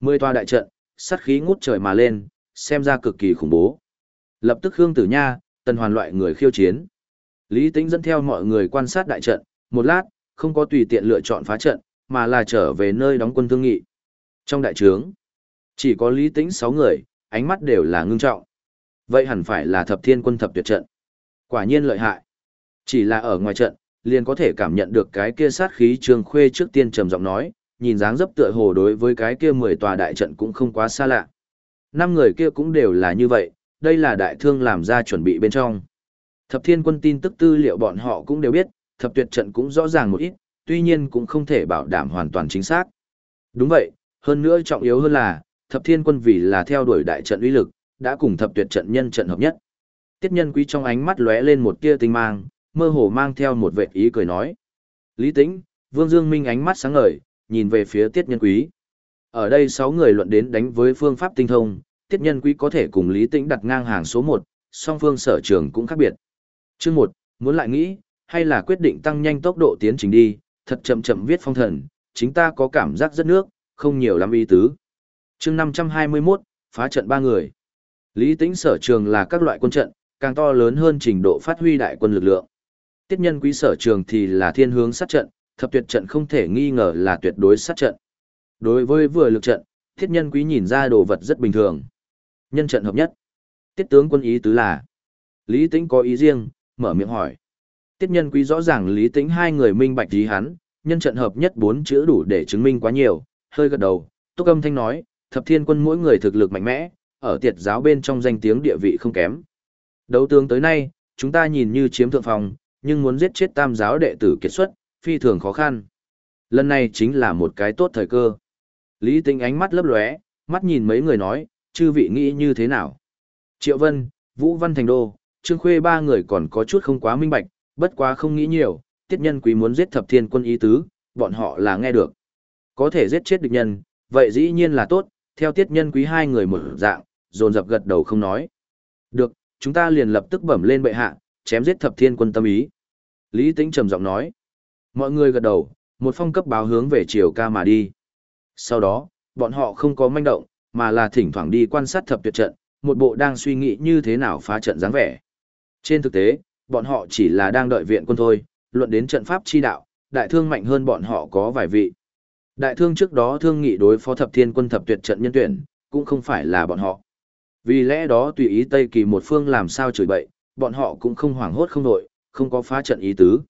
Mười toa đại trận, sát khí ngút trời mà lên, xem ra cực kỳ khủng bố. Lập tức Khương Tử Nha, Tần Hoàn loại người khiêu chiến. Lý Tĩnh dẫn theo mọi người quan sát đại trận, một lát, không có tùy tiện lựa chọn phá trận, mà là trở về nơi đóng quân thương nghị. Trong đại trướng, chỉ có Lý Tĩnh sáu người, ánh mắt đều là ngưng trọng. Vậy hẳn phải là thập thiên quân thập tuyệt trận. Quả nhiên lợi hại. Chỉ là ở ngoài trận, liền có thể cảm nhận được cái kia sát khí Trương Khuê trước tiên trầm giọng nói, nhìn dáng dấp tựa hồ đối với cái kia mười tòa đại trận cũng không quá xa lạ. Năm người kia cũng đều là như vậy, đây là đại thương làm ra chuẩn bị bên trong. Thập thiên quân tin tức tư liệu bọn họ cũng đều biết, thập tuyệt trận cũng rõ ràng một ít, tuy nhiên cũng không thể bảo đảm hoàn toàn chính xác. Đúng vậy, hơn nữa trọng yếu hơn là, thập thiên quân vì là theo đuổi đại trận uy lực, đã cùng thập tuyệt trận nhân trận hợp nhất. Tiết nhân quý trong ánh mắt lóe lên một tia tinh mang, mơ hồ mang theo một vệ ý cười nói. Lý tĩnh, Vương Dương Minh ánh mắt sáng ngời, nhìn về phía tiết nhân quý. Ở đây sáu người luận đến đánh với phương pháp tinh thông, tiết nhân quý có thể cùng Lý tĩnh đặt ngang hàng số một, song phương sở trường cũng khác biệt. Chương một, muốn lại nghĩ, hay là quyết định tăng nhanh tốc độ tiến trình đi, thật chậm chậm viết phong thần, chính ta có cảm giác rất nước, không nhiều lắm ý tứ. Chương 521, phá trận ba người. Lý Tĩnh sở trường là các loại quân trận, càng to lớn hơn trình độ phát huy đại quân lực lượng. Tiết nhân quý sở trường thì là thiên hướng sát trận, thập tuyệt trận không thể nghi ngờ là tuyệt đối sát trận. Đối với vừa lực trận, thiết nhân quý nhìn ra đồ vật rất bình thường. Nhân trận hợp nhất. Tiết tướng quân ý tứ là. Lý Tĩnh có ý riêng, mở miệng hỏi. Tiết nhân quý rõ ràng Lý Tĩnh hai người minh bạch ý hắn, nhân trận hợp nhất bốn chữ đủ để chứng minh quá nhiều, hơi gật đầu, Túc Âm Thanh nói, thập thiên quân mỗi người thực lực mạnh mẽ, ở tiệt giáo bên trong danh tiếng địa vị không kém. Đấu tướng tới nay, chúng ta nhìn như chiếm thượng phòng, nhưng muốn giết chết tam giáo đệ tử kiệt xuất, phi thường khó khăn. Lần này chính là một cái tốt thời cơ. Lý Tĩnh ánh mắt lấp lóe, mắt nhìn mấy người nói, chư vị nghĩ như thế nào? Triệu Vân, Vũ Văn Thành Đô, Trương Khuê ba người còn có chút không quá minh bạch, bất quá không nghĩ nhiều, tiết nhân quý muốn giết thập thiên quân ý tứ, bọn họ là nghe được. Có thể giết chết địch nhân, vậy dĩ nhiên là tốt, theo tiết nhân quý hai người một dạng, dồn dập gật đầu không nói. Được, chúng ta liền lập tức bẩm lên bệ hạ, chém giết thập thiên quân tâm ý. Lý Tĩnh trầm giọng nói. Mọi người gật đầu, một phong cấp báo hướng về chiều ca mà đi. Sau đó, bọn họ không có manh động, mà là thỉnh thoảng đi quan sát thập tuyệt trận, một bộ đang suy nghĩ như thế nào phá trận dáng vẻ. Trên thực tế, bọn họ chỉ là đang đợi viện quân thôi, luận đến trận pháp chi đạo, đại thương mạnh hơn bọn họ có vài vị. Đại thương trước đó thương nghị đối phó thập thiên quân thập tuyệt trận nhân tuyển, cũng không phải là bọn họ. Vì lẽ đó tùy ý Tây Kỳ một phương làm sao chửi bậy, bọn họ cũng không hoảng hốt không đội, không có phá trận ý tứ.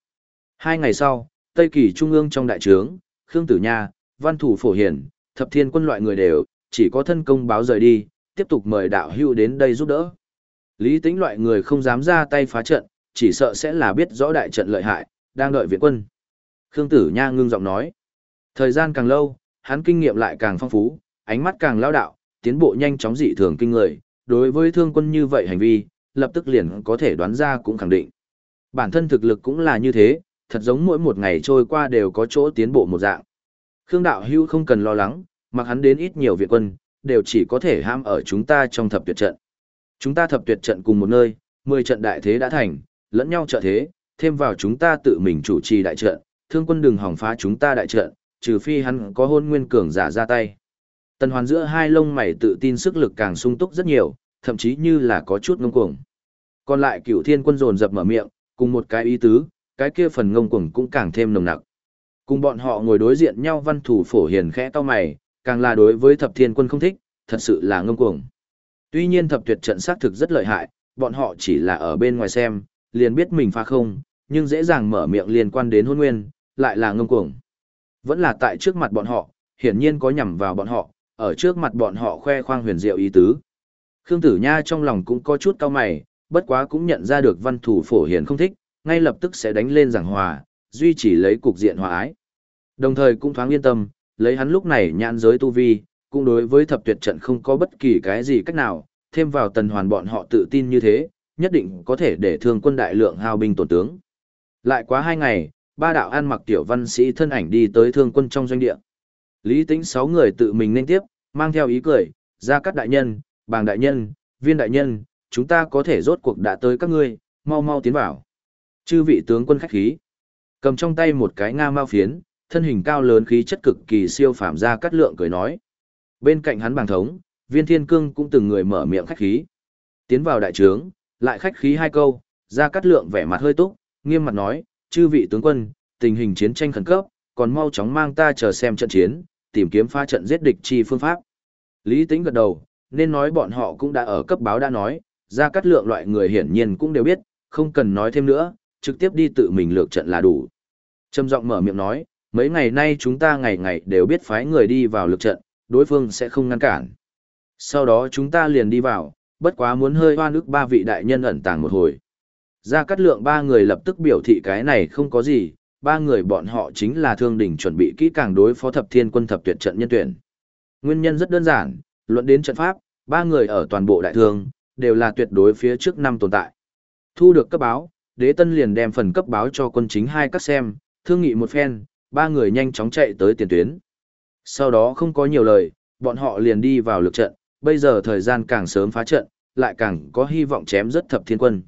Hai ngày sau, Tây Kỳ Trung ương trong đại trướng, Khương Tử Nha, Văn Thủ Phổ Hiển, thập thiên quân loại người đều, chỉ có thân công báo rời đi, tiếp tục mời đạo hưu đến đây giúp đỡ. Lý tính loại người không dám ra tay phá trận, chỉ sợ sẽ là biết rõ đại trận lợi hại, đang đợi viện quân. Khương Tử Nha ngưng giọng nói. Thời gian càng lâu, hắn kinh nghiệm lại càng phong phú, ánh mắt càng lao đạo, tiến bộ nhanh chóng dị thường kinh người. Đối với thương quân như vậy hành vi, lập tức liền có thể đoán ra cũng khẳng định. Bản thân thực lực cũng là như thế, thật giống mỗi một ngày trôi qua đều có chỗ tiến bộ một dạng. Khương Đạo Hưu không cần lo lắng, mặc hắn đến ít nhiều viện quân, đều chỉ có thể ham ở chúng ta trong thập tuyệt trận. Chúng ta thập tuyệt trận cùng một nơi, 10 trận đại thế đã thành, lẫn nhau trợ thế, thêm vào chúng ta tự mình chủ trì đại trận, thương quân đừng hỏng phá chúng ta đại trận, trừ phi hắn có hôn nguyên cường giả ra tay. Tần hoàn giữa hai lông mày tự tin sức lực càng sung túc rất nhiều, thậm chí như là có chút ngông cuồng. Còn lại cửu thiên quân dồn dập mở miệng, cùng một cái ý tứ, cái kia phần ngông cuồng cũng càng thêm nồng nặc. Cùng bọn họ ngồi đối diện nhau văn thủ phổ hiền khẽ to mày, càng là đối với thập thiên quân không thích, thật sự là ngông cuồng. Tuy nhiên thập tuyệt trận xác thực rất lợi hại, bọn họ chỉ là ở bên ngoài xem, liền biết mình phá không, nhưng dễ dàng mở miệng liên quan đến hôn nguyên, lại là ngông cuồng. Vẫn là tại trước mặt bọn họ, hiển nhiên có nhằm vào bọn họ, ở trước mặt bọn họ khoe khoang huyền diệu ý tứ. Khương Tử Nha trong lòng cũng có chút cao mày, bất quá cũng nhận ra được văn thủ phổ hiền không thích, ngay lập tức sẽ đánh lên giảng hòa, duy trì lấy cục diện hòa ái. Đồng thời cũng thoáng yên tâm, lấy hắn lúc này nhãn giới tu vi, cũng đối với thập tuyệt trận không có bất kỳ cái gì cách nào, thêm vào tần hoàn bọn họ tự tin như thế, nhất định có thể để thương quân đại lượng hao binh tổn tướng. Lại quá hai ngày, ba đạo an mặc tiểu văn sĩ thân ảnh đi tới thương quân trong doanh địa. Lý tính sáu người tự mình nên tiếp, mang theo ý cười, ra các đại nhân, bàng đại nhân, viên đại nhân, chúng ta có thể rốt cuộc đã tới các ngươi, mau mau tiến vào. Chư vị tướng quân khách khí, cầm trong tay một cái nga mao phiến, thân hình cao lớn khí chất cực kỳ siêu phàm ra cắt lượng cười nói. Bên cạnh hắn bàng thống, viên thiên cương cũng từng người mở miệng khách khí. Tiến vào đại trướng, lại khách khí hai câu, ra cắt lượng vẻ mặt hơi túc, nghiêm mặt nói, chư vị tướng quân, tình hình chiến tranh khẩn cấp, còn mau chóng mang ta chờ xem trận chiến, tìm kiếm pha trận giết địch chi phương pháp. Lý Tĩnh gật đầu, nên nói bọn họ cũng đã ở cấp báo đã nói, ra cắt lượng loại người hiển nhiên cũng đều biết, không cần nói thêm nữa, trực tiếp đi tự mình lược trận là đủ. Trầm giọng mở miệng nói, mấy ngày nay chúng ta ngày ngày đều biết phái người đi vào lược trận, đối phương sẽ không ngăn cản. Sau đó chúng ta liền đi vào, bất quá muốn hơi hoa nước ba vị đại nhân ẩn tàng một hồi. Ra cắt lượng ba người lập tức biểu thị cái này không có gì, ba người bọn họ chính là thương đỉnh chuẩn bị kỹ càng đối phó thập thiên quân thập tuyệt trận nhân tuyển. Nguyên nhân rất đơn giản, luận đến trận pháp, ba người ở toàn bộ đại thương, đều là tuyệt đối phía trước năm tồn tại. Thu được cấp báo, đế tân liền đem phần cấp báo cho quân chính hai các xem, thương nghị một phen, ba người nhanh chóng chạy tới tiền tuyến. Sau đó không có nhiều lời, bọn họ liền đi vào lực trận, bây giờ thời gian càng sớm phá trận, lại càng có hy vọng chém rất thập thiên quân.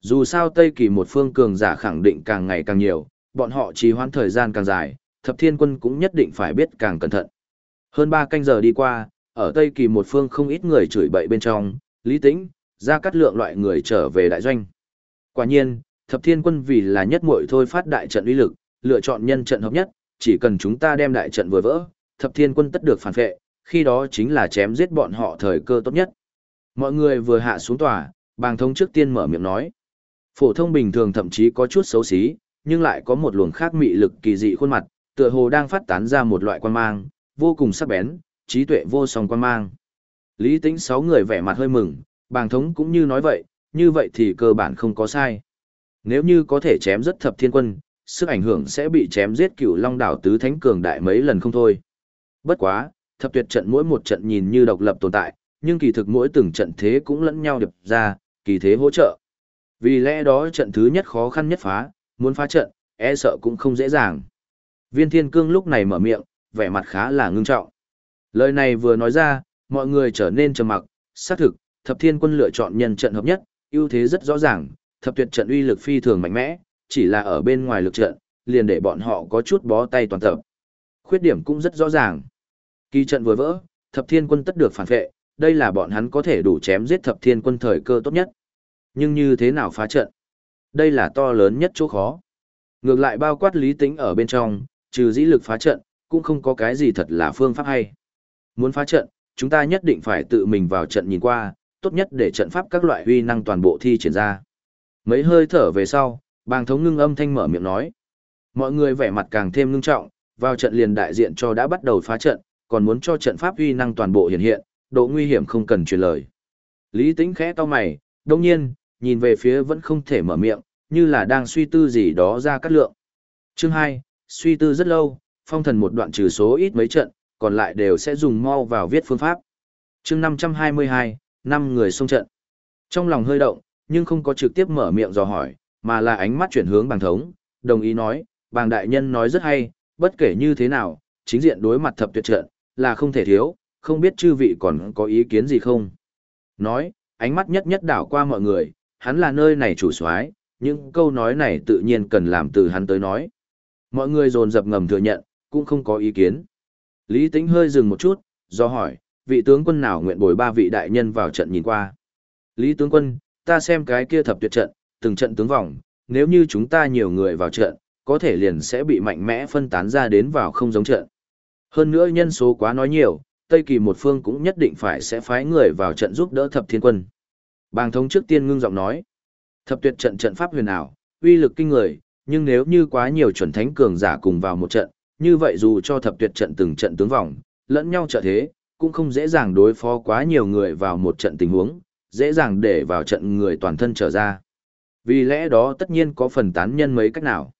Dù sao Tây Kỳ một phương cường giả khẳng định càng ngày càng nhiều, bọn họ trì hoãn thời gian càng dài, thập thiên quân cũng nhất định phải biết càng cẩn thận. Hơn 3 canh giờ đi qua, ở Tây Kỳ một phương không ít người chửi bậy bên trong, Lý Tĩnh, ra cắt lượng loại người trở về đại doanh. Quả nhiên, thập thiên quân vì là nhất muội thôi phát đại trận uy lực, lựa chọn nhân trận hợp nhất, chỉ cần chúng ta đem đại trận vừa vỡ, thập thiên quân tất được phản vệ, khi đó chính là chém giết bọn họ thời cơ tốt nhất. Mọi người vừa hạ xuống tòa, bàng thông trước tiên mở miệng nói. Phổ thông bình thường thậm chí có chút xấu xí, nhưng lại có một luồng khác mị lực kỳ dị khuôn mặt, tựa hồ đang phát tán ra một loại quan mang, vô cùng sắc bén, trí tuệ vô song quan mang. Lý tính sáu người vẻ mặt hơi mừng, bàng thống cũng như nói vậy, như vậy thì cơ bản không có sai. Nếu như có thể chém rất thập thiên quân, sức ảnh hưởng sẽ bị chém giết cựu long đảo tứ thánh cường đại mấy lần không thôi. Bất quá, thập tuyệt trận mỗi một trận nhìn như độc lập tồn tại, nhưng kỳ thực mỗi từng trận thế cũng lẫn nhau điệp ra, kỳ thế hỗ trợ. Vì lẽ đó trận thứ nhất khó khăn nhất phá, muốn phá trận, e sợ cũng không dễ dàng. Viên thiên cương lúc này mở miệng, vẻ mặt khá là ngưng trọng. Lời này vừa nói ra, mọi người trở nên trầm mặc, xác thực, thập thiên quân lựa chọn nhân trận hợp nhất, ưu thế rất rõ ràng, thập tuyệt trận uy lực phi thường mạnh mẽ, chỉ là ở bên ngoài lực trận, liền để bọn họ có chút bó tay toàn tập. Khuyết điểm cũng rất rõ ràng. Kỳ trận vừa vỡ, thập thiên quân tất được phản vệ, đây là bọn hắn có thể đủ chém giết thập thiên quân thời cơ tốt nhất. Nhưng như thế nào phá trận? Đây là to lớn nhất chỗ khó. Ngược lại bao quát lý tính ở bên trong, trừ dĩ lực phá trận, cũng không có cái gì thật là phương pháp hay. Muốn phá trận, chúng ta nhất định phải tự mình vào trận nhìn qua, tốt nhất để trận pháp các loại huy năng toàn bộ thi triển ra. Mấy hơi thở về sau, bàng thống ngưng âm thanh mở miệng nói. Mọi người vẻ mặt càng thêm ngưng trọng, vào trận liền đại diện cho đã bắt đầu phá trận, còn muốn cho trận pháp huy năng toàn bộ hiện hiện, độ nguy hiểm không cần truyền lời. Lý Tĩnh khẽ to mày, đồng nhiên, nhìn về phía vẫn không thể mở miệng, như là đang suy tư gì đó ra cắt lượng. Chương 2, suy tư rất lâu, phong thần một đoạn trừ số ít mấy trận, còn lại đều sẽ dùng mau vào viết phương pháp. Chương 522, năm người xông trận. Trong lòng hơi động, nhưng không có trực tiếp mở miệng dò hỏi, mà là ánh mắt chuyển hướng bàng thống, đồng ý nói, bàng đại nhân nói rất hay, bất kể như thế nào, chính diện đối mặt thập tuyệt trận, là không thể thiếu, không biết chư vị còn có ý kiến gì không. Nói, ánh mắt nhất nhất đảo qua mọi người, hắn là nơi này chủ soái, những câu nói này tự nhiên cần làm từ hắn tới nói. Mọi người dồn dập ngầm thừa nhận, cũng không có ý kiến. Lý Tĩnh hơi dừng một chút, do hỏi, vị tướng quân nào nguyện bồi ba vị đại nhân vào trận nhìn qua. Lý tướng quân, ta xem cái kia thập tuyệt trận, từng trận tướng vòng, nếu như chúng ta nhiều người vào trận, có thể liền sẽ bị mạnh mẽ phân tán ra đến vào không giống trận. Hơn nữa nhân số quá nói nhiều, Tây Kỳ một phương cũng nhất định phải sẽ phái người vào trận giúp đỡ thập thiên quân. Bàng thống trước tiên ngưng giọng nói, thập tuyệt trận trận pháp huyền ảo, uy lực kinh người, nhưng nếu như quá nhiều chuẩn thánh cường giả cùng vào một trận, như vậy dù cho thập tuyệt trận từng trận tướng vòng, lẫn nhau trợ thế, cũng không dễ dàng đối phó quá nhiều người vào một trận tình huống, dễ dàng để vào trận người toàn thân trở ra. Vì lẽ đó tất nhiên có phần tán nhân mấy cách nào.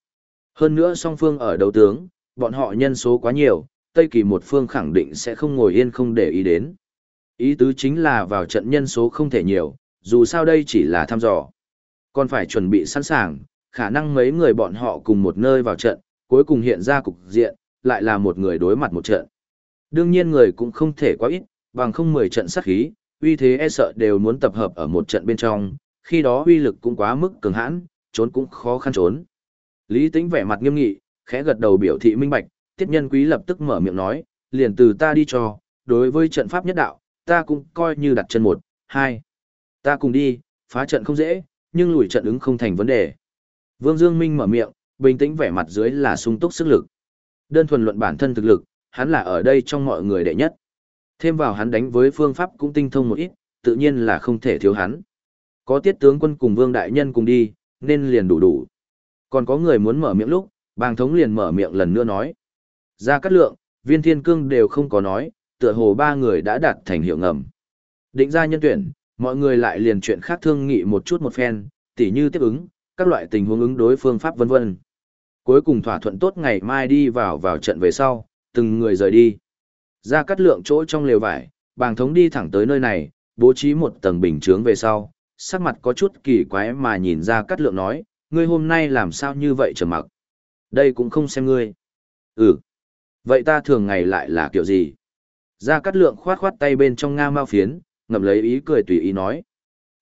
Hơn nữa song phương ở đầu tướng, bọn họ nhân số quá nhiều, Tây Kỳ một phương khẳng định sẽ không ngồi yên không để ý đến. Ý tứ chính là vào trận nhân số không thể nhiều, dù sao đây chỉ là thăm dò. Còn phải chuẩn bị sẵn sàng, khả năng mấy người bọn họ cùng một nơi vào trận, cuối cùng hiện ra cục diện, lại là một người đối mặt một trận. Đương nhiên người cũng không thể quá ít, bằng không 10 trận sát khí, uy thế e sợ đều muốn tập hợp ở một trận bên trong, khi đó uy lực cũng quá mức cường hãn, trốn cũng khó khăn trốn. Lý Tĩnh vẻ mặt nghiêm nghị, khẽ gật đầu biểu thị minh bạch, tiết nhân quý lập tức mở miệng nói, liền từ ta đi cho, đối với trận pháp nhất đạo, ta cũng coi như đặt chân một, hai. Ta cùng đi, phá trận không dễ, nhưng lùi trận ứng không thành vấn đề. Vương Dương Minh mở miệng, bình tĩnh vẻ mặt dưới là sung túc sức lực. Đơn thuần luận bản thân thực lực, hắn là ở đây trong mọi người đệ nhất. Thêm vào hắn đánh với phương pháp cũng tinh thông một ít, tự nhiên là không thể thiếu hắn. Có tiết tướng quân cùng vương đại nhân cùng đi, nên liền đủ đủ. Còn có người muốn mở miệng lúc, bàng thống liền mở miệng lần nữa nói. Ra cắt lượng, viên thiên cương đều không có nói, tựa hồ ba người đã đạt thành hiệu ngầm. Định ra nhân tuyển, mọi người lại liền chuyện khác thương nghị một chút một phen, tỉ như tiếp ứng, các loại tình huống ứng đối phương pháp vân vân. Cuối cùng thỏa thuận tốt ngày mai đi vào vào trận về sau, từng người rời đi. Ra cắt lượng chỗ trong lều vải, bàng thống đi thẳng tới nơi này, bố trí một tầng bình chướng về sau, sắc mặt có chút kỳ quái mà nhìn ra cắt lượng nói, ngươi hôm nay làm sao như vậy trầm mặc. Đây cũng không xem ngươi. Ừ. Vậy ta thường ngày lại là kiểu gì? Ra cắt lượng khoát khoát tay bên trong nga mao phiến, ngậm lấy ý cười tùy ý nói.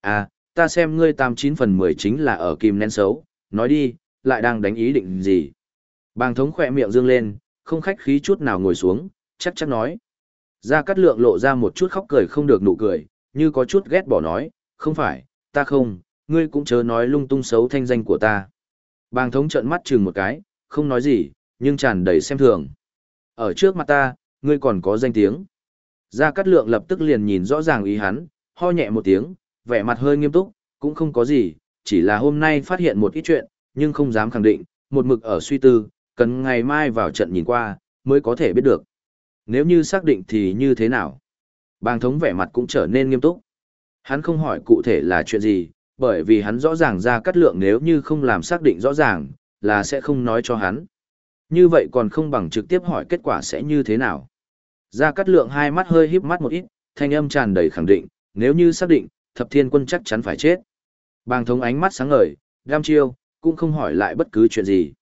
À, ta xem ngươi tam chín phần mười chính là ở kim nén xấu, nói đi, lại đang đánh ý định gì? Bàng thống khỏe miệng dương lên, không khách khí chút nào ngồi xuống, chắc chắn nói. Gia Cát lượng lộ ra một chút khóc cười không được nụ cười, như có chút ghét bỏ nói, không phải, ta không, ngươi cũng chớ nói lung tung xấu thanh danh của ta. Bàng thống trợn mắt chừng một cái, không nói gì, nhưng tràn đầy xem thường. Ở trước mặt ta, ngươi còn có danh tiếng. Gia Cát Lượng lập tức liền nhìn rõ ràng ý hắn, ho nhẹ một tiếng, vẻ mặt hơi nghiêm túc, cũng không có gì, chỉ là hôm nay phát hiện một ít chuyện, nhưng không dám khẳng định, một mực ở suy tư, cần ngày mai vào trận nhìn qua, mới có thể biết được. Nếu như xác định thì như thế nào? Bàng thống vẻ mặt cũng trở nên nghiêm túc. Hắn không hỏi cụ thể là chuyện gì, bởi vì hắn rõ ràng ra cắt lượng nếu như không làm xác định rõ ràng, là sẽ không nói cho hắn. Như vậy còn không bằng trực tiếp hỏi kết quả sẽ như thế nào. Ra cắt lượng hai mắt hơi híp mắt một ít, thanh âm tràn đầy khẳng định, nếu như xác định, thập thiên quân chắc chắn phải chết. Bàng thống ánh mắt sáng ngời, gam chiêu, cũng không hỏi lại bất cứ chuyện gì.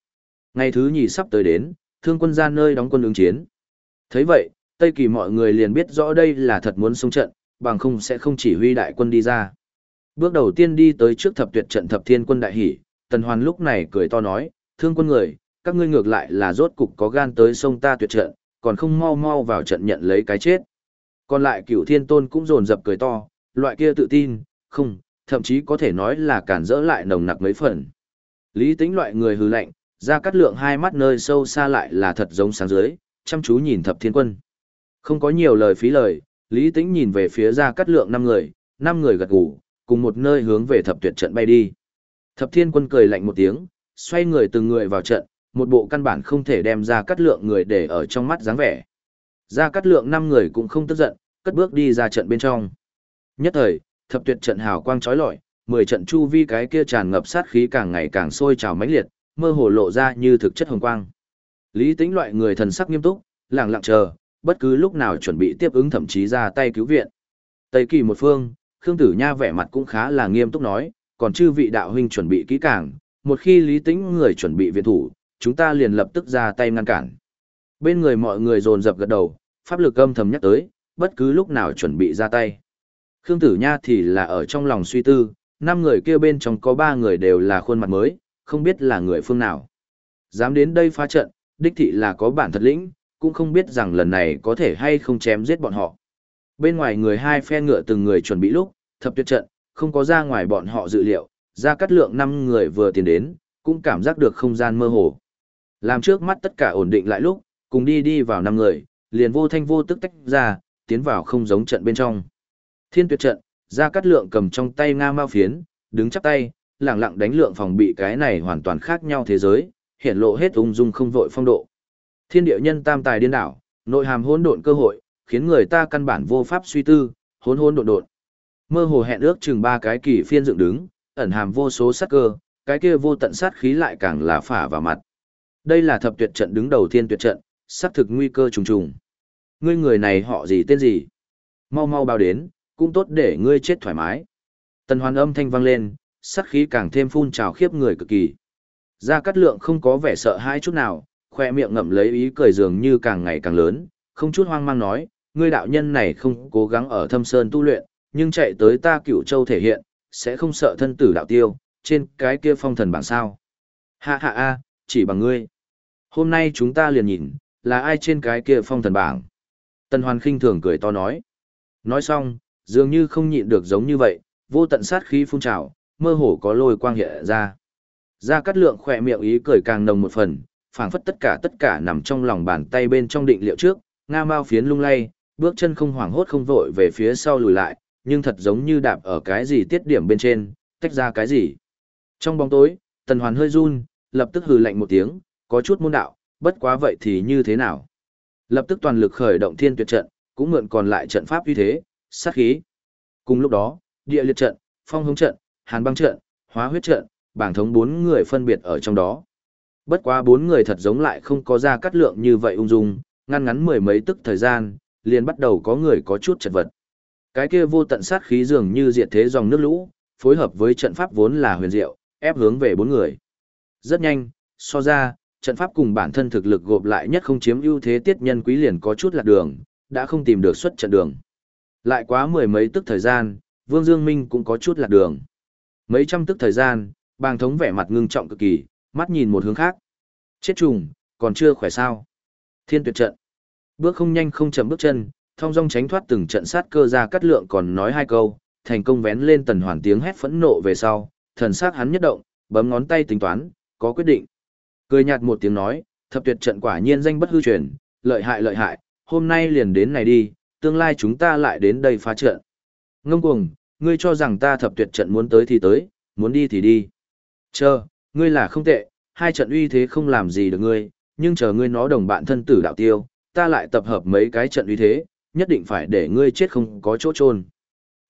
Ngày thứ nhì sắp tới đến, thương quân ra nơi đóng quân ứng chiến. thấy vậy, Tây Kỳ mọi người liền biết rõ đây là thật muốn xông trận, bằng không sẽ không chỉ huy đại quân đi ra. Bước đầu tiên đi tới trước thập tuyệt trận thập thiên quân đại hỷ, Tần Hoàn lúc này cười to nói, thương quân người, các ngươi ngược lại là rốt cục có gan tới sông ta tuyệt trận, còn không mau mau vào trận nhận lấy cái chết. Còn lại cửu thiên tôn cũng rồn rập cười to, loại kia tự tin, không, thậm chí có thể nói là cản rỡ lại nồng nặc mấy phần. Lý tính loại người hư lạnh, gia cát lượng hai mắt nơi sâu xa lại là thật giống sáng dưới, chăm chú nhìn thập thiên quân. Không có nhiều lời phí lời, Lý tĩnh nhìn về phía gia cát lượng năm người, năm người gật gù, cùng một nơi hướng về thập tuyệt trận bay đi. Thập thiên quân cười lạnh một tiếng, xoay người từng người vào trận, một bộ căn bản không thể đem gia cát lượng người để ở trong mắt dáng vẻ. gia cát lượng năm người cũng không tức giận, cất bước đi ra trận bên trong. Nhất thời, thập tuyệt trận hào quang chói lọi, mười trận chu vi cái kia tràn ngập sát khí càng ngày càng sôi trào mãnh liệt, mơ hồ lộ ra như thực chất hồng quang. Lý Tĩnh loại người thần sắc nghiêm túc, lặng lặng chờ, bất cứ lúc nào chuẩn bị tiếp ứng thậm chí ra tay cứu viện. Tây kỳ một phương, Khương Tử Nha vẻ mặt cũng khá là nghiêm túc nói, còn chư vị đạo huynh chuẩn bị kỹ càng, một khi lý Tĩnh người chuẩn bị viện thủ, chúng ta liền lập tức ra tay ngăn cản. Bên người mọi người dồn dập gật đầu, pháp lực âm thầm nhắc tới, bất cứ lúc nào chuẩn bị ra tay. Khương Tử Nha thì là ở trong lòng suy tư, năm người kia bên trong có ba người đều là khuôn mặt mới, không biết là người phương nào. Dám đến đây phá trận, đích thị là có bản thật lĩnh, cũng không biết rằng lần này có thể hay không chém giết bọn họ. Bên ngoài người hai phe ngựa từng người chuẩn bị lúc, thập tuyệt trận, không có ra ngoài bọn họ dự liệu, ra cắt lượng năm người vừa tiến đến, cũng cảm giác được không gian mơ hồ. Làm trước mắt tất cả ổn định lại lúc, cùng đi đi vào năm người, liền vô thanh vô tức tách ra, tiến vào không giống trận bên trong. Thiên tuyệt trận, ra cắt lượng cầm trong tay Nga mao phiến, đứng chắp tay, lẳng lặng đánh lượng phòng bị cái này hoàn toàn khác nhau thế giới, hiện lộ hết ung dung không vội phong độ. Thiên địa nhân tam tài điên đảo, nội hàm hỗn độn cơ hội, khiến người ta căn bản vô pháp suy tư, hỗn hỗn độn độn. Mơ hồ hẹn ước chừng ba cái kỳ phiên dựng đứng, ẩn hàm vô số sát cơ, cái kia vô tận sát khí lại càng là phả vào mặt. Đây là thập tuyệt trận đứng đầu thiên tuyệt trận, sát thực nguy cơ trùng trùng. Ngươi người này họ gì tên gì? Mau mau bao đến, cũng tốt để ngươi chết thoải mái. Tần hoàn âm thanh vang lên, sát khí càng thêm phun trào khiếp người cực kỳ. Gia Cát Lượng không có vẻ sợ hãi chút nào, khoe miệng ngậm lấy ý cười dường như càng ngày càng lớn, không chút hoang mang nói, ngươi đạo nhân này không cố gắng ở thâm sơn tu luyện, nhưng chạy tới ta cửu châu thể hiện, sẽ không sợ thân tử đạo tiêu, trên cái kia phong thần bảng sao. Hạ hạ a, chỉ bằng ngươi. Hôm nay chúng ta liền nhìn, là ai trên cái kia phong thần bảng. Tần Hoàn khinh thường cười to nói. Nói xong, dường như không nhịn được giống như vậy, vô tận sát khí phun trào, mơ hồ có lôi quang hiện ra. Gia Cát Lượng khỏe miệng ý cười càng nồng một phần, phảng phất tất cả tất cả nằm trong lòng bàn tay bên trong định liệu trước, nga mao phiến lung lay, bước chân không hoảng hốt không vội về phía sau lùi lại, nhưng thật giống như đạp ở cái gì tiết điểm bên trên, tách ra cái gì. Trong bóng tối, Tần Hoàn hơi run, lập tức hừ lạnh một tiếng, có chút môn đạo, bất quá vậy thì như thế nào? Lập tức toàn lực khởi động thiên tuyệt trận, cũng mượn còn lại trận pháp uy thế, sát khí. Cùng lúc đó, địa liệt trận, phong hướng trận, hàn băng trận, hóa huyết trận, bảng thống bốn người phân biệt ở trong đó. Bất quá bốn người thật giống lại không có ra cắt lượng như vậy ung dung, ngăn ngắn mười mấy tức thời gian, liền bắt đầu có người có chút chật vật. Cái kia vô tận sát khí dường như diệt thế dòng nước lũ, phối hợp với trận pháp vốn là huyền diệu, ép hướng về bốn người. Rất nhanh, so ra, trận pháp cùng bản thân thực lực gộp lại nhất không chiếm ưu thế tiết nhân quý liền có chút lạc đường, đã không tìm được xuất trận đường. Lại quá mười mấy tức thời gian, Vương Dương Minh cũng có chút lạc đường. Mấy trăm tức thời gian, bàng thống vẻ mặt ngưng trọng cực kỳ, mắt nhìn một hướng khác. Chết trùng, còn chưa khỏe sao. Thiên tuyệt trận. Bước không nhanh không chậm bước chân, thông dong tránh thoát từng trận sát cơ ra cắt lượng còn nói hai câu, thành công vén lên tần hoàn tiếng hét phẫn nộ về sau, thần sắc hắn nhất động, bấm ngón tay tính toán, có quyết định. Cười nhạt một tiếng nói, thập tuyệt trận quả nhiên danh bất hư truyền, lợi hại lợi hại, hôm nay liền đến này đi, tương lai chúng ta lại đến đây phá trận. Ngông cuồng, ngươi cho rằng ta thập tuyệt trận muốn tới thì tới, muốn đi thì đi. Chờ, ngươi là không tệ, hai trận uy thế không làm gì được ngươi, nhưng chờ ngươi nó đồng bạn thân tử đạo tiêu, ta lại tập hợp mấy cái trận uy thế, nhất định phải để ngươi chết không có chỗ trôn.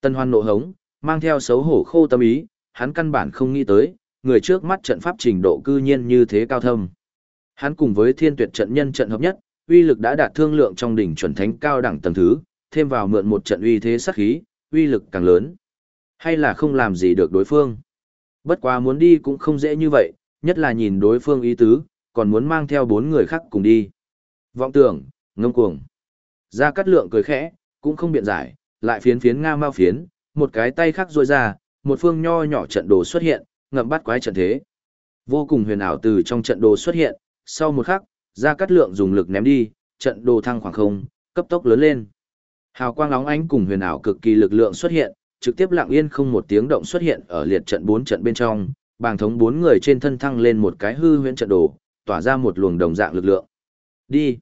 Tân hoan nộ hống, mang theo xấu hổ khô tâm ý, hắn căn bản không nghĩ tới, người trước mắt trận pháp trình độ cư nhiên như thế cao thâm. Hắn cùng với thiên tuyệt trận nhân trận hợp nhất, uy lực đã đạt thương lượng trong đỉnh chuẩn thánh cao đẳng tầng thứ, thêm vào mượn một trận uy thế sắc khí, uy lực càng lớn. Hay là không làm gì được đối phương. Bất quá muốn đi cũng không dễ như vậy, nhất là nhìn đối phương ý tứ, còn muốn mang theo bốn người khác cùng đi. Vọng tưởng, ngông cuồng. gia cát lượng cười khẽ, cũng không biện giải, lại phiến phiến nga mau phiến, một cái tay khác rôi ra, một phương nho nhỏ trận đồ xuất hiện, ngậm bắt quái trận thế. Vô cùng huyền ảo từ trong trận đồ xuất hiện, sau một khắc, gia cát lượng dùng lực ném đi, trận đồ thăng khoảng không, cấp tốc lớn lên. Hào quang lóng ánh cùng huyền ảo cực kỳ lực lượng xuất hiện, trực tiếp lặng yên không một tiếng động xuất hiện ở liệt trận bốn trận bên trong, bàng thống bốn người trên thân thăng lên một cái hư huyễn trận đồ, tỏa ra một luồng đồng dạng lực lượng. Đi.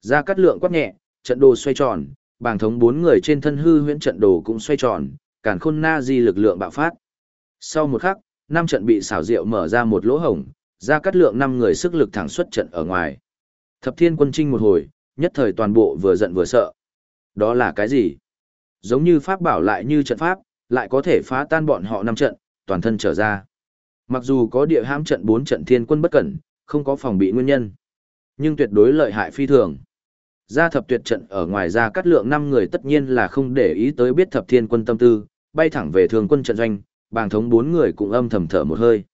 Ra cắt lượng quát nhẹ, trận đồ xoay tròn, bàng thống bốn người trên thân hư huyễn trận đồ cũng xoay tròn, càn khôn na di lực lượng bạo phát. Sau một khắc, năm trận bị xảo diệu mở ra một lỗ hổng, ra cắt lượng năm người sức lực thẳng xuất trận ở ngoài. Thập thiên quân trinh một hồi, nhất thời toàn bộ vừa giận vừa sợ. Đó là cái gì? Giống như pháp bảo lại như trận pháp, lại có thể phá tan bọn họ năm trận, toàn thân trở ra. Mặc dù có địa hãm trận bốn trận thiên quân bất cẩn, không có phòng bị nguyên nhân, nhưng tuyệt đối lợi hại phi thường. gia thập tuyệt trận ở ngoài ra cắt lượng năm người tất nhiên là không để ý tới biết thập thiên quân tâm tư, bay thẳng về thường quân trận doanh, bàng thống bốn người cũng âm thầm thở một hơi.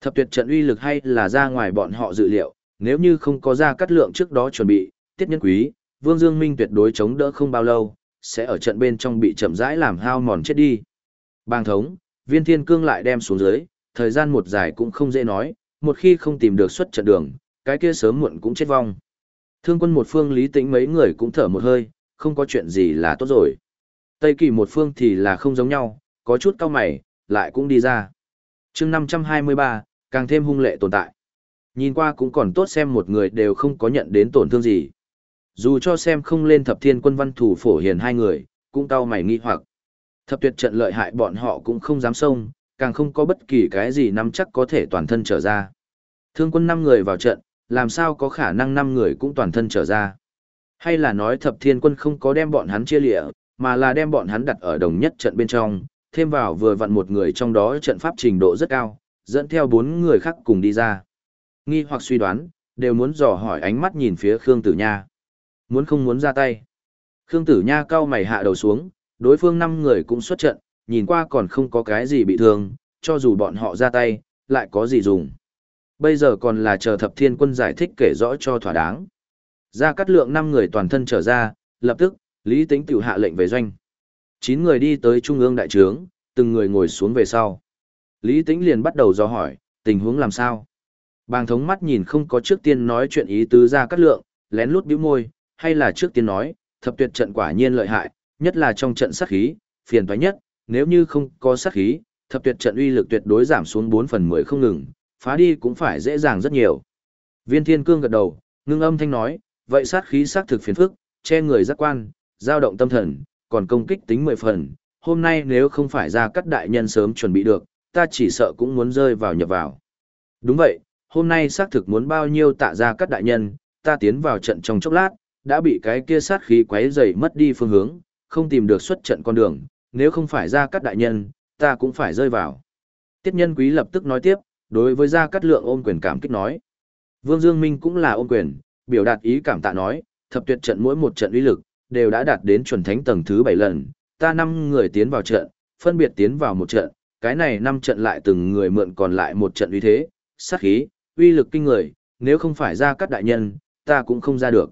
Thập tuyệt trận uy lực hay là ra ngoài bọn họ dự liệu, nếu như không có ra cắt lượng trước đó chuẩn bị, tiết nhân quý, Vương Dương Minh tuyệt đối chống đỡ không bao lâu, sẽ ở trận bên trong bị chậm rãi làm hao mòn chết đi. Bàng thống, viên thiên cương lại đem xuống dưới, thời gian một dài cũng không dễ nói, một khi không tìm được xuất trận đường, cái kia sớm muộn cũng chết vong. Thương quân một phương lý tĩnh mấy người cũng thở một hơi, không có chuyện gì là tốt rồi. Tây kỳ một phương thì là không giống nhau, có chút cao mày, lại cũng đi ra. chương 523, càng thêm hung lệ tồn tại. Nhìn qua cũng còn tốt xem một người đều không có nhận đến tổn thương gì. Dù cho xem không lên thập thiên quân văn thủ phổ hiền hai người, cũng tao mày nghi hoặc. Thập tuyệt trận lợi hại bọn họ cũng không dám xông, càng không có bất kỳ cái gì nắm chắc có thể toàn thân trở ra. Thương quân năm người vào trận, làm sao có khả năng năm người cũng toàn thân trở ra. Hay là nói thập thiên quân không có đem bọn hắn chia lịa, mà là đem bọn hắn đặt ở đồng nhất trận bên trong, thêm vào vừa vặn một người trong đó trận pháp trình độ rất cao, dẫn theo bốn người khác cùng đi ra. Nghi hoặc suy đoán, đều muốn dò hỏi ánh mắt nhìn phía Khương Tử Nha. Muốn không muốn ra tay. Khương Tử Nha cao mày hạ đầu xuống, đối phương năm người cũng xuất trận, nhìn qua còn không có cái gì bị thương, cho dù bọn họ ra tay, lại có gì dùng. Bây giờ còn là chờ thập thiên quân giải thích kể rõ cho thỏa đáng. Ra cắt lượng năm người toàn thân trở ra, lập tức, Lý Tĩnh tiểu hạ lệnh về doanh. Chín người đi tới trung ương đại trướng, từng người ngồi xuống về sau. Lý Tĩnh liền bắt đầu do hỏi, tình huống làm sao? Bàng thống mắt nhìn không có trước tiên nói chuyện ý tứ ra cắt lượng, lén lút bĩu môi, hay là trước tiên nói, thập tuyệt trận quả nhiên lợi hại, nhất là trong trận sát khí, phiền toái nhất, nếu như không có sát khí, thập tuyệt trận uy lực tuyệt đối giảm xuống 4 phần 10 không ngừng, phá đi cũng phải dễ dàng rất nhiều. Viên Thiên Cương gật đầu, ngưng âm thanh nói, vậy sát khí sát thực phiền phức, che người giác quan, dao động tâm thần, còn công kích tính 10 phần, hôm nay nếu không phải ra cắt đại nhân sớm chuẩn bị được, ta chỉ sợ cũng muốn rơi vào nhập vào. Đúng vậy, hôm nay xác thực muốn bao nhiêu tạ ra cắt đại nhân, ta tiến vào trận trong chốc lát, đã bị cái kia sát khí quấy rầy mất đi phương hướng, không tìm được xuất trận con đường, nếu không phải ra cắt đại nhân, ta cũng phải rơi vào. Tiết nhân quý lập tức nói tiếp, đối với gia cắt lượng ôm quyền cảm kích nói. Vương Dương Minh cũng là ôm quyền, biểu đạt ý cảm tạ nói, thập tuyệt trận mỗi một trận uy lực, đều đã đạt đến chuẩn thánh tầng thứ 7 lần, ta năm người tiến vào trận, phân biệt tiến vào một trận, cái này năm trận lại từng người mượn còn lại một trận uy thế, sát khí, uy lực kinh người, nếu không phải ra cắt đại nhân, ta cũng không ra được.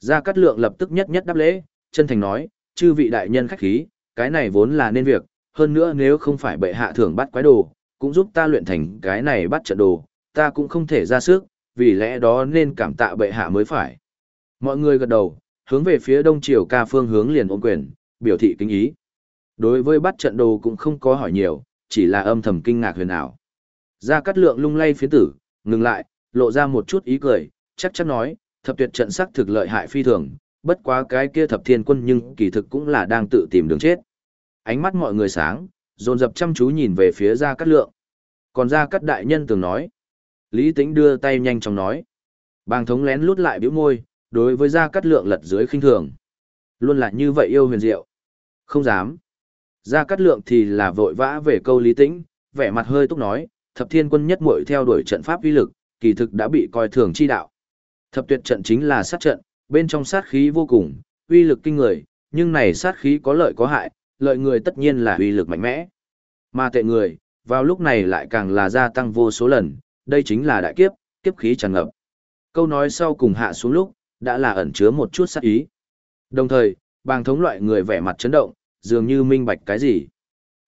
Gia Cát Lượng lập tức nhất nhất đáp lễ, chân thành nói, chư vị đại nhân khách khí, cái này vốn là nên việc, hơn nữa nếu không phải bệ hạ thưởng bắt quái đồ, cũng giúp ta luyện thành cái này bắt trận đồ, ta cũng không thể ra sức, vì lẽ đó nên cảm tạ bệ hạ mới phải. Mọi người gật đầu, hướng về phía đông triều ca phương hướng liền ôm quyền, biểu thị kính ý. Đối với bắt trận đồ cũng không có hỏi nhiều, chỉ là âm thầm kinh ngạc huyền ảo. Gia Cát Lượng lung lay phiến tử, ngừng lại, lộ ra một chút ý cười, chắc chắn nói, thập tuyệt trận sắc thực lợi hại phi thường, bất quá cái kia thập thiên quân nhưng kỳ thực cũng là đang tự tìm đường chết. Ánh mắt mọi người sáng, dồn dập chăm chú nhìn về phía Gia Cát Lượng. Còn Gia Cát Đại Nhân từng nói. Lý Tĩnh đưa tay nhanh chóng nói. Bàng thống lén lút lại biểu môi, đối với Gia Cát Lượng lật dưới khinh thường. Luôn là như vậy yêu huyền diệu. Không dám. Gia Cát Lượng thì là vội vã về câu Lý Tĩnh, vẻ mặt hơi túc nói, thập thiên quân nhất muội theo đuổi trận pháp uy lực, kỳ thực đã bị coi thường chi đạo. Thập tuyệt trận chính là sát trận, bên trong sát khí vô cùng, uy lực kinh người, nhưng này sát khí có lợi có hại, lợi người tất nhiên là uy lực mạnh mẽ. Mà tệ người, vào lúc này lại càng là gia tăng vô số lần, đây chính là đại kiếp, kiếp khí tràn ngập. Câu nói sau cùng hạ xuống lúc, đã là ẩn chứa một chút sát ý. Đồng thời, bàng thống loại người vẻ mặt chấn động, dường như minh bạch cái gì.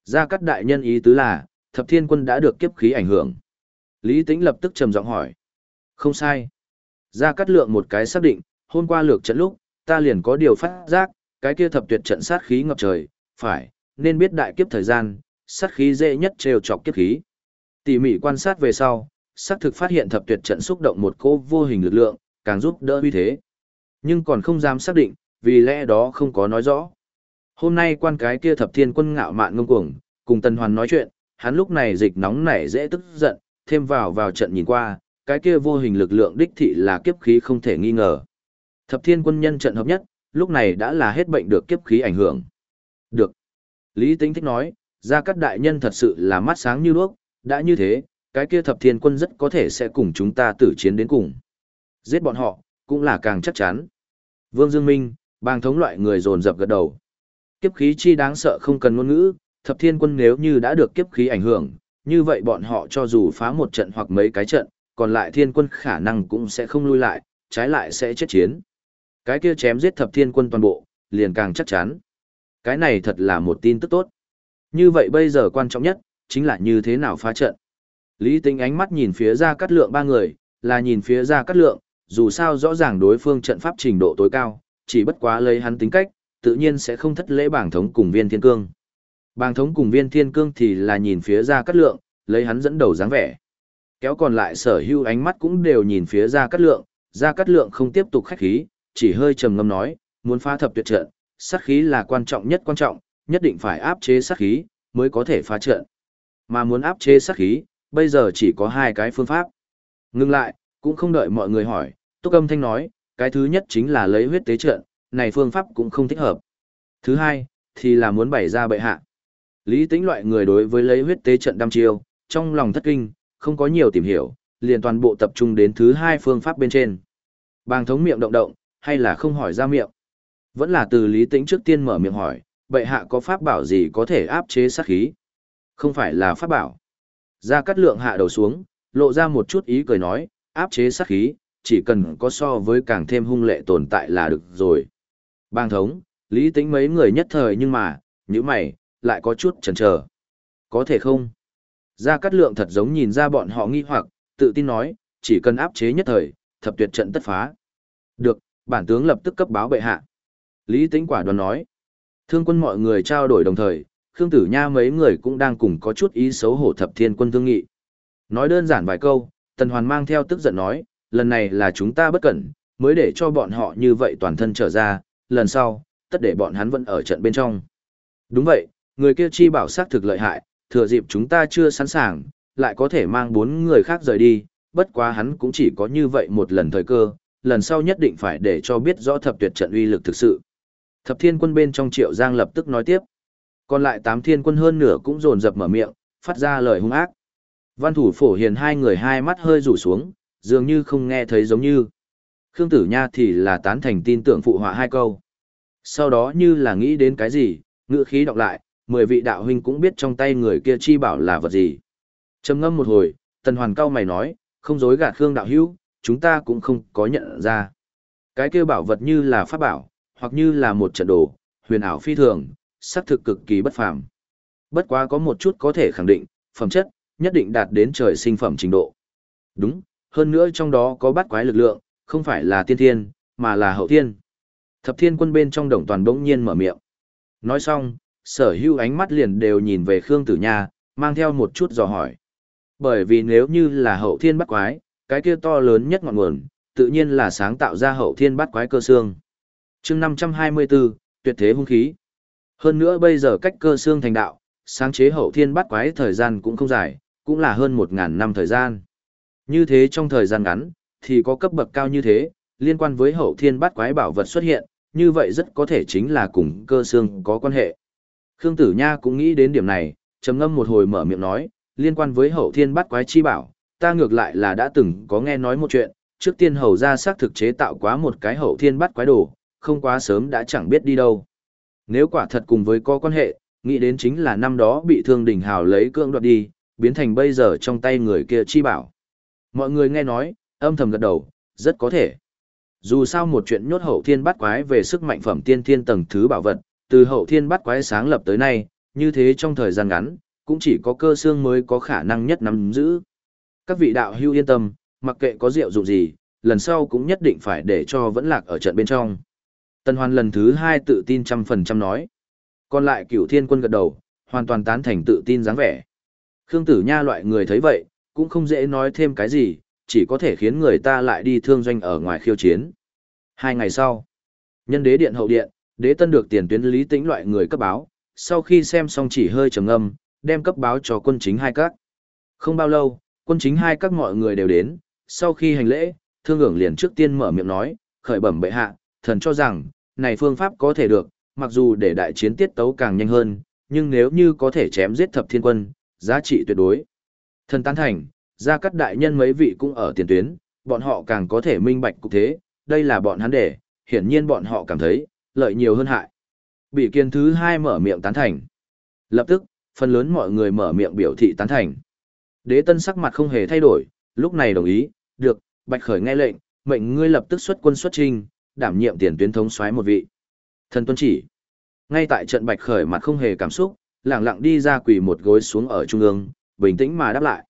Gia cắt đại nhân ý tứ là, thập thiên quân đã được kiếp khí ảnh hưởng. Lý Tĩnh lập tức trầm giọng hỏi. Không sai. Gia Cát Lượng một cái xác định, hôm qua lược trận lúc, ta liền có điều phát giác, cái kia thập tuyệt trận sát khí ngập trời, phải, nên biết đại kiếp thời gian, sát khí dễ nhất trêu chọc kiếp khí. Tỉ mỉ quan sát về sau, xác thực phát hiện thập tuyệt trận xúc động một cô vô hình lực lượng, càng giúp đỡ uy thế. Nhưng còn không dám xác định, vì lẽ đó không có nói rõ. Hôm nay quan cái kia thập thiên quân ngạo mạn ngông cuồng, cùng Tần Hoàn nói chuyện, hắn lúc này dịch nóng nảy dễ tức giận, thêm vào vào trận nhìn qua, cái kia vô hình lực lượng đích thị là kiếp khí không thể nghi ngờ. Thập thiên quân nhân trận hợp nhất, lúc này đã là hết bệnh được kiếp khí ảnh hưởng. Được. Lý Tính thích nói, ra các đại nhân thật sự là mắt sáng như đuốc, đã như thế, cái kia thập thiên quân rất có thể sẽ cùng chúng ta tử chiến đến cùng. Giết bọn họ, cũng là càng chắc chắn. Vương Dương Minh, bang thống loại người dồn dập gật đầu. Kiếp khí chi đáng sợ không cần ngôn ngữ, thập thiên quân nếu như đã được kiếp khí ảnh hưởng, như vậy bọn họ cho dù phá một trận hoặc mấy cái trận, còn lại thiên quân khả năng cũng sẽ không lui lại, trái lại sẽ chết chiến. Cái kia chém giết thập thiên quân toàn bộ, liền càng chắc chắn. Cái này thật là một tin tức tốt. Như vậy bây giờ quan trọng nhất, chính là như thế nào phá trận. Lý tính ánh mắt nhìn phía ra cắt lượng ba người, là nhìn phía ra cắt lượng, dù sao rõ ràng đối phương trận pháp trình độ tối cao, chỉ bất quá lấy hắn tính cách, tự nhiên sẽ không thất lễ bảng thống cùng viên thiên cương. Bàng thống cùng viên thiên cương thì là nhìn phía ra cắt lượng, lấy hắn dẫn đầu dáng vẻ. Kéo còn lại sở hưu ánh mắt cũng đều nhìn phía ra cắt lượng, ra cắt lượng không tiếp tục khách khí, chỉ hơi trầm ngâm nói, muốn phá thập tuyệt trận, sát khí là quan trọng nhất quan trọng, nhất định phải áp chế sát khí, mới có thể phá trận. Mà muốn áp chế sát khí, bây giờ chỉ có hai cái phương pháp. Ngưng lại, cũng không đợi mọi người hỏi, Túc Âm Thanh nói, cái thứ nhất chính là lấy huyết tế trận, này phương pháp cũng không thích hợp. Thứ hai, thì là muốn bày ra bệ hạ. Lý tính loại người đối với lấy huyết tế trận đăm chiêu, trong lòng thất kinh, không có nhiều tìm hiểu, liền toàn bộ tập trung đến thứ hai phương pháp bên trên. Bàng thống miệng động động, hay là không hỏi ra miệng. Vẫn là từ lý Tĩnh trước tiên mở miệng hỏi, bệ hạ có pháp bảo gì có thể áp chế sát khí? Không phải là pháp bảo. Ra cắt lượng hạ đầu xuống, lộ ra một chút ý cười nói, áp chế sát khí, chỉ cần có so với càng thêm hung lệ tồn tại là được rồi. Bang thống, lý tính mấy người nhất thời nhưng mà, những mày, lại có chút chần chờ. Có thể không? Gia Cát Lượng thật giống nhìn ra bọn họ nghi hoặc, tự tin nói, chỉ cần áp chế nhất thời, thập tuyệt trận tất phá. Được, bản tướng lập tức cấp báo bệ hạ. Lý Tĩnh quả đoán nói. Thương quân mọi người trao đổi đồng thời, Khương Tử Nha mấy người cũng đang cùng có chút ý xấu hổ thập thiên quân thương nghị. Nói đơn giản vài câu, Tần Hoàn mang theo tức giận nói, lần này là chúng ta bất cẩn, mới để cho bọn họ như vậy toàn thân trở ra, lần sau, tất để bọn hắn vẫn ở trận bên trong. Đúng vậy, người kia chi bảo sát thực lợi hại, thừa dịp chúng ta chưa sẵn sàng, lại có thể mang bốn người khác rời đi, bất quá hắn cũng chỉ có như vậy một lần thời cơ, lần sau nhất định phải để cho biết rõ thập tuyệt trận uy lực thực sự. Thập thiên quân bên trong triệu giang lập tức nói tiếp. Còn lại tám thiên quân hơn nửa cũng rồn rập mở miệng, phát ra lời hung ác. Văn thủ phổ hiền hai người hai mắt hơi rủ xuống, dường như không nghe thấy giống như. Khương Tử Nha thì là tán thành tin tưởng phụ họa hai câu. Sau đó như là nghĩ đến cái gì, ngựa khí đọc lại, mười vị đạo huynh cũng biết trong tay người kia chi bảo là vật gì. trầm ngâm một hồi, tần hoàn cao mày nói, không dối gạt Khương đạo hữu, chúng ta cũng không có nhận ra. Cái kia bảo vật như là pháp bảo, hoặc như là một trận đồ, huyền ảo phi thường, sắc thực cực kỳ bất phàm. Bất quá có một chút có thể khẳng định, phẩm chất, nhất định đạt đến trời sinh phẩm trình độ. Đúng, hơn nữa trong đó có bắt quái lực lượng, không phải là tiên thiên, mà là hậu thiên. Thập thiên quân bên trong đồng toàn bỗng nhiên mở miệng. Nói xong, sở hữu ánh mắt liền đều nhìn về Khương Tử Nha, mang theo một chút dò hỏi. Bởi vì nếu như là hậu thiên bắt quái, cái kia to lớn nhất ngọn nguồn, tự nhiên là sáng tạo ra hậu thiên bắt quái cơ xương. chương 524, tuyệt thế hung khí. Hơn nữa bây giờ cách cơ xương thành đạo, sáng chế hậu thiên bắt quái thời gian cũng không dài, cũng là hơn 1.000 năm thời gian. Như thế trong thời gian ngắn, thì có cấp bậc cao như thế, liên quan với hậu thiên bắt quái bảo vật xuất hiện, như vậy rất có thể chính là cùng cơ xương có quan hệ. Khương Tử Nha cũng nghĩ đến điểm này, trầm ngâm một hồi mở miệng nói, liên quan với hậu thiên bắt quái chi bảo, ta ngược lại là đã từng có nghe nói một chuyện, trước tiên hầu ra xác thực chế tạo quá một cái hậu thiên bắt quái đồ, không quá sớm đã chẳng biết đi đâu. Nếu quả thật cùng với có quan hệ, nghĩ đến chính là năm đó bị thương đỉnh hào lấy cương đoạt đi, biến thành bây giờ trong tay người kia chi bảo. Mọi người nghe nói, âm thầm gật đầu, rất có thể. Dù sao một chuyện nhốt hậu thiên bắt quái về sức mạnh phẩm tiên thiên tầng thứ bảo vật, từ hậu thiên bắt quái sáng lập tới nay, như thế trong thời gian ngắn, cũng chỉ có cơ xương mới có khả năng nhất nắm giữ. Các vị đạo hưu yên tâm, mặc kệ có rượu dụng gì, lần sau cũng nhất định phải để cho vẫn lạc ở trận bên trong. Tân Hoan lần thứ hai tự tin trăm phần trăm nói. Còn lại cửu thiên quân gật đầu, hoàn toàn tán thành tự tin dáng vẻ. Khương Tử Nha loại người thấy vậy, cũng không dễ nói thêm cái gì, chỉ có thể khiến người ta lại đi thương doanh ở ngoài khiêu chiến. Hai ngày sau, nhân đế điện hậu điện, đế tân được tiền tuyến lý tĩnh loại người cấp báo, sau khi xem xong chỉ hơi trầm ngâm, đem cấp báo cho quân chính hai các. Không bao lâu, quân chính hai các mọi người đều đến, sau khi hành lễ, thương ưởng liền trước tiên mở miệng nói, khởi bẩm bệ hạ, thần cho rằng, này phương pháp có thể được, mặc dù để đại chiến tiết tấu càng nhanh hơn, nhưng nếu như có thể chém giết thập thiên quân, giá trị tuyệt đối. Thần tán thành, ra cắt đại nhân mấy vị cũng ở tiền tuyến, bọn họ càng có thể minh bạch cục thế, đây là bọn hắn để, hiển nhiên bọn họ cảm thấy, lợi nhiều hơn hại. Bị kiên thứ hai mở miệng tán thành. Lập tức, phần lớn mọi người mở miệng biểu thị tán thành. Đế tân sắc mặt không hề thay đổi, lúc này đồng ý, được, bạch khởi nghe lệnh, mệnh ngươi lập tức xuất quân xuất trinh, đảm nhiệm tiền tuyến thống soái một vị. Thần tuân chỉ. Ngay tại trận bạch khởi mặt không hề cảm xúc, lặng lặng đi ra quỳ một gối xuống ở trung ương, bình tĩnh mà đáp lại.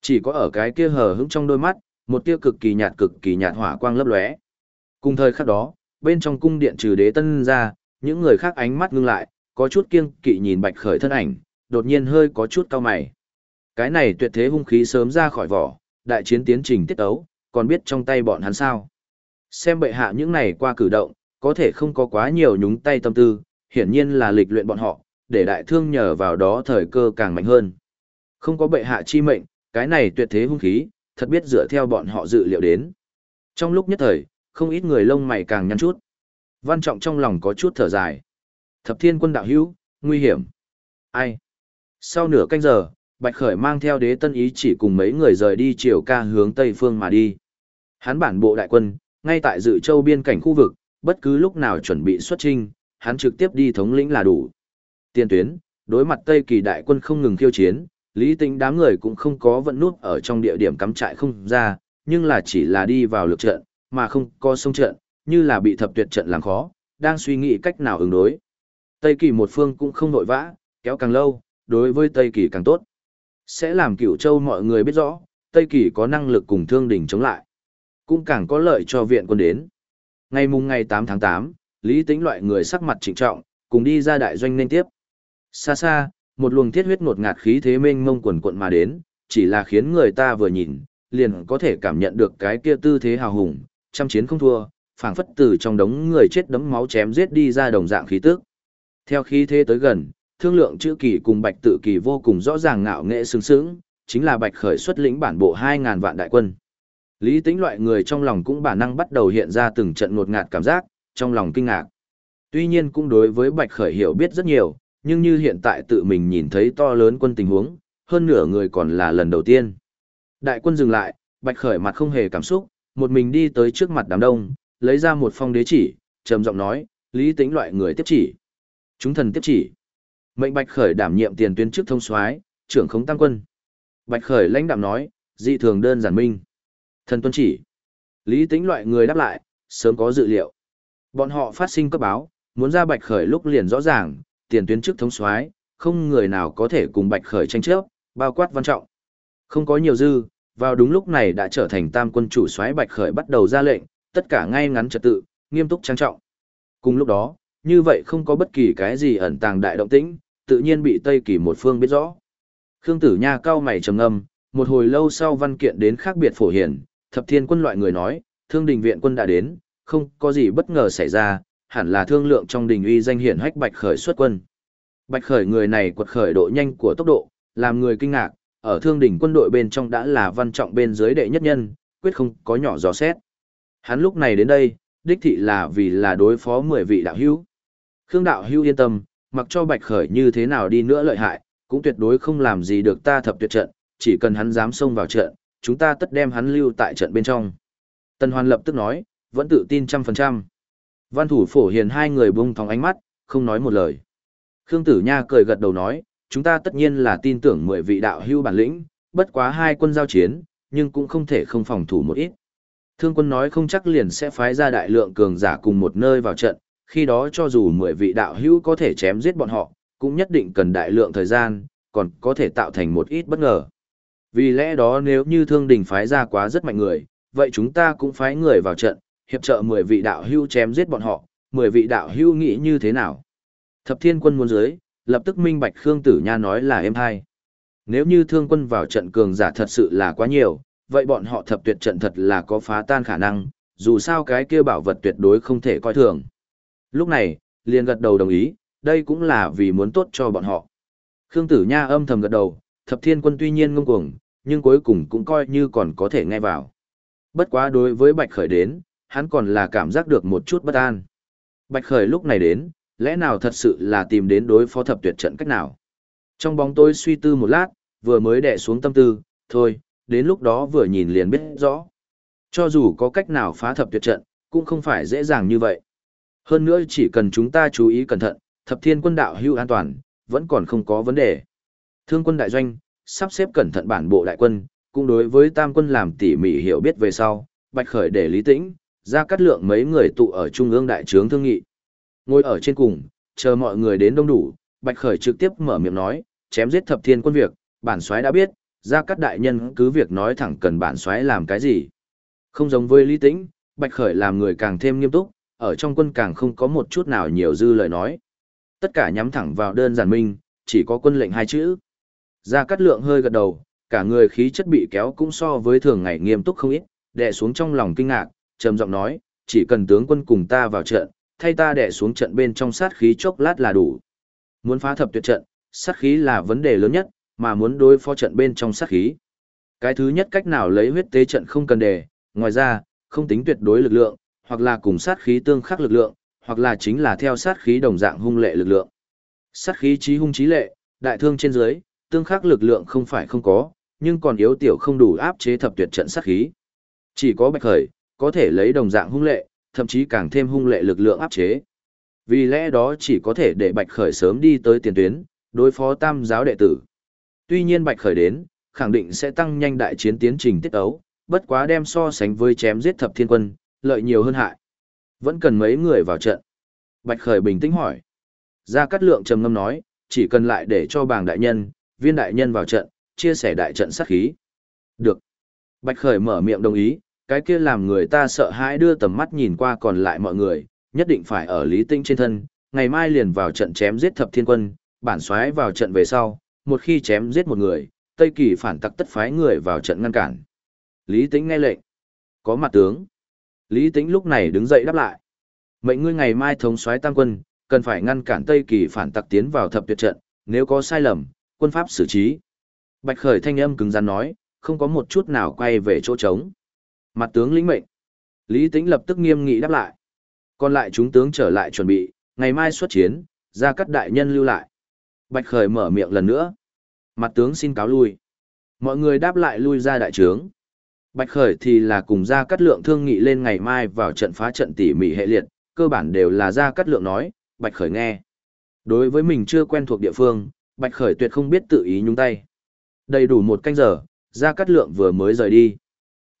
Chỉ có ở cái kia hờ hững trong đôi mắt, một tia cực kỳ nhạt cực kỳ nhạt hỏa quang lấp lóe. Cùng thời khắc đó, bên trong cung điện trừ đế tân ra, những người khác ánh mắt ngưng lại, có chút kiêng kỵ nhìn bạch khởi thân ảnh, đột nhiên hơi có chút cao mày. Cái này tuyệt thế hung khí sớm ra khỏi vỏ, đại chiến tiến trình tiết ấu, còn biết trong tay bọn hắn sao. Xem bệ hạ những này qua cử động, có thể không có quá nhiều nhúng tay tâm tư, hiển nhiên là lịch luyện bọn họ, để đại thương nhờ vào đó thời cơ càng mạnh hơn. Không có bệ hạ chi mệnh, cái này tuyệt thế hung khí, thật biết dựa theo bọn họ dự liệu đến. Trong lúc nhất thời, không ít người lông mày càng nhăn chút. Văn trọng trong lòng có chút thở dài. Thập thiên quân đạo hữu, nguy hiểm. Ai? Sau nửa canh giờ, Bạch Khởi mang theo đế tân ý chỉ cùng mấy người rời đi chiều ca hướng Tây Phương mà đi. Hắn bản bộ đại quân, ngay tại dự châu biên cảnh khu vực, bất cứ lúc nào chuẩn bị xuất trinh, hắn trực tiếp đi thống lĩnh là đủ. Tiên tuyến, đối mặt Tây kỳ đại quân không ngừng khiêu chiến, lý tính đám người cũng không có vận nút ở trong địa điểm cắm trại không ra, nhưng là chỉ là đi vào lực trận, mà không có sông trận, như là bị thập tuyệt trận làm khó, đang suy nghĩ cách nào ứng đối. Tây kỳ một phương cũng không nội vã, kéo càng lâu, đối với Tây kỳ càng tốt. Sẽ làm cửu châu mọi người biết rõ, Tây kỳ có năng lực cùng thương đỉnh chống lại. Cũng càng có lợi cho viện quân đến. Ngày mùng ngày 8 tháng 8, Lý Tĩnh loại người sắc mặt trịnh trọng, cùng đi ra đại doanh nên tiếp. Xa xa, một luồng thiết huyết ngột ngạt khí thế mênh mông quần quận mà đến, chỉ là khiến người ta vừa nhìn, liền có thể cảm nhận được cái kia tư thế hào hùng, trăm chiến không thua, phảng phất từ trong đống người chết đấm máu chém giết đi ra đồng dạng khí tức. Theo khí thế tới gần, thương lượng chữ kỳ cùng bạch tự kỳ vô cùng rõ ràng ngạo nghệ sướng sướng, chính là bạch khởi xuất lĩnh bản bộ 2.000 vạn đại quân. Lý tính loại người trong lòng cũng bản năng bắt đầu hiện ra từng trận ngột ngạt cảm giác, trong lòng kinh ngạc. Tuy nhiên cũng đối với bạch khởi hiểu biết rất nhiều, nhưng như hiện tại tự mình nhìn thấy to lớn quân tình huống, hơn nửa người còn là lần đầu tiên. Đại quân dừng lại, bạch khởi mặt không hề cảm xúc, một mình đi tới trước mặt đám đông, lấy ra một phong đế chỉ, trầm giọng nói, lý Tĩnh loại người tiếp chỉ. Chúng thần tiếp chỉ. Mệnh Bạch Khởi đảm nhiệm tiền tuyến trước thông soái, trưởng khống tăng quân. Bạch Khởi lãnh đạm nói, dị thường đơn giản minh. Thần tuân chỉ. Lý Tĩnh loại người đáp lại, sớm có dự liệu. Bọn họ phát sinh cấp báo, muốn ra Bạch Khởi lúc liền rõ ràng, tiền tuyến trước thống soái, không người nào có thể cùng Bạch Khởi tranh chấp, bao quát văn trọng. Không có nhiều dư, vào đúng lúc này đã trở thành tam quân chủ soái Bạch Khởi bắt đầu ra lệnh, tất cả ngay ngắn trật tự, nghiêm túc trang trọng. Cùng lúc đó, như vậy không có bất kỳ cái gì ẩn tàng đại động tĩnh, tự nhiên bị Tây Kỳ một phương biết rõ. Khương Tử Nha cao mày trầm ngâm, một hồi lâu sau văn kiện đến khác biệt phổ hiển, thập thiên quân loại người nói, thương đình viện quân đã đến, không có gì bất ngờ xảy ra, hẳn là thương lượng trong đình uy danh hiển hách Bạch Khởi xuất quân. Bạch Khởi người này quật khởi độ nhanh của tốc độ, làm người kinh ngạc, ở thương đỉnh quân đội bên trong đã là văn trọng bên dưới đệ nhất nhân, quyết không có nhỏ gió xét. Hắn lúc này đến đây, đích thị là vì là đối phó 10 vị đạo hữu. Khương đạo hữu yên tâm, mặc cho Bạch Khởi như thế nào đi nữa lợi hại, cũng tuyệt đối không làm gì được ta thập tuyệt trận, chỉ cần hắn dám xông vào trận, chúng ta tất đem hắn lưu tại trận bên trong. tân Hoan lập tức nói, vẫn tự tin trăm phần trăm. Văn thủ phổ hiền hai người bung thòng ánh mắt, không nói một lời. Khương Tử Nha cười gật đầu nói, chúng ta tất nhiên là tin tưởng mười vị đạo hưu bản lĩnh, bất quá hai quân giao chiến, nhưng cũng không thể không phòng thủ một ít. Thương quân nói không chắc liền sẽ phái ra đại lượng cường giả cùng một nơi vào trận, khi đó cho dù mười vị đạo hữu có thể chém giết bọn họ, cũng nhất định cần đại lượng thời gian, còn có thể tạo thành một ít bất ngờ. Vì lẽ đó nếu như thương đình phái ra quá rất mạnh người, vậy chúng ta cũng phái người vào trận, hiệp trợ mười vị đạo hữu chém giết bọn họ, mười vị đạo hữu nghĩ như thế nào? Thập thiên quân muốn dưới, lập tức minh bạch Khương Tử Nha nói là em hai. Nếu như thương quân vào trận cường giả thật sự là quá nhiều, vậy bọn họ thập tuyệt trận thật là có phá tan khả năng, dù sao cái kia bảo vật tuyệt đối không thể coi thường. Lúc này, liền gật đầu đồng ý, đây cũng là vì muốn tốt cho bọn họ. Khương Tử Nha âm thầm gật đầu, thập thiên quân tuy nhiên ngông cuồng, nhưng cuối cùng cũng coi như còn có thể nghe vào. Bất quá đối với Bạch Khởi đến, hắn còn là cảm giác được một chút bất an. Bạch Khởi lúc này đến, lẽ nào thật sự là tìm đến đối phó thập tuyệt trận cách nào? Trong bóng tối suy tư một lát, vừa mới đè xuống tâm tư, thôi, đến lúc đó vừa nhìn liền biết rõ. Cho dù có cách nào phá thập tuyệt trận, cũng không phải dễ dàng như vậy. Hơn nữa chỉ cần chúng ta chú ý cẩn thận, thập thiên quân đạo hưu an toàn, vẫn còn không có vấn đề. Thương quân đại doanh, sắp xếp cẩn thận bản bộ đại quân, cũng đối với tam quân làm tỉ mỉ hiểu biết về sau, bạch khởi để lý tĩnh, ra cắt lượng mấy người tụ ở trung ương đại trướng thương nghị. Ngồi ở trên cùng, chờ mọi người đến đông đủ, bạch khởi trực tiếp mở miệng nói, chém giết thập thiên quân việc, bản soái đã biết, ra các đại nhân cứ việc nói thẳng cần bản soái làm cái gì. Không giống với lý tĩnh, bạch khởi làm người càng thêm nghiêm túc, ở trong quân càng không có một chút nào nhiều dư lời nói. Tất cả nhắm thẳng vào đơn giản minh, chỉ có quân lệnh hai chữ. Gia Cát Lượng hơi gật đầu, cả người khí chất bị kéo cũng so với thường ngày nghiêm túc không ít, đè xuống trong lòng kinh ngạc, trầm giọng nói, chỉ cần tướng quân cùng ta vào trận, thay ta đẻ xuống trận bên trong sát khí chốc lát là đủ. Muốn phá thập tuyệt trận, sát khí là vấn đề lớn nhất, mà muốn đối phó trận bên trong sát khí. Cái thứ nhất cách nào lấy huyết tế trận không cần đề, ngoài ra, không tính tuyệt đối lực lượng, hoặc là cùng sát khí tương khắc lực lượng, hoặc là chính là theo sát khí đồng dạng hung lệ lực lượng. Sát khí chí hung chí lệ, đại thương trên dưới, tương khắc lực lượng không phải không có, nhưng còn yếu tiểu không đủ áp chế thập tuyệt trận sát khí. Chỉ có Bạch Khởi, có thể lấy đồng dạng hung lệ, thậm chí càng thêm hung lệ lực lượng áp chế. Vì lẽ đó chỉ có thể để Bạch Khởi sớm đi tới tiền tuyến, đối phó tam giáo đệ tử. Tuy nhiên Bạch Khởi đến, khẳng định sẽ tăng nhanh đại chiến tiến trình tiết ấu, bất quá đem so sánh với chém giết thập thiên quân, lợi nhiều hơn hại. Vẫn cần mấy người vào trận. Bạch Khởi bình tĩnh hỏi. Gia Cát Lượng trầm ngâm nói, chỉ cần lại để cho bàng đại nhân, viên đại nhân vào trận, chia sẻ đại trận sát khí. Được. Bạch Khởi mở miệng đồng ý, cái kia làm người ta sợ hãi đưa tầm mắt nhìn qua còn lại mọi người, nhất định phải ở Lý Tĩnh trên thân, ngày mai liền vào trận chém giết thập thiên quân, bản xoáy vào trận về sau, một khi chém giết một người, Tây Kỳ phản tặc tất phái người vào trận ngăn cản. Lý Tĩnh nghe lệnh. Có mặt tướng. Lý Tĩnh lúc này đứng dậy đáp lại. Mệnh ngươi ngày mai thống soái tam quân, cần phải ngăn cản Tây Kỳ phản tặc tiến vào thập tuyệt trận, nếu có sai lầm, quân pháp xử trí. Bạch Khởi thanh âm cứng rắn nói, không có một chút nào quay về chỗ trống. Mặt tướng lĩnh mệnh. Lý Tĩnh lập tức nghiêm nghị đáp lại. Còn lại chúng tướng trở lại chuẩn bị, ngày mai xuất chiến, ra cắt đại nhân lưu lại. Bạch Khởi mở miệng lần nữa. Mặt tướng xin cáo lui. Mọi người đáp lại lui ra đại trướng. Bạch Khởi thì là cùng ra cắt lượng thương nghị lên ngày mai vào trận phá trận tỉ mỉ hệ liệt, cơ bản đều là ra cắt lượng nói, Bạch Khởi nghe. Đối với mình chưa quen thuộc địa phương, Bạch Khởi tuyệt không biết tự ý nhúng tay. Đầy đủ một canh giờ, ra cắt lượng vừa mới rời đi.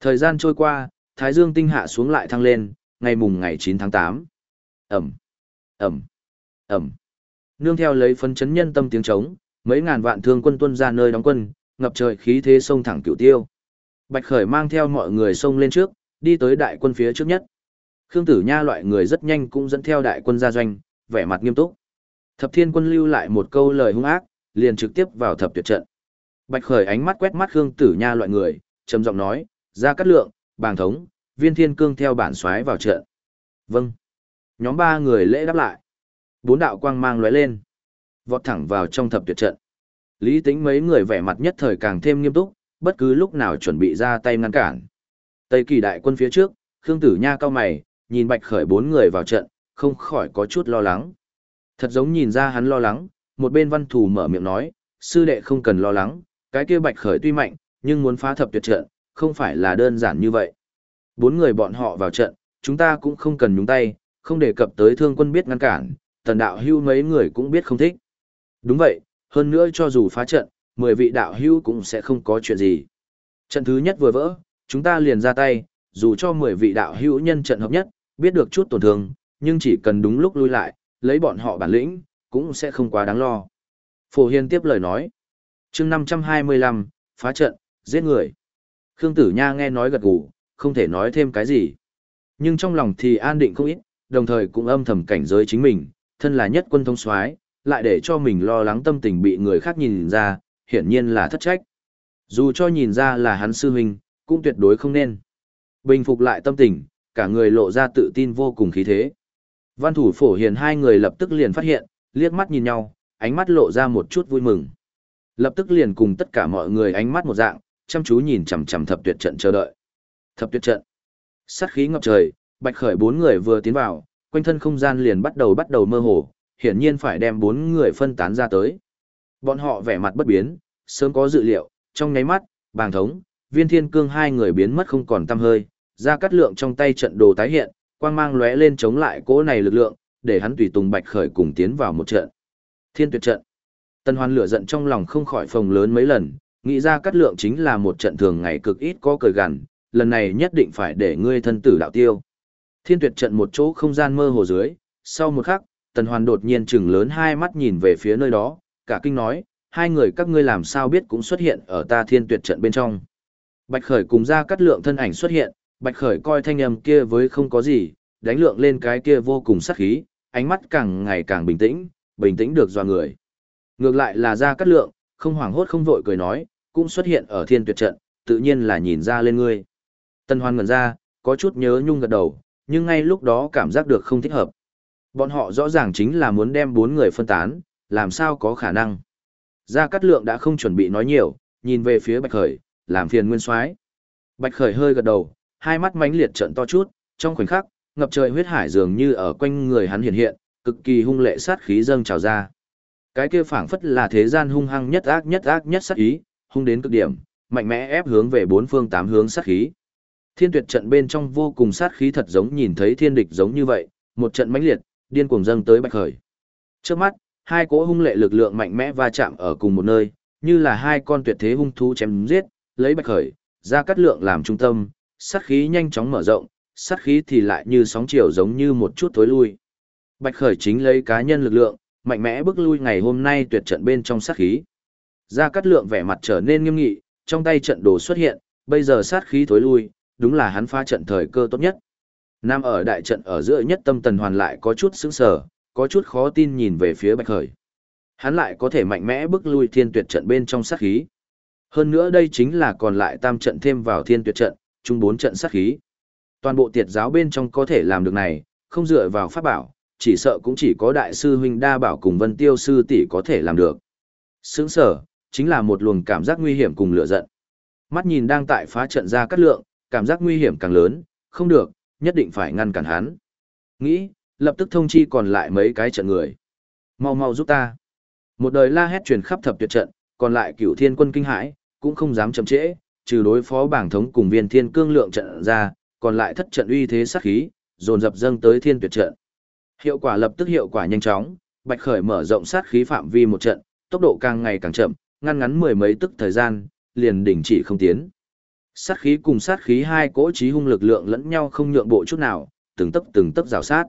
Thời gian trôi qua, Thái Dương tinh hạ xuống lại thăng lên, ngày mùng ngày 9 tháng 8. Ẩm, Ẩm, Ẩm. Nương theo lấy phấn chấn nhân tâm tiếng trống, mấy ngàn vạn thương quân tuân ra nơi đóng quân, ngập trời khí thế sông thẳng cửu tiêu. Bạch Khởi mang theo mọi người sông lên trước, đi tới đại quân phía trước nhất. Khương Tử Nha loại người rất nhanh cũng dẫn theo đại quân ra doanh, vẻ mặt nghiêm túc. Thập Thiên quân lưu lại một câu lời hung ác, liền trực tiếp vào thập tuyệt trận. Bạch Khởi ánh mắt quét mắt Khương Tử Nha loại người, trầm giọng nói, "Ra cắt lượng, bàng thống, viên thiên cương theo bản xoáy vào trận." "Vâng." Nhóm ba người lễ đáp lại. Bốn đạo quang mang lóe lên, vọt thẳng vào trong thập tuyệt trận. Lý Tĩnh mấy người vẻ mặt nhất thời càng thêm nghiêm túc, bất cứ lúc nào chuẩn bị ra tay ngăn cản. Tây Kỳ đại quân phía trước, Khương Tử Nha cao mày, nhìn Bạch Khởi bốn người vào trận, không khỏi có chút lo lắng. Thật giống nhìn ra hắn lo lắng, một bên văn thủ mở miệng nói, sư đệ không cần lo lắng, cái kia Bạch Khởi tuy mạnh, nhưng muốn phá thập tuyệt trận, không phải là đơn giản như vậy. Bốn người bọn họ vào trận, chúng ta cũng không cần nhúng tay, không đề cập tới thương quân biết ngăn cản, tần đạo hưu mấy người cũng biết không thích. Đúng vậy, hơn nữa cho dù phá trận, mười vị đạo hưu cũng sẽ không có chuyện gì. Trận thứ nhất vừa vỡ, chúng ta liền ra tay, dù cho mười vị đạo hưu nhân trận hợp nhất, biết được chút tổn thương, nhưng chỉ cần đúng lúc lui lại, lấy bọn họ bản lĩnh, cũng sẽ không quá đáng lo. Phổ Hiên tiếp lời nói. chương 525, phá trận, giết người. Khương Tử Nha nghe nói gật gù, không thể nói thêm cái gì. Nhưng trong lòng thì an định không ít, đồng thời cũng âm thầm cảnh giới chính mình, thân là nhất quân thông soái lại để cho mình lo lắng tâm tình bị người khác nhìn ra, hiển nhiên là thất trách. Dù cho nhìn ra là hắn sư huynh, cũng tuyệt đối không nên. Bình phục lại tâm tình, cả người lộ ra tự tin vô cùng khí thế. Văn thủ phổ hiền hai người lập tức liền phát hiện, liếc mắt nhìn nhau, ánh mắt lộ ra một chút vui mừng. Lập tức liền cùng tất cả mọi người ánh mắt một dạng, chăm chú nhìn chằm chằm thập tuyệt trận chờ đợi. Thập tuyệt trận. Sát khí ngập trời, Bạch Khởi bốn người vừa tiến vào, quanh thân không gian liền bắt đầu bắt đầu mơ hồ, hiển nhiên phải đem bốn người phân tán ra tới. Bọn họ vẻ mặt bất biến, sớm có dự liệu, trong nháy mắt, bàng thống, viên thiên cương hai người biến mất không còn tăm hơi, ra cắt lượng trong tay trận đồ tái hiện, quang mang lóe lên chống lại cỗ này lực lượng, để hắn tùy tùng bạch khởi cùng tiến vào một trận. Thiên tuyệt trận. Tân hoan lửa giận trong lòng không khỏi phồng lớn mấy lần, nghĩ ra cắt lượng chính là một trận thường ngày cực ít có cười gằn, lần này nhất định phải để ngươi thân tử đạo tiêu. Thiên tuyệt trận một chỗ không gian mơ hồ dưới, sau một khắc, tần hoàn đột nhiên chừng lớn hai mắt nhìn về phía nơi đó, cả kinh nói, hai người các ngươi làm sao biết cũng xuất hiện ở ta thiên tuyệt trận bên trong. Bạch khởi cùng ra cắt lượng thân ảnh xuất hiện, bạch khởi coi thanh âm kia với không có gì, đánh lượng lên cái kia vô cùng sắc khí, ánh mắt càng ngày càng bình tĩnh, bình tĩnh được dò người. Ngược lại là ra cắt lượng, không hoảng hốt không vội cười nói, cũng xuất hiện ở thiên tuyệt trận, tự nhiên là nhìn ra lên ngươi. Tân hoan ngẩn ra, có chút nhớ nhung gật đầu, nhưng ngay lúc đó cảm giác được không thích hợp. Bọn họ rõ ràng chính là muốn đem bốn người phân tán, làm sao có khả năng. Gia Cát Lượng đã không chuẩn bị nói nhiều, nhìn về phía Bạch Khởi, làm phiền nguyên soái. Bạch Khởi hơi gật đầu, hai mắt mãnh liệt trận to chút, trong khoảnh khắc, ngập trời huyết hải dường như ở quanh người hắn hiện hiện, cực kỳ hung lệ sát khí dâng trào ra. Cái kia phảng phất là thế gian hung hăng nhất ác nhất ác nhất sát ý, hung đến cực điểm, mạnh mẽ ép hướng về bốn phương tám hướng sát khí. Thiên tuyệt trận bên trong vô cùng sát khí thật giống nhìn thấy thiên địch giống như vậy, một trận mãnh liệt, điên cuồng dâng tới bạch khởi. Trước mắt, hai cỗ hung lệ lực lượng mạnh mẽ va chạm ở cùng một nơi, như là hai con tuyệt thế hung thú chém giết, lấy bạch khởi, ra cắt lượng làm trung tâm, sát khí nhanh chóng mở rộng, sát khí thì lại như sóng chiều giống như một chút tối lui. Bạch khởi chính lấy cá nhân lực lượng, mạnh mẽ bước lui ngày hôm nay tuyệt trận bên trong sát khí gia cát lượng vẻ mặt trở nên nghiêm nghị, trong tay trận đồ xuất hiện, bây giờ sát khí thối lui, đúng là hắn phá trận thời cơ tốt nhất. Nam ở đại trận ở giữa nhất tâm tần hoàn lại có chút sững sờ, có chút khó tin nhìn về phía Bạch Khởi. Hắn lại có thể mạnh mẽ bước lui thiên tuyệt trận bên trong sát khí. Hơn nữa đây chính là còn lại tam trận thêm vào thiên tuyệt trận, chung bốn trận sát khí. Toàn bộ tiệt giáo bên trong có thể làm được này, không dựa vào pháp bảo, chỉ sợ cũng chỉ có đại sư huynh đa bảo cùng vân tiêu sư tỷ có thể làm được. Sướng sở, chính là một luồng cảm giác nguy hiểm cùng lửa giận. Mắt nhìn đang tại phá trận ra cắt lượng, cảm giác nguy hiểm càng lớn, không được, nhất định phải ngăn cản hắn. Nghĩ, lập tức thông chi còn lại mấy cái trận người. Mau mau giúp ta. Một đời la hét truyền khắp thập tuyệt trận, còn lại cửu thiên quân kinh hãi, cũng không dám chậm trễ, trừ đối phó bảng thống cùng viên thiên cương lượng trận ra, còn lại thất trận uy thế sát khí, dồn dập dâng tới thiên tuyệt trận. Hiệu quả lập tức hiệu quả nhanh chóng, Bạch Khởi mở rộng sát khí phạm vi một trận, tốc độ càng ngày càng chậm, ngăn ngắn mười mấy tức thời gian, liền đình chỉ không tiến. Sát khí cùng sát khí hai cỗ trí hung lực lượng lẫn nhau không nhượng bộ chút nào, từng tấc từng tấc rào sát.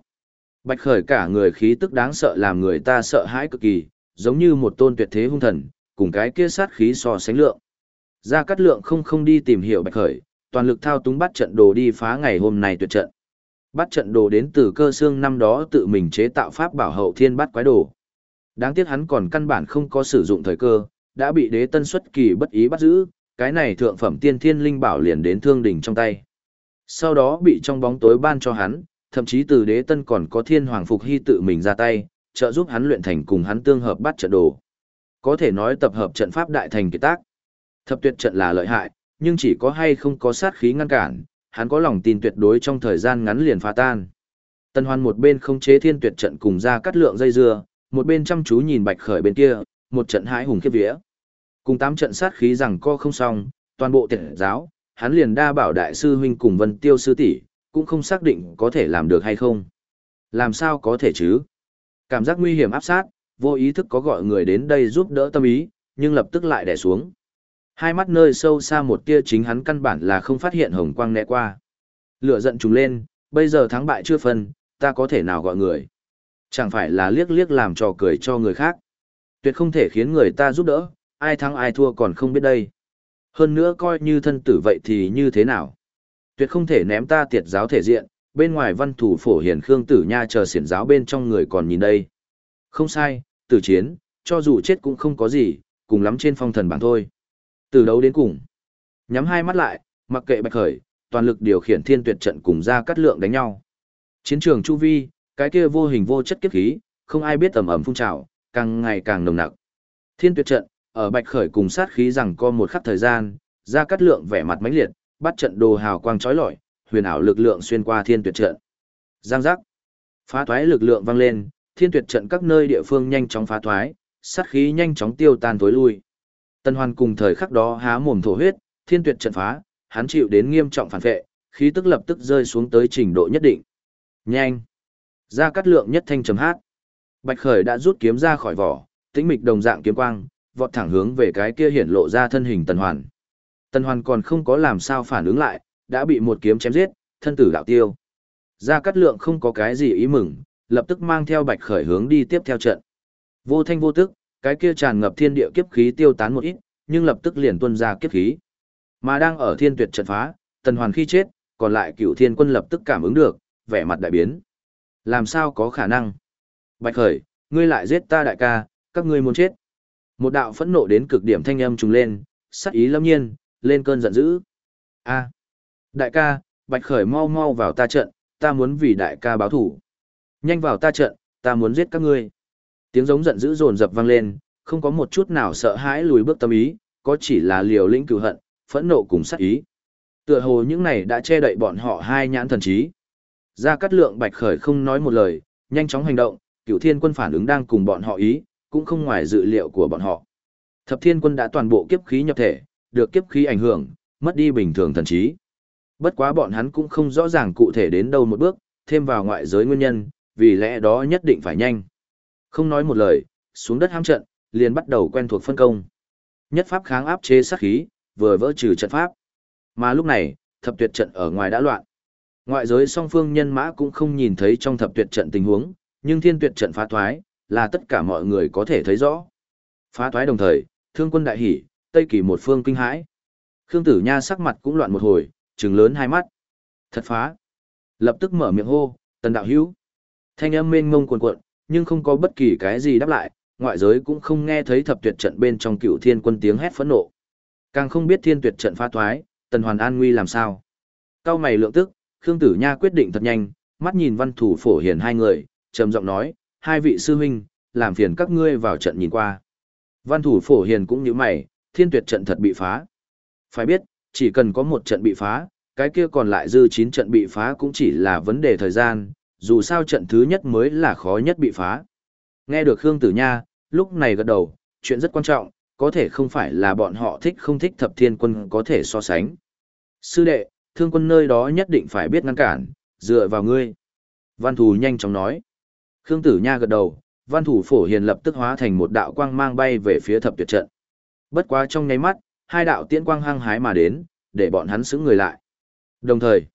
Bạch Khởi cả người khí tức đáng sợ làm người ta sợ hãi cực kỳ, giống như một tôn tuyệt thế hung thần, cùng cái kia sát khí so sánh lượng. Gia Cát Lượng không không đi tìm hiểu Bạch Khởi, toàn lực thao túng bắt trận đồ đi phá ngày hôm nay tuyệt trận. Bắt trận đồ đến từ cơ xương năm đó tự mình chế tạo pháp bảo hậu thiên bắt quái đồ. Đáng tiếc hắn còn căn bản không có sử dụng thời cơ, đã bị đế tân xuất kỳ bất ý bắt giữ, cái này thượng phẩm tiên thiên linh bảo liền đến thương đỉnh trong tay. Sau đó bị trong bóng tối ban cho hắn, thậm chí từ đế tân còn có thiên hoàng phục hy tự mình ra tay, trợ giúp hắn luyện thành cùng hắn tương hợp bắt trận đồ. Có thể nói tập hợp trận pháp đại thành kỳ tác. Thập tuyệt trận là lợi hại, nhưng chỉ có hay không có sát khí ngăn cản, hắn có lòng tin tuyệt đối trong thời gian ngắn liền phá tan. Tân Hoan một bên không chế thiên tuyệt trận cùng ra cắt lượng dây dưa, một bên chăm chú nhìn Bạch Khởi bên kia, một trận hãi hùng khiếp vía. Cùng tám trận sát khí rằng co không xong, toàn bộ tiệt giáo, hắn liền đa bảo đại sư huynh cùng Vân Tiêu sư tỷ, cũng không xác định có thể làm được hay không. Làm sao có thể chứ? Cảm giác nguy hiểm áp sát, vô ý thức có gọi người đến đây giúp đỡ tâm ý, nhưng lập tức lại đè xuống. Hai mắt nơi sâu xa một tia chính hắn căn bản là không phát hiện hồng quang né qua. Lửa giận trùng lên, bây giờ thắng bại chưa phân, ta có thể nào gọi người. Chẳng phải là liếc liếc làm trò cười cho người khác. Tuyệt không thể khiến người ta giúp đỡ, ai thắng ai thua còn không biết đây. Hơn nữa coi như thân tử vậy thì như thế nào. Tuyệt không thể ném ta tiệt giáo thể diện, bên ngoài văn thủ phổ hiền khương tử nha chờ xiển giáo bên trong người còn nhìn đây. Không sai, tử chiến, cho dù chết cũng không có gì, cùng lắm trên phong thần bảng thôi. Từ đấu đến cùng. Nhắm hai mắt lại, mặc kệ bạch khởi, toàn lực điều khiển thiên tuyệt trận cùng ra cắt lượng đánh nhau. Chiến trường chu vi, cái kia vô hình vô chất kiếp khí, không ai biết ẩm ẩm phun trào, càng ngày càng nồng nặc. Thiên tuyệt trận, ở bạch khởi cùng sát khí rằng co một khắc thời gian, ra cắt lượng vẻ mặt mãnh liệt, bắt trận đồ hào quang chói lọi, huyền ảo lực lượng xuyên qua thiên tuyệt trận. Giang giác. Phá thoái lực lượng vang lên, thiên tuyệt trận các nơi địa phương nhanh chóng phá thoái, sát khí nhanh chóng tiêu tan tối lui. Tân Hoan cùng thời khắc đó há mồm thổ huyết, thiên tuyệt trận phá, hắn chịu đến nghiêm trọng phản vệ, khí tức lập tức rơi xuống tới trình độ nhất định. Nhanh! Ra cắt lượng nhất thanh chấm hát. Bạch Khởi đã rút kiếm ra khỏi vỏ, tĩnh mịch đồng dạng kiếm quang, vọt thẳng hướng về cái kia hiển lộ ra thân hình Tần Hoàn. Tần Hoàn còn không có làm sao phản ứng lại, đã bị một kiếm chém giết, thân tử đạo tiêu. Gia Cát Lượng không có cái gì ý mừng, lập tức mang theo Bạch Khởi hướng đi tiếp theo trận. Vô thanh vô tức, cái kia tràn ngập thiên địa kiếp khí tiêu tán một ít, nhưng lập tức liền tuôn ra kiếp khí. Mà đang ở thiên tuyệt trận phá, tần hoàn khi chết, còn lại cựu thiên quân lập tức cảm ứng được, vẻ mặt đại biến. Làm sao có khả năng? Bạch khởi, ngươi lại giết ta đại ca, các ngươi muốn chết. Một đạo phẫn nộ đến cực điểm thanh âm trùng lên, sắc ý lâm nhiên, lên cơn giận dữ. A, à, đại ca, bạch khởi mau mau vào ta trận, ta muốn vì đại ca báo thủ. Nhanh vào ta trận, ta muốn giết các ngươi. Tiếng giống giận dữ dồn dập vang lên, không có một chút nào sợ hãi lùi bước tâm ý, có chỉ là liều lĩnh cửu hận, phẫn nộ cùng sát ý. Tựa hồ những này đã che đậy bọn họ hai nhãn thần trí. Gia Cát Lượng Bạch Khởi không nói một lời, nhanh chóng hành động, Cửu Thiên Quân phản ứng đang cùng bọn họ ý, cũng không ngoài dự liệu của bọn họ. Thập Thiên Quân đã toàn bộ kiếp khí nhập thể, được kiếp khí ảnh hưởng, mất đi bình thường thần trí. Bất quá bọn hắn cũng không rõ ràng cụ thể đến đâu một bước, thêm vào ngoại giới nguyên nhân, vì lẽ đó nhất định phải nhanh. Không nói một lời, xuống đất ham trận, liền bắt đầu quen thuộc phân công. Nhất pháp kháng áp chế sát khí, vừa vỡ trừ trận pháp. Mà lúc này, thập tuyệt trận ở ngoài đã loạn. Ngoại giới song phương nhân mã cũng không nhìn thấy trong thập tuyệt trận tình huống, nhưng thiên tuyệt trận phá thoái, là tất cả mọi người có thể thấy rõ. Phá thoái đồng thời, thương quân đại hỉ, Tây Kỳ một phương kinh hãi. Khương Tử Nha sắc mặt cũng loạn một hồi, trừng lớn hai mắt. Thật phá. Lập tức mở miệng hô, tần đạo hữu. Thanh âm mênh mông cuồn cuộn, nhưng không có bất kỳ cái gì đáp lại, ngoại giới cũng không nghe thấy thập tuyệt trận bên trong cựu thiên quân tiếng hét phẫn nộ. Càng không biết thiên tuyệt trận phá thoái, tần hoàn an nguy làm sao. Cao mày lượng tức, Khương Tử Nha quyết định thật nhanh, mắt nhìn văn thủ phổ hiền hai người, trầm giọng nói, hai vị sư huynh, làm phiền các ngươi vào trận nhìn qua. Văn thủ phổ hiền cũng như mày, thiên tuyệt trận thật bị phá. Phải biết, chỉ cần có một trận bị phá, cái kia còn lại dư chín trận bị phá cũng chỉ là vấn đề thời gian, dù sao trận thứ nhất mới là khó nhất bị phá. Nghe được Khương Tử Nha, lúc này gật đầu, chuyện rất quan trọng, có thể không phải là bọn họ thích không thích thập thiên quân có thể so sánh. Sư đệ, thương quân nơi đó nhất định phải biết ngăn cản, dựa vào ngươi. Văn thủ nhanh chóng nói. Khương Tử Nha gật đầu, văn thủ phổ hiền lập tức hóa thành một đạo quang mang bay về phía thập tuyệt trận. Bất quá trong nháy mắt, hai đạo tiễn quang hăng hái mà đến, để bọn hắn xứng người lại. Đồng thời,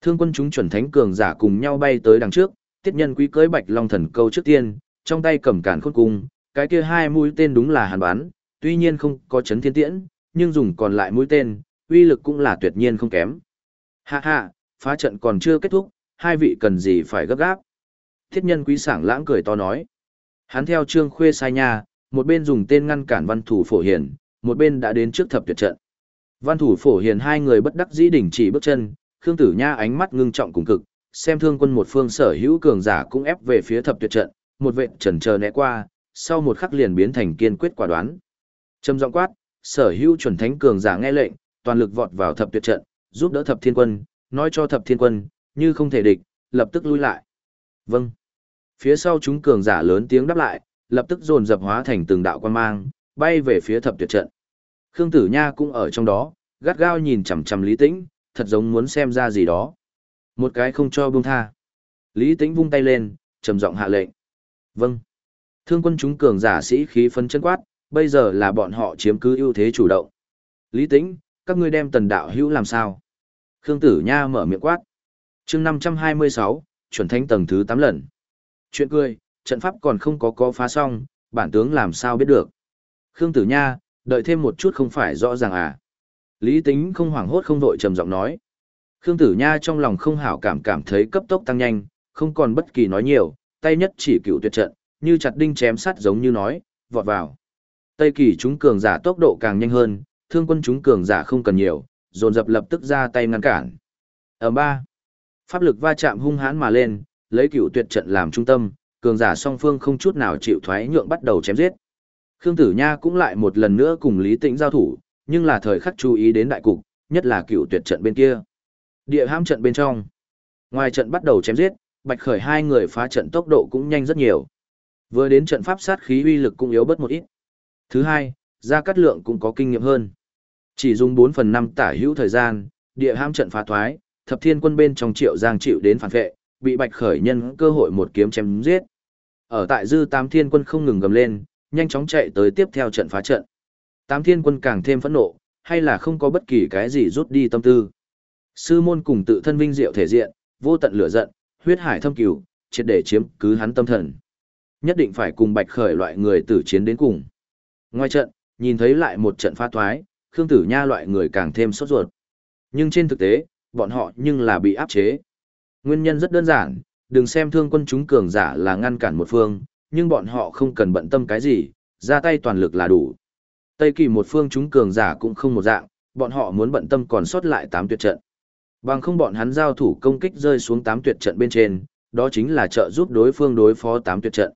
thương quân chúng chuẩn thánh cường giả cùng nhau bay tới đằng trước, tiết nhân quý cưới bạch long thần câu trước tiên, trong tay cầm cản khôn cung, cái kia hai mũi tên đúng là hàn bán, tuy nhiên không có chấn thiên tiễn, nhưng dùng còn lại mũi tên, uy lực cũng là tuyệt nhiên không kém. Ha ha, phá trận còn chưa kết thúc, hai vị cần gì phải gấp gáp. Thiết nhân quý sảng lãng cười to nói. Hắn theo trương khuê sai nha, một bên dùng tên ngăn cản văn thủ phổ hiền, một bên đã đến trước thập tuyệt trận. Văn thủ phổ hiền hai người bất đắc dĩ đỉnh chỉ bước chân, Khương Tử Nha ánh mắt ngưng trọng cùng cực, xem thương quân một phương sở hữu cường giả cũng ép về phía thập tuyệt trận, một vệ trần chờ né qua, sau một khắc liền biến thành kiên quyết quả đoán. Trầm giọng quát, sở hữu chuẩn thánh cường giả nghe lệnh, toàn lực vọt vào thập tuyệt trận, giúp đỡ thập thiên quân, nói cho thập thiên quân, như không thể địch, lập tức lui lại. Vâng. Phía sau chúng cường giả lớn tiếng đáp lại, lập tức dồn dập hóa thành từng đạo quan mang, bay về phía thập tuyệt trận. Khương Tử Nha cũng ở trong đó, gắt gao nhìn chằm chằm Lý Tĩnh, thật giống muốn xem ra gì đó. Một cái không cho buông tha. Lý Tĩnh vung tay lên, trầm giọng hạ lệnh. Vâng. Thương quân chúng cường giả sĩ khí phấn chân quát, bây giờ là bọn họ chiếm cứ ưu thế chủ động. Lý Tĩnh, các ngươi đem tần đạo hữu làm sao? Khương Tử Nha mở miệng quát. chương 526, chuẩn thánh tầng thứ 8 lần. Chuyện cười, trận pháp còn không có có phá xong, bản tướng làm sao biết được. Khương Tử Nha, đợi thêm một chút không phải rõ ràng à. Lý tính không hoảng hốt không vội trầm giọng nói. Khương Tử Nha trong lòng không hảo cảm cảm thấy cấp tốc tăng nhanh, không còn bất kỳ nói nhiều, tay nhất chỉ cựu tuyệt trận, như chặt đinh chém sắt giống như nói, vọt vào. Tây kỳ chúng cường giả tốc độ càng nhanh hơn, thương quân chúng cường giả không cần nhiều, dồn dập lập tức ra tay ngăn cản. Ở ba, pháp lực va chạm hung hãn mà lên, lấy cựu tuyệt trận làm trung tâm, cường giả song phương không chút nào chịu thoái nhượng bắt đầu chém giết. Khương Tử Nha cũng lại một lần nữa cùng Lý Tĩnh giao thủ, nhưng là thời khắc chú ý đến đại cục, nhất là cựu tuyệt trận bên kia. Địa hãm trận bên trong. Ngoài trận bắt đầu chém giết, Bạch Khởi hai người phá trận tốc độ cũng nhanh rất nhiều. Vừa đến trận pháp sát khí uy lực cũng yếu bớt một ít. Thứ hai, Gia Cát Lượng cũng có kinh nghiệm hơn. Chỉ dùng 4 phần 5 tả hữu thời gian, địa hãm trận phá thoái, thập thiên quân bên trong triệu giang chịu đến phản vệ, bị Bạch Khởi nhân cơ hội một kiếm chém giết. Ở tại dư tám thiên quân không ngừng gầm lên, nhanh chóng chạy tới tiếp theo trận phá trận. Tám thiên quân càng thêm phẫn nộ, hay là không có bất kỳ cái gì rút đi tâm tư. Sư môn cùng tự thân vinh diệu thể diện, vô tận lửa giận, huyết hải thâm cửu, triệt để chiếm cứ hắn tâm thần. Nhất định phải cùng Bạch Khởi loại người tử chiến đến cùng. Ngoài trận, nhìn thấy lại một trận phá thoái, Khương Tử Nha loại người càng thêm sốt ruột. Nhưng trên thực tế, bọn họ nhưng là bị áp chế. Nguyên nhân rất đơn giản, đừng xem thương quân chúng cường giả là ngăn cản một phương, nhưng bọn họ không cần bận tâm cái gì, ra tay toàn lực là đủ. Tây kỳ một phương chúng cường giả cũng không một dạng, bọn họ muốn bận tâm còn sót lại 8 tuyệt trận. Bằng không bọn hắn giao thủ công kích rơi xuống 8 tuyệt trận bên trên, đó chính là trợ giúp đối phương đối phó 8 tuyệt trận.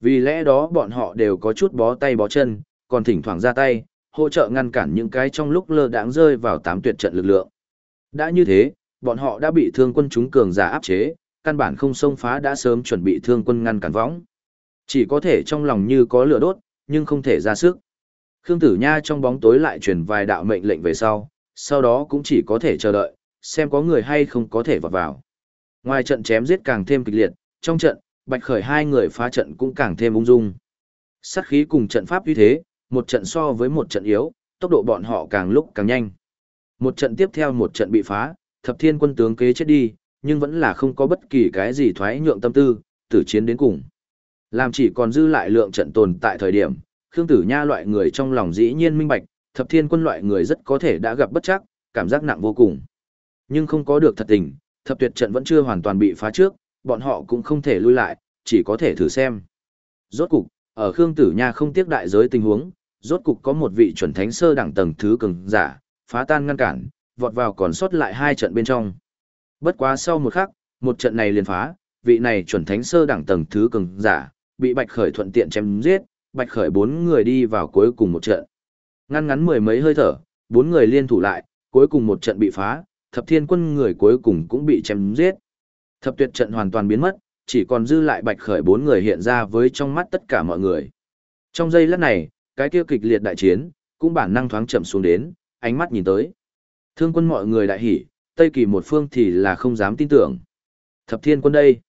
Vì lẽ đó bọn họ đều có chút bó tay bó chân, còn thỉnh thoảng ra tay, hỗ trợ ngăn cản những cái trong lúc lơ đãng rơi vào 8 tuyệt trận lực lượng. Đã như thế, bọn họ đã bị thương quân chúng cường giả áp chế, căn bản không xông phá đã sớm chuẩn bị thương quân ngăn cản võng. Chỉ có thể trong lòng như có lửa đốt, nhưng không thể ra sức. Khương Tử Nha trong bóng tối lại truyền vài đạo mệnh lệnh về sau, sau đó cũng chỉ có thể chờ đợi, xem có người hay không có thể vào vào. Ngoài trận chém giết càng thêm kịch liệt, trong trận, Bạch Khởi hai người phá trận cũng càng thêm ung dung. Sát khí cùng trận pháp như thế, một trận so với một trận yếu, tốc độ bọn họ càng lúc càng nhanh. Một trận tiếp theo một trận bị phá, thập thiên quân tướng kế chết đi, nhưng vẫn là không có bất kỳ cái gì thoái nhượng tâm tư, tử chiến đến cùng. Làm chỉ còn dư lại lượng trận tồn tại thời điểm, Khương Tử Nha loại người trong lòng dĩ nhiên minh bạch, thập thiên quân loại người rất có thể đã gặp bất chắc, cảm giác nặng vô cùng. Nhưng không có được thật tình, Thập tuyệt trận vẫn chưa hoàn toàn bị phá trước, bọn họ cũng không thể lui lại, chỉ có thể thử xem. Rốt cục, ở Khương Tử Nha không tiếc đại giới tình huống, rốt cục có một vị chuẩn thánh sơ đẳng tầng thứ cường giả, phá tan ngăn cản, vọt vào còn sót lại hai trận bên trong. Bất quá sau một khắc, một trận này liền phá, vị này chuẩn thánh sơ đẳng tầng thứ cường giả, bị Bạch Khởi thuận tiện chém giết, Bạch Khởi bốn người đi vào cuối cùng một trận. Ngăn ngắn mười mấy hơi thở, bốn người liên thủ lại, cuối cùng một trận bị phá, thập thiên quân người cuối cùng cũng bị chém giết. Thập tuyệt trận hoàn toàn biến mất, chỉ còn dư lại Bạch Khởi bốn người hiện ra với trong mắt tất cả mọi người. Trong giây lát này, cái kia kịch liệt đại chiến, cũng bản năng thoáng chậm xuống đến, ánh mắt nhìn tới. Thương quân mọi người đại hỉ, Tây Kỳ một phương thì là không dám tin tưởng. Thập thiên quân đây,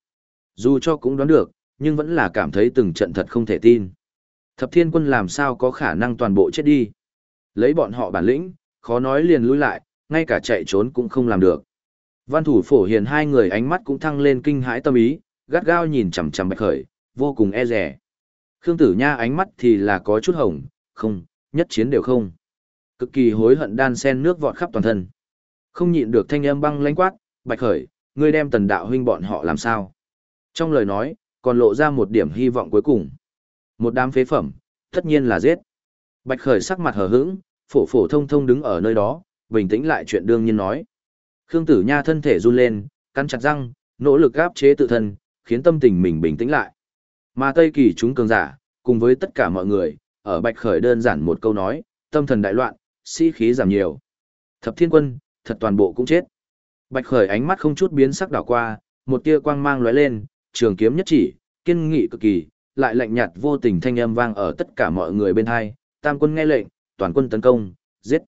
dù cho cũng đoán được, nhưng vẫn là cảm thấy từng trận thật không thể tin. Thập thiên quân làm sao có khả năng toàn bộ chết đi. Lấy bọn họ bản lĩnh, khó nói liền lui lại, ngay cả chạy trốn cũng không làm được. Văn thủ phổ hiền hai người ánh mắt cũng thăng lên kinh hãi tâm ý, gắt gao nhìn chằm chằm bạch khởi, vô cùng e rẻ. Khương tử nha ánh mắt thì là có chút hồng, không, nhất chiến đều không. Cực kỳ hối hận đan sen nước vọt khắp toàn thân. Không nhịn được thanh âm băng lãnh quát, bạch khởi, ngươi đem tần đạo huynh bọn họ làm sao? Trong lời nói, còn lộ ra một điểm hy vọng cuối cùng. Một đám phế phẩm, tất nhiên là giết. Bạch khởi sắc mặt hờ hững, phổ phổ thông thông đứng ở nơi đó, bình tĩnh lại chuyện đương nhiên nói. Khương tử nha thân thể run lên, cắn chặt răng, nỗ lực áp chế tự thân, khiến tâm tình mình bình tĩnh lại. Mà Tây Kỳ chúng cường giả, cùng với tất cả mọi người, ở Bạch Khởi đơn giản một câu nói, tâm thần đại loạn, sĩ khí giảm nhiều. Thập Thiên Quân, thật toàn bộ cũng chết. Bạch Khởi ánh mắt không chút biến sắc đảo qua, một tia quang mang lóe lên, trường kiếm nhất chỉ, kiên nghị cực kỳ, lại lạnh nhạt vô tình thanh âm vang ở tất cả mọi người bên hai, tam quân nghe lệnh, toàn quân tấn công, giết.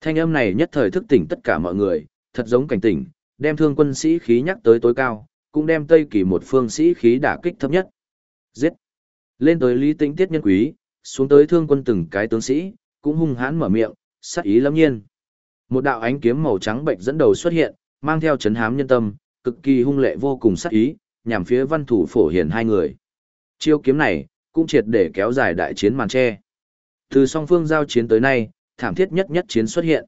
Thanh âm này nhất thời thức tỉnh tất cả mọi người, thật giống cảnh tỉnh, đem thương quân sĩ khí nhắc tới tối cao, cũng đem Tây Kỳ một phương sĩ khí đả kích thấp nhất. Giết. Lên tới Lý Tĩnh Tiết Nhân Quý, xuống tới thương quân từng cái tướng sĩ, cũng hung hãn mở miệng, sát ý lâm nhiên. Một đạo ánh kiếm màu trắng bệnh dẫn đầu xuất hiện, mang theo chấn hám nhân tâm, cực kỳ hung lệ vô cùng sát ý, nhằm phía văn thủ phổ hiển hai người. Chiêu kiếm này, cũng triệt để kéo dài đại chiến màn tre. Từ song phương giao chiến tới nay, thảm thiết nhất nhất chiến xuất hiện.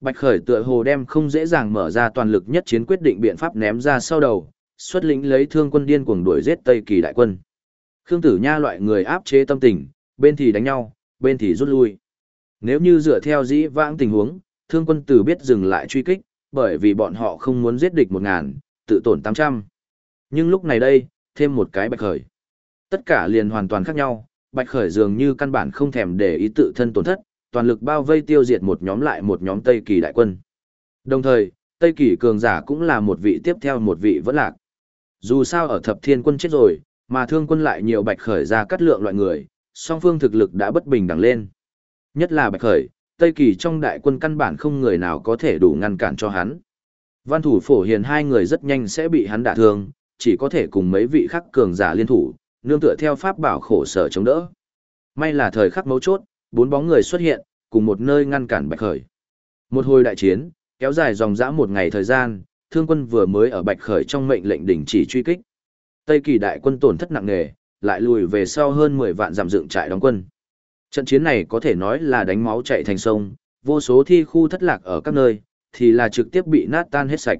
Bạch Khởi tựa hồ đem không dễ dàng mở ra toàn lực nhất chiến quyết định biện pháp ném ra sau đầu, xuất lĩnh lấy thương quân điên cuồng đuổi giết Tây Kỳ đại quân. Khương Tử Nha loại người áp chế tâm tình, bên thì đánh nhau, bên thì rút lui. Nếu như dựa theo dĩ vãng tình huống, thương quân tử biết dừng lại truy kích, bởi vì bọn họ không muốn giết địch một ngàn, tự tổn tám trăm. Nhưng lúc này đây, thêm một cái bạch khởi. Tất cả liền hoàn toàn khác nhau, bạch khởi dường như căn bản không thèm để ý tự thân tổn thất, toàn lực bao vây tiêu diệt một nhóm lại một nhóm Tây Kỳ đại quân. Đồng thời, Tây Kỳ cường giả cũng là một vị tiếp theo một vị vẫn lạc. Dù sao ở thập thiên quân chết rồi, mà thương quân lại nhiều bạch khởi ra cắt lượng loại người, song phương thực lực đã bất bình đẳng lên. Nhất là bạch khởi, Tây Kỳ trong đại quân căn bản không người nào có thể đủ ngăn cản cho hắn. Văn thủ phổ hiền hai người rất nhanh sẽ bị hắn đả thương, chỉ có thể cùng mấy vị khắc cường giả liên thủ, nương tựa theo pháp bảo khổ sở chống đỡ. May là thời khắc mấu chốt, bốn bóng người xuất hiện, cùng một nơi ngăn cản Bạch Khởi. Một hồi đại chiến, kéo dài dòng dã một ngày thời gian, thương quân vừa mới ở Bạch Khởi trong mệnh lệnh đình chỉ truy kích. Tây kỳ đại quân tổn thất nặng nề, lại lùi về sau hơn 10 vạn giảm dựng trại đóng quân. Trận chiến này có thể nói là đánh máu chạy thành sông, vô số thi khu thất lạc ở các nơi, thì là trực tiếp bị nát tan hết sạch.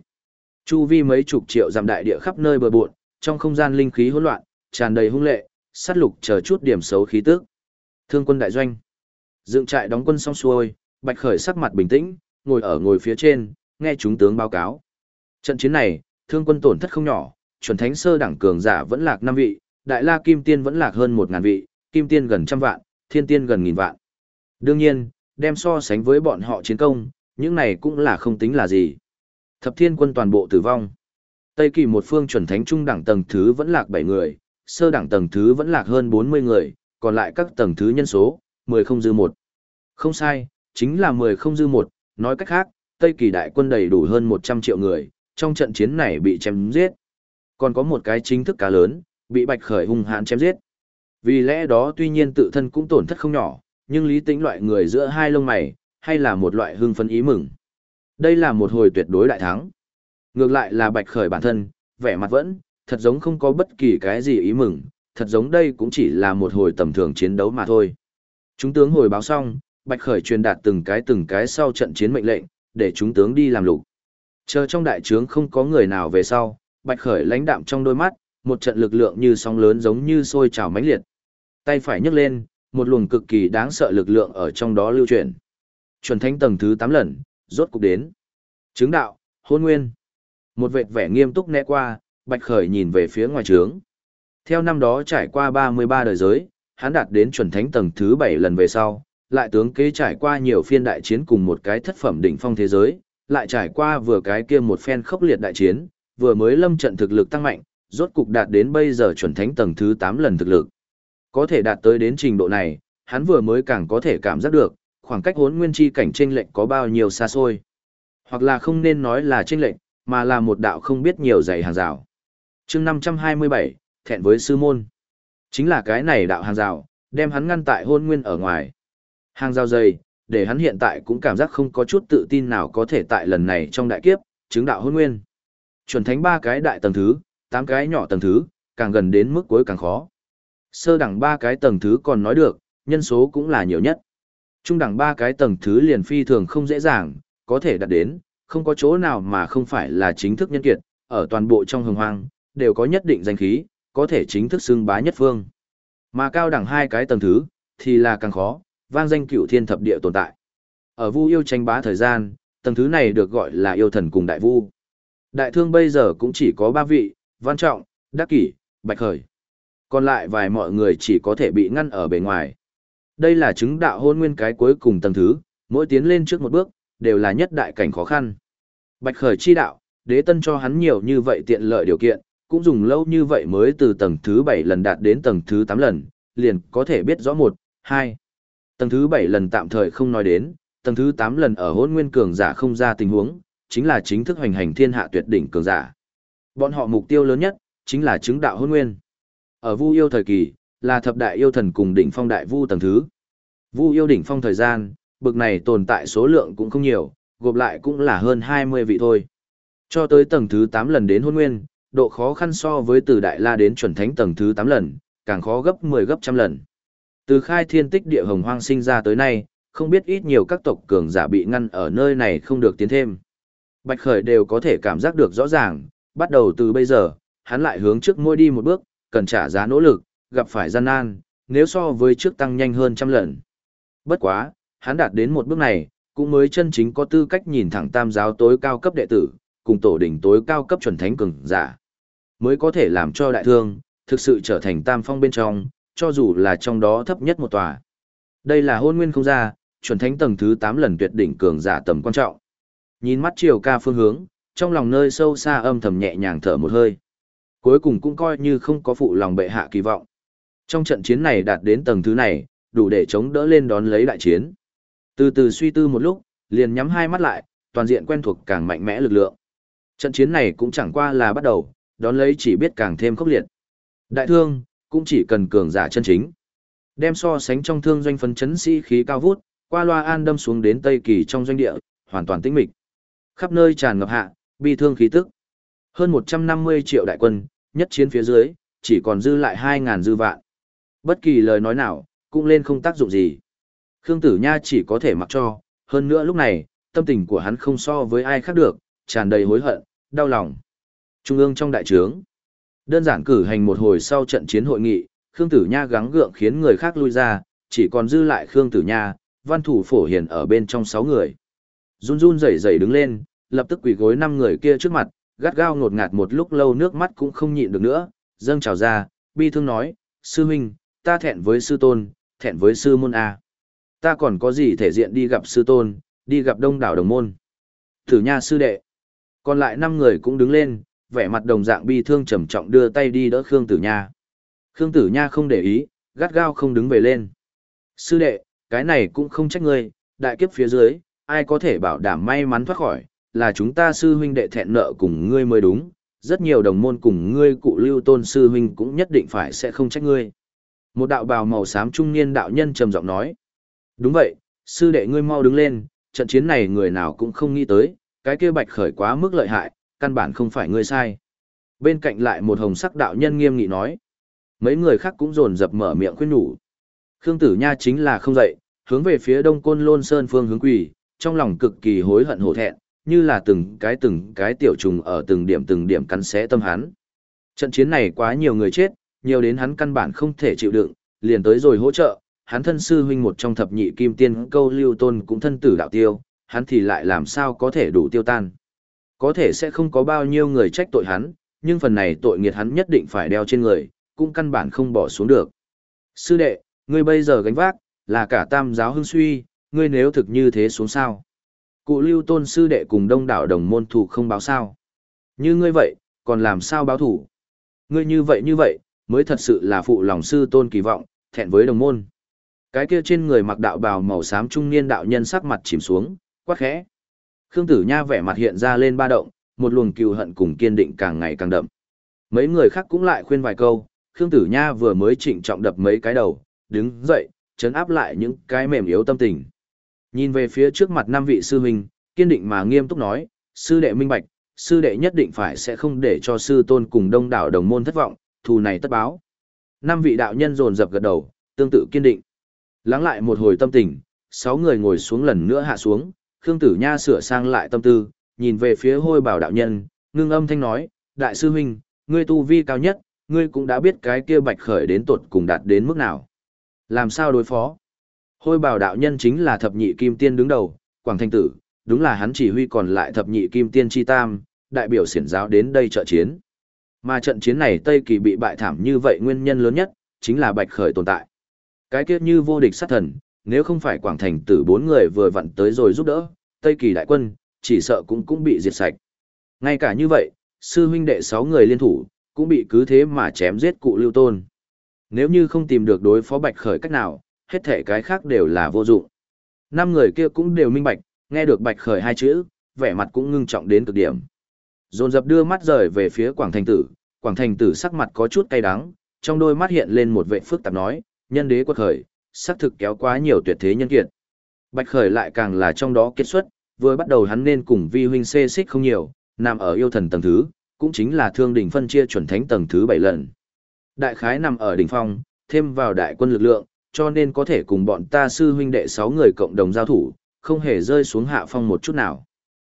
Chu vi mấy chục triệu giảm đại địa khắp nơi bờ bộn, trong không gian linh khí hỗn loạn, tràn đầy hung lệ, sát lục chờ chút điểm xấu khí tức. Thương quân đại doanh. Dựng trại đóng quân xong xuôi, Bạch Khởi sắc mặt bình tĩnh, ngồi ở ngồi phía trên, nghe chúng tướng báo cáo. Trận chiến này, thương quân tổn thất không nhỏ, chuẩn thánh sơ đẳng cường giả vẫn lạc 5 vị, đại la kim tiên vẫn lạc hơn 1000 vị, kim tiên gần trăm vạn, thiên tiên gần nghìn vạn. Đương nhiên, đem so sánh với bọn họ chiến công, những này cũng là không tính là gì. Thập thiên quân toàn bộ tử vong. Tây kỳ một phương chuẩn thánh trung đẳng tầng thứ vẫn lạc 7 người, sơ đẳng tầng thứ vẫn lạc hơn 40 người, còn lại các tầng thứ nhân số, 10 không dư một. Không sai, chính là 10 không dư một, nói cách khác, Tây kỳ đại quân đầy đủ hơn 100 triệu người, trong trận chiến này bị chém giết. Còn có một cái chính thức cá lớn, bị Bạch Khởi hung hãn chém giết. Vì lẽ đó tuy nhiên tự thân cũng tổn thất không nhỏ, nhưng lý tính loại người giữa hai lông mày, hay là một loại hưng phấn ý mừng. Đây là một hồi tuyệt đối đại thắng. Ngược lại là Bạch Khởi bản thân, vẻ mặt vẫn, thật giống không có bất kỳ cái gì ý mừng, thật giống đây cũng chỉ là một hồi tầm thường chiến đấu mà thôi. Chúng tướng hồi báo xong, Bạch Khởi truyền đạt từng cái từng cái sau trận chiến mệnh lệnh, để chúng tướng đi làm lục. Chờ trong đại trướng không có người nào về sau, Bạch Khởi lãnh đạm trong đôi mắt, một trận lực lượng như sóng lớn giống như sôi trào mãnh liệt. Tay phải nhấc lên, một luồng cực kỳ đáng sợ lực lượng ở trong đó lưu chuyển. Chuẩn thánh tầng thứ 8 lần, rốt cục đến. Chứng đạo, hôn nguyên. Một vệt vẻ nghiêm túc né qua, Bạch Khởi nhìn về phía ngoài trướng. Theo năm đó trải qua 33 đời giới, hắn đạt đến chuẩn thánh tầng thứ 7 lần về sau, lại tướng kế trải qua nhiều phiên đại chiến cùng một cái thất phẩm đỉnh phong thế giới, lại trải qua vừa cái kia một phen khốc liệt đại chiến, vừa mới lâm trận thực lực tăng mạnh, rốt cục đạt đến bây giờ chuẩn thánh tầng thứ 8 lần thực lực. Có thể đạt tới đến trình độ này, hắn vừa mới càng có thể cảm giác được, khoảng cách hốn nguyên chi cảnh trên lệnh có bao nhiêu xa xôi. Hoặc là không nên nói là trên lệnh, mà là một đạo không biết nhiều dạy hàng rào. chương 527, thẹn với sư môn. Chính là cái này đạo hàng rào, đem hắn ngăn tại hôn nguyên ở ngoài. Hàng rào dày, để hắn hiện tại cũng cảm giác không có chút tự tin nào có thể tại lần này trong đại kiếp, chứng đạo hôn nguyên. Chuẩn thánh ba cái đại tầng thứ, tám cái nhỏ tầng thứ, càng gần đến mức cuối càng khó. Sơ đẳng ba cái tầng thứ còn nói được, nhân số cũng là nhiều nhất. Trung đẳng ba cái tầng thứ liền phi thường không dễ dàng, có thể đạt đến, không có chỗ nào mà không phải là chính thức nhân kiệt, ở toàn bộ trong hồng hoang, đều có nhất định danh khí, có thể chính thức xưng bá nhất phương. Mà cao đẳng hai cái tầng thứ, thì là càng khó, vang danh cựu thiên thập địa tồn tại. Ở vu yêu tranh bá thời gian, tầng thứ này được gọi là yêu thần cùng đại vu. Đại thương bây giờ cũng chỉ có ba vị, Văn Trọng, Đắc Kỷ, Bạch Khởi. Còn lại vài mọi người chỉ có thể bị ngăn ở bề ngoài. Đây là chứng đạo hôn nguyên cái cuối cùng tầng thứ, mỗi tiến lên trước một bước, đều là nhất đại cảnh khó khăn. Bạch Khởi chi đạo, đế tân cho hắn nhiều như vậy tiện lợi điều kiện, cũng dùng lâu như vậy mới từ tầng thứ 7 lần đạt đến tầng thứ 8 lần, liền có thể biết rõ một, hai. Tầng thứ 7 lần tạm thời không nói đến, tầng thứ 8 lần ở hôn nguyên cường giả không ra tình huống, chính là chính thức hoành hành thiên hạ tuyệt đỉnh cường giả. Bọn họ mục tiêu lớn nhất, chính là chứng đạo hôn nguyên. Ở vu yêu thời kỳ, là thập đại yêu thần cùng đỉnh phong đại vu tầng thứ. Vu yêu đỉnh phong thời gian, bực này tồn tại số lượng cũng không nhiều, gộp lại cũng là hơn 20 vị thôi. Cho tới tầng thứ 8 lần đến hôn nguyên, độ khó khăn so với từ đại la đến chuẩn thánh tầng thứ 8 lần, càng khó gấp 10 gấp trăm lần. Từ khai thiên tích địa hồng hoang sinh ra tới nay, không biết ít nhiều các tộc cường giả bị ngăn ở nơi này không được tiến thêm. Bạch Khởi đều có thể cảm giác được rõ ràng, bắt đầu từ bây giờ, hắn lại hướng trước môi đi một bước, cần trả giá nỗ lực, gặp phải gian nan, nếu so với trước tăng nhanh hơn trăm lần. Bất quá, hắn đạt đến một bước này, cũng mới chân chính có tư cách nhìn thẳng tam giáo tối cao cấp đệ tử, cùng tổ đỉnh tối cao cấp chuẩn thánh cường giả. Mới có thể làm cho đại thương, thực sự trở thành tam phong bên trong, cho dù là trong đó thấp nhất một tòa. Đây là hôn nguyên không ra, chuẩn thánh tầng thứ 8 lần tuyệt đỉnh cường giả tầm quan trọng. Nhìn mắt chiều ca phương hướng, trong lòng nơi sâu xa âm thầm nhẹ nhàng thở một hơi. Cuối cùng cũng coi như không có phụ lòng bệ hạ kỳ vọng. Trong trận chiến này đạt đến tầng thứ này, đủ để chống đỡ lên đón lấy đại chiến. Từ từ suy tư một lúc, liền nhắm hai mắt lại, toàn diện quen thuộc càng mạnh mẽ lực lượng. Trận chiến này cũng chẳng qua là bắt đầu, đón lấy chỉ biết càng thêm khốc liệt. Đại thương, cũng chỉ cần cường giả chân chính. Đem so sánh trong thương doanh phấn chấn sĩ khí cao vút, qua loa an đâm xuống đến Tây Kỳ trong doanh địa, hoàn toàn tĩnh mịch. Khắp nơi tràn ngập hạ, bi thương khí tức. Hơn 150 triệu đại quân, nhất chiến phía dưới, chỉ còn dư lại 2.000 dư vạn. Bất kỳ lời nói nào, cũng lên không tác dụng gì. Khương Tử Nha chỉ có thể mặc cho, hơn nữa lúc này, tâm tình của hắn không so với ai khác được, tràn đầy hối hận, đau lòng. Trung ương trong đại trướng, đơn giản cử hành một hồi sau trận chiến hội nghị, Khương Tử Nha gắng gượng khiến người khác lui ra, chỉ còn dư lại Khương Tử Nha, văn thủ phổ hiền ở bên trong sáu người. Run run rẩy rẩy đứng lên, lập tức quỳ gối năm người kia trước mặt, gắt gao ngột ngạt một lúc lâu nước mắt cũng không nhịn được nữa, dâng trào ra, bi thương nói, sư huynh, ta thẹn với sư tôn, thẹn với sư môn A. Ta còn có gì thể diện đi gặp sư tôn, đi gặp đông đảo đồng môn. Thử nha sư đệ. Còn lại năm người cũng đứng lên, vẻ mặt đồng dạng bi thương trầm trọng đưa tay đi đỡ Khương Tử Nha. Khương Tử Nha không để ý, gắt gao không đứng về lên. Sư đệ, cái này cũng không trách ngươi, đại kiếp phía dưới, ai có thể bảo đảm may mắn thoát khỏi, là chúng ta sư huynh đệ thẹn nợ cùng ngươi mới đúng, rất nhiều đồng môn cùng ngươi cụ lưu tôn sư huynh cũng nhất định phải sẽ không trách ngươi. Một đạo bào màu xám trung niên đạo nhân trầm giọng nói. Đúng vậy, sư đệ ngươi mau đứng lên, trận chiến này người nào cũng không nghĩ tới, cái kia bạch khởi quá mức lợi hại, căn bản không phải ngươi sai. Bên cạnh lại một hồng sắc đạo nhân nghiêm nghị nói. Mấy người khác cũng rồn dập mở miệng khuyên nhủ. Khương Tử Nha chính là không dậy, hướng về phía đông côn lôn sơn phương hướng quỳ, trong lòng cực kỳ hối hận hổ thẹn, như là từng cái từng cái tiểu trùng ở từng điểm từng điểm cắn xé tâm hắn. Trận chiến này quá nhiều người chết, nhiều đến hắn căn bản không thể chịu đựng, liền tới rồi hỗ trợ, hắn thân sư huynh một trong thập nhị kim tiên câu lưu tôn cũng thân tử đạo tiêu, hắn thì lại làm sao có thể đủ tiêu tan. Có thể sẽ không có bao nhiêu người trách tội hắn, nhưng phần này tội nghiệt hắn nhất định phải đeo trên người, cũng căn bản không bỏ xuống được. Sư đệ, ngươi bây giờ gánh vác, là cả tam giáo hưng suy, ngươi nếu thực như thế xuống sao. Cụ lưu tôn sư đệ cùng đông đảo đồng môn thủ không báo sao. Như ngươi vậy, còn làm sao báo thủ? Ngươi như vậy như vậy, mới thật sự là phụ lòng sư tôn kỳ vọng, thẹn với đồng môn. Cái kia trên người mặc đạo bào màu xám trung niên đạo nhân sắc mặt chìm xuống, quát khẽ. Khương Tử Nha vẻ mặt hiện ra lên ba động, một luồng cừu hận cùng kiên định càng ngày càng đậm. Mấy người khác cũng lại khuyên vài câu, Khương Tử Nha vừa mới trịnh trọng đập mấy cái đầu, đứng dậy, chấn áp lại những cái mềm yếu tâm tình. Nhìn về phía trước mặt năm vị sư huynh, kiên định mà nghiêm túc nói, sư đệ minh bạch, sư đệ nhất định phải sẽ không để cho sư tôn cùng đông đảo đồng môn thất vọng, thù này tất báo. Năm vị đạo nhân dồn dập gật đầu, tương tự kiên định. Lắng lại một hồi tâm tình, sáu người ngồi xuống lần nữa hạ xuống, Khương Tử Nha sửa sang lại tâm tư, nhìn về phía hôi bảo đạo nhân, ngưng âm thanh nói, đại sư huynh, ngươi tu vi cao nhất, ngươi cũng đã biết cái kia bạch khởi đến tột cùng đạt đến mức nào. Làm sao đối phó? Hôi bảo đạo nhân chính là thập nhị kim tiên đứng đầu, Quảng Thanh Tử, đúng là hắn chỉ huy còn lại thập nhị kim tiên chi tam, đại biểu xiển giáo đến đây trợ chiến. Mà trận chiến này Tây Kỳ bị bại thảm như vậy nguyên nhân lớn nhất, chính là bạch khởi tồn tại. Cái kiếp như vô địch sát thần, nếu không phải Quảng Thành tử bốn người vừa vặn tới rồi giúp đỡ, Tây Kỳ đại quân, chỉ sợ cũng cũng bị diệt sạch. Ngay cả như vậy, sư huynh đệ sáu người liên thủ, cũng bị cứ thế mà chém giết cụ lưu tôn. Nếu như không tìm được đối phó bạch khởi cách nào, hết thể cái khác đều là vô dụng. Năm người kia cũng đều minh bạch, nghe được bạch khởi hai chữ, vẻ mặt cũng ngưng trọng đến cực điểm. Dồn dập đưa mắt rời về phía Quảng Thành Tử, Quảng Thành Tử sắc mặt có chút cay đắng, trong đôi mắt hiện lên một vệ phức tạp nói, nhân đế quật khởi, sắc thực kéo quá nhiều tuyệt thế nhân kiệt. Bạch khởi lại càng là trong đó kết xuất, vừa bắt đầu hắn nên cùng vi huynh xê xích không nhiều, nằm ở yêu thần tầng thứ, cũng chính là thương đỉnh phân chia chuẩn thánh tầng thứ 7 lần. Đại khái nằm ở đỉnh phong, thêm vào đại quân lực lượng, cho nên có thể cùng bọn ta sư huynh đệ sáu người cộng đồng giao thủ, không hề rơi xuống hạ phong một chút nào.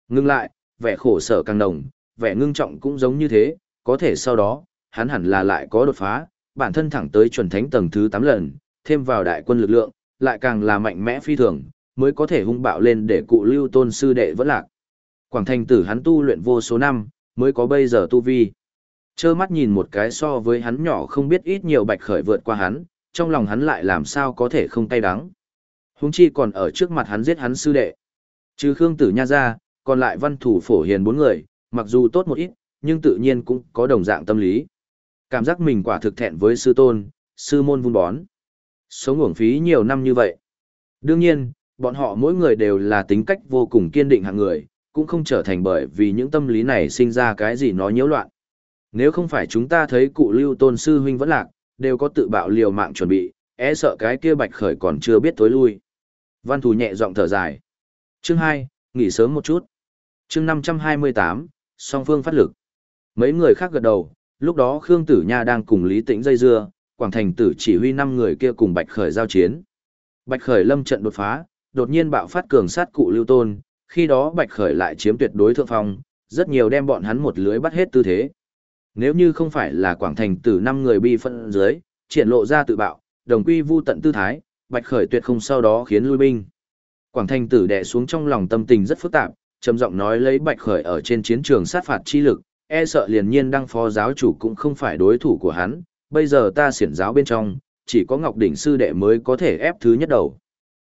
Ngưng lại, vẻ khổ sở càng đồng, vẻ ngưng trọng cũng giống như thế, có thể sau đó, hắn hẳn là lại có đột phá, bản thân thẳng tới chuẩn thánh tầng thứ 8 lần, thêm vào đại quân lực lượng, lại càng là mạnh mẽ phi thường, mới có thể hung bạo lên để cụ lưu tôn sư đệ vẫn lạc. Quảng thành tử hắn tu luyện vô số năm, mới có bây giờ tu vi. Chơ mắt nhìn một cái so với hắn nhỏ không biết ít nhiều bạch khởi vượt qua hắn, trong lòng hắn lại làm sao có thể không tay đắng. Húng chi còn ở trước mặt hắn giết hắn sư đệ. Trừ Khương Tử Nha ra, còn lại văn thủ phổ hiền bốn người, mặc dù tốt một ít, nhưng tự nhiên cũng có đồng dạng tâm lý. Cảm giác mình quả thực thẹn với sư tôn, sư môn vun bón. Sống uổng phí nhiều năm như vậy. Đương nhiên, bọn họ mỗi người đều là tính cách vô cùng kiên định hạng người, cũng không trở thành bởi vì những tâm lý này sinh ra cái gì nó nhiễu loạn. Nếu không phải chúng ta thấy cụ lưu tôn sư huynh vẫn lạc, đều có tự bạo liều mạng chuẩn bị, e sợ cái kia bạch khởi còn chưa biết tối lui. Văn thù nhẹ giọng thở dài. Chương 2, nghỉ sớm một chút. Chương 528, song phương phát lực. Mấy người khác gật đầu, lúc đó Khương Tử Nha đang cùng Lý Tĩnh dây dưa, Quảng Thành Tử chỉ huy năm người kia cùng Bạch Khởi giao chiến. Bạch Khởi lâm trận đột phá, đột nhiên bạo phát cường sát cụ Lưu Tôn, khi đó Bạch Khởi lại chiếm tuyệt đối thượng phong, rất nhiều đem bọn hắn một lưới bắt hết tư thế. Nếu như không phải là Quảng Thành Tử năm người bi phân dưới, triển lộ ra tự bạo, đồng quy vu tận tư thái, Bạch Khởi tuyệt không sau đó khiến lui binh. Quảng Thành Tử đè xuống trong lòng tâm tình rất phức tạp, trầm giọng nói lấy Bạch Khởi ở trên chiến trường sát phạt chi lực, e sợ liền nhiên đăng phó giáo chủ cũng không phải đối thủ của hắn, bây giờ ta xiển giáo bên trong, chỉ có Ngọc Đỉnh sư đệ mới có thể ép thứ nhất đầu.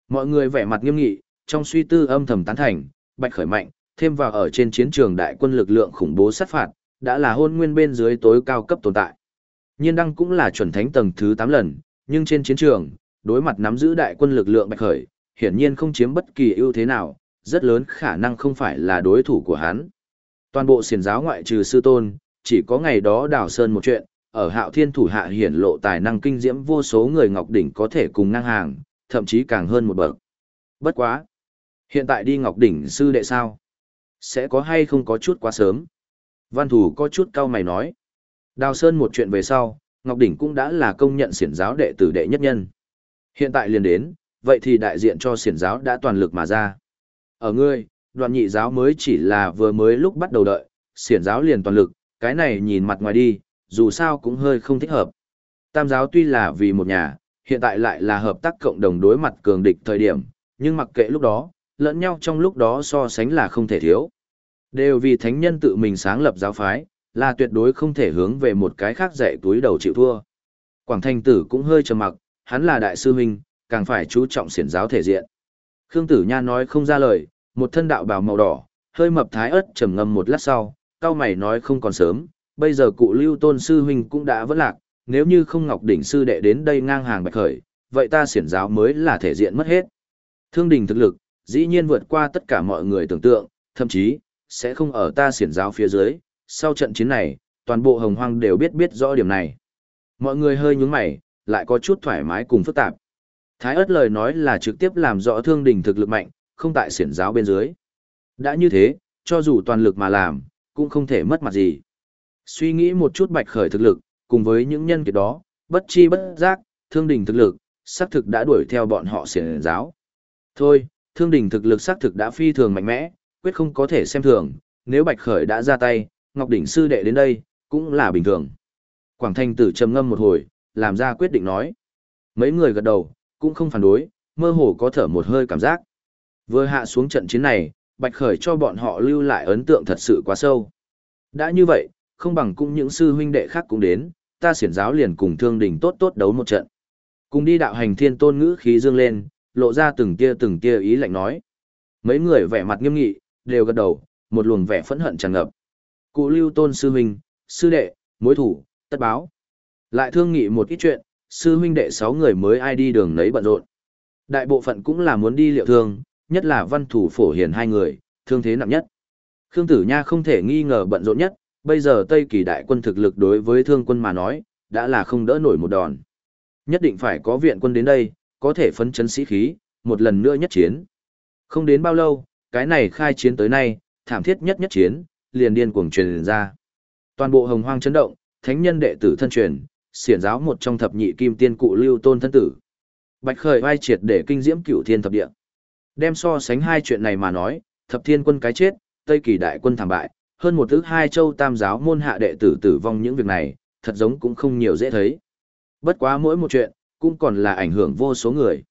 Mọi người vẻ mặt nghiêm nghị, trong suy tư âm thầm tán thành, Bạch Khởi mạnh, thêm vào ở trên chiến trường đại quân lực lượng khủng bố sát phạt, đã là hôn nguyên bên dưới tối cao cấp tồn tại. Nhiên đăng cũng là chuẩn thánh tầng thứ 8 lần, nhưng trên chiến trường, đối mặt nắm giữ đại quân lực lượng Bạch Khởi, hiển nhiên không chiếm bất kỳ ưu thế nào, rất lớn khả năng không phải là đối thủ của hắn. Toàn bộ xiển giáo ngoại trừ sư tôn, chỉ có ngày đó đào sơn một chuyện, ở hạo thiên thủ hạ hiển lộ tài năng kinh diễm vô số người Ngọc Đỉnh có thể cùng ngang hàng, thậm chí càng hơn một bậc. Bất quá. Hiện tại đi Ngọc Đỉnh sư đệ sao? Sẽ có hay không có chút quá sớm? Văn thủ có chút cao mày nói. Đào Sơn một chuyện về sau, Ngọc Đỉnh cũng đã là công nhận siển giáo đệ tử đệ nhất nhân. Hiện tại liền đến, vậy thì đại diện cho siển giáo đã toàn lực mà ra. Ở ngươi, Đoàn nhị giáo mới chỉ là vừa mới lúc bắt đầu đợi, siển giáo liền toàn lực, cái này nhìn mặt ngoài đi, dù sao cũng hơi không thích hợp. Tam giáo tuy là vì một nhà, hiện tại lại là hợp tác cộng đồng đối mặt cường địch thời điểm, nhưng mặc kệ lúc đó, lẫn nhau trong lúc đó so sánh là không thể thiếu. Đều vì thánh nhân tự mình sáng lập giáo phái, là tuyệt đối không thể hướng về một cái khác dạy túi đầu chịu thua. Quảng Thanh Tử cũng hơi trầm mặc, hắn là đại sư huynh, càng phải chú trọng xiển giáo thể diện. Khương Tử Nha nói không ra lời, một thân đạo bào màu đỏ, hơi mập thái ớt trầm ngâm một lát sau, cao mày nói không còn sớm, bây giờ cụ Lưu Tôn sư huynh cũng đã vỡ lạc, nếu như không Ngọc đỉnh sư đệ đến đây ngang hàng bạch khởi, vậy ta xiển giáo mới là thể diện mất hết. Thương đình thực lực, dĩ nhiên vượt qua tất cả mọi người tưởng tượng, thậm chí sẽ không ở ta xiển giáo phía dưới. Sau trận chiến này, toàn bộ Hồng Hoang đều biết biết rõ điểm này. Mọi người hơi nhướng mày, lại có chút thoải mái cùng phức tạp. Thái ớt lời nói là trực tiếp làm rõ thương đình thực lực mạnh, không tại xiển giáo bên dưới. Đã như thế, cho dù toàn lực mà làm, cũng không thể mất mặt gì. Suy nghĩ một chút bạch khởi thực lực, cùng với những nhân kiệt đó, bất chi bất giác, thương đình thực lực, xác thực đã đuổi theo bọn họ xiển giáo. Thôi, thương đình thực lực xác thực đã phi thường mạnh mẽ, quyết không có thể xem thường, nếu bạch khởi đã ra tay, Ngọc Đỉnh sư đệ đến đây, cũng là bình thường. Quảng Thanh tử trầm ngâm một hồi, làm ra quyết định nói. Mấy người gật đầu, cũng không phản đối, mơ hồ có thở một hơi cảm giác. Vừa hạ xuống trận chiến này, Bạch Khởi cho bọn họ lưu lại ấn tượng thật sự quá sâu. Đã như vậy, không bằng cũng những sư huynh đệ khác cũng đến, ta xiển giáo liền cùng thương đình tốt tốt đấu một trận. Cùng đi đạo hành thiên tôn ngữ khí dương lên, lộ ra từng tia từng tia ý lạnh nói. Mấy người vẻ mặt nghiêm nghị, đều gật đầu, một luồng vẻ phẫn hận tràn ngập. Cụ lưu tôn sư huynh, sư đệ, mối thủ, tất báo. Lại thương nghị một ít chuyện, sư huynh đệ sáu người mới ai đi đường nấy bận rộn. Đại bộ phận cũng là muốn đi liệu thương, nhất là văn thủ phổ hiển hai người, thương thế nặng nhất. Khương Tử Nha không thể nghi ngờ bận rộn nhất, bây giờ Tây Kỳ đại quân thực lực đối với thương quân mà nói, đã là không đỡ nổi một đòn. Nhất định phải có viện quân đến đây, có thể phấn chấn sĩ khí, một lần nữa nhất chiến. Không đến bao lâu, cái này khai chiến tới nay, thảm thiết nhất nhất chiến, liền điên cuồng truyền ra. Toàn bộ hồng hoang chấn động, thánh nhân đệ tử thân truyền, xiển giáo một trong thập nhị kim tiên cụ lưu tôn thân tử. Bạch khởi vai triệt để kinh diễm cửu thiên thập địa. Đem so sánh hai chuyện này mà nói, thập thiên quân cái chết, Tây kỳ đại quân thảm bại, hơn một thứ hai châu tam giáo môn hạ đệ tử tử vong những việc này, thật giống cũng không nhiều dễ thấy. Bất quá mỗi một chuyện, cũng còn là ảnh hưởng vô số người.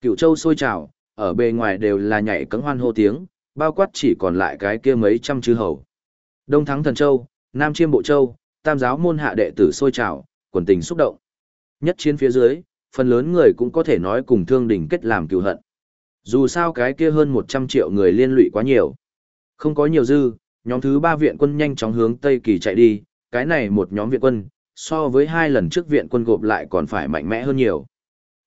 cửu châu sôi trào, ở bề ngoài đều là nhảy cấm hoan hô tiếng, bao quát chỉ còn lại cái kia mấy trăm chư hầu. Đông thắng thần châu, Nam chiêm bộ châu, tam giáo môn hạ đệ tử sôi trào, quần tình xúc động. Nhất chiến phía dưới, phần lớn người cũng có thể nói cùng thương đình kết làm cựu hận. Dù sao cái kia hơn 100 triệu người liên lụy quá nhiều. Không có nhiều dư, nhóm thứ ba viện quân nhanh chóng hướng Tây Kỳ chạy đi, cái này một nhóm viện quân, so với hai lần trước viện quân gộp lại còn phải mạnh mẽ hơn nhiều.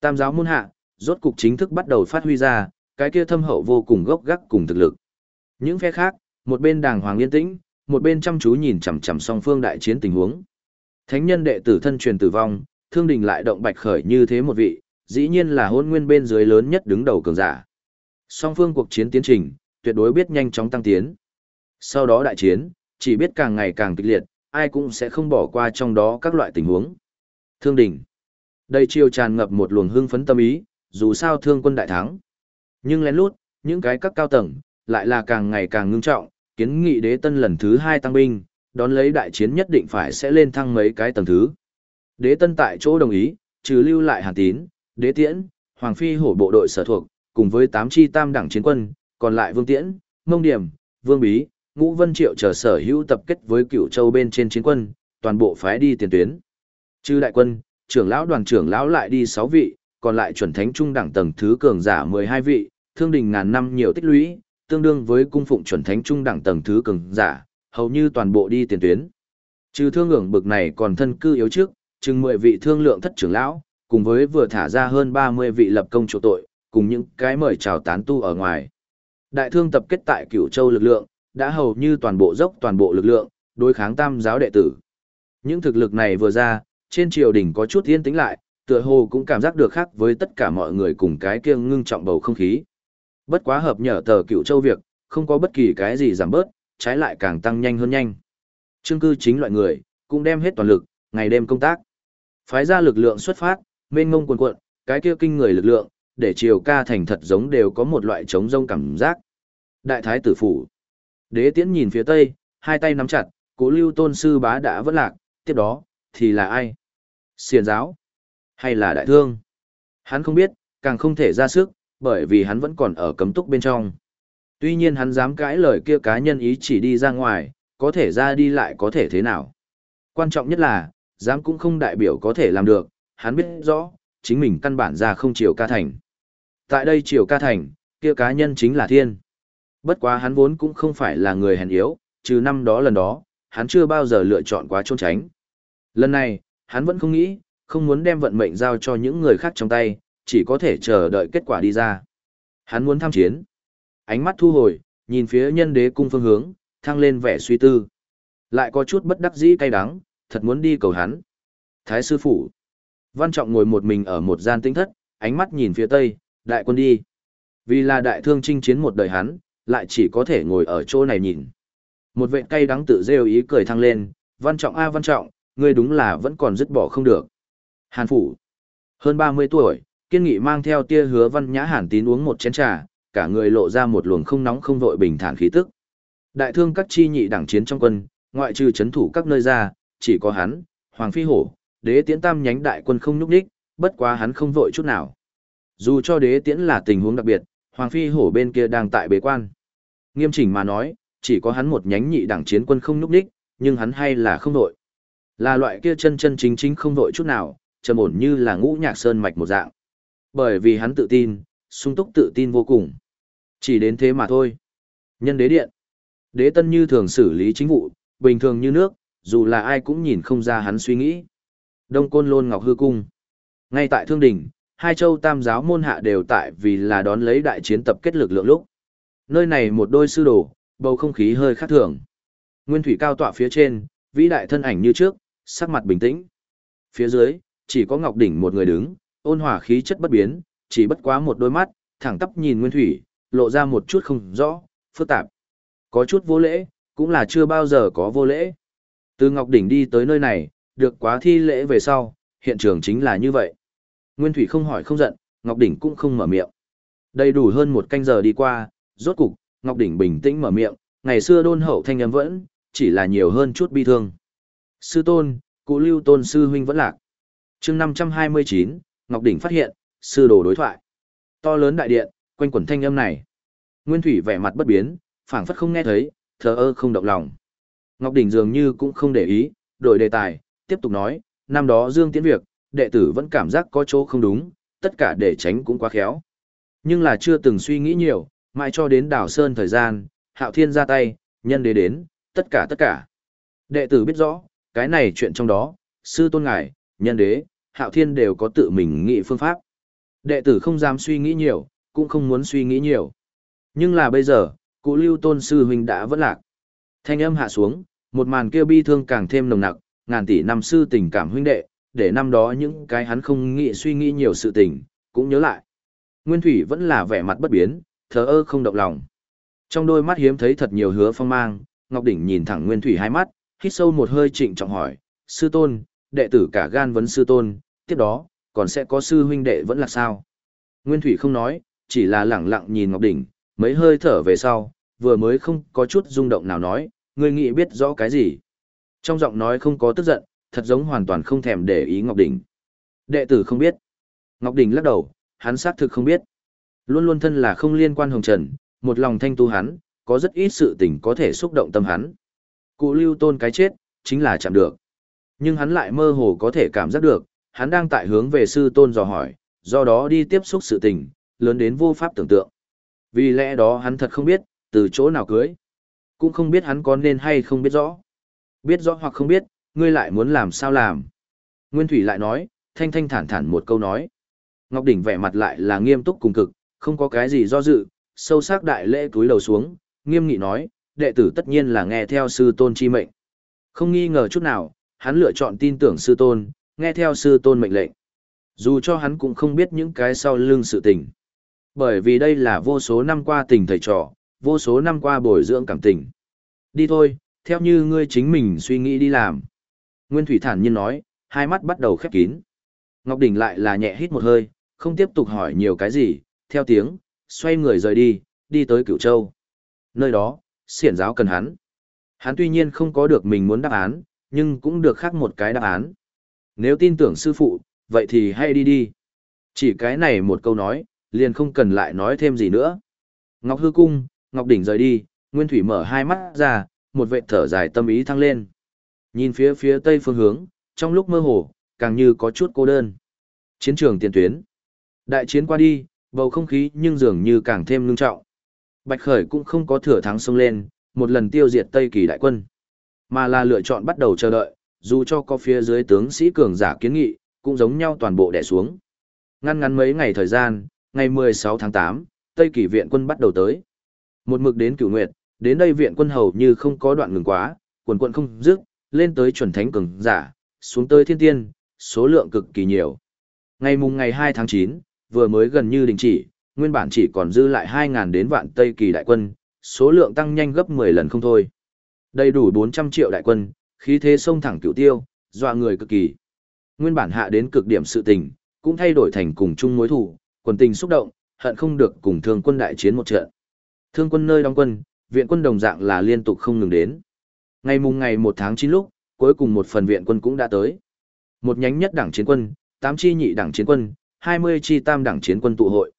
Tam giáo môn hạ, rốt cục chính thức bắt đầu phát huy ra, cái kia thâm hậu vô cùng gốc gác cùng thực lực. Những phe khác, một bên đàng hoàng yên tĩnh, một bên chăm chú nhìn chằm chằm song phương đại chiến tình huống. Thánh nhân đệ tử thân truyền tử vong, thương đình lại động bạch khởi như thế một vị, dĩ nhiên là hôn nguyên bên dưới lớn nhất đứng đầu cường giả. Song phương cuộc chiến tiến trình, tuyệt đối biết nhanh chóng tăng tiến. Sau đó đại chiến, chỉ biết càng ngày càng kịch liệt, ai cũng sẽ không bỏ qua trong đó các loại tình huống. Thương đình, Đây chiêu tràn ngập một luồng hưng phấn tâm ý, dù sao thương quân đại thắng. Nhưng lén lút, những cái các cao tầng, lại là càng ngày càng ngưng trọng, kiến nghị đế tân lần thứ hai tăng binh, đón lấy đại chiến nhất định phải sẽ lên thăng mấy cái tầng thứ. Đế tân tại chỗ đồng ý, trừ lưu lại hàn tín, đế tiễn, hoàng phi hổ bộ đội sở thuộc, cùng với tám chi tam đẳng chiến quân, còn lại vương tiễn, mông điểm, vương bí, ngũ vân triệu chờ sở hữu tập kết với cựu châu bên trên chiến quân, toàn bộ phái đi tiền tuyến. Trừ đại quân, trưởng lão đoàn trưởng lão lại đi 6 vị, còn lại chuẩn thánh trung đẳng tầng thứ cường giả 12 vị, thương đình ngàn năm nhiều tích lũy, tương đương với cung phụng chuẩn thánh trung đẳng tầng thứ cường giả, hầu như toàn bộ đi tiền tuyến. Trừ thương ngưỡng bực này còn thân cư yếu trước, chừng 10 vị thương lượng thất trưởng lão, cùng với vừa thả ra hơn 30 vị lập công chỗ tội, cùng những cái mời chào tán tu ở ngoài. Đại thương tập kết tại Cửu Châu lực lượng, đã hầu như toàn bộ dốc toàn bộ lực lượng, đối kháng tam giáo đệ tử. Những thực lực này vừa ra, trên triều đình có chút yên tĩnh lại, tựa hồ cũng cảm giác được khác với tất cả mọi người cùng cái kia ngưng trọng bầu không khí. Bất quá hợp nhở tờ cựu Châu việc, không có bất kỳ cái gì giảm bớt, trái lại càng tăng nhanh hơn nhanh. Trương cư chính loại người, cũng đem hết toàn lực, ngày đêm công tác. Phái ra lực lượng xuất phát, mênh ngông cuồn cuộn, cái kia kinh người lực lượng, để triều ca thành thật giống đều có một loại trống rông cảm giác. Đại thái tử phủ. Đế tiễn nhìn phía tây, hai tay nắm chặt, cố lưu tôn sư bá đã vẫn lạc, tiếp đó, thì là ai? Xiền giáo? Hay là đại thương? Hắn không biết, càng không thể ra sức, bởi vì hắn vẫn còn ở cấm túc bên trong. Tuy nhiên hắn dám cãi lời kia cá nhân ý chỉ đi ra ngoài, có thể ra đi lại có thể thế nào. Quan trọng nhất là, dám cũng không đại biểu có thể làm được, hắn biết rõ, chính mình căn bản ra không chiều ca thành. Tại đây chiều ca thành, kia cá nhân chính là thiên. Bất quá hắn vốn cũng không phải là người hèn yếu, trừ năm đó lần đó, hắn chưa bao giờ lựa chọn quá trốn tránh. Lần này, hắn vẫn không nghĩ, không muốn đem vận mệnh giao cho những người khác trong tay, chỉ có thể chờ đợi kết quả đi ra. Hắn muốn tham chiến. Ánh mắt thu hồi, nhìn phía nhân đế cung phương hướng, thăng lên vẻ suy tư. Lại có chút bất đắc dĩ cay đắng, thật muốn đi cầu hắn. Thái sư phụ. Văn Trọng ngồi một mình ở một gian tinh thất, ánh mắt nhìn phía tây, đại quân đi. Vì là đại thương chinh chiến một đời hắn, lại chỉ có thể ngồi ở chỗ này nhìn. Một vệ cay đắng tự rêu ý cười thăng lên, Văn Trọng a Văn Trọng, ngươi đúng là vẫn còn dứt bỏ không được. Hàn Phủ. Hơn 30 tuổi, kiên nghị mang theo tia hứa văn nhã hàn tín uống một chén trà, cả người lộ ra một luồng không nóng không vội bình thản khí tức. Đại thương các chi nhị đảng chiến trong quân, ngoại trừ chấn thủ các nơi ra, chỉ có hắn, Hoàng Phi Hổ, đế tiễn tam nhánh đại quân không nhúc đích, bất quá hắn không vội chút nào. Dù cho đế tiễn là tình huống đặc biệt, Hoàng Phi Hổ bên kia đang tại bế quan. Nghiêm chỉnh mà nói, chỉ có hắn một nhánh nhị đảng chiến quân không nhúc đích, nhưng hắn hay là không vội. Là loại kia chân chân chính chính không vội chút nào, trầm ổn như là ngũ nhạc sơn mạch một dạng. Bởi vì hắn tự tin, sung túc tự tin vô cùng. Chỉ đến thế mà thôi. Nhân đế điện. Đế tân như thường xử lý chính vụ, bình thường như nước, dù là ai cũng nhìn không ra hắn suy nghĩ. Đông Côn Lôn Ngọc Hư Cung. Ngay tại Thương Đình, hai châu tam giáo môn hạ đều tại vì là đón lấy đại chiến tập kết lực lượng lúc. Nơi này một đôi sư đồ, bầu không khí hơi khác thường. Nguyên thủy cao tọa phía trên, vĩ đại thân ảnh như trước, sắc mặt bình tĩnh. Phía dưới, chỉ có Ngọc Đỉnh một người đứng, ôn hòa khí chất bất biến, chỉ bất quá một đôi mắt, thẳng tắp nhìn Nguyên Thủy, lộ ra một chút không rõ, phức tạp. Có chút vô lễ, cũng là chưa bao giờ có vô lễ. Từ Ngọc Đỉnh đi tới nơi này, được quá thi lễ về sau, hiện trường chính là như vậy. Nguyên Thủy không hỏi không giận, Ngọc Đỉnh cũng không mở miệng. Đầy đủ hơn một canh giờ đi qua, rốt cục, Ngọc Đỉnh bình tĩnh mở miệng, ngày xưa đôn hậu thanh âm vẫn, chỉ là nhiều hơn chút bi thương. Sư tôn, cụ lưu tôn sư huynh vẫn lạc chương 529, Ngọc Đỉnh phát hiện, sư đồ đối thoại. To lớn đại điện, quanh quẩn thanh âm này. Nguyên Thủy vẻ mặt bất biến, phảng phất không nghe thấy, thờ ơ không động lòng. Ngọc Đỉnh dường như cũng không để ý, đổi đề tài, tiếp tục nói, năm đó Dương Tiễn việc, đệ tử vẫn cảm giác có chỗ không đúng, tất cả để tránh cũng quá khéo. Nhưng là chưa từng suy nghĩ nhiều, mãi cho đến đảo sơn thời gian, hạo thiên ra tay, nhân đế đến, tất cả tất cả. Đệ tử biết rõ, cái này chuyện trong đó, sư tôn ngài, nhân đế, hạo thiên đều có tự mình nghĩ phương pháp. Đệ tử không dám suy nghĩ nhiều, cũng không muốn suy nghĩ nhiều. Nhưng là bây giờ, cụ lưu tôn sư huynh đã vất lạc. Thanh âm hạ xuống, một màn kia bi thương càng thêm nồng nặc, ngàn tỷ năm sư tình cảm huynh đệ, để năm đó những cái hắn không nghĩ suy nghĩ nhiều sự tình, cũng nhớ lại. Nguyên Thủy vẫn là vẻ mặt bất biến, thờ ơ không động lòng. Trong đôi mắt hiếm thấy thật nhiều hứa phong mang, Ngọc Đỉnh nhìn thẳng Nguyên Thủy hai mắt, hít sâu một hơi trịnh trọng hỏi, sư tôn, đệ tử cả gan vấn sư tôn, tiếp đó, còn sẽ có sư huynh đệ vẫn là sao? Nguyên Thủy không nói, chỉ là lẳng lặng nhìn Ngọc Đỉnh, mấy hơi thở về sau, vừa mới không có chút rung động nào nói, ngươi nghĩ biết rõ cái gì. Trong giọng nói không có tức giận, thật giống hoàn toàn không thèm để ý Ngọc Đỉnh. Đệ tử không biết. Ngọc Đỉnh lắc đầu, hắn xác thực không biết. Luôn luôn thân là không liên quan hồng trần, một lòng thanh tu hắn, có rất ít sự tình có thể xúc động tâm hắn. Cụ lưu tôn cái chết, chính là chạm được. Nhưng hắn lại mơ hồ có thể cảm giác được, hắn đang tại hướng về sư tôn dò hỏi, do đó đi tiếp xúc sự tình, lớn đến vô pháp tưởng tượng. Vì lẽ đó hắn thật không biết, từ chỗ nào cưới. Cũng không biết hắn có nên hay không biết rõ. Biết rõ hoặc không biết, ngươi lại muốn làm sao làm. Nguyên Thủy lại nói, thanh thanh thản thản một câu nói. Ngọc Đỉnh vẻ mặt lại là nghiêm túc cùng cực, không có cái gì do dự, sâu sắc đại lễ túi đầu xuống, nghiêm nghị nói, đệ tử tất nhiên là nghe theo sư tôn chi mệnh. Không nghi ngờ chút nào, hắn lựa chọn tin tưởng sư tôn, nghe theo sư tôn mệnh lệnh. Dù cho hắn cũng không biết những cái sau lưng sự tình. Bởi vì đây là vô số năm qua tình thầy trò, vô số năm qua bồi dưỡng cảm tình. Đi thôi, theo như ngươi chính mình suy nghĩ đi làm. Nguyên Thủy thản nhiên nói, hai mắt bắt đầu khép kín. Ngọc Đỉnh lại là nhẹ hít một hơi, không tiếp tục hỏi nhiều cái gì, theo tiếng, xoay người rời đi, đi tới Cửu Châu. Nơi đó, xiển giáo cần hắn. Hắn tuy nhiên không có được mình muốn đáp án, nhưng cũng được khác một cái đáp án. Nếu tin tưởng sư phụ, vậy thì hãy đi đi. Chỉ cái này một câu nói, liền không cần lại nói thêm gì nữa. Ngọc hư cung, Ngọc đỉnh rời đi, Nguyên Thủy mở hai mắt ra, một vệ thở dài tâm ý thăng lên. Nhìn phía phía tây phương hướng, trong lúc mơ hồ, càng như có chút cô đơn. Chiến trường tiền tuyến. Đại chiến qua đi, bầu không khí nhưng dường như càng thêm ngưng trọng. Bạch Khởi cũng không có thừa thắng xông lên, một lần tiêu diệt Tây Kỳ đại quân, mà là lựa chọn bắt đầu chờ đợi, dù cho có phía dưới tướng sĩ cường giả kiến nghị, cũng giống nhau toàn bộ đè xuống. Ngăn ngắn mấy ngày thời gian, ngày 16 tháng 8, Tây Kỳ viện quân bắt đầu tới. Một mực đến Cửu Nguyệt, đến đây viện quân hầu như không có đoạn ngừng quá, quần quận không dứt, lên tới chuẩn thánh cường giả, xuống tới thiên tiên, số lượng cực kỳ nhiều. Ngày mùng ngày 2 tháng 9, vừa mới gần như đình chỉ, nguyên bản chỉ còn dư lại 2.000 đến vạn Tây Kỳ đại quân, số lượng tăng nhanh gấp 10 lần không thôi. Đầy đủ 400 triệu đại quân, khí thế sông thẳng cửu tiêu, dọa người cực kỳ. Nguyên bản hạ đến cực điểm sự tình, cũng thay đổi thành cùng chung mối thù quần tình xúc động, hận không được cùng thương quân đại chiến một trận. Thương quân nơi đóng quân, viện quân đồng dạng là liên tục không ngừng đến. Ngày mùng ngày 1 tháng 9 lúc, cuối cùng một phần viện quân cũng đã tới. Một nhánh nhất đảng chiến quân, 8 chi nhị đảng chiến quân, 20 chi tam đảng chiến quân tụ hội.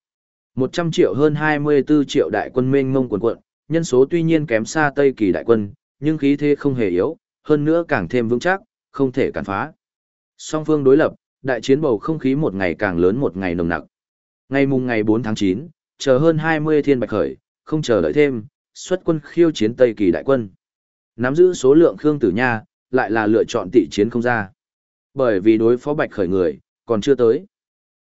100 triệu hơn 24 triệu đại quân mênh mông quần quận, nhân số tuy nhiên kém xa Tây Kỳ đại quân, nhưng khí thế không hề yếu, hơn nữa càng thêm vững chắc, không thể cản phá. Song phương đối lập, đại chiến bầu không khí một ngày càng lớn một ngày nồng nặc. Ngày mùng ngày 4 tháng 9, chờ hơn 20 thiên bạch khởi, không chờ đợi thêm, xuất quân khiêu chiến Tây Kỳ đại quân. Nắm giữ số lượng Khương Tử Nha, lại là lựa chọn tị chiến không ra. Bởi vì đối phó bạch khởi người, còn chưa tới.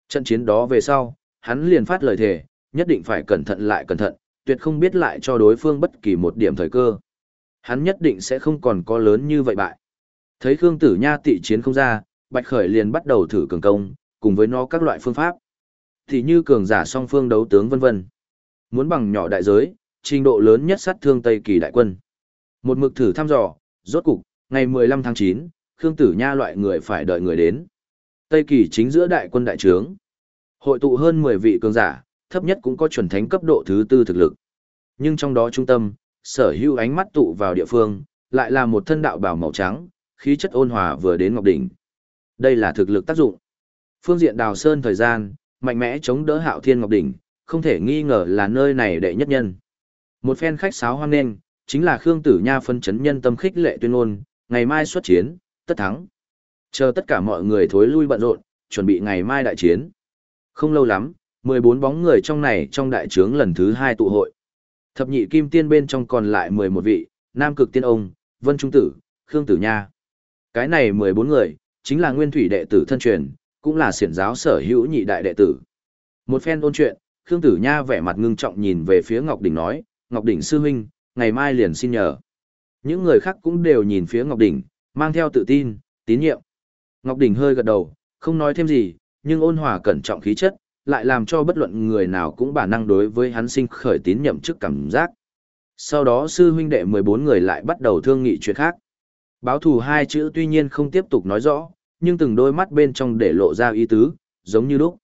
Trận chiến đó về sau, hắn liền phát lời thề, nhất định phải cẩn thận lại cẩn thận, tuyệt không biết lại cho đối phương bất kỳ một điểm thời cơ. Hắn nhất định sẽ không còn có lớn như vậy bại. Thấy Khương Tử Nha tị chiến không ra, Bạch Khởi liền bắt đầu thử cường công, cùng với nó các loại phương pháp. Thì như cường giả song phương đấu tướng vân vân. Muốn bằng nhỏ đại giới, trình độ lớn nhất sát thương Tây Kỳ đại quân. Một mực thử thăm dò, rốt cục, ngày 15 tháng 9, Khương Tử Nha loại người phải đợi người đến. Tây Kỳ chính giữa đại quân đại trướng. Hội tụ hơn 10 vị cường giả, thấp nhất cũng có chuẩn thánh cấp độ thứ tư thực lực. Nhưng trong đó trung tâm, sở hữu ánh mắt tụ vào địa phương, lại là một thân đạo bào màu trắng, khí chất ôn hòa vừa đến ngọc đỉnh. Đây là thực lực tác dụng. Phương diện đào sơn thời gian, mạnh mẽ chống đỡ hạo thiên ngọc đỉnh, không thể nghi ngờ là nơi này đệ nhất nhân. Một phen khách sáo hoang nên, chính là Khương Tử Nha phân chấn nhân tâm khích lệ tuyên ngôn, ngày mai xuất chiến, tất thắng. Chờ tất cả mọi người thối lui bận rộn, chuẩn bị ngày mai đại chiến. Không lâu lắm, 14 bóng người trong này trong đại trướng lần thứ hai tụ hội. Thập nhị kim tiên bên trong còn lại 11 vị, Nam Cực Tiên Ông, Vân Trung Tử, Khương Tử Nha. Cái này 14 người, chính là nguyên thủy đệ tử thân truyền, cũng là siển giáo sở hữu nhị đại đệ tử. Một phen ôn chuyện, Khương Tử Nha vẻ mặt ngưng trọng nhìn về phía Ngọc Đỉnh nói, Ngọc Đỉnh sư huynh, ngày mai liền xin nhờ. Những người khác cũng đều nhìn phía Ngọc Đỉnh, mang theo tự tin, tín nhiệm. Ngọc Đỉnh hơi gật đầu, không nói thêm gì, nhưng ôn hòa cẩn trọng khí chất, lại làm cho bất luận người nào cũng bản năng đối với hắn sinh khởi tín nhậm trước cảm giác. Sau đó sư huynh đệ 14 người lại bắt đầu thương nghị chuyện khác. Báo thù hai chữ tuy nhiên không tiếp tục nói rõ, nhưng từng đôi mắt bên trong để lộ ra ý tứ, giống như lúc.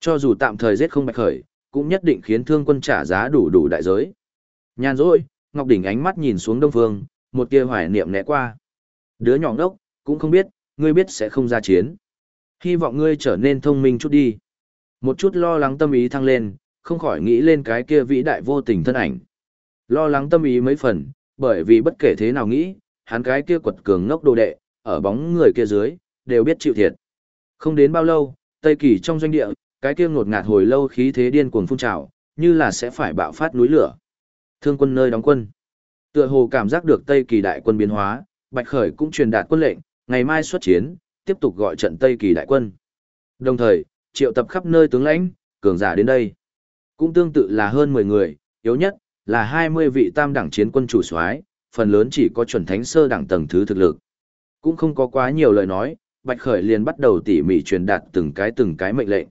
Cho dù tạm thời giết không bạch khởi, cũng nhất định khiến thương quân trả giá đủ đủ đại giới. Nhàn rỗi, Ngọc Đỉnh ánh mắt nhìn xuống đông phương, một tia hoài niệm né qua. Đứa nhỏ đốc, cũng không biết, ngươi biết sẽ không ra chiến. Hy vọng ngươi trở nên thông minh chút đi. Một chút lo lắng tâm ý thăng lên, không khỏi nghĩ lên cái kia vĩ đại vô tình thân ảnh. Lo lắng tâm ý mấy phần, bởi vì bất kể thế nào nghĩ, hắn cái kia quật cường ngốc đồ đệ, ở bóng người kia dưới, đều biết chịu thiệt. Không đến bao lâu, Tây Kỳ trong doanh địa, cái kia ngột ngạt hồi lâu khí thế điên cuồng phun trào, như là sẽ phải bạo phát núi lửa. Thương quân nơi đóng quân. Tựa hồ cảm giác được Tây Kỳ đại quân biến hóa, Bạch Khởi cũng truyền đạt quân lệnh, ngày mai xuất chiến, tiếp tục gọi trận Tây Kỳ đại quân. Đồng thời, triệu tập khắp nơi tướng lãnh, cường giả đến đây. Cũng tương tự là hơn 10 người, yếu nhất là 20 vị tam đẳng chiến quân chủ soái, phần lớn chỉ có chuẩn thánh sơ đẳng tầng thứ thực lực. Cũng không có quá nhiều lời nói, Bạch Khởi liền bắt đầu tỉ mỉ truyền đạt từng cái từng cái mệnh lệnh.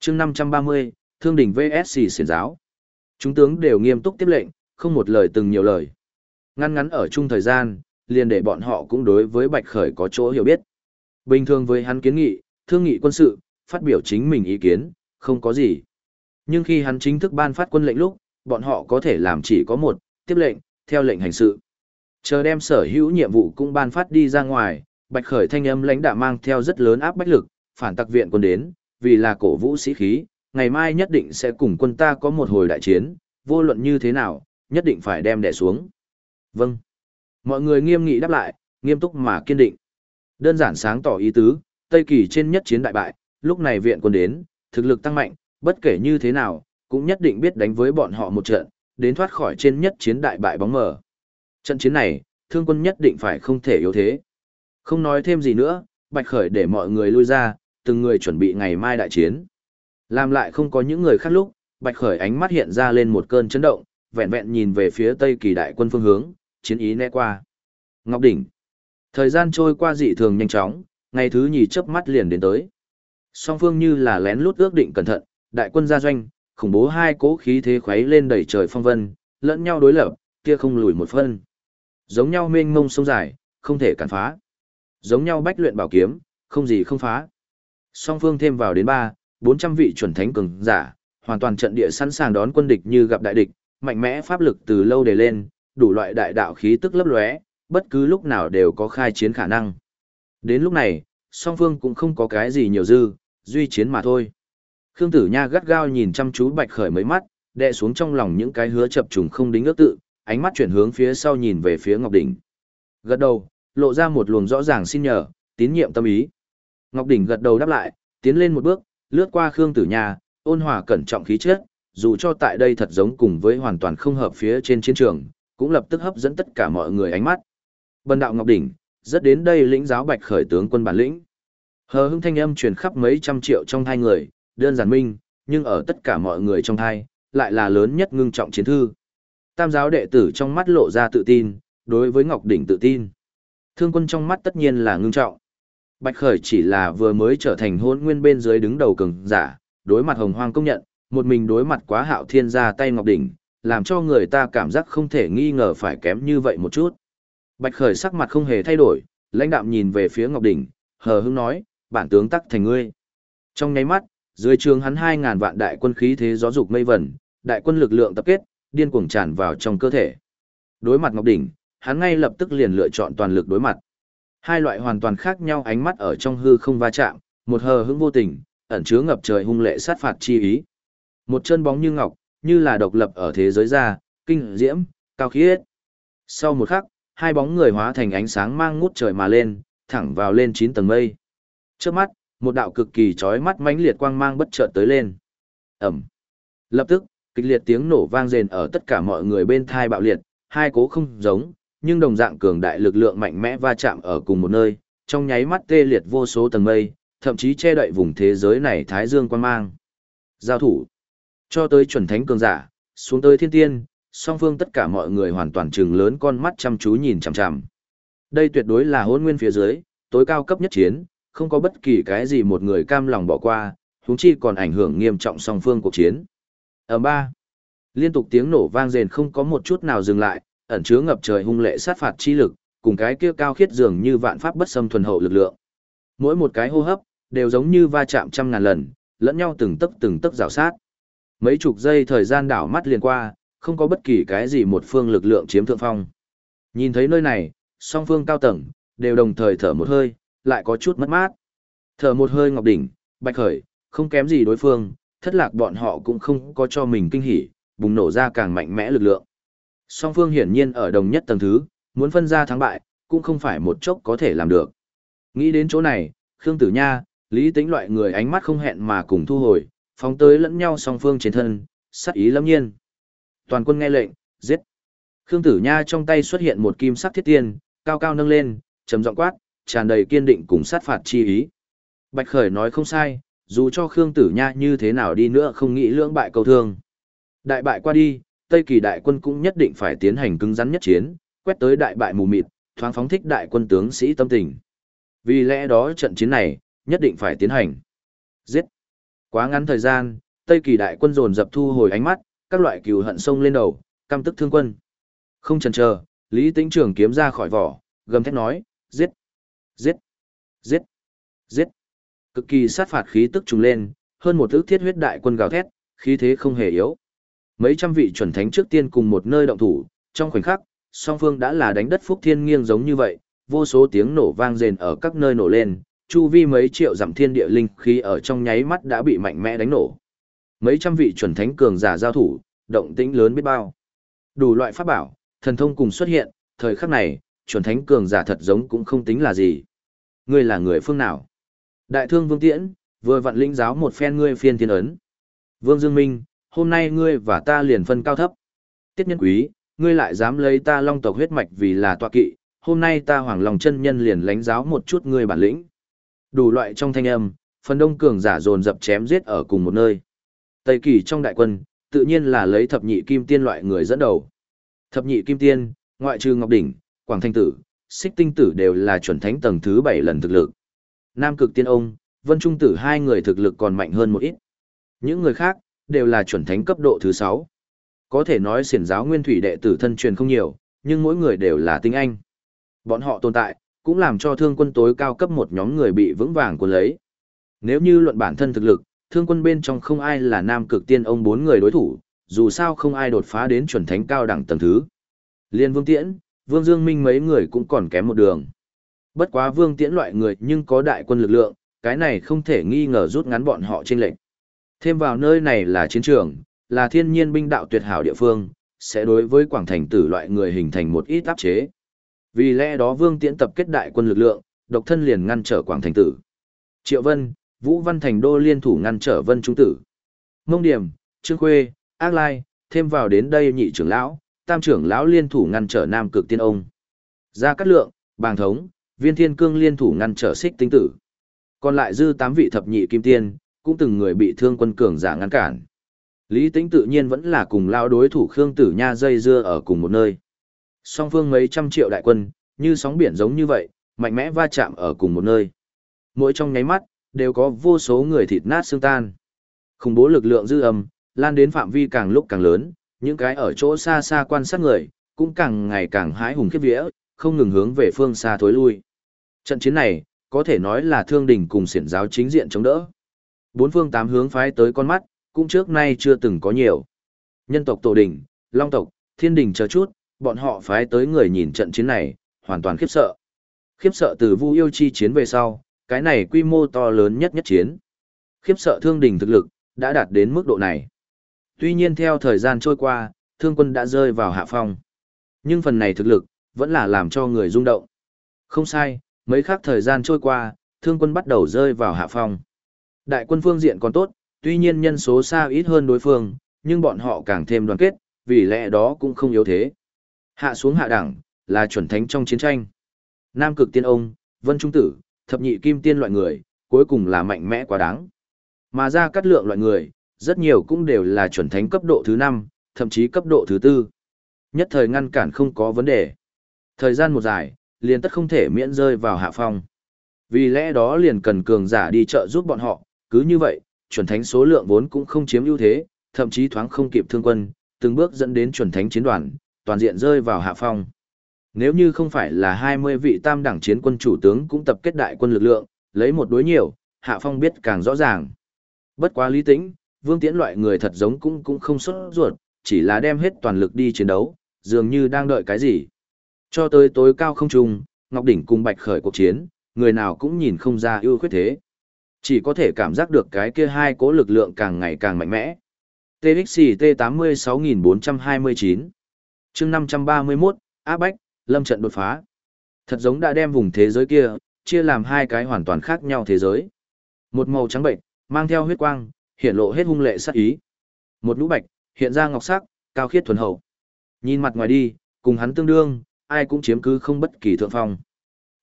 Chương 530, Thương đỉnh VSC xiển giáo. Chúng tướng đều nghiêm túc tiếp lệnh, không một lời từng nhiều lời. Ngắn ngắn ở chung thời gian, liền để bọn họ cũng đối với Bạch Khởi có chỗ hiểu biết. Bình thường với hắn kiến nghị, thương nghị quân sự, phát biểu chính mình ý kiến, không có gì. Nhưng khi hắn chính thức ban phát quân lệnh lúc, bọn họ có thể làm chỉ có một, tiếp lệnh, theo lệnh hành sự. Chờ đem sở hữu nhiệm vụ cũng ban phát đi ra ngoài, Bạch Khởi thanh âm lãnh đạo mang theo rất lớn áp bách lực, phản tặc viện quân đến, vì là cổ vũ sĩ khí, ngày mai nhất định sẽ cùng quân ta có một hồi đại chiến, vô luận như thế nào, nhất định phải đem đè xuống. Vâng. Mọi người nghiêm nghị đáp lại, nghiêm túc mà kiên định. Đơn giản sáng tỏ ý tứ, Tây Kỳ trên nhất chiến đại bại, lúc này viện quân đến, thực lực tăng mạnh, bất kể như thế nào, cũng nhất định biết đánh với bọn họ một trận, đến thoát khỏi trên nhất chiến đại bại bóng mờ. Trận chiến này, thương quân nhất định phải không thể yếu thế. Không nói thêm gì nữa, Bạch Khởi để mọi người lui ra, từng người chuẩn bị ngày mai đại chiến. Làm lại không có những người khác lúc, Bạch Khởi ánh mắt hiện ra lên một cơn chấn động, vẹn vẹn nhìn về phía Tây Kỳ đại quân phương hướng, chiến ý né qua. Ngọc Đỉnh. Thời gian trôi qua dị thường nhanh chóng, ngày thứ nhì chớp mắt liền đến tới. Song phương như là lén lút ước định cẩn thận, đại quân ra doanh, khủng bố hai cố khí thế khuấy lên đầy trời phong vân, lẫn nhau đối lập, kia không lùi một phân. Giống nhau mênh mông sông dài, không thể cản phá. Giống nhau bách luyện bảo kiếm, không gì không phá. Song phương thêm vào đến ba, bốn trăm vị chuẩn thánh cường giả, hoàn toàn trận địa sẵn sàng đón quân địch như gặp đại địch, mạnh mẽ pháp lực từ lâu để lên, đủ loại đại đạo khí tức lấp lóe, bất cứ lúc nào đều có khai chiến khả năng. Đến lúc này, song phương cũng không có cái gì nhiều dư, duy chiến mà thôi. Khương Tử Nha gắt gao nhìn chăm chú Bạch Khởi mấy mắt, đè xuống trong lòng những cái hứa chập trùng không đính ước tự, ánh mắt chuyển hướng phía sau nhìn về phía Ngọc Đỉnh. Gật đầu, lộ ra một luồng rõ ràng xin nhờ, tín nhiệm tâm ý. Ngọc Đỉnh gật đầu đáp lại, tiến lên một bước, lướt qua Khương Tử Nha, ôn hòa cẩn trọng khí chất, dù cho tại đây thật giống cùng với hoàn toàn không hợp phía trên chiến trường, cũng lập tức hấp dẫn tất cả mọi người ánh mắt. Bần đạo Ngọc Đỉnh, rất đến đây lĩnh giáo Bạch Khởi tướng quân bản lĩnh. Hờ hững thanh âm truyền khắp mấy trăm triệu trong hai người, đơn giản minh, nhưng ở tất cả mọi người trong thai, lại là lớn nhất ngưng trọng chiến thư. Tam giáo đệ tử trong mắt lộ ra tự tin, đối với Ngọc Đỉnh tự tin. Thương quân trong mắt tất nhiên là ngưng trọng. Bạch Khởi chỉ là vừa mới trở thành hôn nguyên bên dưới đứng đầu cường giả, đối mặt hồng hoang công nhận, một mình đối mặt quá hạo thiên ra tay Ngọc Đỉnh, làm cho người ta cảm giác không thể nghi ngờ phải kém như vậy một chút. Bạch Khởi sắc mặt không hề thay đổi, lãnh đạm nhìn về phía Ngọc Đỉnh, hờ hững nói, bản tướng tắc thành ngươi. Trong nháy mắt, dưới trường hắn 2000 vạn đại quân khí thế gió dục mây vẩn, đại quân lực lượng tập kết, điên cuồng tràn vào trong cơ thể. Đối mặt Ngọc Đỉnh, hắn ngay lập tức liền lựa chọn toàn lực đối mặt. Hai loại hoàn toàn khác nhau ánh mắt ở trong hư không va chạm, một hờ hững vô tình, ẩn chứa ngập trời hung lệ sát phạt chi ý. Một chân bóng như ngọc, như là độc lập ở thế giới ra, kinh diễm, cao khiết. Sau một khắc, hai bóng người hóa thành ánh sáng mang ngút trời mà lên, thẳng vào lên chín tầng mây. Trước mắt, một đạo cực kỳ chói mắt mãnh liệt quang mang bất chợt tới lên. Ẩm. Lập tức, kịch liệt tiếng nổ vang rền ở tất cả mọi người bên thai bạo liệt, hai cố không giống, nhưng đồng dạng cường đại lực lượng mạnh mẽ va chạm ở cùng một nơi, trong nháy mắt tê liệt vô số tầng mây, thậm chí che đậy vùng thế giới này thái dương quang mang. Giao thủ. Cho tới chuẩn thánh cường giả, xuống tới thiên tiên, song phương tất cả mọi người hoàn toàn trừng lớn con mắt chăm chú nhìn chằm chằm. Đây tuyệt đối là hôn nguyên phía dưới, tối cao cấp nhất chiến, không có bất kỳ cái gì một người cam lòng bỏ qua, huống chi còn ảnh hưởng nghiêm trọng song phương cuộc chiến. Ở ba, liên tục tiếng nổ vang rền không có một chút nào dừng lại, ẩn chứa ngập trời hung lệ sát phạt chi lực, cùng cái kia cao khiết dường như vạn pháp bất xâm thuần hậu lực lượng. Mỗi một cái hô hấp đều giống như va chạm trăm ngàn lần, lẫn nhau từng tấc từng tấc rào sát. Mấy chục giây thời gian đảo mắt liền qua, không có bất kỳ cái gì một phương lực lượng chiếm thượng phong. Nhìn thấy nơi này, song phương cao tầng, đều đồng thời thở một hơi, lại có chút mất mát. Thở một hơi ngọc đỉnh, bạch khởi, không kém gì đối phương, thất lạc bọn họ cũng không có cho mình kinh hỉ, bùng nổ ra càng mạnh mẽ lực lượng. Song phương hiển nhiên ở đồng nhất tầng thứ, muốn phân ra thắng bại, cũng không phải một chốc có thể làm được. Nghĩ đến chỗ này, Khương Tử Nha, Lý Tĩnh loại người ánh mắt không hẹn mà cùng thu hồi, phóng tới lẫn nhau song phương trên thân, sát ý lâm nhiên. Toàn quân nghe lệnh, giết. Khương Tử Nha trong tay xuất hiện một kim sắc thiết tiên, cao cao nâng lên, trầm giọng quát, tràn đầy kiên định cùng sát phạt chi ý. Bạch Khởi nói không sai, dù cho Khương Tử Nha như thế nào đi nữa không nghĩ lưỡng bại cầu thương. Đại bại qua đi, Tây Kỳ đại quân cũng nhất định phải tiến hành cứng rắn nhất chiến, quét tới đại bại mù mịt, thoáng phóng thích đại quân tướng sĩ tâm tình. Vì lẽ đó trận chiến này, nhất định phải tiến hành. Giết! Quá ngắn thời gian, Tây Kỳ đại quân dồn dập thu hồi ánh mắt, các loại cừu hận sông lên đầu, căm tức thương quân. Không chần chờ, Lý Tĩnh Trường kiếm ra khỏi vỏ, gầm thét nói, giết, giết, giết, giết. Cực kỳ sát phạt khí tức trùng lên, hơn một ước thiết huyết đại quân gào thét, khí thế không hề yếu. Mấy trăm vị chuẩn thánh trước tiên cùng một nơi động thủ, trong khoảnh khắc, song phương đã là đánh đất phúc thiên nghiêng giống như vậy, vô số tiếng nổ vang rền ở các nơi nổ lên, chu vi mấy triệu dặm thiên địa linh khí ở trong nháy mắt đã bị mạnh mẽ đánh nổ. Mấy trăm vị chuẩn thánh cường giả giao thủ, động tĩnh lớn biết bao. Đủ loại pháp bảo, thần thông cùng xuất hiện, thời khắc này, chuẩn thánh cường giả thật giống cũng không tính là gì. Ngươi là người phương nào? Đại thương Vương Tiễn, vừa vặn lĩnh giáo một phen ngươi phiên thiên ấn. Vương Dương Minh, hôm nay ngươi và ta liền phân cao thấp. Tiết nhân quý, ngươi lại dám lấy ta long tộc huyết mạch vì là tọa kỵ, hôm nay ta hoàng lòng chân nhân liền lãnh giáo một chút ngươi bản lĩnh. Đủ loại trong thanh âm, phần đông cường giả dồn dập chém giết ở cùng một nơi. Tây kỳ trong đại quân, tự nhiên là lấy thập nhị kim tiên loại người dẫn đầu. Thập nhị kim tiên, ngoại trừ Ngọc Đỉnh, Quảng Thanh Tử, Xích Tinh Tử đều là chuẩn thánh tầng thứ 7 lần thực lực. Nam cực tiên ông, Vân Trung Tử hai người thực lực còn mạnh hơn một ít. Những người khác, đều là chuẩn thánh cấp độ thứ 6. Có thể nói siển giáo nguyên thủy đệ tử thân truyền không nhiều, nhưng mỗi người đều là tinh anh. Bọn họ tồn tại, cũng làm cho thương quân tối cao cấp một nhóm người bị vững vàng cuốn lấy. Nếu như luận bản thân thực lực, thương quân bên trong không ai là nam cực tiên ông bốn người đối thủ, dù sao không ai đột phá đến chuẩn thánh cao đẳng tầng thứ. Liên Vương Tiễn, Vương Dương Minh mấy người cũng còn kém một đường. Bất quá Vương Tiễn loại người nhưng có đại quân lực lượng, cái này không thể nghi ngờ rút ngắn bọn họ trên lệnh. Thêm vào nơi này là chiến trường, là thiên nhiên binh đạo tuyệt hảo địa phương, sẽ đối với quảng thành tử loại người hình thành một ít áp chế. Vì lẽ đó Vương Tiễn tập kết đại quân lực lượng, độc thân liền ngăn trở quảng thành tử. Triệu Vân, Vũ Văn Thành Đô liên thủ ngăn trở Vân Trung Tử. Mông Điểm, Trương Khuê, Ác Lai, thêm vào đến đây nhị trưởng lão, tam trưởng lão liên thủ ngăn trở Nam Cực Tiên Ông. Gia Cát Lượng, Bàng Thống, Viên Thiên Cương liên thủ ngăn trở Xích Tinh Tử. Còn lại dư tám vị thập nhị kim tiên, cũng từng người bị thương quân cường giả ngăn cản. Lý Tĩnh tự nhiên vẫn là cùng lao đối thủ Khương Tử Nha dây dưa ở cùng một nơi. Song phương mấy trăm triệu đại quân, như sóng biển giống như vậy, mạnh mẽ va chạm ở cùng một nơi. Mỗi trong nháy mắt, đều có vô số người thịt nát xương tan. Khủng bố lực lượng dư âm, lan đến phạm vi càng lúc càng lớn, những cái ở chỗ xa xa quan sát người, cũng càng ngày càng hái hùng khiếp vía, không ngừng hướng về phương xa thối lui. Trận chiến này, có thể nói là thương đình cùng xiển giáo chính diện chống đỡ. Bốn phương tám hướng phái tới con mắt, cũng trước nay chưa từng có nhiều. Nhân tộc tổ đình, long tộc, thiên đình chờ chút, bọn họ phái tới người nhìn trận chiến này, hoàn toàn khiếp sợ. Khiếp sợ từ vu yêu chi chiến về sau, cái này quy mô to lớn nhất nhất chiến. Khiếp sợ thương đình thực lực, đã đạt đến mức độ này. Tuy nhiên theo thời gian trôi qua, thương quân đã rơi vào hạ phong. Nhưng phần này thực lực, vẫn là làm cho người rung động. Không sai, mấy khác thời gian trôi qua, thương quân bắt đầu rơi vào hạ phong. Đại quân phương diện còn tốt, tuy nhiên nhân số xa ít hơn đối phương, nhưng bọn họ càng thêm đoàn kết, vì lẽ đó cũng không yếu thế. Hạ xuống hạ đẳng, là chuẩn thánh trong chiến tranh. Nam cực tiên ông, vân trung tử, thập nhị kim tiên loại người, cuối cùng là mạnh mẽ quá đáng. Mà ra cắt lượng loại người, rất nhiều cũng đều là chuẩn thánh cấp độ thứ 5, thậm chí cấp độ thứ 4. Nhất thời ngăn cản không có vấn đề. Thời gian một dài, liền tất không thể miễn rơi vào hạ phong. Vì lẽ đó liền cần cường giả đi trợ giúp bọn họ, cứ như vậy, chuẩn thánh số lượng vốn cũng không chiếm ưu thế, thậm chí thoáng không kịp thương quân, từng bước dẫn đến chuẩn thánh chiến đoàn, toàn diện rơi vào hạ phong. Nếu như không phải là 20 vị tam đẳng chiến quân chủ tướng cũng tập kết đại quân lực lượng, lấy một đối nhiều, hạ phong biết càng rõ ràng. Bất quá lý tĩnh, vương tiễn loại người thật giống cũng cũng không xuất ruột, chỉ là đem hết toàn lực đi chiến đấu, dường như đang đợi cái gì. Cho tới tối cao không trung, Ngọc Đỉnh cùng Bạch Khởi cuộc chiến, người nào cũng nhìn không ra ưu khuyết thế. Chỉ có thể cảm giác được cái kia hai cố lực lượng càng ngày càng mạnh mẽ. TXT 86429 chương 531, Áp Bách, lâm trận đột phá. Thật giống đã đem vùng thế giới kia, chia làm hai cái hoàn toàn khác nhau thế giới. Một màu trắng bệnh, mang theo huyết quang, hiện lộ hết hung lệ sắc ý. Một lũ bạch, hiện ra ngọc sắc, cao khiết thuần hậu. Nhìn mặt ngoài đi, cùng hắn tương đương, ai cũng chiếm cứ không bất kỳ thượng phong.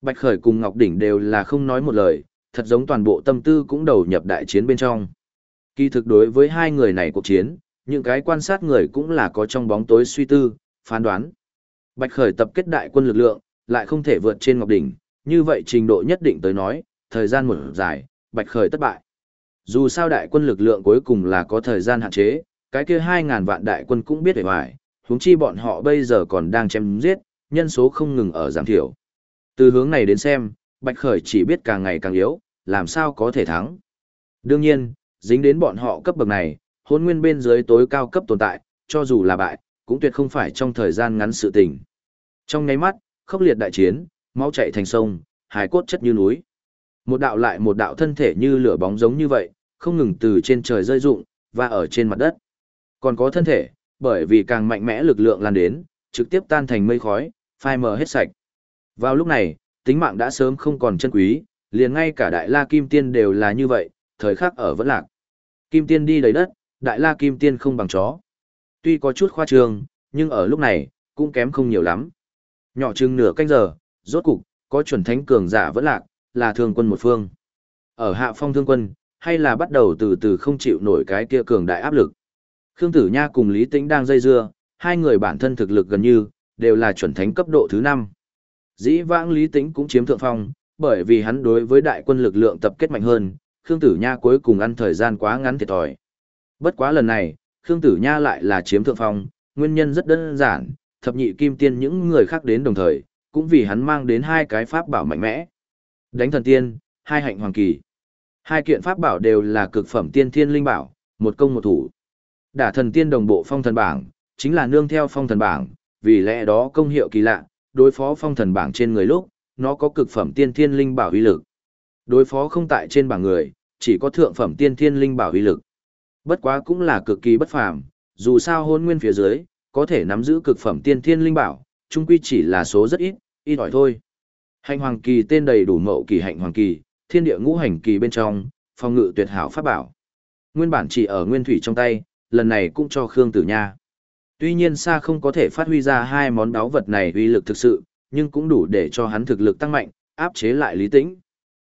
Bạch Khởi cùng Ngọc Đỉnh đều là không nói một lời, thật giống toàn bộ tâm tư cũng đầu nhập đại chiến bên trong. Kỳ thực đối với hai người này cuộc chiến, những cái quan sát người cũng là có trong bóng tối suy tư, phán đoán. Bạch Khởi tập kết đại quân lực lượng, lại không thể vượt trên Ngọc Đỉnh, như vậy trình độ nhất định tới nói, thời gian một dài, Bạch Khởi thất bại. Dù sao đại quân lực lượng cuối cùng là có thời gian hạn chế, cái kia 2.000 vạn đại quân cũng biết về hoài, huống chi bọn họ bây giờ còn đang chém giết, nhân số không ngừng ở giảm thiểu. Từ hướng này đến xem, Bạch Khởi chỉ biết càng ngày càng yếu, làm sao có thể thắng. Đương nhiên, dính đến bọn họ cấp bậc này, hôn nguyên bên dưới tối cao cấp tồn tại, cho dù là bại, cũng tuyệt không phải trong thời gian ngắn sự tình. Trong nháy mắt, khốc liệt đại chiến, máu chảy thành sông, hài cốt chất như núi. Một đạo lại một đạo thân thể như lửa bóng giống như vậy, không ngừng từ trên trời rơi rụng, và ở trên mặt đất. Còn có thân thể, bởi vì càng mạnh mẽ lực lượng lan đến, trực tiếp tan thành mây khói, phai mờ hết sạch. Vào lúc này, tính mạng đã sớm không còn chân quý, liền ngay cả đại la kim tiên đều là như vậy, thời khắc ở vẫn lạc. Kim tiên đi đầy đất, đại la kim tiên không bằng chó. Tuy có chút khoa trương, nhưng ở lúc này, cũng kém không nhiều lắm. Nhỏ chừng nửa canh giờ, rốt cục, có chuẩn thánh cường giả vẫn lạc, là thương quân một phương. Ở hạ phong thương quân, hay là bắt đầu từ từ không chịu nổi cái kia cường đại áp lực. Khương Tử Nha cùng Lý Tĩnh đang dây dưa, hai người bản thân thực lực gần như, đều là chuẩn thánh cấp độ thứ 5. Dĩ vãng Lý Tĩnh cũng chiếm thượng phong, bởi vì hắn đối với đại quân lực lượng tập kết mạnh hơn, Khương Tử Nha cuối cùng ăn thời gian quá ngắn thiệt thòi. Bất quá lần này, Khương Tử Nha lại là chiếm thượng phong, nguyên nhân rất đơn giản, thập nhị kim tiên những người khác đến đồng thời, cũng vì hắn mang đến hai cái pháp bảo mạnh mẽ. Đánh thần tiên, hai hạnh hoàng kỳ. Hai kiện pháp bảo đều là cực phẩm tiên thiên linh bảo, một công một thủ. Đả thần tiên đồng bộ phong thần bảng, chính là nương theo phong thần bảng, vì lẽ đó công hiệu kỳ lạ, đối phó phong thần bảng trên người lúc, nó có cực phẩm tiên thiên linh bảo uy lực. Đối phó không tại trên bảng người, chỉ có thượng phẩm tiên thiên linh bảo uy lực. Bất quá cũng là cực kỳ bất phàm, dù sao hôn nguyên phía dưới, có thể nắm giữ cực phẩm tiên thiên linh bảo, chung quy chỉ là số rất ít, ít ỏi thôi. hạnh hoàng kỳ tên đầy đủ mậu kỳ hạnh hoàng kỳ, thiên địa ngũ hành kỳ bên trong, phong ngự tuyệt hảo pháp bảo. Nguyên bản chỉ ở nguyên thủy trong tay, lần này cũng cho Khương Tử Nha. Tuy nhiên xa không có thể phát huy ra hai món đáo vật này uy lực thực sự, nhưng cũng đủ để cho hắn thực lực tăng mạnh, áp chế lại Lý Tĩnh.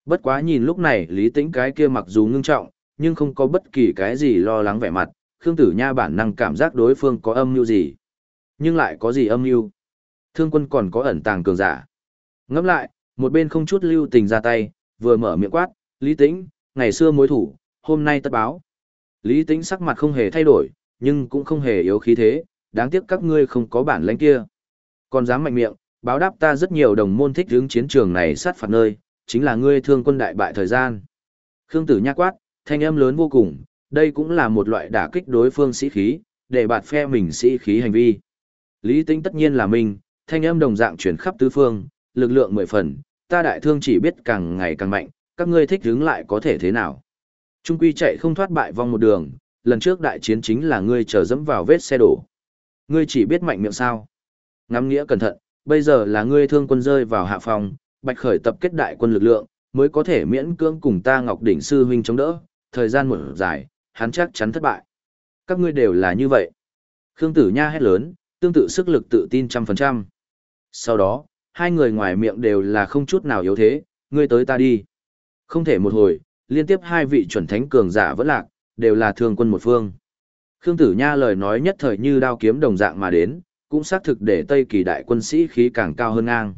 Bất quá nhìn lúc này Lý Tĩnh cái kia mặc dù ngưng trọng, nhưng không có bất kỳ cái gì lo lắng vẻ mặt, Khương Tử Nha bản năng cảm giác đối phương có âm mưu gì. Nhưng lại có gì âm mưu? Thương quân còn có ẩn tàng cường giả. Ngẫm lại, một bên không chút lưu tình ra tay, vừa mở miệng quát, Lý Tĩnh, ngày xưa mối thủ, hôm nay tất báo. Lý Tĩnh sắc mặt không hề thay đổi, nhưng cũng không hề yếu khí thế, đáng tiếc các ngươi không có bản lãnh kia. Còn dám mạnh miệng, báo đáp ta rất nhiều đồng môn thích hướng chiến trường này sát phạt nơi, chính là ngươi thương quân đại bại thời gian. Khương Tử nhắc quát, thanh âm lớn vô cùng, đây cũng là một loại đả kích đối phương sĩ khí, để bạt phe mình sĩ khí hành vi. Lý Tĩnh tất nhiên là mình, thanh âm đồng dạng chuyển khắp tứ phương, lực lượng mười phần, ta đại thương chỉ biết càng ngày càng mạnh, các ngươi thích hướng lại có thể thế nào. Trung quy chạy không thoát bại vong một đường, lần trước đại chiến chính là ngươi chờ dẫm vào vết xe đổ. Ngươi chỉ biết mạnh miệng sao. Ngắm nghĩa cẩn thận, bây giờ là ngươi thương quân rơi vào hạ phòng, bạch khởi tập kết đại quân lực lượng, mới có thể miễn cưỡng cùng ta Ngọc Đỉnh Sư huynh chống đỡ, thời gian một dài, hắn chắc chắn thất bại. Các ngươi đều là như vậy. Khương Tử Nha hét lớn, tương tự sức lực tự tin trăm phần trăm. Sau đó, hai người ngoài miệng đều là không chút nào yếu thế, ngươi tới ta đi. Không thể một hồi, liên tiếp hai vị chuẩn thánh cường giả vẫn lạc, đều là thương quân một phương. Khương Tử Nha lời nói nhất thời như đao kiếm đồng dạng mà đến, cũng xác thực để Tây Kỳ đại quân sĩ khí càng cao hơn ngang.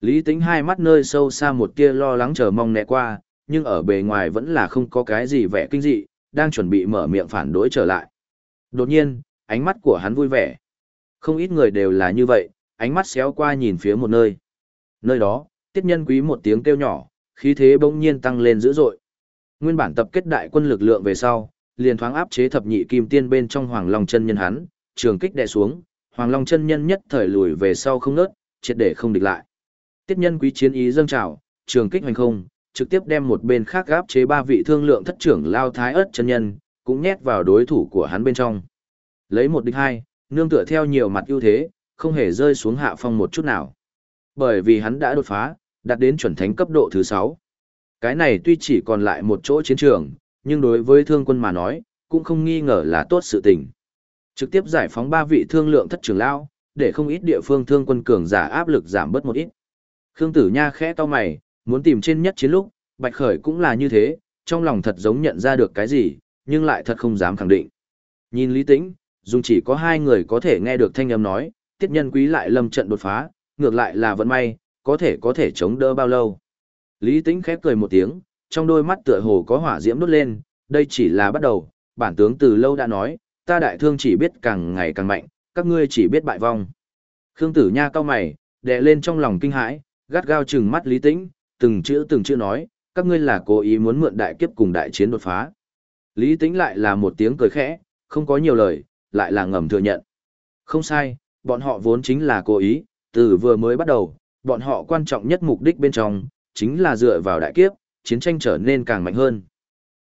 Lý Tính hai mắt nơi sâu xa một tia lo lắng chờ mong nẹ qua, nhưng ở bề ngoài vẫn là không có cái gì vẻ kinh dị, đang chuẩn bị mở miệng phản đối trở lại. Đột nhiên, ánh mắt của hắn vui vẻ. Không ít người đều là như vậy, ánh mắt xéo qua nhìn phía một nơi. Nơi đó, tiết nhân quý một tiếng kêu nhỏ, khí thế bỗng nhiên tăng lên dữ dội. Nguyên bản tập kết đại quân lực lượng về sau, liền thoáng áp chế thập nhị kim tiên bên trong Hoàng Long chân nhân hắn, trường kích đè xuống, Hoàng Long chân nhân nhất thời lùi về sau không nớt, triệt để không địch lại. Tiết nhân quý chiến ý dâng trào, trường kích hoành không, trực tiếp đem một bên khác áp chế ba vị thương lượng thất trưởng lao thái ớt chân nhân, cũng nhét vào đối thủ của hắn bên trong. Lấy một địch hai, nương tựa theo nhiều mặt ưu thế, không hề rơi xuống hạ phong một chút nào. Bởi vì hắn đã đột phá, đạt đến chuẩn thánh cấp độ thứ 6. Cái này tuy chỉ còn lại một chỗ chiến trường, nhưng đối với thương quân mà nói, cũng không nghi ngờ là tốt sự tình. Trực tiếp giải phóng ba vị thương lượng thất trưởng lao, để không ít địa phương thương quân cường giả áp lực giảm bớt một ít. Khương Tử Nha khẽ to mày, muốn tìm trên nhất chiến lúc, Bạch Khởi cũng là như thế, trong lòng thật giống nhận ra được cái gì, nhưng lại thật không dám khẳng định. Nhìn Lý Tĩnh, dùng chỉ có hai người có thể nghe được thanh âm nói, tiết nhân quý lại lâm trận đột phá, ngược lại là vận may, có thể có thể chống đỡ bao lâu. Lý Tĩnh khép cười một tiếng, trong đôi mắt tựa hồ có hỏa diễm đốt lên, đây chỉ là bắt đầu, bản tướng từ lâu đã nói, ta đại thương chỉ biết càng ngày càng mạnh, các ngươi chỉ biết bại vong. Khương Tử Nha cao mày, đè lên trong lòng kinh hãi, gắt gao chừng mắt Lý Tĩnh, từng chữ từng chữ nói, các ngươi là cố ý muốn mượn đại kiếp cùng đại chiến đột phá. Lý Tĩnh lại là một tiếng cười khẽ, không có nhiều lời, lại là ngầm thừa nhận. Không sai, bọn họ vốn chính là cố ý, từ vừa mới bắt đầu, bọn họ quan trọng nhất mục đích bên trong, chính là dựa vào đại kiếp, chiến tranh trở nên càng mạnh hơn.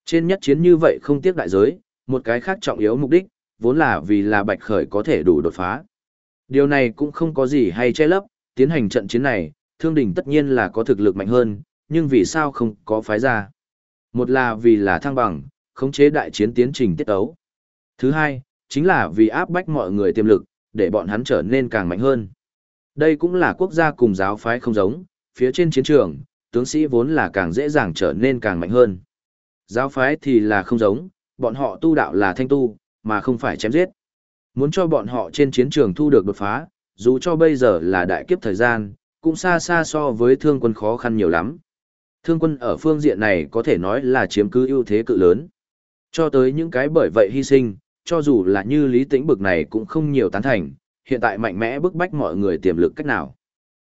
Trên nhất chiến như vậy không tiếc đại giới, một cái khác trọng yếu mục đích, vốn là vì là Bạch Khởi có thể đủ đột phá. Điều này cũng không có gì hay che lấp, tiến hành trận chiến này, thương đình tất nhiên là có thực lực mạnh hơn, nhưng vì sao không có phái ra? Một là vì là thăng bằng, khống chế đại chiến tiến trình tiết ấu. Thứ hai, chính là vì áp bách mọi người tiềm lực, để bọn hắn trở nên càng mạnh hơn. Đây cũng là quốc gia cùng giáo phái không giống, phía trên chiến trường, tướng sĩ vốn là càng dễ dàng trở nên càng mạnh hơn. Giáo phái thì là không giống, bọn họ tu đạo là thanh tu, mà không phải chém giết. Muốn cho bọn họ trên chiến trường thu được đột phá, dù cho bây giờ là đại kiếp thời gian, cũng xa xa so với thương quân khó khăn nhiều lắm. Thương quân ở phương diện này có thể nói là chiếm cứ ưu thế cự lớn. Cho tới những cái bởi vậy hy sinh, cho dù là như lý tĩnh bực này cũng không nhiều tán thành, hiện tại mạnh mẽ bức bách mọi người tiềm lực cách nào.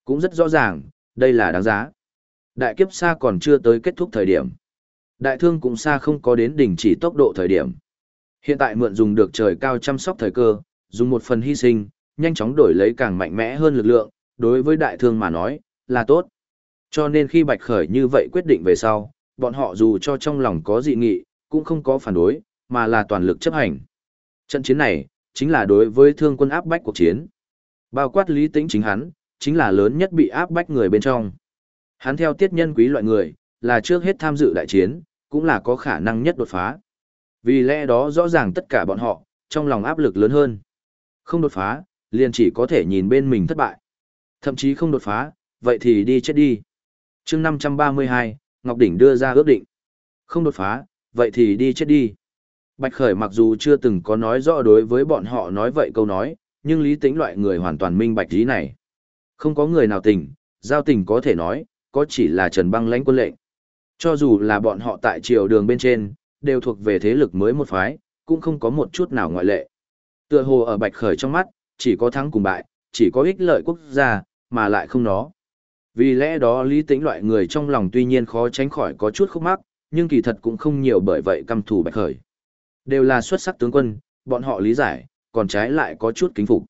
Cũng rất rõ ràng, đây là đáng giá. Đại kiếp xa còn chưa tới kết thúc thời điểm. Đại thương cũng xa không có đến đỉnh chỉ tốc độ thời điểm. Hiện tại mượn dùng được trời cao chăm sóc thời cơ, dùng một phần hy sinh, nhanh chóng đổi lấy càng mạnh mẽ hơn lực lượng, đối với đại thương mà nói, là tốt. Cho nên khi Bạch Khởi như vậy quyết định về sau, bọn họ dù cho trong lòng có dị nghị, cũng không có phản đối, mà là toàn lực chấp hành. Trận chiến này, chính là đối với thương quân áp bách cuộc chiến. Bao quát lý tĩnh chính hắn, chính là lớn nhất bị áp bách người bên trong. Hắn theo tiết nhân quý loại người, là trước hết tham dự đại chiến, cũng là có khả năng nhất đột phá. Vì lẽ đó rõ ràng tất cả bọn họ, trong lòng áp lực lớn hơn. Không đột phá, liền chỉ có thể nhìn bên mình thất bại. Thậm chí không đột phá, vậy thì đi chết đi. chương 532, Ngọc Đỉnh đưa ra ước định. Không đột phá, vậy thì đi chết đi. Bạch Khởi mặc dù chưa từng có nói rõ đối với bọn họ nói vậy câu nói, nhưng lý tính loại người hoàn toàn minh bạch ý này. Không có người nào tình, giao tình có thể nói, có chỉ là Trần Băng lãnh quân lệnh. Cho dù là bọn họ tại triều đường bên trên, đều thuộc về thế lực mới một phái, cũng không có một chút nào ngoại lệ. Tựa hồ ở Bạch Khởi trong mắt, chỉ có thắng cùng bại, chỉ có ích lợi quốc gia, mà lại không nó. Vì lẽ đó lý tính loại người trong lòng tuy nhiên khó tránh khỏi có chút khúc mắc, nhưng kỳ thật cũng không nhiều bởi vậy căm thù Bạch Khởi. Đều là xuất sắc tướng quân, bọn họ lý giải, còn trái lại có chút kính phục.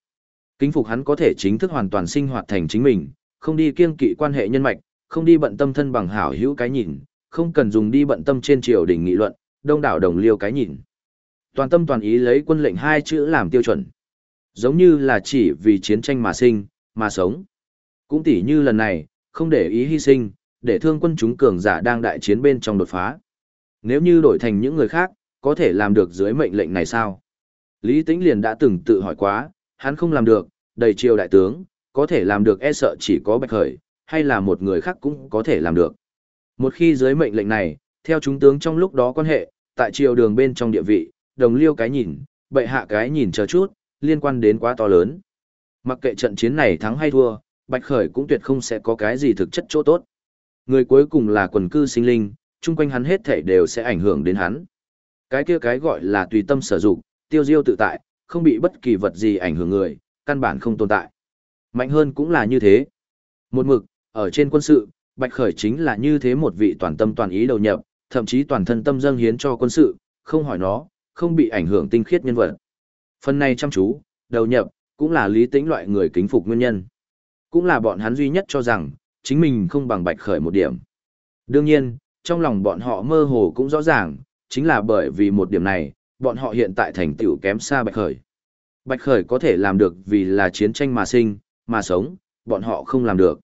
Kính phục hắn có thể chính thức hoàn toàn sinh hoạt thành chính mình, không đi kiêng kỵ quan hệ nhân mạch, không đi bận tâm thân bằng hảo hữu cái nhìn, không cần dùng đi bận tâm trên triều đình nghị luận, đông đảo đồng liêu cái nhìn. Toàn tâm toàn ý lấy quân lệnh hai chữ làm tiêu chuẩn. Giống như là chỉ vì chiến tranh mà sinh, mà sống. Cũng tỉ như lần này, không để ý hy sinh, để thương quân chúng cường giả đang đại chiến bên trong đột phá. Nếu như đổi thành những người khác, có thể làm được dưới mệnh lệnh này sao? Lý Tĩnh liền đã từng tự hỏi quá, hắn không làm được, đầy triều đại tướng, có thể làm được e sợ chỉ có Bạch Hởi, hay là một người khác cũng có thể làm được. Một khi dưới mệnh lệnh này, theo chúng tướng trong lúc đó quan hệ, tại triều đường bên trong địa vị, đồng liêu cái nhìn, bệ hạ cái nhìn chờ chút, liên quan đến quá to lớn. Mặc kệ trận chiến này thắng hay thua, Bạch Khởi cũng tuyệt không sẽ có cái gì thực chất chỗ tốt. Người cuối cùng là quần cư sinh linh, chung quanh hắn hết thảy đều sẽ ảnh hưởng đến hắn. Cái kia cái gọi là tùy tâm sở dụng, tiêu diêu tự tại, không bị bất kỳ vật gì ảnh hưởng người, căn bản không tồn tại. Mạnh hơn cũng là như thế. Một mực, ở trên quân sự, Bạch Khởi chính là như thế một vị toàn tâm toàn ý đầu nhập, thậm chí toàn thân tâm dâng hiến cho quân sự, không hỏi nó, không bị ảnh hưởng tinh khiết nhân vật. Phần này chăm chú, đầu nhập, cũng là lý tính loại người kính phục nguyên nhân. Cũng là bọn hắn duy nhất cho rằng, chính mình không bằng Bạch Khởi một điểm. Đương nhiên, trong lòng bọn họ mơ hồ cũng rõ ràng, chính là bởi vì một điểm này, bọn họ hiện tại thành tựu kém xa Bạch Khởi. Bạch Khởi có thể làm được vì là chiến tranh mà sinh, mà sống, bọn họ không làm được.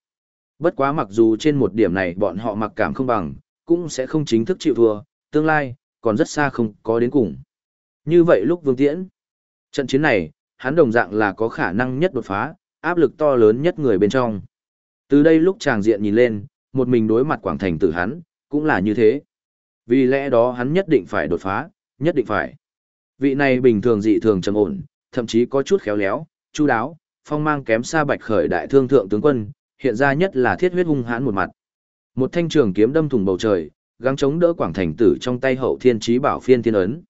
Bất quá mặc dù trên một điểm này bọn họ mặc cảm không bằng, cũng sẽ không chính thức chịu thua, tương lai, còn rất xa không có đến cùng. Như vậy lúc Vương Tiễn, trận chiến này, hắn đồng dạng là có khả năng nhất đột phá, áp lực to lớn nhất người bên trong. Từ đây lúc chàng diện nhìn lên, một mình đối mặt Quảng Thành tử hắn, cũng là như thế. Vì lẽ đó hắn nhất định phải đột phá, nhất định phải. Vị này bình thường dị thường trầm ổn, thậm chí có chút khéo léo, chu đáo, phong mang kém xa bạch khởi đại thương thượng tướng quân, hiện ra nhất là thiết huyết hung hãn một mặt. Một thanh trường kiếm đâm thủng bầu trời, gắng chống đỡ quảng thành tử trong tay hậu thiên trí bảo phiên thiên ấn.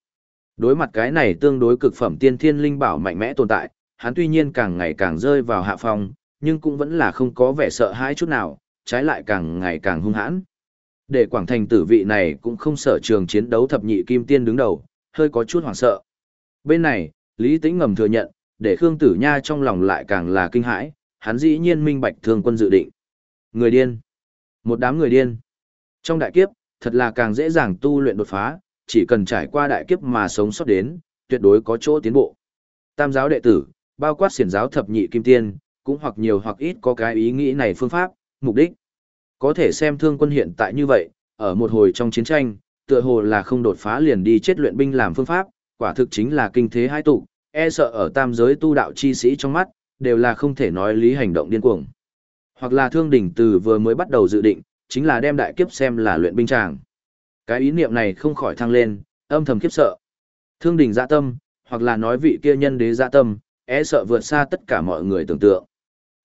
Đối mặt cái này tương đối cực phẩm tiên thiên linh bảo mạnh mẽ tồn tại, hắn tuy nhiên càng ngày càng rơi vào hạ phong, nhưng cũng vẫn là không có vẻ sợ hãi chút nào, trái lại càng ngày càng hung hãn. Để quảng thành tử vị này cũng không sở trường chiến đấu thập nhị kim tiên đứng đầu, hơi có chút hoảng sợ. Bên này, Lý Tĩnh ngầm thừa nhận, để Khương Tử Nha trong lòng lại càng là kinh hãi, hắn dĩ nhiên minh bạch thương quân dự định. Người điên. Một đám người điên. Trong đại kiếp, thật là càng dễ dàng tu luyện đột phá, chỉ cần trải qua đại kiếp mà sống sót đến, tuyệt đối có chỗ tiến bộ. Tam giáo đệ tử, bao quát xiển giáo thập nhị kim tiên, cũng hoặc nhiều hoặc ít có cái ý nghĩ này phương pháp, mục đích. Có thể xem thương quân hiện tại như vậy, ở một hồi trong chiến tranh, tựa hồ là không đột phá liền đi chết luyện binh làm phương pháp, quả thực chính là kinh thế hai tụ, e sợ ở tam giới tu đạo chi sĩ trong mắt, đều là không thể nói lý hành động điên cuồng. Hoặc là thương đỉnh từ vừa mới bắt đầu dự định, chính là đem đại kiếp xem là luyện binh tràng. Cái ý niệm này không khỏi thăng lên, âm thầm kiếp sợ. Thương đỉnh dạ tâm, hoặc là nói vị kia nhân đế dạ tâm, e sợ vượt xa tất cả mọi người tưởng tượng.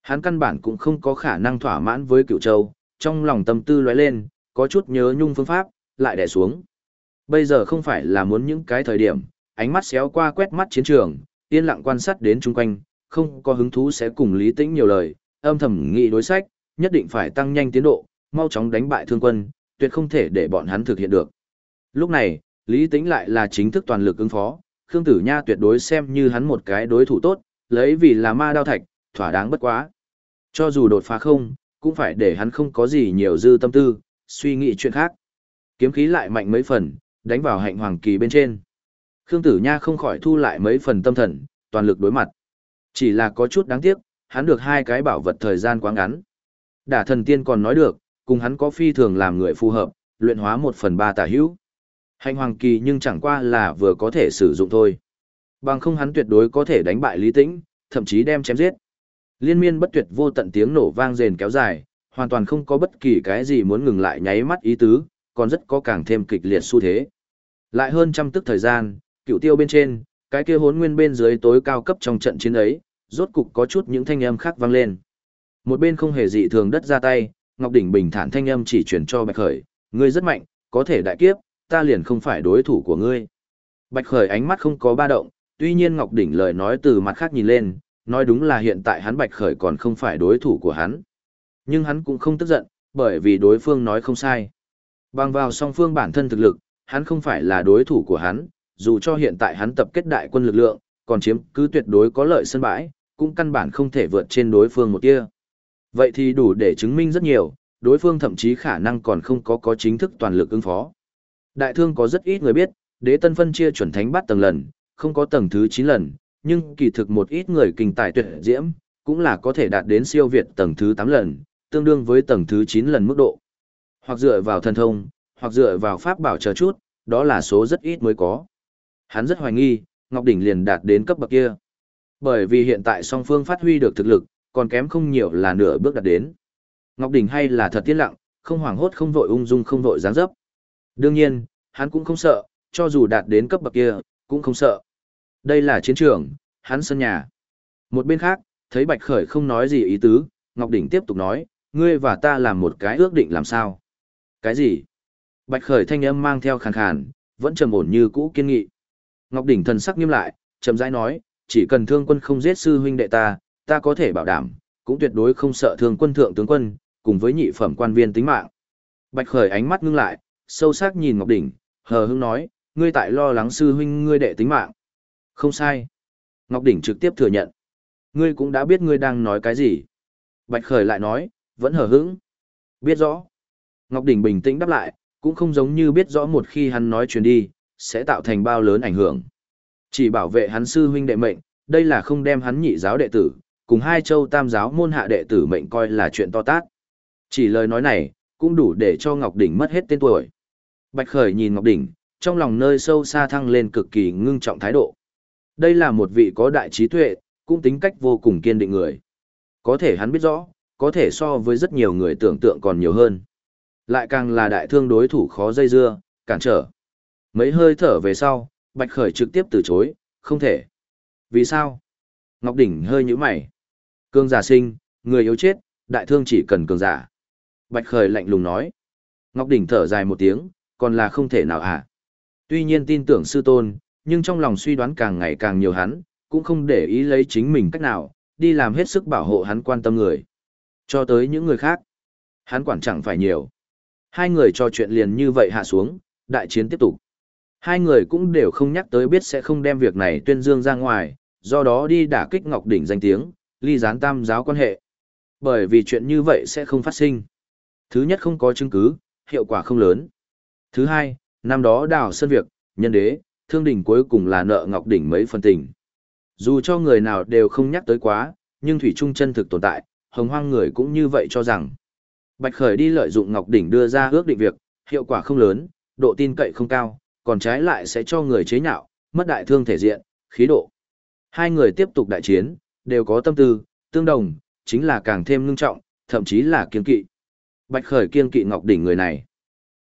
Hắn căn bản cũng không có khả năng thỏa mãn với cựu châu, trong lòng tâm tư lóe lên, có chút nhớ nhung phương pháp, lại đè xuống. Bây giờ không phải là muốn những cái thời điểm, ánh mắt xéo qua quét mắt chiến trường, yên lặng quan sát đến chung quanh, không có hứng thú sẽ cùng Lý Tĩnh nhiều lời, âm thầm nghị đối sách, nhất định phải tăng nhanh tiến độ, mau chóng đánh bại thương quân, tuyệt không thể để bọn hắn thực hiện được. Lúc này, Lý Tĩnh lại là chính thức toàn lực ứng phó, Khương Tử Nha tuyệt đối xem như hắn một cái đối thủ tốt, lấy vì là ma đao thạch, thỏa đáng bất quá. Cho dù đột phá không, cũng phải để hắn không có gì nhiều dư tâm tư, suy nghĩ chuyện khác. Kiếm khí lại mạnh mấy phần, đánh vào hạnh hoàng kỳ bên trên. Khương Tử Nha không khỏi thu lại mấy phần tâm thần, toàn lực đối mặt. Chỉ là có chút đáng tiếc, hắn được hai cái bảo vật thời gian quá ngắn. Đả thần tiên còn nói được, cùng hắn có phi thường làm người phù hợp, luyện hóa một phần ba tả hữu. Hành hoàng kỳ nhưng chẳng qua là vừa có thể sử dụng thôi. Bằng không hắn tuyệt đối có thể đánh bại Lý Tĩnh, thậm chí đem chém giết. Liên miên bất tuyệt vô tận tiếng nổ vang rền kéo dài, hoàn toàn không có bất kỳ cái gì muốn ngừng lại nháy mắt ý tứ, còn rất có càng thêm kịch liệt xu thế. Lại hơn trăm tức thời gian, cựu tiêu bên trên, cái kia hốn nguyên bên dưới tối cao cấp trong trận chiến ấy, rốt cục có chút những thanh âm khác vang lên. Một bên không hề dị thường đất ra tay, Ngọc Đỉnh bình thản thanh âm chỉ truyền cho Bạch Khởi, ngươi rất mạnh, có thể đại kiếp, ta liền không phải đối thủ của ngươi. Bạch Khởi ánh mắt không có ba động, tuy nhiên Ngọc Đỉnh lời nói từ mặt khác nhìn lên, nói đúng là hiện tại hắn Bạch Khởi còn không phải đối thủ của hắn. Nhưng hắn cũng không tức giận, bởi vì đối phương nói không sai. Bằng vào song phương bản thân thực lực, hắn không phải là đối thủ của hắn, dù cho hiện tại hắn tập kết đại quân lực lượng, còn chiếm cứ tuyệt đối có lợi sân bãi, cũng căn bản không thể vượt trên đối phương một kia. Vậy thì đủ để chứng minh rất nhiều, đối phương thậm chí khả năng còn không có có chính thức toàn lực ứng phó. Đại thương có rất ít người biết, đế tân phân chia chuẩn thánh bắt tầng lần, không có tầng thứ 9 lần, nhưng kỳ thực một ít người kinh tài tuyệt diễm, cũng là có thể đạt đến siêu việt tầng thứ 8 lần, tương đương với tầng thứ 9 lần mức độ. Hoặc dựa vào thần thông, hoặc dựa vào pháp bảo chờ chút, đó là số rất ít mới có. Hắn rất hoài nghi, Ngọc Đỉnh liền đạt đến cấp bậc kia. Bởi vì hiện tại song phương phát huy được thực lực, còn kém không nhiều là nửa bước đạt đến. Ngọc Đỉnh hay là thật tiết lặng, không hoảng hốt không vội ung dung không vội dáng dấp. Đương nhiên, hắn cũng không sợ, cho dù đạt đến cấp bậc kia, cũng không sợ. Đây là chiến trường, hắn sân nhà. Một bên khác, thấy Bạch Khởi không nói gì ý tứ, Ngọc Đỉnh tiếp tục nói, ngươi và ta làm một cái ước định làm sao? Cái gì? Bạch Khởi thanh âm mang theo khàn khàn, vẫn trầm ổn như cũ kiên nghị. Ngọc Đỉnh thần sắc nghiêm lại, chậm rãi nói, chỉ cần thương quân không giết sư huynh đệ ta, ta có thể bảo đảm, cũng tuyệt đối không sợ thương quân thượng tướng quân, cùng với nhị phẩm quan viên tính mạng. Bạch Khởi ánh mắt ngưng lại, sâu sắc nhìn Ngọc Đỉnh, hờ hững nói, ngươi tại lo lắng sư huynh ngươi đệ tính mạng. Không sai. Ngọc Đỉnh trực tiếp thừa nhận. Ngươi cũng đã biết ngươi đang nói cái gì. Bạch Khởi lại nói, vẫn hờ hững. Biết rõ. Ngọc Đỉnh bình tĩnh đáp lại, cũng không giống như biết rõ một khi hắn nói chuyện đi, sẽ tạo thành bao lớn ảnh hưởng. Chỉ bảo vệ hắn sư huynh đệ mệnh, đây là không đem hắn nhị giáo đệ tử, cùng hai châu tam giáo môn hạ đệ tử mệnh coi là chuyện to tát. Chỉ lời nói này, cũng đủ để cho Ngọc Đỉnh mất hết tên tuổi. Bạch Khởi nhìn Ngọc Đỉnh, trong lòng nơi sâu xa thăng lên cực kỳ ngưng trọng thái độ. Đây là một vị có đại trí tuệ, cũng tính cách vô cùng kiên định người. Có thể hắn biết rõ, có thể so với rất nhiều người tưởng tượng còn nhiều hơn. Lại càng là đại thương đối thủ khó dây dưa, cản trở. Mấy hơi thở về sau, Bạch Khởi trực tiếp từ chối, không thể. Vì sao? Ngọc Đỉnh hơi nhíu mày. Cương giả sinh, người yếu chết, đại thương chỉ cần cường giả. Bạch Khởi lạnh lùng nói. Ngọc Đỉnh thở dài một tiếng, còn là không thể nào à. Tuy nhiên tin tưởng sư tôn, nhưng trong lòng suy đoán càng ngày càng nhiều hắn, cũng không để ý lấy chính mình cách nào, đi làm hết sức bảo hộ hắn quan tâm người. Cho tới những người khác, hắn quản chẳng phải nhiều. Hai người trò chuyện liền như vậy hạ xuống, đại chiến tiếp tục. Hai người cũng đều không nhắc tới biết sẽ không đem việc này tuyên dương ra ngoài, do đó đi đả kích Ngọc Đỉnh danh tiếng, ly gián tam giáo quan hệ. Bởi vì chuyện như vậy sẽ không phát sinh. Thứ nhất không có chứng cứ, hiệu quả không lớn. Thứ hai, năm đó đào sân việc, nhân đế, thương đỉnh cuối cùng là nợ Ngọc Đỉnh mấy phần tình. Dù cho người nào đều không nhắc tới quá, nhưng Thủy Trung chân thực tồn tại, hồng hoang người cũng như vậy cho rằng. Bạch Khởi đi lợi dụng Ngọc Đỉnh đưa ra ước định việc, hiệu quả không lớn, độ tin cậy không cao, còn trái lại sẽ cho người chế nhạo, mất đại thương thể diện, khí độ. Hai người tiếp tục đại chiến, đều có tâm tư, tương đồng, chính là càng thêm ngưng trọng, thậm chí là kiên kỵ. Bạch Khởi kiên kỵ Ngọc Đỉnh người này.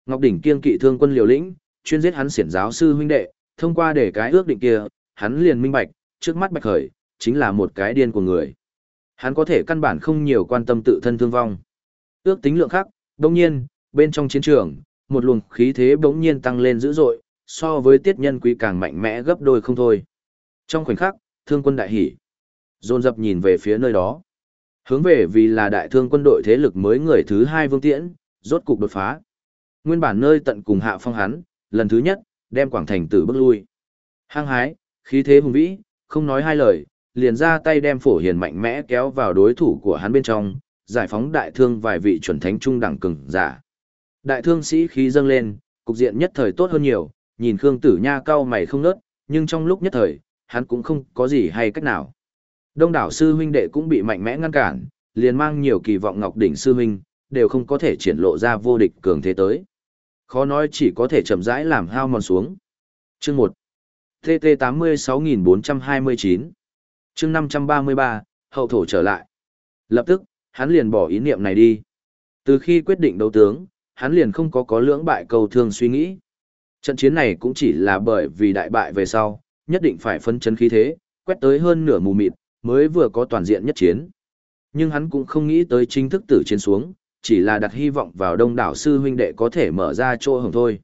Ngọc Đỉnh kiên kỵ thương quân liều lĩnh, chuyên giết hắn xiển giáo sư huynh đệ, thông qua để cái ước định kia, hắn liền minh bạch, trước mắt Bạch Khởi, chính là một cái điên của người. Hắn có thể căn bản không nhiều quan tâm tự thân thương vong. Ước tính lượng khác, đồng nhiên, bên trong chiến trường, một luồng khí thế bỗng nhiên tăng lên dữ dội, so với tiết nhân quý càng mạnh mẽ gấp đôi không thôi. Trong khoảnh khắc, thương quân đại hỉ. Dồn dập nhìn về phía nơi đó. Hướng về vì là đại thương quân đội thế lực mới người thứ hai vương tiễn, rốt cục đột phá. Nguyên bản nơi tận cùng hạ phong hắn, lần thứ nhất, đem quảng thành tử bước lui. Hăng hái, khí thế hùng vĩ, không nói hai lời, liền ra tay đem phổ hiền mạnh mẽ kéo vào đối thủ của hắn bên trong, giải phóng đại thương vài vị chuẩn thánh trung đẳng cường giả. Đại thương sĩ khí dâng lên, cục diện nhất thời tốt hơn nhiều, nhìn Khương Tử Nha cao mày không nớt, nhưng trong lúc nhất thời, hắn cũng không có gì hay cách nào. Đông đảo sư huynh đệ cũng bị mạnh mẽ ngăn cản, liền mang nhiều kỳ vọng Ngọc Đỉnh sư huynh, đều không có thể triển lộ ra vô địch cường thế tới. Khó nói chỉ có thể chậm rãi làm hao mòn xuống. Chương 1. TT 86429. Chương 533, hậu thổ trở lại. Lập tức, hắn liền bỏ ý niệm này đi. Từ khi quyết định đấu tướng, hắn liền không có có lưỡng bại cầu thương suy nghĩ. Trận chiến này cũng chỉ là bởi vì đại bại về sau, nhất định phải phân chấn khí thế, quét tới hơn nửa mù mịt, mới vừa có toàn diện nhất chiến. Nhưng hắn cũng không nghĩ tới chính thức tử chiến xuống, chỉ là đặt hy vọng vào đông đảo sư huynh đệ có thể mở ra chỗ hồng thôi.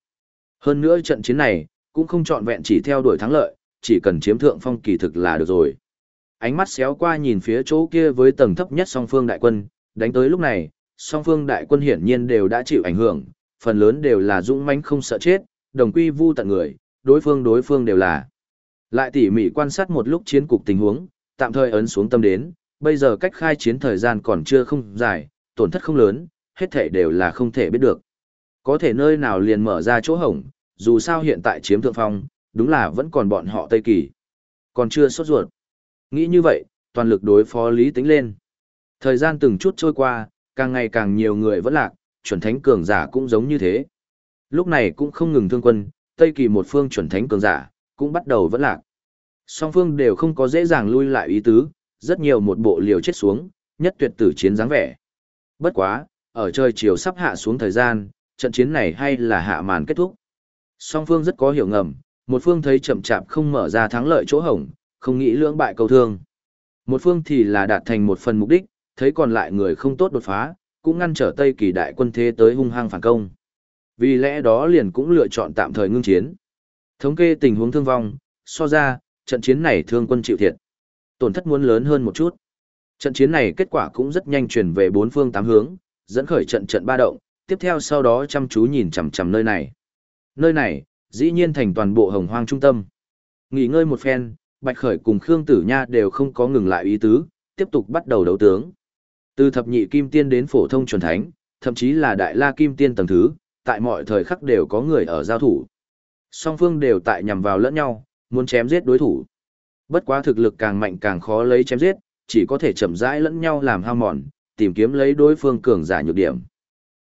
Hơn nữa trận chiến này, cũng không chọn vẹn chỉ theo đuổi thắng lợi, chỉ cần chiếm thượng phong kỳ thực là được rồi. Ánh mắt xéo qua nhìn phía chỗ kia với tầng thấp nhất song phương đại quân, đánh tới lúc này, song phương đại quân hiển nhiên đều đã chịu ảnh hưởng, phần lớn đều là dũng mãnh không sợ chết, đồng quy vu tận người, đối phương đối phương đều là. Lại tỉ mỉ quan sát một lúc chiến cục tình huống, tạm thời ấn xuống tâm đến, bây giờ cách khai chiến thời gian còn chưa không dài, tổn thất không lớn, hết thể đều là không thể biết được. Có thể nơi nào liền mở ra chỗ hổng, dù sao hiện tại chiếm thượng phong, đúng là vẫn còn bọn họ Tây Kỳ. Còn chưa sốt ruột. Nghĩ như vậy, toàn lực đối phó lý tính lên. Thời gian từng chút trôi qua, càng ngày càng nhiều người vẫn lạc, chuẩn thánh cường giả cũng giống như thế. Lúc này cũng không ngừng thương quân, Tây Kỳ một phương chuẩn thánh cường giả, cũng bắt đầu vẫn lạc. Song phương đều không có dễ dàng lui lại ý tứ, rất nhiều một bộ liều chết xuống, nhất tuyệt tử chiến dáng vẻ. Bất quá, ở trời chiều sắp hạ xuống thời gian, trận chiến này hay là hạ màn kết thúc. Song phương rất có hiểu ngầm, một phương thấy chậm chạp không mở ra thắng lợi chỗ hổng, không nghĩ lưỡng bại cầu thương. Một phương thì là đạt thành một phần mục đích, thấy còn lại người không tốt đột phá, cũng ngăn trở Tây Kỳ đại quân thế tới hung hăng phản công. Vì lẽ đó liền cũng lựa chọn tạm thời ngưng chiến. Thống kê tình huống thương vong, so ra, trận chiến này thương quân chịu thiệt. Tổn thất muốn lớn hơn một chút. Trận chiến này kết quả cũng rất nhanh truyền về bốn phương tám hướng, dẫn khởi trận trận ba động, tiếp theo sau đó chăm chú nhìn chằm chằm nơi này. Nơi này, dĩ nhiên thành toàn bộ hồng hoang trung tâm. Nghỉ ngơi một phen, Bạch Khởi cùng Khương Tử Nha đều không có ngừng lại ý tứ, tiếp tục bắt đầu đấu tướng. Từ thập nhị kim tiên đến phổ thông chuẩn thánh, thậm chí là đại la kim tiên tầng thứ, tại mọi thời khắc đều có người ở giao thủ. Song phương đều tại nhằm vào lẫn nhau, muốn chém giết đối thủ. Bất quá thực lực càng mạnh càng khó lấy chém giết, chỉ có thể chậm rãi lẫn nhau làm hao mòn, tìm kiếm lấy đối phương cường giả nhược điểm.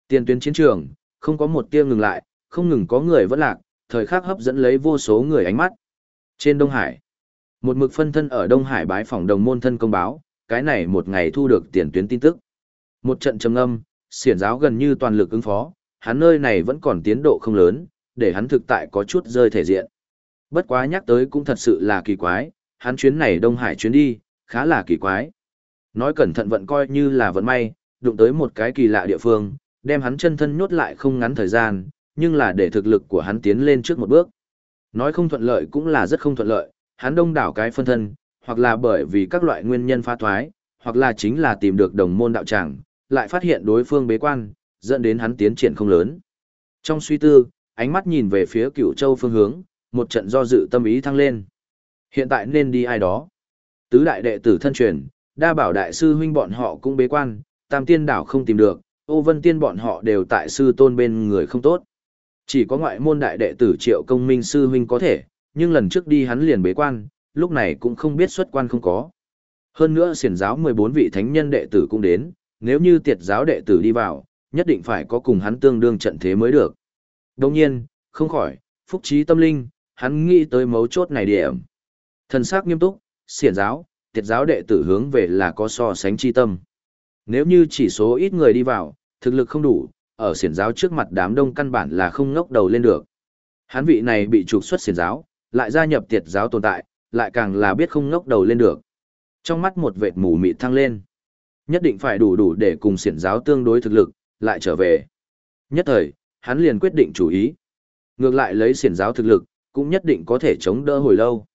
Tiền tuyến chiến trường, không có một tia ngừng lại, không ngừng có người vẫn lạc, thời khắc hấp dẫn lấy vô số người ánh mắt. Trên Đông Hải, một mực phân thân ở Đông Hải bái phòng đồng môn thân công báo, cái này một ngày thu được tiền tuyến tin tức. Một trận trầm âm, xiển giáo gần như toàn lực ứng phó, hắn nơi này vẫn còn tiến độ không lớn, để hắn thực tại có chút rơi thể diện. Bất quá nhắc tới cũng thật sự là kỳ quái, hắn chuyến này Đông Hải chuyến đi, khá là kỳ quái. Nói cẩn thận vận coi như là vận may, đụng tới một cái kỳ lạ địa phương, đem hắn chân thân nhốt lại không ngắn thời gian, nhưng là để thực lực của hắn tiến lên trước một bước. Nói không thuận lợi cũng là rất không thuận lợi, hắn đông đảo cái phân thân, hoặc là bởi vì các loại nguyên nhân phá thoái, hoặc là chính là tìm được đồng môn đạo tràng, lại phát hiện đối phương bế quan, dẫn đến hắn tiến triển không lớn. Trong suy tư, ánh mắt nhìn về phía cửu châu phương hướng, một trận do dự tâm ý thăng lên. Hiện tại nên đi ai đó? Tứ đại đệ tử thân truyền, đa bảo đại sư huynh bọn họ cũng bế quan, tam tiên đảo không tìm được, ô vân tiên bọn họ đều tại sư tôn bên người không tốt. Chỉ có ngoại môn đại đệ tử triệu công minh sư huynh có thể, nhưng lần trước đi hắn liền bế quan, lúc này cũng không biết xuất quan không có. Hơn nữa siển giáo 14 vị thánh nhân đệ tử cũng đến, nếu như tiệt giáo đệ tử đi vào, nhất định phải có cùng hắn tương đương trận thế mới được. Đồng nhiên, không khỏi, phúc trí tâm linh, hắn nghĩ tới mấu chốt này điểm. Thần sắc nghiêm túc, xiển giáo, tiệt giáo đệ tử hướng về là có so sánh chi tâm. Nếu như chỉ số ít người đi vào, thực lực không đủ, ở xiển giáo trước mặt đám đông căn bản là không ngóc đầu lên được. Hán vị này bị trục xuất xiển giáo, lại gia nhập tiệt giáo tồn tại, lại càng là biết không ngóc đầu lên được. Trong mắt một vệt mù mịt thăng lên. Nhất định phải đủ đủ để cùng xiển giáo tương đối thực lực, lại trở về. Nhất thời, hắn liền quyết định chủ ý. Ngược lại lấy xiển giáo thực lực, cũng nhất định có thể chống đỡ hồi lâu.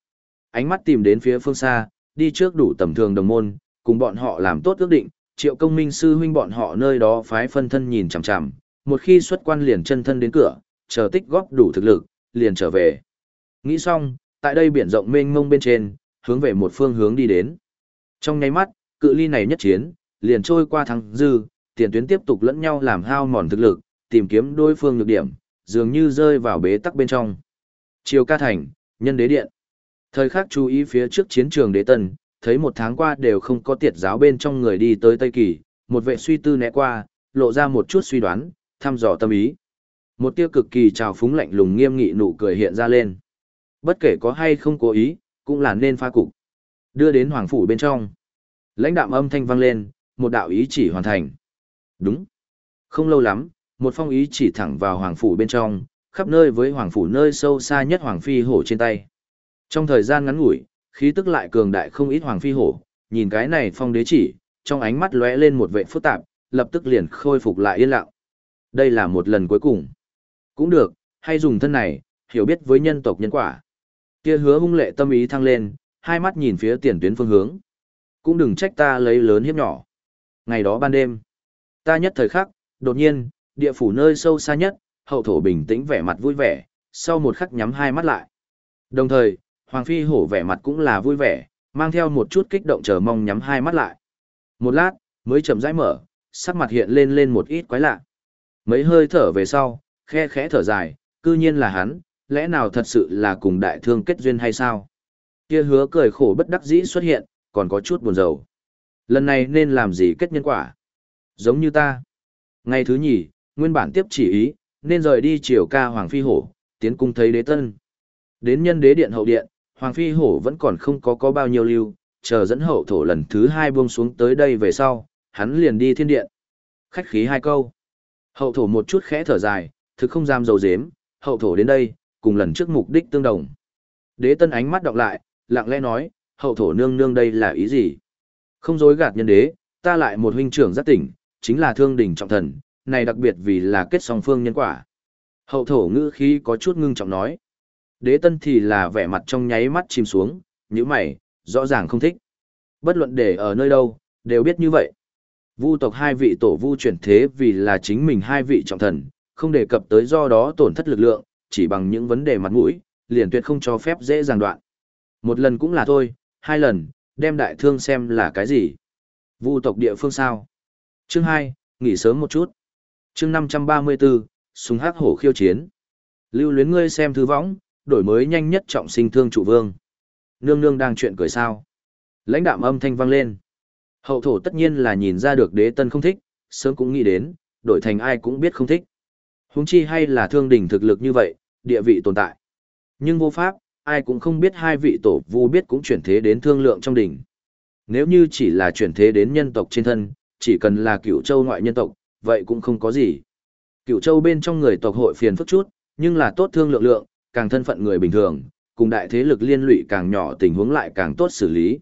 Ánh mắt tìm đến phía phương xa, đi trước đủ tầm thường đồng môn, cùng bọn họ làm tốt ước định, triệu công minh sư huynh bọn họ nơi đó phái phân thân nhìn chằm chằm, một khi xuất quan liền chân thân đến cửa, chờ tích góp đủ thực lực, liền trở về. Nghĩ xong, tại đây biển rộng mênh mông bên trên, hướng về một phương hướng đi đến. Trong nháy mắt, cự ly này nhất chiến, liền trôi qua thắng dư, tiền tuyến tiếp tục lẫn nhau làm hao mòn thực lực, tìm kiếm đối phương nhược điểm, dường như rơi vào bế tắc bên trong. Triều ca thành, nhân đế điện. Thời khắc chú ý phía trước chiến trường đế tân, thấy một tháng qua đều không có tiệt giáo bên trong người đi tới Tây Kỳ, một vệ suy tư né qua, lộ ra một chút suy đoán, thăm dò tâm ý. Một tiêu cực kỳ trào phúng lạnh lùng nghiêm nghị nụ cười hiện ra lên. Bất kể có hay không cố ý, cũng là nên pha cục. Đưa đến hoàng phủ bên trong. Lãnh đạm âm thanh vang lên, một đạo ý chỉ hoàn thành. Đúng. Không lâu lắm, một phong ý chỉ thẳng vào hoàng phủ bên trong, khắp nơi với hoàng phủ nơi sâu xa nhất hoàng phi hổ trên tay. Trong thời gian ngắn ngủi, khí tức lại cường đại không ít hoàng phi hổ, nhìn cái này phong đế chỉ, trong ánh mắt lóe lên một vệ phức tạp, lập tức liền khôi phục lại yên lặng. Đây là một lần cuối cùng. Cũng được, hay dùng thân này, hiểu biết với nhân tộc nhân quả. Kia hứa hung lệ tâm ý thăng lên, hai mắt nhìn phía tiền tuyến phương hướng. Cũng đừng trách ta lấy lớn hiếp nhỏ. Ngày đó ban đêm, ta nhất thời khắc, đột nhiên, địa phủ nơi sâu xa nhất, hậu thổ bình tĩnh vẻ mặt vui vẻ, sau một khắc nhắm hai mắt lại. Đồng thời, Hoàng Phi hổ vẻ mặt cũng là vui vẻ, mang theo một chút kích động chờ mong nhắm hai mắt lại. Một lát, mới chậm rãi mở, sắc mặt hiện lên lên một ít quái lạ. Mấy hơi thở về sau, khe khẽ thở dài, cư nhiên là hắn, lẽ nào thật sự là cùng đại thương kết duyên hay sao? Kia hứa cười khổ bất đắc dĩ xuất hiện, còn có chút buồn rầu. Lần này nên làm gì kết nhân quả? Giống như ta. Ngày thứ nhì, nguyên bản tiếp chỉ ý, nên rời đi triều ca Hoàng Phi Hổ, tiến cung thấy đế tân. Đến nhân đế điện hậu điện, Hoàng Phi Hổ vẫn còn không có có bao nhiêu lưu, chờ dẫn hậu thổ lần thứ hai buông xuống tới đây về sau, hắn liền đi thiên điện. Khách khí hai câu. Hậu thổ một chút khẽ thở dài, thực không dám dầu dếm, hậu thổ đến đây, cùng lần trước mục đích tương đồng. Đế tân ánh mắt đọc lại, lặng lẽ nói, hậu thổ nương nương đây là ý gì? Không dối gạt nhân đế, ta lại một huynh trưởng giác tỉnh, chính là thương đỉnh trọng thần, này đặc biệt vì là kết song phương nhân quả. Hậu thổ ngữ khí có chút ngưng trọng nói. Đế tân thì là vẻ mặt trong nháy mắt chìm xuống, như mày, rõ ràng không thích. Bất luận để ở nơi đâu, đều biết như vậy. Vu tộc hai vị tổ vu chuyển thế vì là chính mình hai vị trọng thần, không đề cập tới do đó tổn thất lực lượng, chỉ bằng những vấn đề mặt mũi, liền tuyệt không cho phép dễ dàng đoạn. Một lần cũng là thôi, hai lần, đem đại thương xem là cái gì. Vu tộc địa phương sao? Chương 2, nghỉ sớm một chút. Chương 534, súng hắc hổ khiêu chiến. Lưu luyến ngươi xem thư võng, đổi mới nhanh nhất trọng sinh thương trụ vương. Nương nương đang chuyện cười sao. Lãnh đạm âm thanh vang lên. Hậu thổ tất nhiên là nhìn ra được đế tân không thích, sớm cũng nghĩ đến, đổi thành ai cũng biết không thích. Húng chi hay là thương đỉnh thực lực như vậy, địa vị tồn tại. Nhưng vô pháp, ai cũng không biết hai vị tổ vu biết cũng chuyển thế đến thương lượng trong đỉnh. Nếu như chỉ là chuyển thế đến nhân tộc trên thân, chỉ cần là cựu châu ngoại nhân tộc, vậy cũng không có gì. Cựu châu bên trong người tộc hội phiền phức chút, nhưng là tốt thương lượng lượng, càng thân phận người bình thường, cùng đại thế lực liên lụy càng nhỏ tình huống lại càng tốt xử lý.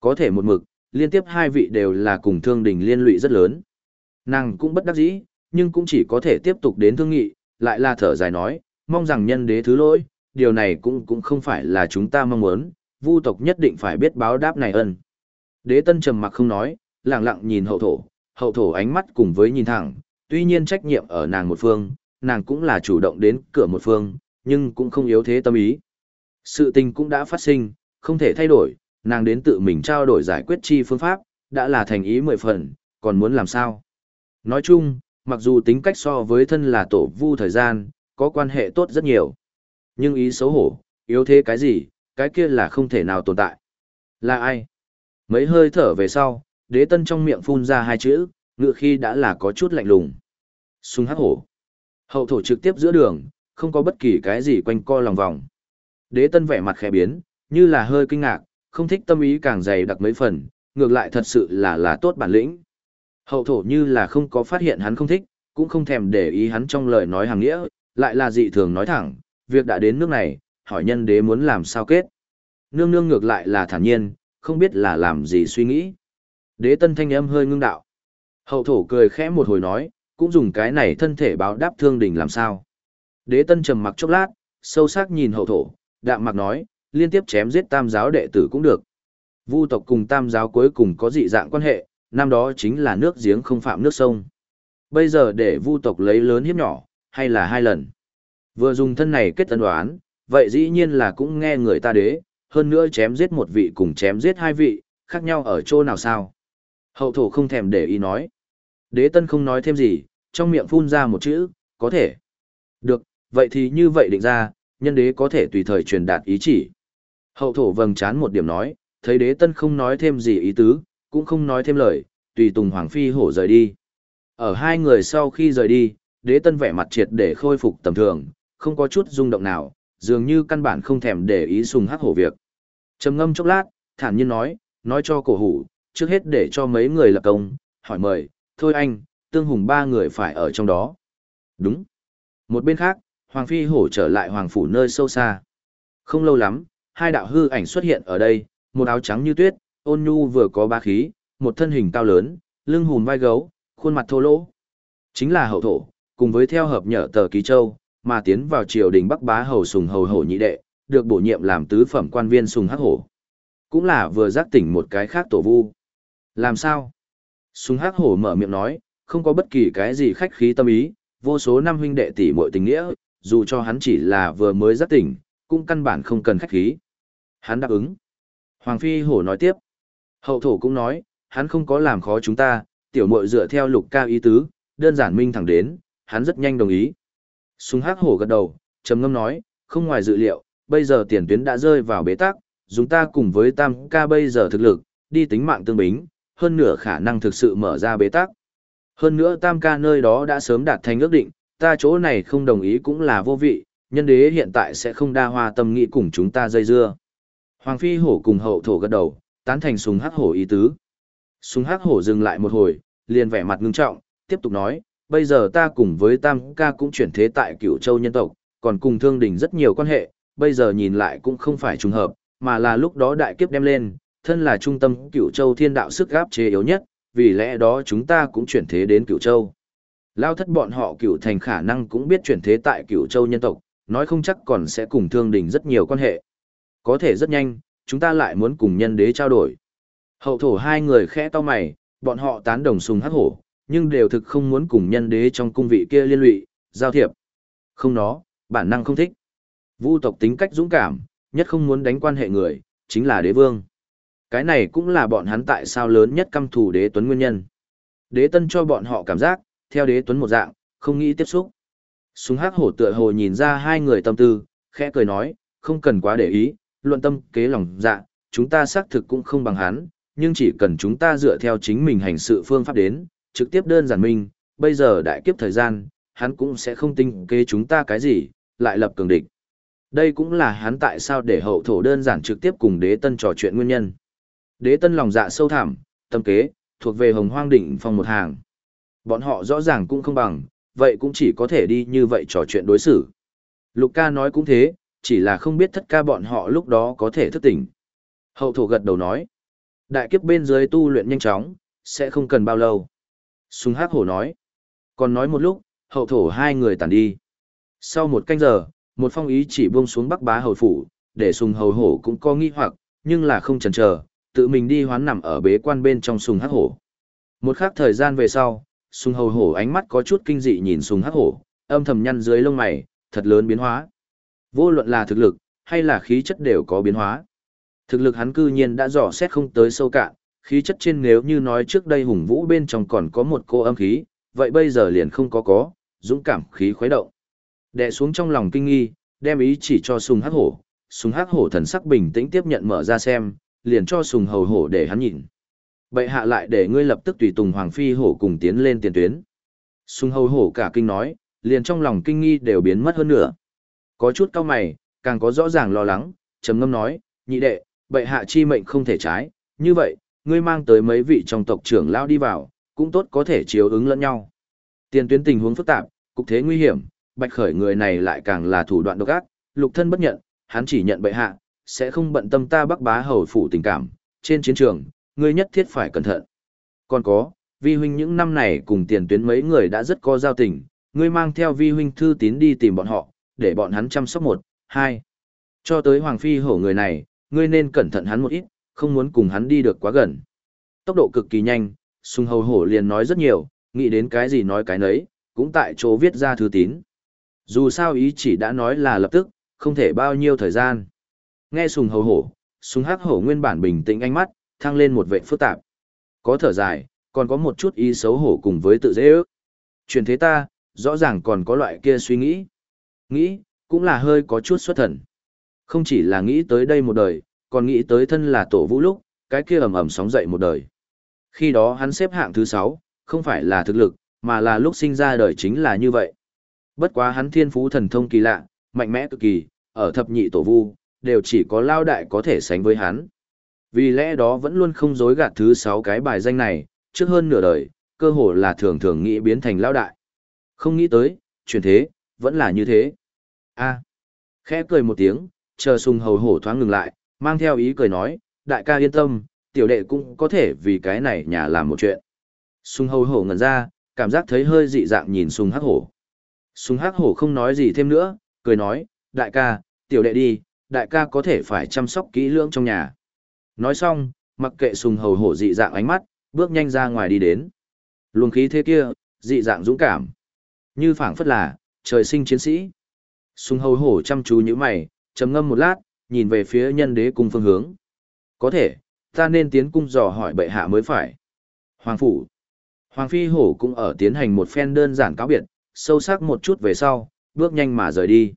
Có thể một mực, liên tiếp hai vị đều là cùng thương đình liên lụy rất lớn. Nàng cũng bất đắc dĩ, nhưng cũng chỉ có thể tiếp tục đến thương nghị, lại là thở dài nói, mong rằng nhân đế thứ lỗi, điều này cũng cũng không phải là chúng ta mong muốn, vu tộc nhất định phải biết báo đáp này ân. Đế tân trầm mặc không nói, lặng lặng nhìn hậu thổ, hậu thổ ánh mắt cùng với nhìn thẳng, tuy nhiên trách nhiệm ở nàng một phương, nàng cũng là chủ động đến cửa một phương, nhưng cũng không yếu thế tâm ý. Sự tình cũng đã phát sinh, không thể thay đổi, nàng đến tự mình trao đổi giải quyết chi phương pháp, đã là thành ý mười phần, còn muốn làm sao? Nói chung, mặc dù tính cách so với thân là tổ vu thời gian, có quan hệ tốt rất nhiều. Nhưng ý xấu hổ, yếu thế cái gì, cái kia là không thể nào tồn tại. Là ai? Mấy hơi thở về sau, đế tân trong miệng phun ra hai chữ, ngựa khi đã là có chút lạnh lùng. Sung hắc hổ. Hậu thổ trực tiếp giữa đường, không có bất kỳ cái gì quanh co lòng vòng. Đế tân vẻ mặt khẽ biến, như là hơi kinh ngạc, không thích tâm ý càng dày đặc mấy phần, ngược lại thật sự là là tốt bản lĩnh. Hậu thổ như là không có phát hiện hắn không thích, cũng không thèm để ý hắn trong lời nói hàng nghĩa, lại là dị thường nói thẳng, việc đã đến nước này, hỏi nhân đế muốn làm sao kết. Nương nương ngược lại là thản nhiên, không biết là làm gì suy nghĩ. Đế tân thanh âm hơi ngưng đạo. Hậu thổ cười khẽ một hồi nói, cũng dùng cái này thân thể báo đáp thương đình làm sao. Đế tân trầm mặc chốc lát, sâu sắc nhìn hậu thổ, đạm mặc nói, liên tiếp chém giết tam giáo đệ tử cũng được. Vu tộc cùng tam giáo cuối cùng có dị dạng quan hệ, năm đó chính là nước giếng không phạm nước sông. Bây giờ để vu tộc lấy lớn hiếp nhỏ, hay là hai lần. Vừa dùng thân này kết tân đoán, vậy dĩ nhiên là cũng nghe người ta đế, hơn nữa chém giết một vị cùng chém giết hai vị, khác nhau ở chỗ nào sao? Hậu thổ không thèm để ý nói. Đế tân không nói thêm gì, trong miệng phun ra một chữ, có thể. Được, vậy thì như vậy định ra, nhân đế có thể tùy thời truyền đạt ý chỉ. Hậu thổ vầng chán một điểm nói, thấy đế tân không nói thêm gì ý tứ, cũng không nói thêm lời, tùy tùng Hoàng Phi hổ rời đi. Ở hai người sau khi rời đi, đế tân vẻ mặt triệt để khôi phục tầm thường, không có chút rung động nào, dường như căn bản không thèm để ý sùng hắc hổ việc. trầm ngâm chốc lát, thản nhiên nói, nói cho cổ hủ, trước hết để cho mấy người lập công, hỏi mời, thôi anh, tương hùng ba người phải ở trong đó. Đúng. Một bên khác, Hoàng Phi hổ trở lại Hoàng Phủ nơi sâu xa. Không lâu lắm, hai đạo hư ảnh xuất hiện ở đây, một áo trắng như tuyết, ôn nhu vừa có ba khí, một thân hình cao lớn, lưng hùm vai gấu, khuôn mặt thô lỗ. Chính là hậu thổ, cùng với theo hợp nhở tờ ký châu, mà tiến vào triều đình Bắc Bá hầu sùng hầu hổ nhị đệ, được bổ nhiệm làm tứ phẩm quan viên sùng hắc hổ. Cũng là vừa giác tỉnh một cái khác tổ vu. Làm sao? Sùng hắc hổ mở miệng nói, không có bất kỳ cái gì khách khí tâm ý, vô số năm huynh đệ tỷ muội tình nghĩa, dù cho hắn chỉ là vừa mới giác tỉnh, cũng căn bản không cần khách khí. Hắn đáp ứng. Hoàng Phi Hổ nói tiếp. Hậu thổ cũng nói, hắn không có làm khó chúng ta, tiểu muội dựa theo lục ca ý tứ, đơn giản minh thẳng đến, hắn rất nhanh đồng ý. Súng hắc hổ gật đầu, trầm ngâm nói, không ngoài dự liệu, bây giờ tiền tuyến đã rơi vào bế tắc, chúng ta cùng với tam ca bây giờ thực lực, đi tính mạng tương bính, hơn nửa khả năng thực sự mở ra bế tắc. Hơn nữa tam ca nơi đó đã sớm đạt thành ước định, ta chỗ này không đồng ý cũng là vô vị, nhân đế hiện tại sẽ không đa hoa tâm nghĩ cùng chúng ta dây dưa. Hoàng phi hổ cùng hậu thổ gật đầu, tán thành súng hắc hổ ý tứ. Súng hắc hổ dừng lại một hồi, liền vẻ mặt ngưng trọng, tiếp tục nói, bây giờ ta cùng với tam ca cũng chuyển thế tại cửu châu nhân tộc, còn cùng thương đình rất nhiều quan hệ, bây giờ nhìn lại cũng không phải trùng hợp, mà là lúc đó đại kiếp đem lên, thân là trung tâm cửu châu thiên đạo sức gáp chế yếu nhất, vì lẽ đó chúng ta cũng chuyển thế đến cửu châu. Lao thất bọn họ cửu thành khả năng cũng biết chuyển thế tại cửu châu nhân tộc, nói không chắc còn sẽ cùng thương đình rất nhiều quan hệ. Có thể rất nhanh, chúng ta lại muốn cùng nhân đế trao đổi. Hậu thổ hai người khẽ to mày, bọn họ tán đồng sùng hắc hổ, nhưng đều thực không muốn cùng nhân đế trong cung vị kia liên lụy, giao thiệp. Không nó, bản năng không thích. Vu tộc tính cách dũng cảm, nhất không muốn đánh quan hệ người, chính là đế vương. Cái này cũng là bọn hắn tại sao lớn nhất căm thù đế tuấn nguyên nhân. Đế tân cho bọn họ cảm giác, theo đế tuấn một dạng, không nghĩ tiếp xúc. Súng hắc hổ tựa hồ nhìn ra hai người tâm tư, khẽ cười nói, không cần quá để ý, luận tâm kế lòng dạ, chúng ta xác thực cũng không bằng hắn, nhưng chỉ cần chúng ta dựa theo chính mình hành sự phương pháp đến, trực tiếp đơn giản minh, bây giờ đại kiếp thời gian, hắn cũng sẽ không tinh kế chúng ta cái gì, lại lập cường địch. Đây cũng là hắn tại sao để hậu thổ đơn giản trực tiếp cùng đế tân trò chuyện nguyên nhân. Đế tân lòng dạ sâu thẳm, tâm kế, thuộc về hồng hoang đỉnh phong một hàng. Bọn họ rõ ràng cũng không bằng, vậy cũng chỉ có thể đi như vậy trò chuyện đối xử. Lục ca nói cũng thế, chỉ là không biết thất ca bọn họ lúc đó có thể thức tỉnh. Hậu thổ gật đầu nói, đại kiếp bên dưới tu luyện nhanh chóng, sẽ không cần bao lâu. Sùng hắc hổ nói, còn nói một lúc, hậu thổ hai người tàn đi. Sau một canh giờ, một phong ý chỉ buông xuống bắc bá hầu phủ, để sùng hầu hổ cũng có nghi hoặc, nhưng là không chần chờ, tự mình đi hoán nằm ở bế quan bên trong sùng hắc hổ. Một khắc thời gian về sau, sùng hầu hổ ánh mắt có chút kinh dị nhìn sùng hắc hổ, âm thầm nhăn dưới lông mày, thật lớn biến hóa. Vô luận là thực lực, hay là khí chất đều có biến hóa. Thực lực hắn cư nhiên đã dò xét không tới sâu cạn, khí chất trên nếu như nói trước đây hùng vũ bên trong còn có một cô âm khí, vậy bây giờ liền không có có, dũng cảm khí khuấy động. Đè xuống trong lòng kinh nghi, đem ý chỉ cho sùng hắc hổ, sùng hắc hổ thần sắc bình tĩnh tiếp nhận mở ra xem, liền cho sùng hầu hổ để hắn nhìn. Bệ hạ lại để ngươi lập tức tùy tùng hoàng phi hổ cùng tiến lên tiền tuyến. sung hầu hổ cả kinh nói, liền trong lòng kinh nghi đều biến mất hơn nữa. Có chút cao mày, càng có rõ ràng lo lắng, trầm ngâm nói, nhị đệ, bệ hạ chi mệnh không thể trái, như vậy, ngươi mang tới mấy vị trong tộc trưởng lao đi vào, cũng tốt có thể chiếu ứng lẫn nhau. Tiền tuyến tình huống phức tạp, cục thế nguy hiểm, bạch khởi người này lại càng là thủ đoạn độc ác, lục thân bất nhận, hắn chỉ nhận bệ hạ, sẽ không bận tâm ta bắc bá hầu phủ tình cảm, trên chiến trường, ngươi nhất thiết phải cẩn thận. Còn có, vi huynh những năm này cùng tiền tuyến mấy người đã rất có giao tình, ngươi mang theo vi huynh thư tín đi tìm bọn họ, để bọn hắn chăm sóc một, hai. Cho tới Hoàng Phi hổ người này, ngươi nên cẩn thận hắn một ít, không muốn cùng hắn đi được quá gần. Tốc độ cực kỳ nhanh, Sùng Hầu Hổ liền nói rất nhiều, nghĩ đến cái gì nói cái nấy, cũng tại chỗ viết ra thư tín. Dù sao ý chỉ đã nói là lập tức, không thể bao nhiêu thời gian. Nghe Sùng Hầu Hổ, Sùng Hắc Hổ nguyên bản bình tĩnh ánh mắt, thăng lên một vệ phức tạp. Có thở dài, còn có một chút ý xấu hổ cùng với tự dễ ước. Chuyện thế ta, rõ ràng còn có loại kia suy nghĩ. Nghĩ, cũng là hơi có chút xuất thần. Không chỉ là nghĩ tới đây một đời, còn nghĩ tới thân là tổ vũ lúc, cái kia ầm ầm sóng dậy một đời. Khi đó hắn xếp hạng thứ 6, không phải là thực lực, mà là lúc sinh ra đời chính là như vậy. Bất quá hắn thiên phú thần thông kỳ lạ, mạnh mẽ cực kỳ, ở thập nhị tổ vu, đều chỉ có lao đại có thể sánh với hắn. Vì lẽ đó vẫn luôn không dối gạt thứ 6 cái bài danh này, trước hơn nửa đời, cơ hồ là thường thường nghĩ biến thành lao đại. Không nghĩ tới, chuyển thế, vẫn là như thế. a khẽ cười một tiếng, chờ sùng hầu hổ thoáng ngừng lại, mang theo ý cười nói, đại ca yên tâm, tiểu đệ cũng có thể vì cái này nhà làm một chuyện. Sùng hầu hổ ngẩn ra, cảm giác thấy hơi dị dạng nhìn sùng hắc hổ. Sùng hắc hổ không nói gì thêm nữa, cười nói, đại ca, tiểu đệ đi, đại ca có thể phải chăm sóc kỹ lưỡng trong nhà. Nói xong, mặc kệ sùng hầu hổ dị dạng ánh mắt, bước nhanh ra ngoài đi đến. Luồng khí thế kia, dị dạng dũng cảm. Như phảng phất là, trời sinh chiến sĩ. Sùng hầu hổ chăm chú như mày, trầm ngâm một lát, nhìn về phía nhân đế cung phương hướng. Có thể, ta nên tiến cung dò hỏi bệ hạ mới phải. Hoàng phủ. Hoàng phi hổ cũng ở tiến hành một phen đơn giản cáo biệt, sâu sắc một chút về sau, bước nhanh mà rời đi.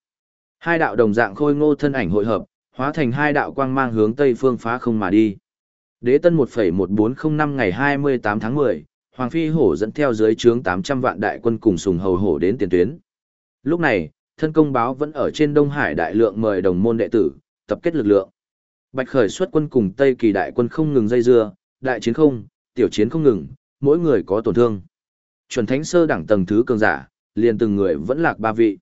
Hai đạo đồng dạng khôi ngô thân ảnh hội hợp, hóa thành hai đạo quang mang hướng tây phương phá không mà đi. Đế tân 1.1405 ngày 28 tháng 10, Hoàng Phi Hổ dẫn theo dưới trướng 800 vạn đại quân cùng sùng hầu hổ đến tiền tuyến. Lúc này, thân công báo vẫn ở trên Đông Hải đại lượng mời đồng môn đệ tử, tập kết lực lượng. Bạch Khởi xuất quân cùng Tây Kỳ đại quân không ngừng dây dưa, đại chiến không, tiểu chiến không ngừng, mỗi người có tổn thương. Chuẩn thánh sơ đẳng tầng thứ cường giả, liền từng người vẫn lạc ba vị.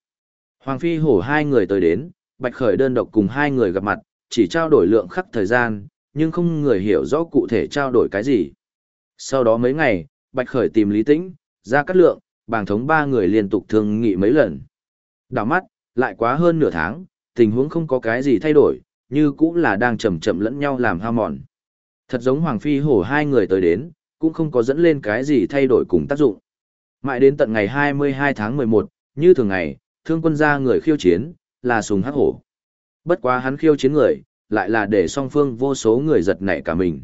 Hoàng Phi hổ hai người tới đến, Bạch Khởi đơn độc cùng hai người gặp mặt, chỉ trao đổi lượng khắc thời gian, nhưng không người hiểu rõ cụ thể trao đổi cái gì. Sau đó mấy ngày, Bạch Khởi tìm Lý Tĩnh, ra cắt lượng, bảng thống ba người liên tục thương nghị mấy lần. Đảo mắt, lại quá hơn nửa tháng, tình huống không có cái gì thay đổi, như cũng là đang chậm chậm lẫn nhau làm hao mòn. Thật giống Hoàng Phi hổ hai người tới đến, cũng không có dẫn lên cái gì thay đổi cùng tác dụng. Mãi đến tận ngày 22 tháng 11, như thường ngày, thương quân gia người khiêu chiến, là sùng hắc hổ. Bất quá hắn khiêu chiến người, lại là để song phương vô số người giật nảy cả mình.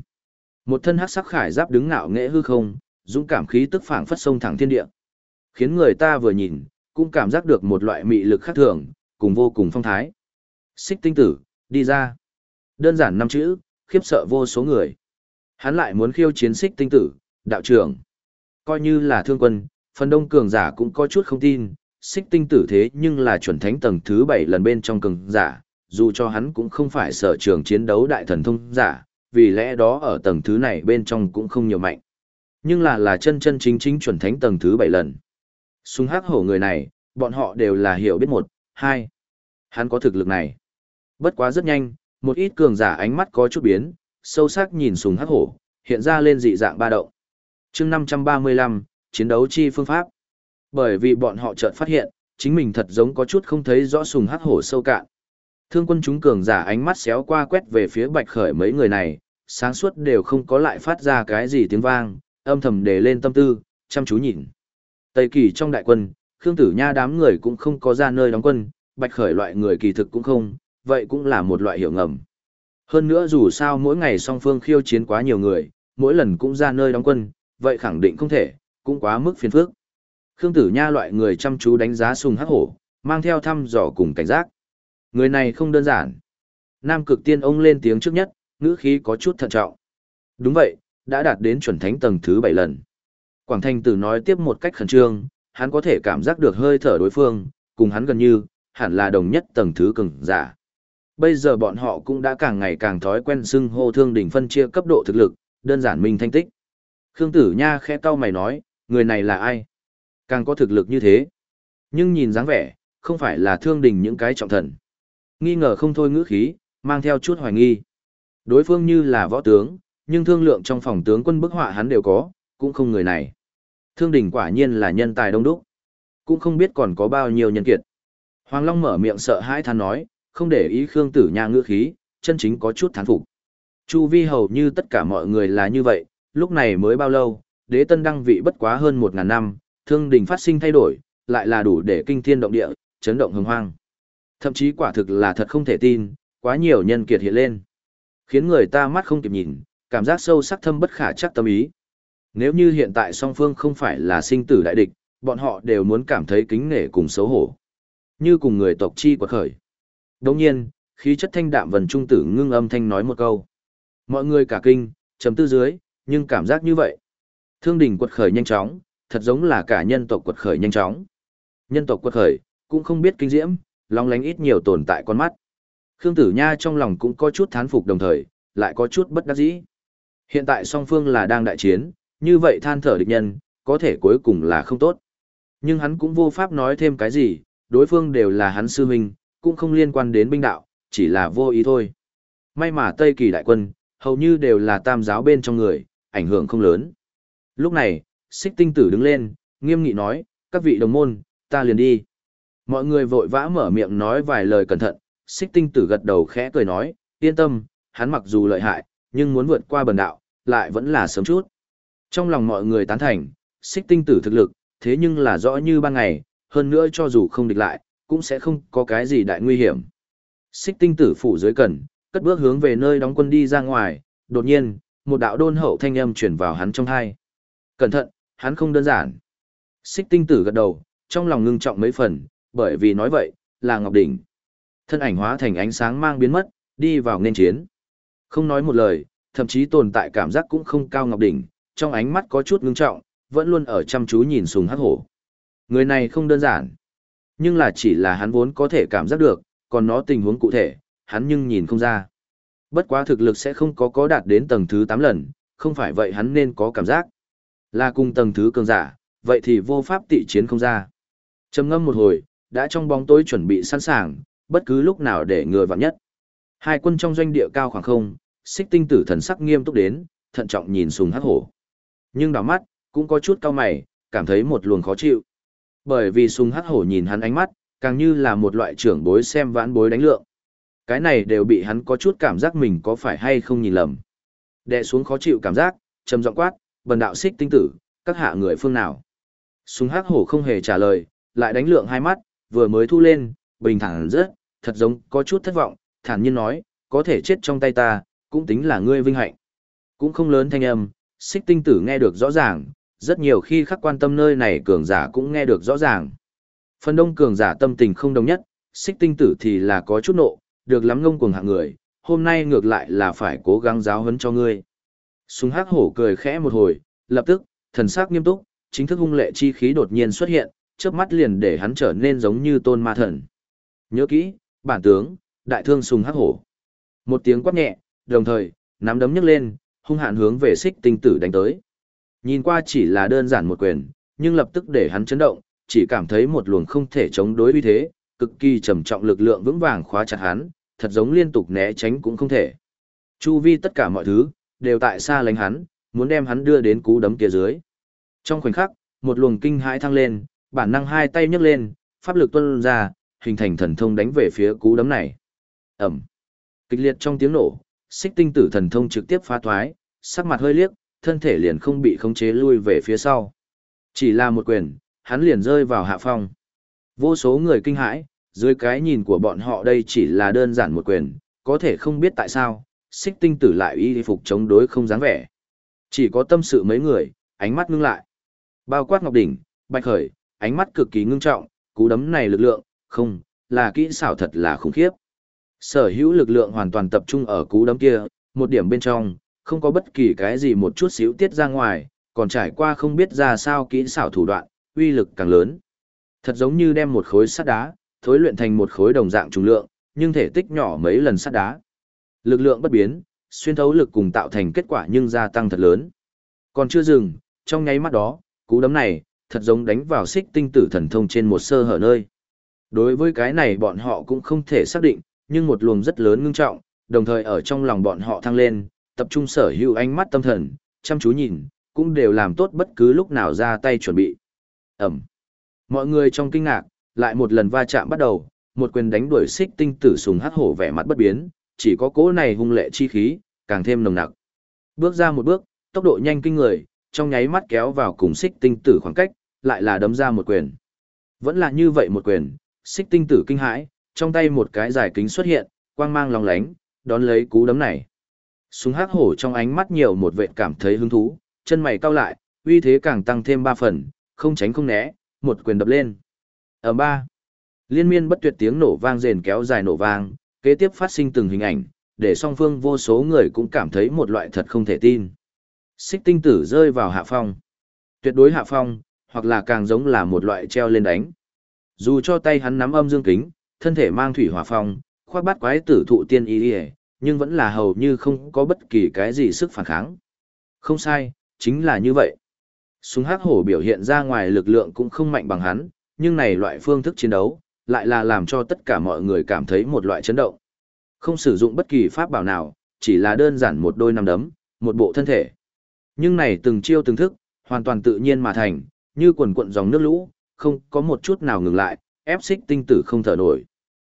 Một thân hắc sắc khải giáp đứng ngạo nghệ hư không, dũng cảm khí tức phảng phất sông thẳng thiên địa. Khiến người ta vừa nhìn, cũng cảm giác được một loại mị lực khác thường, cùng vô cùng phong thái. Xích tinh tử, đi ra. Đơn giản năm chữ, khiếp sợ vô số người. Hắn lại muốn khiêu chiến xích tinh tử, đạo trưởng. Coi như là thương quân, phần đông cường giả cũng có chút không tin, xích tinh tử thế nhưng là chuẩn thánh tầng thứ bảy lần bên trong cường giả, dù cho hắn cũng không phải sở trường chiến đấu đại thần thông giả, vì lẽ đó ở tầng thứ này bên trong cũng không nhiều mạnh. Nhưng là là chân chân chính chính chuẩn thánh tầng thứ bảy lần. Sung hắc hổ người này, bọn họ đều là hiểu biết một, hai. Hắn có thực lực này. Bất quá rất nhanh, một ít cường giả ánh mắt có chút biến, sâu sắc nhìn sùng hắc hổ, hiện ra lên dị dạng ba động. chương 535, chiến đấu chi phương pháp. Bởi vì bọn họ chợt phát hiện, chính mình thật giống có chút không thấy rõ sùng hắc hổ sâu cạn. Thương quân chúng cường giả ánh mắt xéo qua quét về phía bạch khởi mấy người này, sáng suốt đều không có lại phát ra cái gì tiếng vang, âm thầm để lên tâm tư, chăm chú nhìn. Tây kỳ trong đại quân, Khương Tử Nha đám người cũng không có ra nơi đóng quân, bạch khởi loại người kỳ thực cũng không, vậy cũng là một loại hiểu ngầm. Hơn nữa dù sao mỗi ngày song phương khiêu chiến quá nhiều người, mỗi lần cũng ra nơi đóng quân, vậy khẳng định không thể, cũng quá mức phiền phức. Khương Tử Nha loại người chăm chú đánh giá sùng hắc hổ, mang theo thăm dò cùng cảnh giác. Người này không đơn giản. Nam cực tiên ông lên tiếng trước nhất, ngữ khí có chút thận trọng. Đúng vậy, đã đạt đến chuẩn thánh tầng thứ 7 lần. Quảng Thanh Tử nói tiếp một cách khẩn trương, hắn có thể cảm giác được hơi thở đối phương, cùng hắn gần như, hẳn là đồng nhất tầng thứ cường giả. Bây giờ bọn họ cũng đã càng ngày càng thói quen xưng hô thương đỉnh phân chia cấp độ thực lực, đơn giản minh thanh tích. Khương Tử Nha khẽ cau mày nói, người này là ai? Càng có thực lực như thế. Nhưng nhìn dáng vẻ, không phải là thương đình những cái trọng thần. Nghi ngờ không thôi ngữ khí, mang theo chút hoài nghi. Đối phương như là võ tướng, nhưng thương lượng trong phòng tướng quân bức họa hắn đều có, cũng không người này. Thương đình quả nhiên là nhân tài đông đúc. Cũng không biết còn có bao nhiêu nhân kiệt. Hoàng Long mở miệng sợ hãi than nói, không để ý Khương Tử Nha ngữ khí, chân chính có chút thán phục. Chu vi hầu như tất cả mọi người là như vậy, lúc này mới bao lâu, đế tân đăng vị bất quá hơn một ngàn năm, thương đình phát sinh thay đổi, lại là đủ để kinh thiên động địa, chấn động hồng hoang. Thậm chí quả thực là thật không thể tin, quá nhiều nhân kiệt hiện lên. Khiến người ta mắt không kịp nhìn, cảm giác sâu sắc thâm bất khả chắc tâm ý. Nếu như hiện tại song phương không phải là sinh tử đại địch, bọn họ đều muốn cảm thấy kính nể cùng xấu hổ. Như cùng người tộc chi quật khởi. Đồng nhiên, khí chất thanh đạm vần trung tử ngưng âm thanh nói một câu. Mọi người cả kinh, chấm tư dưới, nhưng cảm giác như vậy. Thương đình quật khởi nhanh chóng, thật giống là cả nhân tộc quật khởi nhanh chóng. Nhân tộc quật khởi, cũng không biết kinh diễm, long lánh ít nhiều tồn tại con mắt. Khương Tử Nha trong lòng cũng có chút thán phục đồng thời, lại có chút bất đắc dĩ. Hiện tại song phương là đang đại chiến, như vậy than thở địch nhân, có thể cuối cùng là không tốt. Nhưng hắn cũng vô pháp nói thêm cái gì, đối phương đều là hắn sư huynh, cũng không liên quan đến binh đạo, chỉ là vô ý thôi. May mà Tây Kỳ đại quân, hầu như đều là tam giáo bên trong người, ảnh hưởng không lớn. Lúc này, xích tinh tử đứng lên, nghiêm nghị nói, các vị đồng môn, ta liền đi. Mọi người vội vã mở miệng nói vài lời cẩn thận, xích tinh tử gật đầu khẽ cười nói, yên tâm, hắn mặc dù lợi hại, nhưng muốn vượt qua bần đạo, lại vẫn là sớm chút. Trong lòng mọi người tán thành, xích tinh tử thực lực, thế nhưng là rõ như ban ngày, hơn nữa cho dù không địch lại, cũng sẽ không có cái gì đại nguy hiểm. Xích tinh tử phủ dưới cần, cất bước hướng về nơi đóng quân đi ra ngoài, đột nhiên, một đạo đôn hậu thanh âm chuyển vào hắn trong hai. Cẩn thận, hắn không đơn giản. Xích tinh tử gật đầu, trong lòng ngưng trọng mấy phần, bởi vì nói vậy, là Ngọc Đỉnh. Thân ảnh hóa thành ánh sáng mang biến mất, đi vào nên chiến. Không nói một lời, thậm chí tồn tại cảm giác cũng không cao Ngọc Đỉnh, trong ánh mắt có chút ngưng trọng, vẫn luôn ở chăm chú nhìn sùng hắc hổ. Người này không đơn giản, nhưng là chỉ là hắn vốn có thể cảm giác được, còn nó tình huống cụ thể, hắn nhưng nhìn không ra. Bất quá thực lực sẽ không có có đạt đến tầng thứ 8 lần, không phải vậy hắn nên có cảm giác. Là cùng tầng thứ cường giả, vậy thì vô pháp tị chiến không ra. Trầm ngâm một hồi, đã trong bóng tối chuẩn bị sẵn sàng, bất cứ lúc nào để người vặn nhất. Hai quân trong doanh địa cao khoảng không, xích tinh tử thần sắc nghiêm túc đến, thận trọng nhìn sùng hắc hổ. Nhưng đảo mắt, cũng có chút cao mày, cảm thấy một luồng khó chịu. Bởi vì sùng hắc hổ nhìn hắn ánh mắt, càng như là một loại trưởng bối xem vãn bối đánh lượng. Cái này đều bị hắn có chút cảm giác mình có phải hay không nhìn lầm. đè xuống khó chịu cảm giác, trầm giọng quát, bần đạo xích tinh tử, các hạ người phương nào. Súng hắc hổ không hề trả lời, lại đánh lượng hai mắt, vừa mới thu lên, bình thản rất, thật giống có chút thất vọng, thản nhiên nói, có thể chết trong tay ta, cũng tính là ngươi vinh hạnh. Cũng không lớn thanh âm, xích tinh tử nghe được rõ ràng, rất nhiều khi khắc quan tâm nơi này cường giả cũng nghe được rõ ràng. Phần đông cường giả tâm tình không đồng nhất, xích tinh tử thì là có chút nộ, được lắm ngông cuồng hạng người, hôm nay ngược lại là phải cố gắng giáo huấn cho ngươi. Súng hắc hổ cười khẽ một hồi, lập tức, thần sắc nghiêm túc, chính thức hung lệ chi khí đột nhiên xuất hiện, chớp mắt liền để hắn trở nên giống như tôn ma thần. Nhớ kỹ, bản tướng, đại thương sùng hắc hổ. Một tiếng quát nhẹ, đồng thời, nắm đấm nhấc lên, hung hạn hướng về xích tinh tử đánh tới. Nhìn qua chỉ là đơn giản một quyền, nhưng lập tức để hắn chấn động, chỉ cảm thấy một luồng không thể chống đối uy thế, cực kỳ trầm trọng lực lượng vững vàng khóa chặt hắn, thật giống liên tục né tránh cũng không thể. Chu vi tất cả mọi thứ, đều tại xa lánh hắn, muốn đem hắn đưa đến cú đấm kia dưới. Trong khoảnh khắc, một luồng kinh hãi thăng lên, bản năng hai tay nhấc lên, pháp lực tuôn ra, hình thành thần thông đánh về phía cú đấm này. Ẩm. Kịch liệt trong tiếng nổ, xích tinh tử thần thông trực tiếp phá thoái, sắc mặt hơi liếc, thân thể liền không bị khống chế lui về phía sau. Chỉ là một quyền, hắn liền rơi vào hạ phong. Vô số người kinh hãi, dưới cái nhìn của bọn họ đây chỉ là đơn giản một quyền, có thể không biết tại sao, xích tinh tử lại y phục chống đối không dáng vẻ. Chỉ có tâm sự mấy người, ánh mắt ngưng lại. Bao quát ngọc đỉnh, bạch khởi, ánh mắt cực kỳ ngưng trọng, cú đấm này lực lượng, không, là kỹ xảo thật là khủng khiếp. Sở hữu lực lượng hoàn toàn tập trung ở cú đấm kia, một điểm bên trong, không có bất kỳ cái gì một chút xíu tiết ra ngoài, còn trải qua không biết ra sao kỹ xảo thủ đoạn, uy lực càng lớn. Thật giống như đem một khối sắt đá, thối luyện thành một khối đồng dạng trùng lượng, nhưng thể tích nhỏ mấy lần sắt đá. Lực lượng bất biến, xuyên thấu lực cùng tạo thành kết quả nhưng gia tăng thật lớn. Còn chưa dừng, trong nháy mắt đó, cú đấm này, thật giống đánh vào xích tinh tử thần thông trên một sơ hở nơi. Đối với cái này bọn họ cũng không thể xác định, nhưng một luồng rất lớn ngưng trọng, đồng thời ở trong lòng bọn họ thăng lên, tập trung sở hữu ánh mắt tâm thần, chăm chú nhìn, cũng đều làm tốt bất cứ lúc nào ra tay chuẩn bị. Ẩm. Mọi người trong kinh ngạc, lại một lần va chạm bắt đầu, một quyền đánh đuổi xích tinh tử sùng hắc hổ vẻ mặt bất biến, chỉ có cỗ này hung lệ chi khí, càng thêm nồng nặc. Bước ra một bước, tốc độ nhanh kinh người, trong nháy mắt kéo vào cùng xích tinh tử khoảng cách, lại là đấm ra một quyền. Vẫn là như vậy một quyền, xích tinh tử kinh hãi, trong tay một cái giải kính xuất hiện, quang mang lòng lánh, đón lấy cú đấm này. Súng hắc hổ trong ánh mắt nhiều một vệ cảm thấy hứng thú, chân mày cau lại, uy thế càng tăng thêm ba phần, không tránh không né, một quyền đập lên. Ở ba, liên miên bất tuyệt tiếng nổ vang rền kéo dài nổ vang, kế tiếp phát sinh từng hình ảnh, để song phương vô số người cũng cảm thấy một loại thật không thể tin. Xích tinh tử rơi vào hạ phong. Tuyệt đối hạ phong, hoặc là càng giống là một loại treo lên đánh. Dù cho tay hắn nắm âm dương kính, thân thể mang thủy hỏa phong, khoác bát quái tử thụ tiên y đi nhưng vẫn là hầu như không có bất kỳ cái gì sức phản kháng. Không sai, chính là như vậy. Súng hắc hổ biểu hiện ra ngoài lực lượng cũng không mạnh bằng hắn, nhưng này loại phương thức chiến đấu, lại là làm cho tất cả mọi người cảm thấy một loại chấn động. Không sử dụng bất kỳ pháp bảo nào, chỉ là đơn giản một đôi nằm đấm, một bộ thân thể. Nhưng này từng chiêu từng thức, hoàn toàn tự nhiên mà thành, như quần cuộn dòng nước lũ, không có một chút nào ngừng lại, ép xích tinh tử không thở nổi.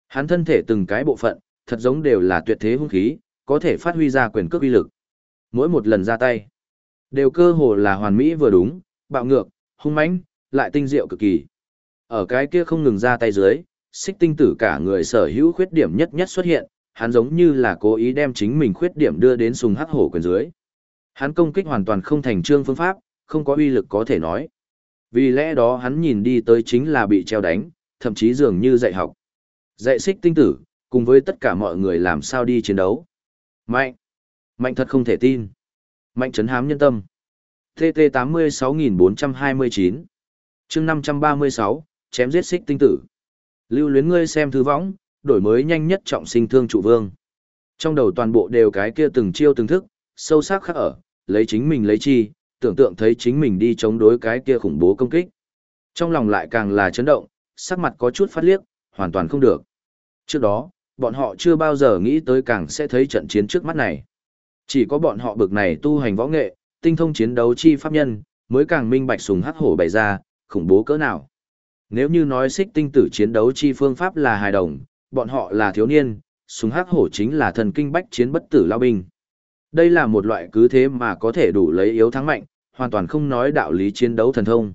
Hắn thân thể từng cái bộ phận, thật giống đều là tuyệt thế hung khí, có thể phát huy ra quyền cước uy lực. Mỗi một lần ra tay, đều cơ hồ là hoàn mỹ vừa đúng, bạo ngược, hung mãnh, lại tinh diệu cực kỳ. Ở cái kia không ngừng ra tay dưới, xích tinh tử cả người sở hữu khuyết điểm nhất nhất xuất hiện, hắn giống như là cố ý đem chính mình khuyết điểm đưa đến sùng hắc hổ quyền dưới. Hắn công kích hoàn toàn không thành trương phương pháp, không có uy lực có thể nói. Vì lẽ đó hắn nhìn đi tới chính là bị treo đánh, thậm chí dường như dạy học. Dạy xích tinh tử, cùng với tất cả mọi người làm sao đi chiến đấu. Mạnh! Mạnh thật không thể tin. Mạnh chấn hám nhân tâm. TT 86429 chương 536, chém giết xích tinh tử. Lưu luyến ngươi xem thư võng, đổi mới nhanh nhất trọng sinh thương trụ vương. Trong đầu toàn bộ đều cái kia từng chiêu từng thức, sâu sắc khắc ở, lấy chính mình lấy chi, tưởng tượng thấy chính mình đi chống đối cái kia khủng bố công kích. Trong lòng lại càng là chấn động, sắc mặt có chút phát liếc, hoàn toàn không được. Trước đó, bọn họ chưa bao giờ nghĩ tới càng sẽ thấy trận chiến trước mắt này. Chỉ có bọn họ bực này tu hành võ nghệ, tinh thông chiến đấu chi pháp nhân, mới càng minh bạch sùng hắc hổ bày ra, khủng bố cỡ nào. Nếu như nói xích tinh tử chiến đấu chi phương pháp là hài đồng, bọn họ là thiếu niên, súng hắc hổ chính là thần kinh bách chiến bất tử lao binh. Đây là một loại cứ thế mà có thể đủ lấy yếu thắng mạnh, hoàn toàn không nói đạo lý chiến đấu thần thông.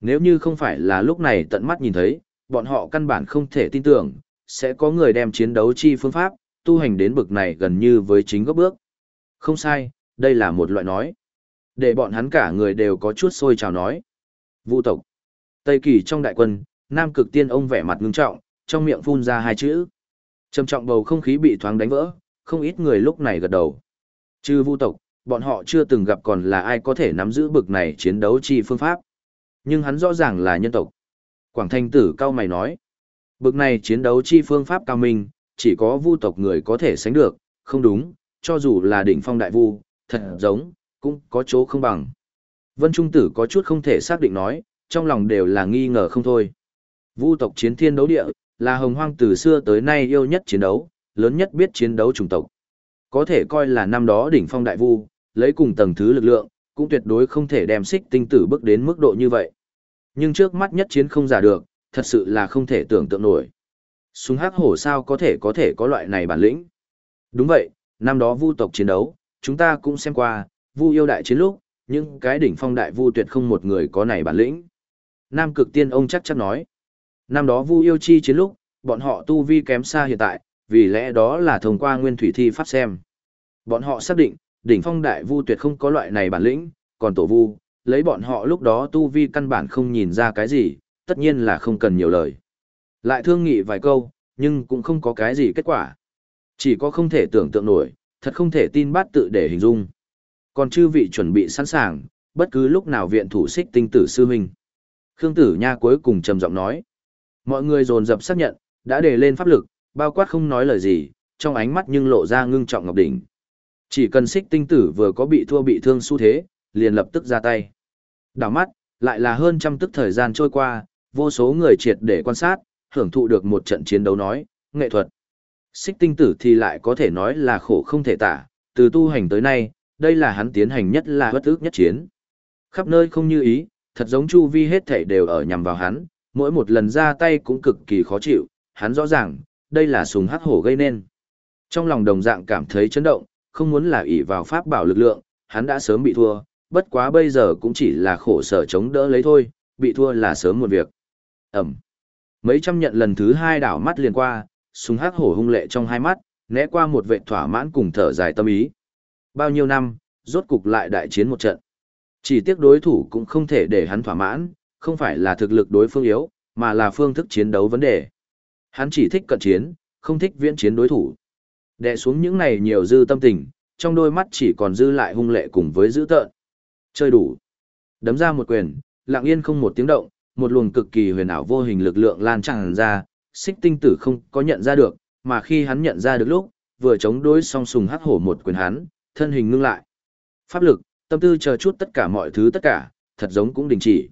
Nếu như không phải là lúc này tận mắt nhìn thấy, bọn họ căn bản không thể tin tưởng, sẽ có người đem chiến đấu chi phương pháp, tu hành đến bực này gần như với chính gốc bước. Không sai, đây là một loại nói. Để bọn hắn cả người đều có chút sôi trào nói. Vũ tộc. Tây kỳ trong đại quân, Nam cực tiên ông vẻ mặt ngưng trọng, trong miệng phun ra hai chữ. Trầm trọng bầu không khí bị thoáng đánh vỡ, không ít người lúc này gật đầu. Trừ vu tộc, bọn họ chưa từng gặp còn là ai có thể nắm giữ bực này chiến đấu chi phương pháp. Nhưng hắn rõ ràng là nhân tộc. Quảng thanh tử cao mày nói. Bực này chiến đấu chi phương pháp cao minh, chỉ có vu tộc người có thể sánh được, không đúng, cho dù là đỉnh phong đại vu, thật giống, cũng có chỗ không bằng. Vân Trung Tử có chút không thể xác định nói, trong lòng đều là nghi ngờ không thôi. Vu tộc chiến thiên đấu địa, là hồng hoang từ xưa tới nay yêu nhất chiến đấu, lớn nhất biết chiến đấu chủng tộc. Có thể coi là năm đó đỉnh phong đại vu, lấy cùng tầng thứ lực lượng, cũng tuyệt đối không thể đem xích tinh tử bước đến mức độ như vậy. Nhưng trước mắt nhất chiến không giả được, thật sự là không thể tưởng tượng nổi. Súng hắc hổ sao có thể có thể có loại này bản lĩnh. Đúng vậy, năm đó vu tộc chiến đấu, chúng ta cũng xem qua, vu yêu đại chiến lúc, những cái đỉnh phong đại vu tuyệt không một người có này bản lĩnh. Nam cực tiên ông chắc chắn nói. Năm đó vu yêu chi chiến lúc, bọn họ tu vi kém xa hiện tại, vì lẽ đó là thông qua nguyên thủy thi pháp xem. Bọn họ xác định, đỉnh phong đại vu tuyệt không có loại này bản lĩnh, còn tổ vu, lấy bọn họ lúc đó tu vi căn bản không nhìn ra cái gì, tất nhiên là không cần nhiều lời. Lại thương nghị vài câu, nhưng cũng không có cái gì kết quả. Chỉ có không thể tưởng tượng nổi, thật không thể tin bát tự để hình dung. Còn chư vị chuẩn bị sẵn sàng, bất cứ lúc nào viện thủ xích tinh tử sư huynh. Khương Tử Nha cuối cùng trầm giọng nói. Mọi người dồn dập xác nhận, đã đề lên pháp lực, bao quát không nói lời gì, trong ánh mắt nhưng lộ ra ngưng trọng ngọc đỉnh. Chỉ cần xích tinh tử vừa có bị thua bị thương xu thế, liền lập tức ra tay. Đảo mắt, lại là hơn trăm tức thời gian trôi qua, vô số người triệt để quan sát, hưởng thụ được một trận chiến đấu nói, nghệ thuật. Xích tinh tử thì lại có thể nói là khổ không thể tả, từ tu hành tới nay, đây là hắn tiến hành nhất là bất ước nhất chiến. Khắp nơi không như ý, thật giống chu vi hết thảy đều ở nhằm vào hắn, mỗi một lần ra tay cũng cực kỳ khó chịu, hắn rõ ràng, đây là súng hắc hổ gây nên. Trong lòng đồng dạng cảm thấy chấn động, không muốn là ỷ vào pháp bảo lực lượng, hắn đã sớm bị thua, bất quá bây giờ cũng chỉ là khổ sở chống đỡ lấy thôi, bị thua là sớm một việc. Ẩm. Mấy trăm nhận lần thứ hai đảo mắt liền qua, súng hắc hổ hung lệ trong hai mắt, né qua một vệ thỏa mãn cùng thở dài tâm ý. Bao nhiêu năm, rốt cục lại đại chiến một trận. Chỉ tiếc đối thủ cũng không thể để hắn thỏa mãn, không phải là thực lực đối phương yếu, mà là phương thức chiến đấu vấn đề. Hắn chỉ thích cận chiến, không thích viễn chiến đối thủ. Đè xuống những này nhiều dư tâm tình, trong đôi mắt chỉ còn dư lại hung lệ cùng với dữ tợn. Chơi đủ. Đấm ra một quyền, lặng yên không một tiếng động, một luồng cực kỳ huyền ảo vô hình lực lượng lan tràn ra, xích tinh tử không có nhận ra được, mà khi hắn nhận ra được lúc, vừa chống đối song sùng hắc hổ một quyền hắn, thân hình ngưng lại. Pháp lực, tâm tư chờ chút tất cả mọi thứ tất cả, thật giống cũng đình chỉ.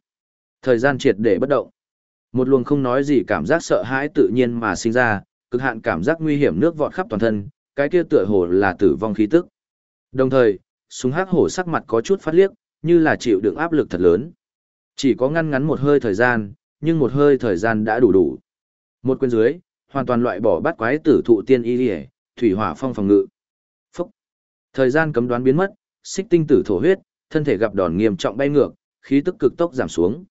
Thời gian triệt để bất động. Một luồng không nói gì cảm giác sợ hãi tự nhiên mà sinh ra, cực hạn cảm giác nguy hiểm nước vọt khắp toàn thân, cái kia tựa hồ là tử vong khí tức. Đồng thời, súng hắc hổ sắc mặt có chút phát liếc, như là chịu đựng áp lực thật lớn. Chỉ có ngăn ngắn một hơi thời gian, nhưng một hơi thời gian đã đủ đủ. Một quyền dưới, hoàn toàn loại bỏ bắt quái tử thụ tiên y liễu, thủy hỏa phong phòng ngự. Phúc. Thời gian cấm đoán biến mất, xích tinh tử thổ huyết, thân thể gặp đòn nghiêm trọng bay ngược, khí tức cực tốc giảm xuống.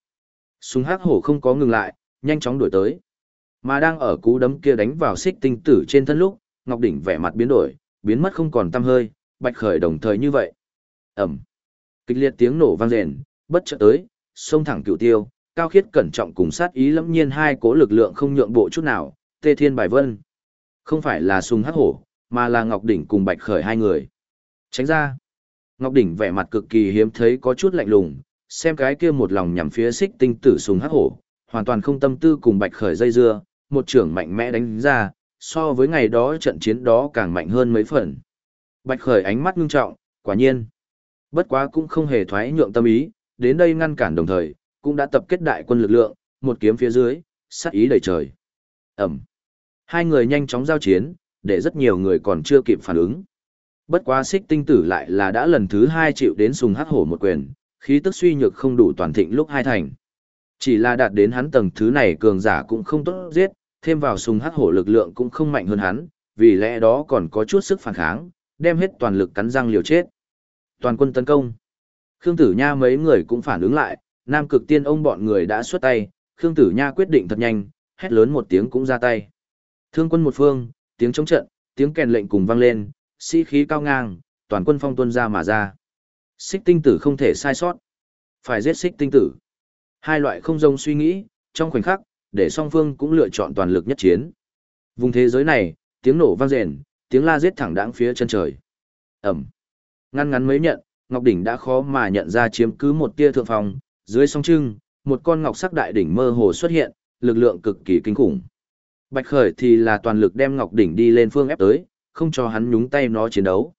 Súng hắc hổ không có ngừng lại, nhanh chóng đuổi tới. Mà đang ở cú đấm kia đánh vào xích tinh tử trên thân lúc, Ngọc Đỉnh vẻ mặt biến đổi, biến mất không còn tăm hơi, bạch khởi đồng thời như vậy. Ẩm. Kịch liệt tiếng nổ vang rền, bất chợt tới, xông thẳng cựu tiêu, cao khiết cẩn trọng cùng sát ý lẫm nhiên hai cố lực lượng không nhượng bộ chút nào, tê thiên bài vân. Không phải là sùng hắc hổ, mà là Ngọc Đỉnh cùng bạch khởi hai người. Tránh ra. Ngọc Đỉnh vẻ mặt cực kỳ hiếm thấy có chút lạnh lùng, xem cái kia một lòng nhằm phía xích tinh tử sùng hắc hổ, hoàn toàn không tâm tư cùng bạch khởi dây dưa, một trưởng mạnh mẽ đánh ra, so với ngày đó trận chiến đó càng mạnh hơn mấy phần. Bạch khởi ánh mắt ngưng trọng, quả nhiên. Bất quá cũng không hề thoái nhượng tâm ý, đến đây ngăn cản đồng thời, cũng đã tập kết đại quân lực lượng, một kiếm phía dưới, sát ý đầy trời. Ẩm. Hai người nhanh chóng giao chiến, để rất nhiều người còn chưa kịp phản ứng. Bất quá xích tinh tử lại là đã lần thứ hai chịu đến sùng hắc hổ một quyền, khí tức suy nhược không đủ toàn thịnh lúc hai thành. Chỉ là đạt đến hắn tầng thứ này cường giả cũng không tốt giết, thêm vào sùng hắc hổ lực lượng cũng không mạnh hơn hắn, vì lẽ đó còn có chút sức phản kháng, đem hết toàn lực cắn răng liều chết. Toàn quân tấn công. Khương Tử Nha mấy người cũng phản ứng lại, Nam Cực Tiên ông bọn người đã xuất tay, Khương Tử Nha quyết định thật nhanh, hét lớn một tiếng cũng ra tay. Thương quân một phương, tiếng chống trận, tiếng kèn lệnh cùng vang lên, sĩ khí cao ngang, toàn quân phong tuân ra mà ra. Xích tinh tử không thể sai sót. Phải giết xích tinh tử. Hai loại không giống suy nghĩ, trong khoảnh khắc, để song phương cũng lựa chọn toàn lực nhất chiến. Vùng thế giới này, tiếng nổ vang rền, tiếng la giết thẳng đáng phía chân trời. Ẩm. Ngăn ngắn mấy nhận, Ngọc Đỉnh đã khó mà nhận ra chiếm cứ một tia thượng phòng, dưới song trưng, một con ngọc sắc đại đỉnh mơ hồ xuất hiện, lực lượng cực kỳ kinh khủng. Bạch Khởi thì là toàn lực đem Ngọc Đỉnh đi lên phương ép tới, không cho hắn nhúng tay nó chiến đấu.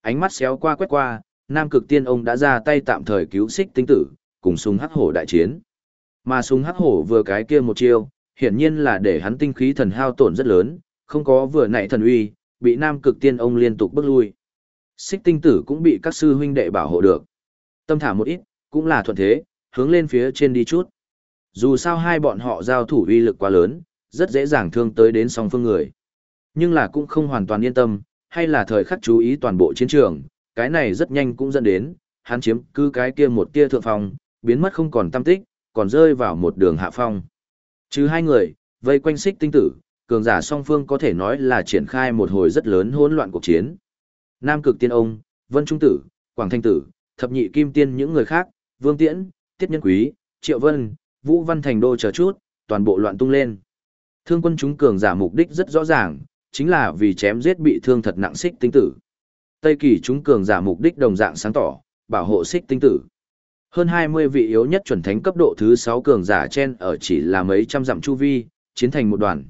Ánh mắt xéo qua quét qua, Nam Cực Tiên ông đã ra tay tạm thời cứu xích tinh tử, cùng súng hắc hổ đại chiến. Mà súng hắc hổ vừa cái kia một chiêu, hiển nhiên là để hắn tinh khí thần hao tổn rất lớn, không có vừa nãy thần uy, bị Nam Cực Tiên ông liên tục bước lui. Xích tinh tử cũng bị các sư huynh đệ bảo hộ được. Tâm thả một ít, cũng là thuận thế, hướng lên phía trên đi chút. Dù sao hai bọn họ giao thủ uy lực quá lớn, rất dễ dàng thương tới đến song phương người. Nhưng là cũng không hoàn toàn yên tâm, hay là thời khắc chú ý toàn bộ chiến trường, cái này rất nhanh cũng dẫn đến, hắn chiếm cứ cái kia một tia thượng phong, biến mất không còn tâm tích, còn rơi vào một đường hạ phong. Chứ hai người, vây quanh xích tinh tử, cường giả song phương có thể nói là triển khai một hồi rất lớn hỗn loạn cuộc chiến. Nam Cực Tiên Ông, Vân Trung Tử, Quảng Thanh Tử, Thập Nhị Kim Tiên những người khác, Vương Tiễn, Tiết Nhân Quý, Triệu Vân, Vũ Văn Thành Đô chờ chút, toàn bộ loạn tung lên. Thương quân chúng cường giả mục đích rất rõ ràng, chính là vì chém giết bị thương thật nặng xích tinh tử. Tây kỳ chúng cường giả mục đích đồng dạng sáng tỏ, bảo hộ xích tinh tử. Hơn 20 vị yếu nhất chuẩn thánh cấp độ thứ 6 cường giả trên ở chỉ là mấy trăm dặm chu vi, chiến thành một đoàn.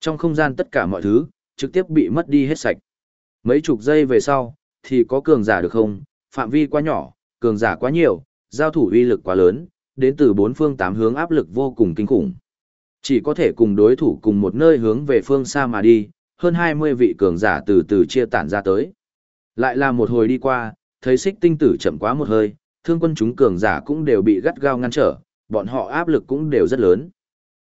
Trong không gian tất cả mọi thứ, trực tiếp bị mất đi hết sạch. Mấy chục giây về sau, thì có cường giả được không, phạm vi quá nhỏ, cường giả quá nhiều, giao thủ uy lực quá lớn, đến từ bốn phương tám hướng áp lực vô cùng kinh khủng. Chỉ có thể cùng đối thủ cùng một nơi hướng về phương xa mà đi, hơn 20 vị cường giả từ từ chia tản ra tới. Lại là một hồi đi qua, thấy xích tinh tử chậm quá một hơi, thương quân chúng cường giả cũng đều bị gắt gao ngăn trở, bọn họ áp lực cũng đều rất lớn.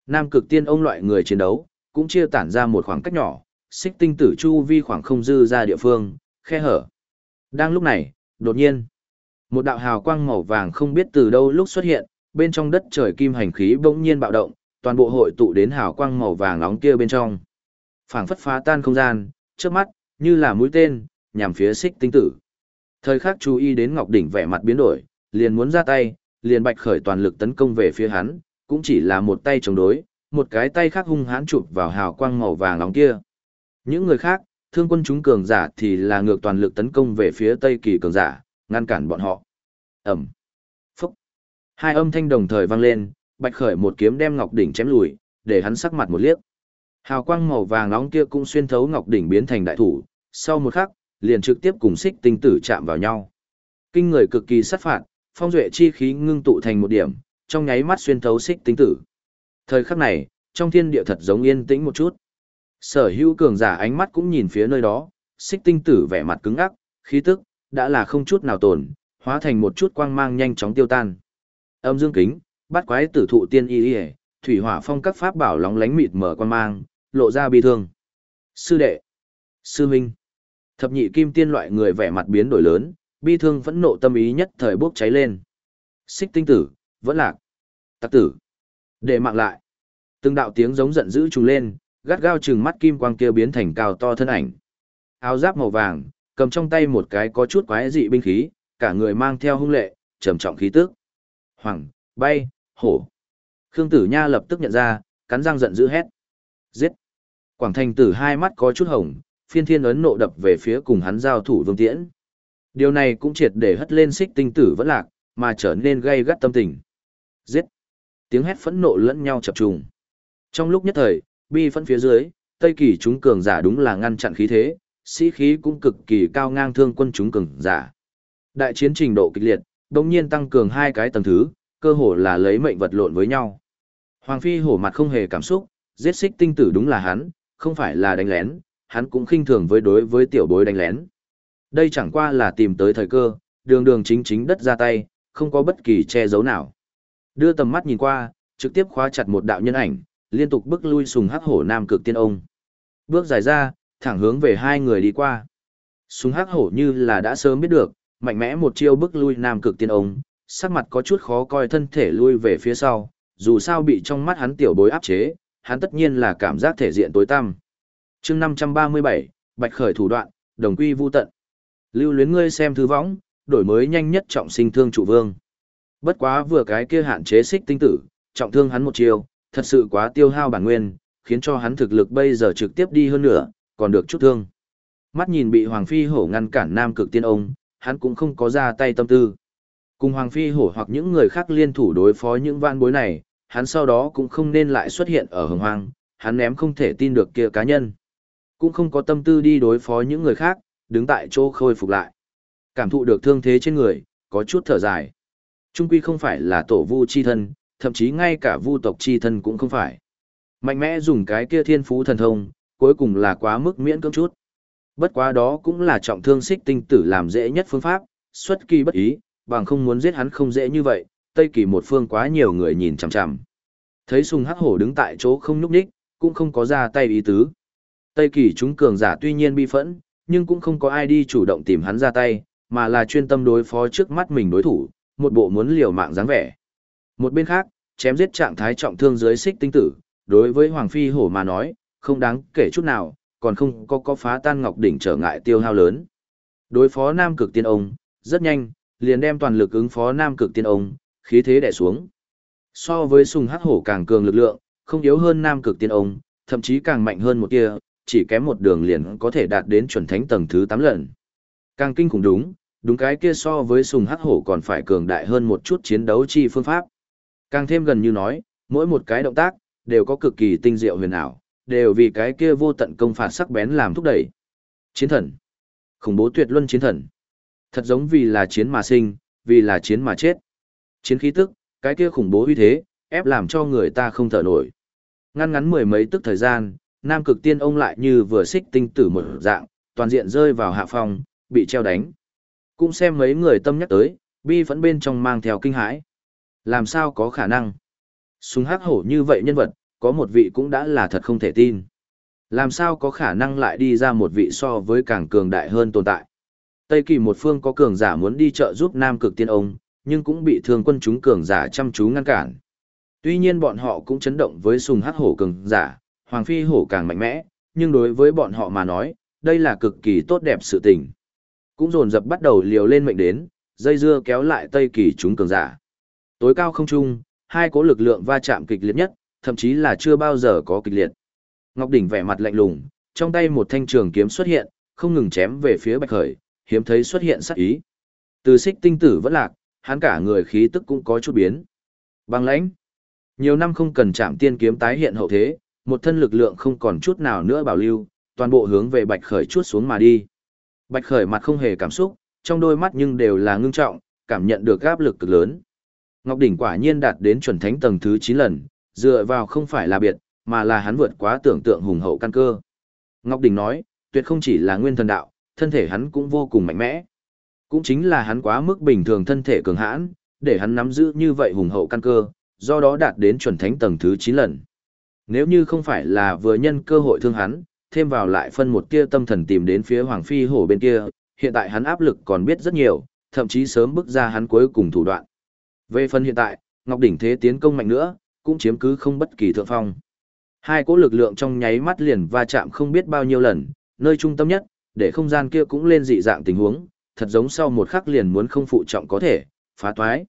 Nam cực tiên ông loại người chiến đấu, cũng chia tản ra một khoảng cách nhỏ, xích tinh tử chu vi khoảng không dư ra địa phương, khe hở. Đang lúc này, đột nhiên, một đạo hào quang màu vàng không biết từ đâu lúc xuất hiện, bên trong đất trời kim hành khí bỗng nhiên bạo động, toàn bộ hội tụ đến hào quang màu vàng nóng kia bên trong. Phảng phất phá tan không gian, trước mắt, như là mũi tên, nhằm phía xích tinh tử. Thời khắc chú ý đến Ngọc Đỉnh vẻ mặt biến đổi, liền muốn ra tay, liền bạch khởi toàn lực tấn công về phía hắn, cũng chỉ là một tay chống đối, một cái tay khác hung hãn chụp vào hào quang màu vàng nóng kia. Những người khác, thương quân chúng cường giả thì là ngược toàn lực tấn công về phía Tây Kỳ cường giả, ngăn cản bọn họ. Ẩm. Phúc. Hai âm thanh đồng thời vang lên, bạch khởi một kiếm đem Ngọc Đỉnh chém lùi, để hắn sắc mặt một liếc. Hào quang màu vàng nóng kia cũng xuyên thấu Ngọc Đỉnh biến thành đại thủ, sau một khắc, liền trực tiếp cùng xích tinh tử chạm vào nhau. Kinh người cực kỳ sát phạt, phong duệ chi khí ngưng tụ thành một điểm, trong nháy mắt xuyên thấu xích tinh tử. Thời khắc này, trong thiên địa thật giống yên tĩnh một chút. Sở hữu cường giả ánh mắt cũng nhìn phía nơi đó, xích tinh tử vẻ mặt cứng ngắc, khí tức, đã là không chút nào tồn, hóa thành một chút quang mang nhanh chóng tiêu tan. Âm dương kính, bắt quái tử thụ tiên y y, thủy hỏa phong các pháp bảo lóng lánh mịt mở quang mang, lộ ra bi thương. Sư đệ, sư huynh, thập nhị kim tiên loại người vẻ mặt biến đổi lớn, bi thương vẫn nộ tâm ý nhất thời bốc cháy lên. Xích tinh tử, vẫn lạc. Tặc tử, để mạng lại. Từng đạo tiếng giống giận dữ trùng lên, gắt gao chừng mắt kim quang kia biến thành cao to thân ảnh. Áo giáp màu vàng, cầm trong tay một cái có chút quái dị binh khí, cả người mang theo hung lệ, trầm trọng khí tức. Hoàng, bay, hổ. Khương Tử Nha lập tức nhận ra, cắn răng giận dữ hét. Giết. Quảng Thành Tử hai mắt có chút hồng, phiên thiên ấn nộ đập về phía cùng hắn giao thủ Vương Tiễn. Điều này cũng triệt để hất lên xích tinh tử vẫn lạc, mà trở nên gây gắt tâm tình. Giết. Tiếng hét phẫn nộ lẫn nhau chập trùng. Trong lúc nhất thời, bi phân phía dưới, Tây Kỳ chúng cường giả đúng là ngăn chặn khí thế, sĩ khí cũng cực kỳ cao ngang thương quân chúng cường giả. Đại chiến trình độ kịch liệt, đồng nhiên tăng cường hai cái tầng thứ, cơ hồ là lấy mệnh vật lộn với nhau. Hoàng Phi hổ mặt không hề cảm xúc, giết xích tinh tử đúng là hắn, không phải là đánh lén, hắn cũng khinh thường với đối với tiểu bối đánh lén. Đây chẳng qua là tìm tới thời cơ, đường đường chính chính đất ra tay, không có bất kỳ che giấu nào. Đưa tầm mắt nhìn qua, trực tiếp khóa chặt một đạo nhân ảnh, liên tục bước lui sùng hắc hổ nam cực tiên ông. Bước dài ra, thẳng hướng về hai người đi qua. Sùng hắc hổ như là đã sớm biết được, mạnh mẽ một chiêu bước lui nam cực tiên ông, sắc mặt có chút khó coi thân thể lui về phía sau, dù sao bị trong mắt hắn tiểu bối áp chế, hắn tất nhiên là cảm giác thể diện tối tăm. chương 537, Bạch Khởi thủ đoạn, đồng quy vu tận. Lưu luyến ngươi xem thư võng, đổi mới nhanh nhất trọng sinh thương chủ vương. Bất quá vừa cái kia hạn chế xích tinh tử, trọng thương hắn một chiều, thật sự quá tiêu hao bản nguyên, khiến cho hắn thực lực bây giờ trực tiếp đi hơn nữa, còn được chút thương. Mắt nhìn bị Hoàng Phi hổ ngăn cản nam cực tiên ông, hắn cũng không có ra tay tâm tư. Cùng Hoàng Phi hổ hoặc những người khác liên thủ đối phó những vạn bối này, hắn sau đó cũng không nên lại xuất hiện ở hồng hoang, hắn ném không thể tin được kia cá nhân. Cũng không có tâm tư đi đối phó những người khác, đứng tại chỗ khôi phục lại. Cảm thụ được thương thế trên người, có chút thở dài. Trung quy không phải là tổ vu chi thân, thậm chí ngay cả vu tộc chi thân cũng không phải. Mạnh mẽ dùng cái kia thiên phú thần thông, cuối cùng là quá mức miễn cưỡng chút. Bất quá đó cũng là trọng thương xích tinh tử làm dễ nhất phương pháp, xuất kỳ bất ý, bằng không muốn giết hắn không dễ như vậy, Tây Kỳ một phương quá nhiều người nhìn chằm chằm. Thấy Sùng Hắc Hổ đứng tại chỗ không nhúc nhích, cũng không có ra tay ý tứ. Tây Kỳ chúng cường giả tuy nhiên bi phẫn, nhưng cũng không có ai đi chủ động tìm hắn ra tay, mà là chuyên tâm đối phó trước mắt mình đối thủ, một bộ muốn liều mạng dáng vẻ. Một bên khác, chém giết trạng thái trọng thương dưới xích tinh tử, đối với Hoàng Phi Hổ mà nói, không đáng kể chút nào, còn không có có phá tan ngọc đỉnh trở ngại tiêu hao lớn. Đối phó Nam Cực Tiên ông, rất nhanh, liền đem toàn lực ứng phó Nam Cực Tiên ông, khí thế đè xuống. So với sùng hắc hổ càng cường lực lượng, không yếu hơn Nam Cực Tiên ông, thậm chí càng mạnh hơn một kia, chỉ kém một đường liền có thể đạt đến chuẩn thánh tầng thứ 8 lần. Càng kinh khủng đúng, đúng cái kia so với sùng hắc hổ còn phải cường đại hơn một chút chiến đấu chi phương pháp. Càng thêm gần như nói, mỗi một cái động tác, đều có cực kỳ tinh diệu huyền ảo, đều vì cái kia vô tận công phạt sắc bén làm thúc đẩy. Chiến thần. Khủng bố tuyệt luân chiến thần. Thật giống vì là chiến mà sinh, vì là chiến mà chết. Chiến khí tức, cái kia khủng bố uy thế, ép làm cho người ta không thở nổi. Ngăn ngắn mười mấy tức thời gian, Nam Cực Tiên ông lại như vừa xích tinh tử một dạng, toàn diện rơi vào hạ phòng, bị treo đánh. Cũng xem mấy người tâm nhắc tới, bi vẫn bên trong mang theo kinh hãi. Làm sao có khả năng? Súng hắc hổ như vậy nhân vật, có một vị cũng đã là thật không thể tin. Làm sao có khả năng lại đi ra một vị so với càng cường đại hơn tồn tại. Tây kỳ một phương có cường giả muốn đi trợ giúp Nam cực tiên ông, nhưng cũng bị thương quân chúng cường giả chăm chú ngăn cản. Tuy nhiên bọn họ cũng chấn động với sùng hắc hổ cường giả, Hoàng Phi hổ càng mạnh mẽ, nhưng đối với bọn họ mà nói, đây là cực kỳ tốt đẹp sự tình. Cũng dồn dập bắt đầu liều lên mệnh đến, dây dưa kéo lại Tây kỳ chúng cường giả. Tối cao không trung, hai cố lực lượng va chạm kịch liệt nhất, thậm chí là chưa bao giờ có kịch liệt. Ngọc Đỉnh vẻ mặt lạnh lùng, trong tay một thanh trường kiếm xuất hiện, không ngừng chém về phía Bạch Khởi, hiếm thấy xuất hiện sát ý. Từ xích tinh tử vẫn lạc, hắn cả người khí tức cũng có chút biến. Băng lãnh. Nhiều năm không cần chạm tiên kiếm tái hiện hậu thế, một thân lực lượng không còn chút nào nữa bảo lưu, toàn bộ hướng về Bạch Khởi chuốt xuống mà đi. Bạch Khởi mặt không hề cảm xúc, trong đôi mắt nhưng đều là ngưng trọng, cảm nhận được áp lực cực lớn. Ngọc Đỉnh quả nhiên đạt đến chuẩn thánh tầng thứ 9 lần, dựa vào không phải là biệt, mà là hắn vượt quá tưởng tượng hùng hậu căn cơ. Ngọc Đỉnh nói, tuyệt không chỉ là nguyên thần đạo, thân thể hắn cũng vô cùng mạnh mẽ. Cũng chính là hắn quá mức bình thường thân thể cường hãn, để hắn nắm giữ như vậy hùng hậu căn cơ, do đó đạt đến chuẩn thánh tầng thứ 9 lần. Nếu như không phải là vừa nhân cơ hội thương hắn, thêm vào lại phân một tia tâm thần tìm đến phía Hoàng Phi hổ bên kia, hiện tại hắn áp lực còn biết rất nhiều, thậm chí sớm bước ra hắn cuối cùng thủ đoạn. Về phần hiện tại, Ngọc Đỉnh Thế tiến công mạnh nữa, cũng chiếm cứ không bất kỳ thượng phong. Hai cỗ lực lượng trong nháy mắt liền va chạm không biết bao nhiêu lần, nơi trung tâm nhất, để không gian kia cũng lên dị dạng tình huống, thật giống sau một khắc liền muốn không phụ trọng có thể, phá toái.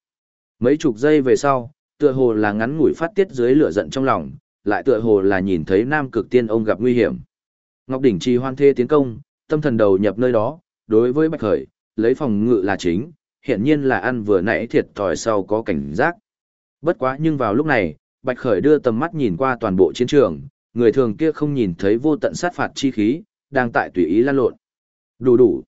Mấy chục giây về sau, tựa hồ là ngắn ngủi phát tiết dưới lửa giận trong lòng, lại tựa hồ là nhìn thấy nam cực tiên ông gặp nguy hiểm. Ngọc đỉnh trì hoan thê tiến công, tâm thần đầu nhập nơi đó, đối với Bạch Khởi, lấy phòng ngự là chính, hiện nhiên là ăn vừa nãy thiệt thòi sau có cảnh giác. Bất quá nhưng vào lúc này, Bạch Khởi đưa tầm mắt nhìn qua toàn bộ chiến trường, người thường kia không nhìn thấy vô tận sát phạt chi khí, đang tại tùy ý lan lộn. Đủ đủ.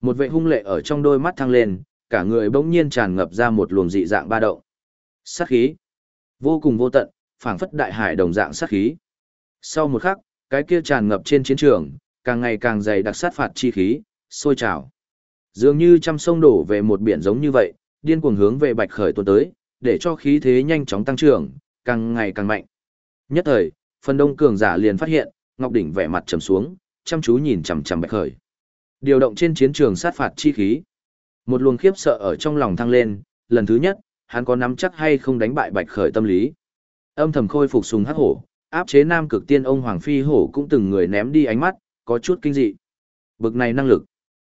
Một vệ hung lệ ở trong đôi mắt thăng lên, cả người bỗng nhiên tràn ngập ra một luồng dị dạng ba động. Sát khí. Vô cùng vô tận, phảng phất đại hải đồng dạng sát khí. Sau một khắc, cái kia tràn ngập trên chiến trường, càng ngày càng dày đặc sát phạt chi khí, sôi trào. Dường như trăm sông đổ về một biển giống như vậy, điên cuồng hướng về Bạch Khởi tuôn tới, để cho khí thế nhanh chóng tăng trưởng, càng ngày càng mạnh. Nhất thời, phần đông cường giả liền phát hiện, Ngọc Đỉnh vẻ mặt trầm xuống, chăm chú nhìn chằm chằm Bạch Khởi. Điều động trên chiến trường sát phạt chi khí. Một luồng khiếp sợ ở trong lòng thăng lên, lần thứ nhất, hắn có nắm chắc hay không đánh bại Bạch Khởi tâm lý. Âm thầm khôi phục sùng hắc hổ, áp chế nam cực tiên ông Hoàng Phi hổ cũng từng người ném đi ánh mắt, có chút kinh dị. Bực này năng lực.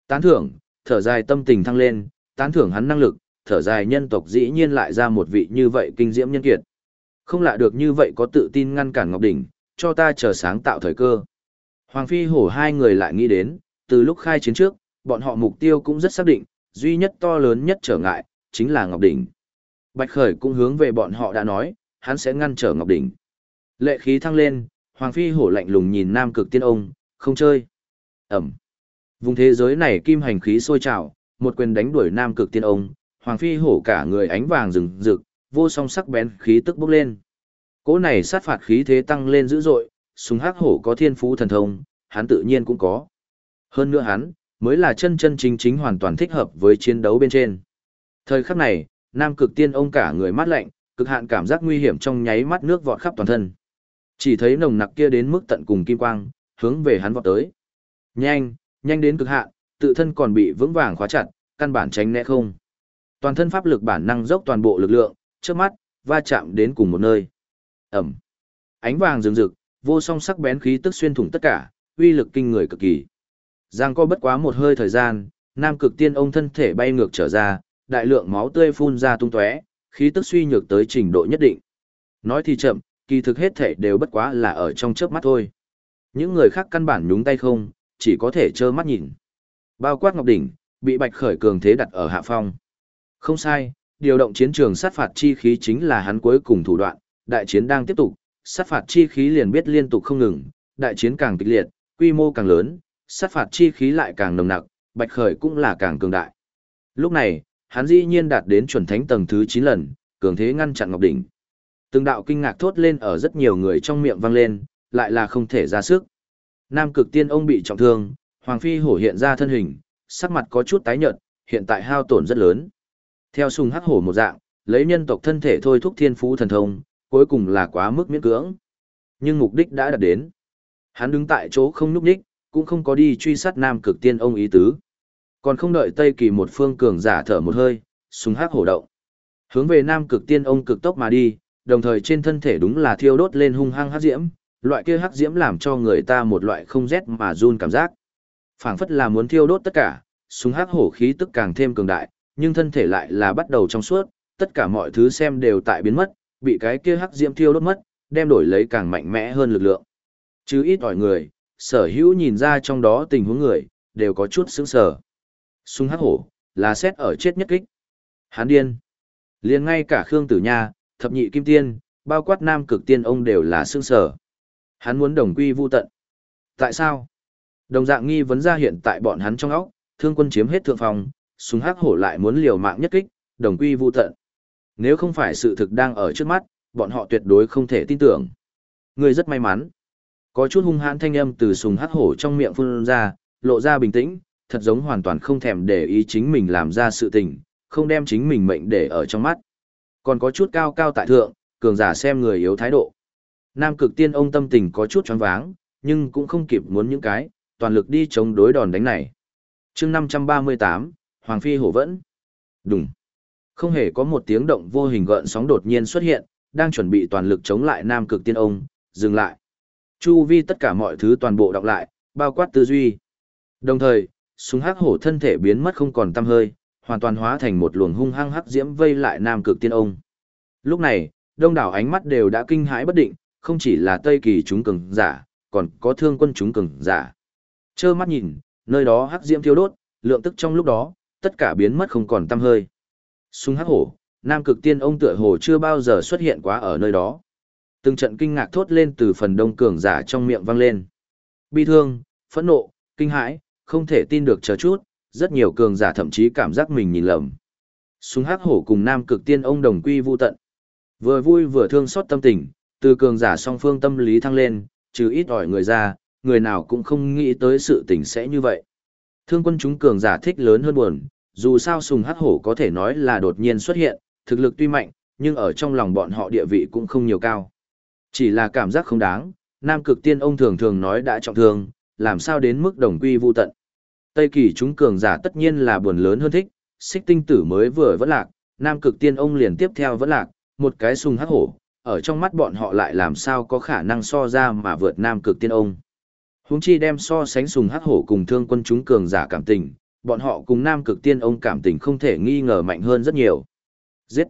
Tán thưởng, thở dài tâm tình thăng lên, tán thưởng hắn năng lực, thở dài nhân tộc dĩ nhiên lại ra một vị như vậy kinh diễm nhân kiệt. Không lạ được như vậy có tự tin ngăn cản Ngọc Đỉnh, cho ta chờ sáng tạo thời cơ. Hoàng Phi hổ hai người lại nghĩ đến, từ lúc khai chiến trước, bọn họ mục tiêu cũng rất xác định, duy nhất to lớn nhất trở ngại, chính là Ngọc Đỉnh. Bạch Khởi cũng hướng về bọn họ đã nói, hắn sẽ ngăn trở Ngọc Đỉnh. Lệ khí thăng lên, Hoàng Phi hổ lạnh lùng nhìn Nam Cực Tiên ông, không chơi. Ẩm. Vùng thế giới này kim hành khí sôi trào, một quyền đánh đuổi Nam Cực Tiên ông, Hoàng Phi hổ cả người ánh vàng rừng rực, vô song sắc bén khí tức bốc lên. Cỗ này sát phạt khí thế tăng lên dữ dội, súng hắc hổ có thiên phú thần thông, hắn tự nhiên cũng có. Hơn nữa hắn, mới là chân chân chính chính hoàn toàn thích hợp với chiến đấu bên trên. Thời khắc này, Nam Cực Tiên ông cả người mát lạnh, cực hạn cảm giác nguy hiểm trong nháy mắt nước vọt khắp toàn thân. Chỉ thấy nồng nặc kia đến mức tận cùng kim quang, hướng về hắn vọt tới. Nhanh, nhanh đến cực hạn, tự thân còn bị vững vàng khóa chặt, căn bản tránh né không. Toàn thân pháp lực bản năng dốc toàn bộ lực lượng, trước mắt, va chạm đến cùng một nơi. Ẩm. Ánh vàng rừng rực, vô song sắc bén khí tức xuyên thủng tất cả, uy lực kinh người cực kỳ. Giang co bất quá một hơi thời gian, nam cực tiên ông thân thể bay ngược trở ra, đại lượng máu tươi phun ra tung tóe, khí tức suy nhược tới trình độ nhất định. Nói thì chậm, kỳ thực hết thể đều bất quá là ở trong chớp mắt thôi. Những người khác căn bản nhúng tay không, chỉ có thể trơ mắt nhìn. Bao quát Ngọc Đỉnh, bị Bạch Khởi cường thế đặt ở hạ phong. Không sai, điều động chiến trường sát phạt chi khí chính là hắn cuối cùng thủ đoạn, đại chiến đang tiếp tục, sát phạt chi khí liền biết liên tục không ngừng, đại chiến càng kịch liệt, quy mô càng lớn, sát phạt chi khí lại càng nồng nặc, Bạch Khởi cũng là càng cường đại. Lúc này, hắn dĩ nhiên đạt đến chuẩn thánh tầng thứ 9 lần, cường thế ngăn chặn Ngọc Đỉnh. Từng đạo kinh ngạc thốt lên ở rất nhiều người trong miệng vang lên, lại là không thể ra sức. Nam cực tiên ông bị trọng thương, Hoàng Phi hổ hiện ra thân hình, sắc mặt có chút tái nhợt, hiện tại hao tổn rất lớn. Theo sùng hắc hổ một dạng, lấy nhân tộc thân thể thôi thúc thiên phú thần thông, cuối cùng là quá mức miễn cưỡng. Nhưng mục đích đã đạt đến. Hắn đứng tại chỗ không núp đích, cũng không có đi truy sát nam cực tiên ông ý tứ. Còn không đợi Tây Kỳ một phương cường giả thở một hơi, súng hắc hổ động. Hướng về nam cực tiên ông cực tốc mà đi, đồng thời trên thân thể đúng là thiêu đốt lên hung hăng hắc diễm, loại kia hắc diễm làm cho người ta một loại không rét mà run cảm giác. phảng phất là muốn thiêu đốt tất cả, súng hắc hổ khí tức càng thêm cường đại, nhưng thân thể lại là bắt đầu trong suốt, tất cả mọi thứ xem đều tại biến mất, bị cái kia hắc diễm thiêu đốt mất, đem đổi lấy càng mạnh mẽ hơn lực lượng. Chứ ít ỏi người, sở hữu nhìn ra trong đó tình huống người, đều có chút sững sờ. Sung hắc hổ, là xét ở chết nhất kích. Hán điên. liền ngay cả Khương Tử Nha, thập nhị kim tiên, bao quát nam cực tiên ông đều là sững sờ. Hắn muốn đồng quy vu tận. Tại sao? Đồng dạng nghi vấn ra hiện tại bọn hắn trong óc, thương quân chiếm hết thượng phòng, súng hắc hổ lại muốn liều mạng nhất kích, đồng quy vu tận. Nếu không phải sự thực đang ở trước mắt, bọn họ tuyệt đối không thể tin tưởng. Ngươi rất may mắn. Có chút hung hãn thanh âm từ sùng hắc hổ trong miệng phun ra, lộ ra bình tĩnh, thật giống hoàn toàn không thèm để ý chính mình làm ra sự tình, không đem chính mình mệnh để ở trong mắt. Còn có chút cao cao tại thượng, cường giả xem người yếu thái độ. Nam cực tiên ông tâm tình có chút choáng váng, nhưng cũng không kịp muốn những cái, toàn lực đi chống đối đòn đánh này. chương 538, Hoàng Phi hổ vẫn. Đúng. Không hề có một tiếng động vô hình gợn sóng đột nhiên xuất hiện, đang chuẩn bị toàn lực chống lại Nam cực tiên ông, dừng lại. Chu vi tất cả mọi thứ toàn bộ đọc lại, bao quát tư duy. Đồng thời, súng hắc hổ thân thể biến mất không còn tăm hơi, hoàn toàn hóa thành một luồng hung hăng hắc diễm vây lại Nam cực tiên ông. Lúc này, đông đảo ánh mắt đều đã kinh hãi bất định, không chỉ là Tây Kỳ chúng cường giả, còn có thương quân chúng cường giả. Chơ mắt nhìn, nơi đó hắc diễm thiêu đốt, lượng tức trong lúc đó, tất cả biến mất không còn tăm hơi. súng hắc hổ, nam cực tiên ông tựa hồ chưa bao giờ xuất hiện quá ở nơi đó. Từng trận kinh ngạc thốt lên từ phần đông cường giả trong miệng vang lên. Bi thương, phẫn nộ, kinh hãi, không thể tin được chờ chút, rất nhiều cường giả thậm chí cảm giác mình nhìn lầm. Sung hắc hổ cùng nam cực tiên ông đồng quy vu tận. Vừa vui vừa thương xót tâm tình, từ cường giả song phương tâm lý thăng lên, trừ ít ỏi người ra, người nào cũng không nghĩ tới sự tình sẽ như vậy. Thương quân chúng cường giả thích lớn hơn buồn, dù sao sùng hắc hổ có thể nói là đột nhiên xuất hiện, thực lực tuy mạnh, nhưng ở trong lòng bọn họ địa vị cũng không nhiều cao. Chỉ là cảm giác không đáng, Nam cực tiên ông thường thường nói đã trọng thương, làm sao đến mức đồng quy vu tận. Tây kỳ chúng cường giả tất nhiên là buồn lớn hơn thích, xích tinh tử mới vừa vẫn lạc, Nam cực tiên ông liền tiếp theo vẫn lạc, một cái sùng hắc hổ, ở trong mắt bọn họ lại làm sao có khả năng so ra mà vượt nam cực tiên ông. Huống chi đem so sánh sùng hắc hổ cùng thương quân chúng cường giả cảm tình, bọn họ cùng nam cực tiên ông cảm tình không thể nghi ngờ mạnh hơn rất nhiều. Giết!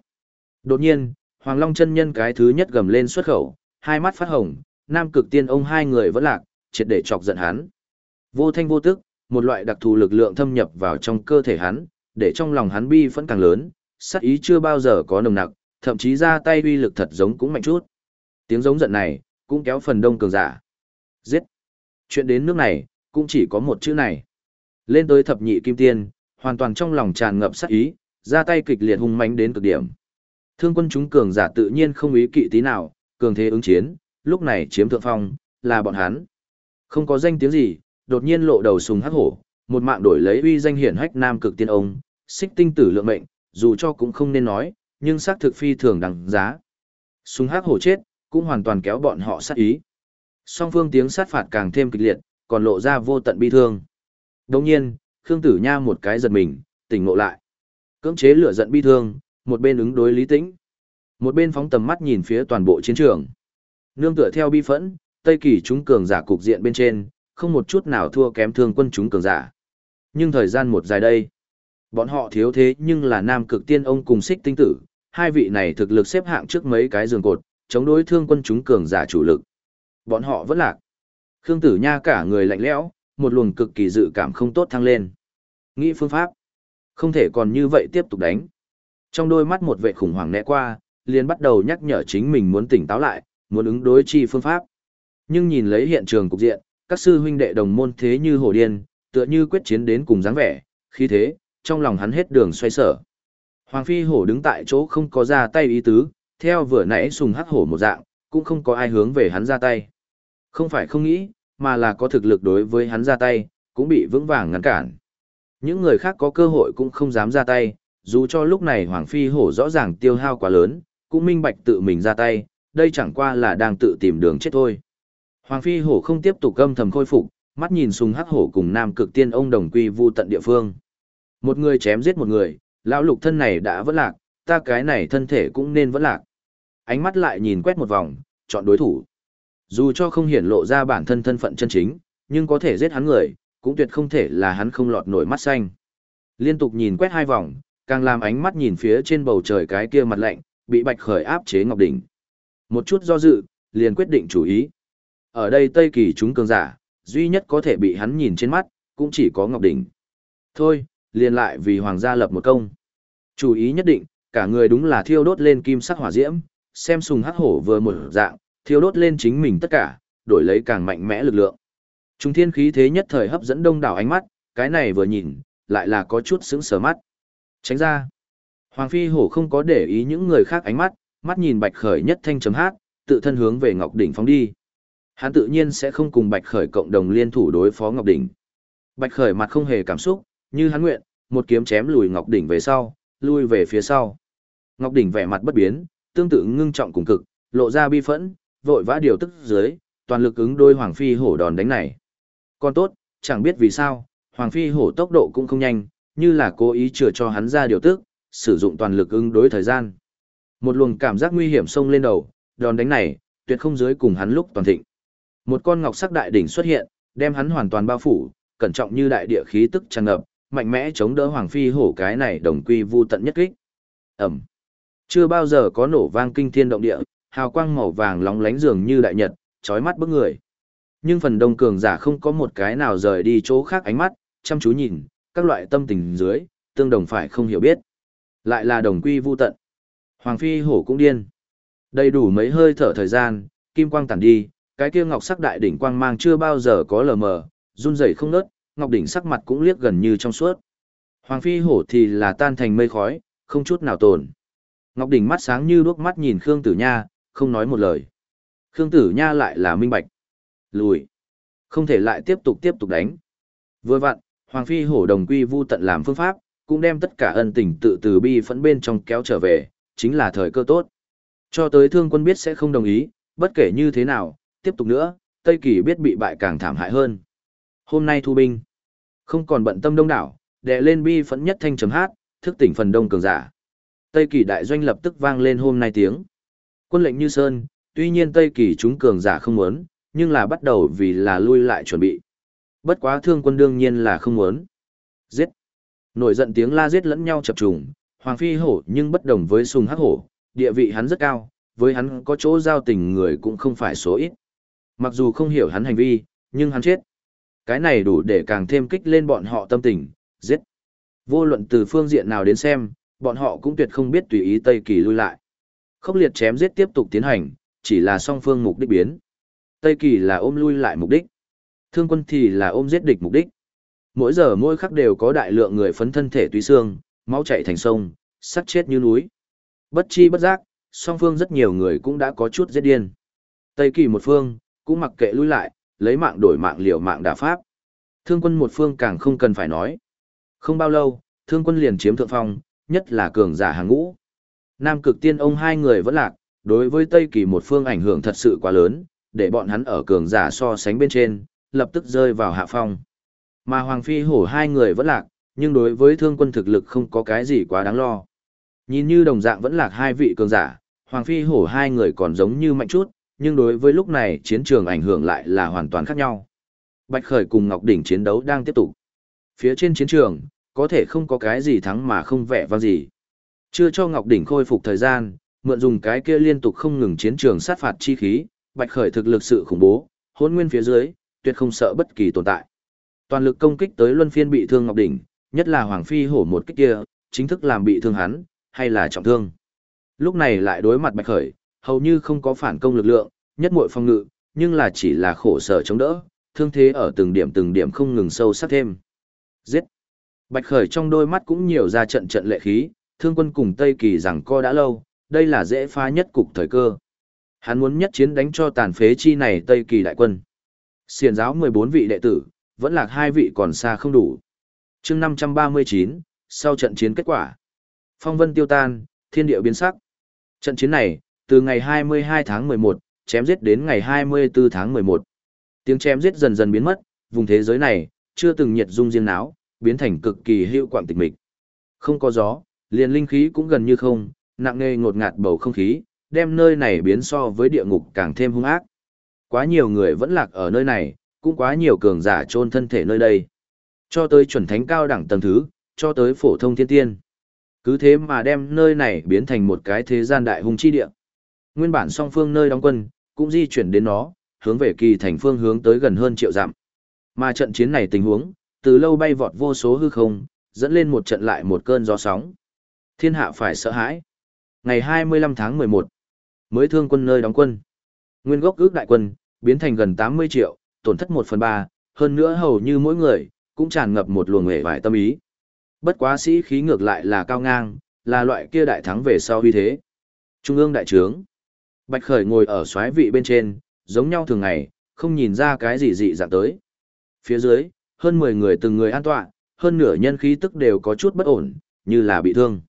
Đột nhiên, Hoàng Long chân nhân cái thứ nhất gầm lên xuất khẩu, hai mắt phát hồng, nam cực tiên ông hai người vẫn lạc, triệt để chọc giận hắn. Vô thanh vô tức, một loại đặc thù lực lượng thâm nhập vào trong cơ thể hắn, để trong lòng hắn bi phẫn càng lớn, sát ý chưa bao giờ có nồng nặc, thậm chí ra tay uy lực thật giống cũng mạnh chút. Tiếng giống giận này, cũng kéo phần đông cường giả. Giết! Chuyện đến nước này, cũng chỉ có một chữ này. Lên tới thập nhị kim tiên, hoàn toàn trong lòng tràn ngập sát ý, ra tay kịch liệt hung mãnh đến cực điểm. Thương quân chúng cường giả tự nhiên không ý kỵ tí nào, cường thế ứng chiến, lúc này chiếm thượng phong, là bọn hắn. Không có danh tiếng gì, đột nhiên lộ đầu sùng hắc hổ, một mạng đổi lấy uy danh hiển hách nam cực tiên ông, xích tinh tử lượng mệnh, dù cho cũng không nên nói, nhưng xác thực phi thường đằng giá. sùng hắc hổ chết, cũng hoàn toàn kéo bọn họ sát ý. Song phương tiếng sát phạt càng thêm kịch liệt, còn lộ ra vô tận bi thương. Đồng nhiên, Khương Tử Nha một cái giật mình, tỉnh ngộ lại. Cưỡng chế lửa giận bi thương, một bên ứng đối lý tĩnh. Một bên phóng tầm mắt nhìn phía toàn bộ chiến trường. Nương tựa theo bi phẫn, Tây Kỳ chúng cường giả cục diện bên trên, không một chút nào thua kém thương quân chúng cường giả. Nhưng thời gian một dài đây, bọn họ thiếu thế nhưng là nam cực tiên ông cùng xích tinh tử, hai vị này thực lực xếp hạng trước mấy cái giường cột, chống đối thương quân chúng cường giả chủ lực. Bọn họ vẫn lạc. Khương Tử Nha cả người lạnh lẽo, một luồng cực kỳ dự cảm không tốt thăng lên. Nghĩ phương pháp. Không thể còn như vậy tiếp tục đánh. Trong đôi mắt một vệ khủng hoảng né qua, liền bắt đầu nhắc nhở chính mình muốn tỉnh táo lại, muốn ứng đối chi phương pháp. Nhưng nhìn lấy hiện trường cục diện, các sư huynh đệ đồng môn thế như hổ điên, tựa như quyết chiến đến cùng dáng vẻ, khi thế, trong lòng hắn hết đường xoay sở. Hoàng phi hổ đứng tại chỗ không có ra tay ý tứ, theo vừa nãy sùng hắc hổ một dạng, cũng không có ai hướng về hắn ra tay. Không phải không nghĩ, mà là có thực lực đối với hắn ra tay, cũng bị vững vàng ngăn cản. Những người khác có cơ hội cũng không dám ra tay, dù cho lúc này Hoàng Phi Hổ rõ ràng tiêu hao quá lớn, cũng minh bạch tự mình ra tay, đây chẳng qua là đang tự tìm đường chết thôi. Hoàng Phi Hổ không tiếp tục gâm thầm khôi phục, mắt nhìn sùng hắc hổ cùng nam cực tiên ông đồng quy vu tận địa phương. Một người chém giết một người, lão lục thân này đã vẫn lạc, ta cái này thân thể cũng nên vẫn lạc. Ánh mắt lại nhìn quét một vòng, chọn đối thủ. Dù cho không hiển lộ ra bản thân thân phận chân chính, nhưng có thể giết hắn người, cũng tuyệt không thể là hắn không lọt nổi mắt xanh. Liên tục nhìn quét hai vòng, càng làm ánh mắt nhìn phía trên bầu trời cái kia mặt lạnh, bị bạch khởi áp chế ngọc đỉnh. Một chút do dự, liền quyết định chủ ý. Ở đây Tây Kỳ chúng cường giả, duy nhất có thể bị hắn nhìn trên mắt, cũng chỉ có ngọc đỉnh. Thôi, liền lại vì hoàng gia lập một công. Chủ ý nhất định, cả người đúng là thiêu đốt lên kim sắc hỏa diễm, xem sùng hắc hổ vừa một dạng, thiêu đốt lên chính mình tất cả, đổi lấy càng mạnh mẽ lực lượng. Trung thiên khí thế nhất thời hấp dẫn đông đảo ánh mắt, cái này vừa nhìn, lại là có chút sững sờ mắt. Tránh ra. Hoàng phi hổ không có để ý những người khác ánh mắt, mắt nhìn bạch khởi nhất thanh chấm hát, tự thân hướng về Ngọc Đỉnh phóng đi. Hắn tự nhiên sẽ không cùng bạch khởi cộng đồng liên thủ đối phó Ngọc Đỉnh. Bạch khởi mặt không hề cảm xúc, như hắn nguyện, một kiếm chém lùi Ngọc Đỉnh về sau, lui về phía sau. Ngọc Đỉnh vẻ mặt bất biến, tương tự ngưng trọng cùng cực, lộ ra bi phẫn, vội vã điều tức dưới, toàn lực ứng đôi Hoàng Phi hổ đòn đánh này. Còn tốt, chẳng biết vì sao, Hoàng Phi hổ tốc độ cũng không nhanh, như là cố ý chừa cho hắn ra điều tức, sử dụng toàn lực ứng đối thời gian. Một luồng cảm giác nguy hiểm xông lên đầu, đòn đánh này, tuyệt không dưới cùng hắn lúc toàn thịnh. Một con ngọc sắc đại đỉnh xuất hiện, đem hắn hoàn toàn bao phủ, cẩn trọng như đại địa khí tức tràn ngập, mạnh mẽ chống đỡ Hoàng Phi hổ cái này đồng quy vu tận nhất kích. Ẩm. Chưa bao giờ có nổ vang kinh thiên động địa, hào quang màu vàng lóng lánh dường như đại nhật, chói mắt bức người. Nhưng phần đông cường giả không có một cái nào rời đi chỗ khác ánh mắt, chăm chú nhìn, các loại tâm tình dưới, tương đồng phải không hiểu biết. Lại là đồng quy vu tận. Hoàng phi hổ cũng điên. Đầy đủ mấy hơi thở thời gian, kim quang tản đi, cái kia ngọc sắc đại đỉnh quang mang chưa bao giờ có lờ mờ, run rẩy không nớt, ngọc đỉnh sắc mặt cũng liếc gần như trong suốt. Hoàng phi hổ thì là tan thành mây khói, không chút nào tồn. Ngọc đỉnh mắt sáng như đuốc mắt nhìn Khương Tử Nha, không nói một lời. Khương Tử Nha lại là minh bạch. Lùi. Không thể lại tiếp tục tiếp tục đánh. Vừa vặn, Hoàng Phi hổ đồng quy vu tận làm phương pháp, cũng đem tất cả ân tình tự từ bi phẫn bên trong kéo trở về, chính là thời cơ tốt. Cho tới thương quân biết sẽ không đồng ý, bất kể như thế nào, tiếp tục nữa, Tây Kỳ biết bị bại càng thảm hại hơn. Hôm nay thu binh, không còn bận tâm đông đảo, đè lên bi phẫn nhất thanh chấm hát, thức tỉnh phần đông cường giả. Tây Kỳ đại doanh lập tức vang lên hôm nay tiếng. Quân lệnh như sơn, tuy nhiên Tây Kỳ chúng cường giả không muốn, nhưng là bắt đầu vì là lui lại chuẩn bị. Bất quá thương quân đương nhiên là không muốn. Giết. Nổi giận tiếng la giết lẫn nhau chập trùng, Hoàng Phi hổ nhưng bất đồng với sùng hắc hổ, địa vị hắn rất cao, với hắn có chỗ giao tình người cũng không phải số ít. Mặc dù không hiểu hắn hành vi, nhưng hắn chết. Cái này đủ để càng thêm kích lên bọn họ tâm tình, giết. Vô luận từ phương diện nào đến xem, bọn họ cũng tuyệt không biết tùy ý Tây Kỳ lui lại. Khốc liệt chém giết tiếp tục tiến hành, chỉ là song phương mục đích biến. Tây Kỳ là ôm lui lại mục đích. Thương quân thì là ôm giết địch mục đích. Mỗi giờ mỗi khắc đều có đại lượng người phấn thân thể tùy xương, máu chảy thành sông, sắt chết như núi. Bất chi bất giác, song phương rất nhiều người cũng đã có chút giết điên. Tây Kỳ một phương, cũng mặc kệ lui lại, lấy mạng đổi mạng liều mạng đả pháp. Thương quân một phương càng không cần phải nói. Không bao lâu, thương quân liền chiếm thượng phong, nhất là cường giả hàng ngũ. Nam cực tiên ông hai người vẫn lạc, đối với Tây Kỳ một phương ảnh hưởng thật sự quá lớn, để bọn hắn ở cường giả so sánh bên trên, lập tức rơi vào hạ phong. Mà Hoàng Phi hổ hai người vẫn lạc, nhưng đối với thương quân thực lực không có cái gì quá đáng lo. Nhìn như đồng dạng vẫn lạc hai vị cường giả, Hoàng Phi hổ hai người còn giống như mạnh chút, nhưng đối với lúc này chiến trường ảnh hưởng lại là hoàn toàn khác nhau. Bạch Khởi cùng Ngọc Đỉnh chiến đấu đang tiếp tục. Phía trên chiến trường, có thể không có cái gì thắng mà không vẻ vang gì. Chưa cho Ngọc Đỉnh khôi phục thời gian, mượn dùng cái kia liên tục không ngừng chiến trường sát phạt chi khí, bạch khởi thực lực sự khủng bố, hôn nguyên phía dưới, tuyệt không sợ bất kỳ tồn tại. Toàn lực công kích tới luân phiên bị thương Ngọc Đỉnh, nhất là Hoàng Phi hổ một kích kia, chính thức làm bị thương hắn, hay là trọng thương. Lúc này lại đối mặt bạch khởi, hầu như không có phản công lực lượng, nhất muội phong ngự, nhưng là chỉ là khổ sở chống đỡ, thương thế ở từng điểm từng điểm không ngừng sâu sắc thêm. Giết! Bạch khởi trong đôi mắt cũng nhiều ra trận trận lệ khí, thương quân cùng Tây Kỳ rằng co đã lâu, đây là dễ phá nhất cục thời cơ. Hắn muốn nhất chiến đánh cho tàn phế chi này Tây Kỳ đại quân. Xiền giáo 14 vị đệ tử, vẫn lạc hai vị còn xa không đủ. chương 539, sau trận chiến kết quả. Phong vân tiêu tan, thiên địa biến sắc. Trận chiến này, từ ngày 22 tháng 11, chém giết đến ngày 24 tháng 11. Tiếng chém giết dần dần biến mất, vùng thế giới này, chưa từng nhiệt dung riêng náo, biến thành cực kỳ hiệu quạng tịch mịch. Không có gió, liền linh khí cũng gần như không, nặng nề ngột ngạt bầu không khí, đem nơi này biến so với địa ngục càng thêm hung ác. Quá nhiều người vẫn lạc ở nơi này, cũng quá nhiều cường giả chôn thân thể nơi đây. Cho tới chuẩn thánh cao đẳng tầng thứ, cho tới phổ thông thiên tiên. Cứ thế mà đem nơi này biến thành một cái thế gian đại hung chi địa. Nguyên bản song phương nơi đóng quân, cũng di chuyển đến nó, hướng về kỳ thành phương hướng tới gần hơn triệu dặm. Mà trận chiến này tình huống, từ lâu bay vọt vô số hư không, dẫn lên một trận lại một cơn gió sóng. Thiên hạ phải sợ hãi. Ngày 25 tháng 11, mới thương quân nơi đóng quân. Nguyên gốc ước đại quân, biến thành gần 80 triệu, tổn thất một phần ba, hơn nữa hầu như mỗi người, cũng tràn ngập một luồng hề vải tâm ý. Bất quá sĩ khí ngược lại là cao ngang, là loại kia đại thắng về sau huy thế. Trung ương đại trướng. Bạch Khởi ngồi ở xoái vị bên trên, giống nhau thường ngày, không nhìn ra cái gì dị dạng tới. Phía dưới, hơn 10 người từng người an tọa, hơn nửa nhân khí tức đều có chút bất ổn, như là bị thương.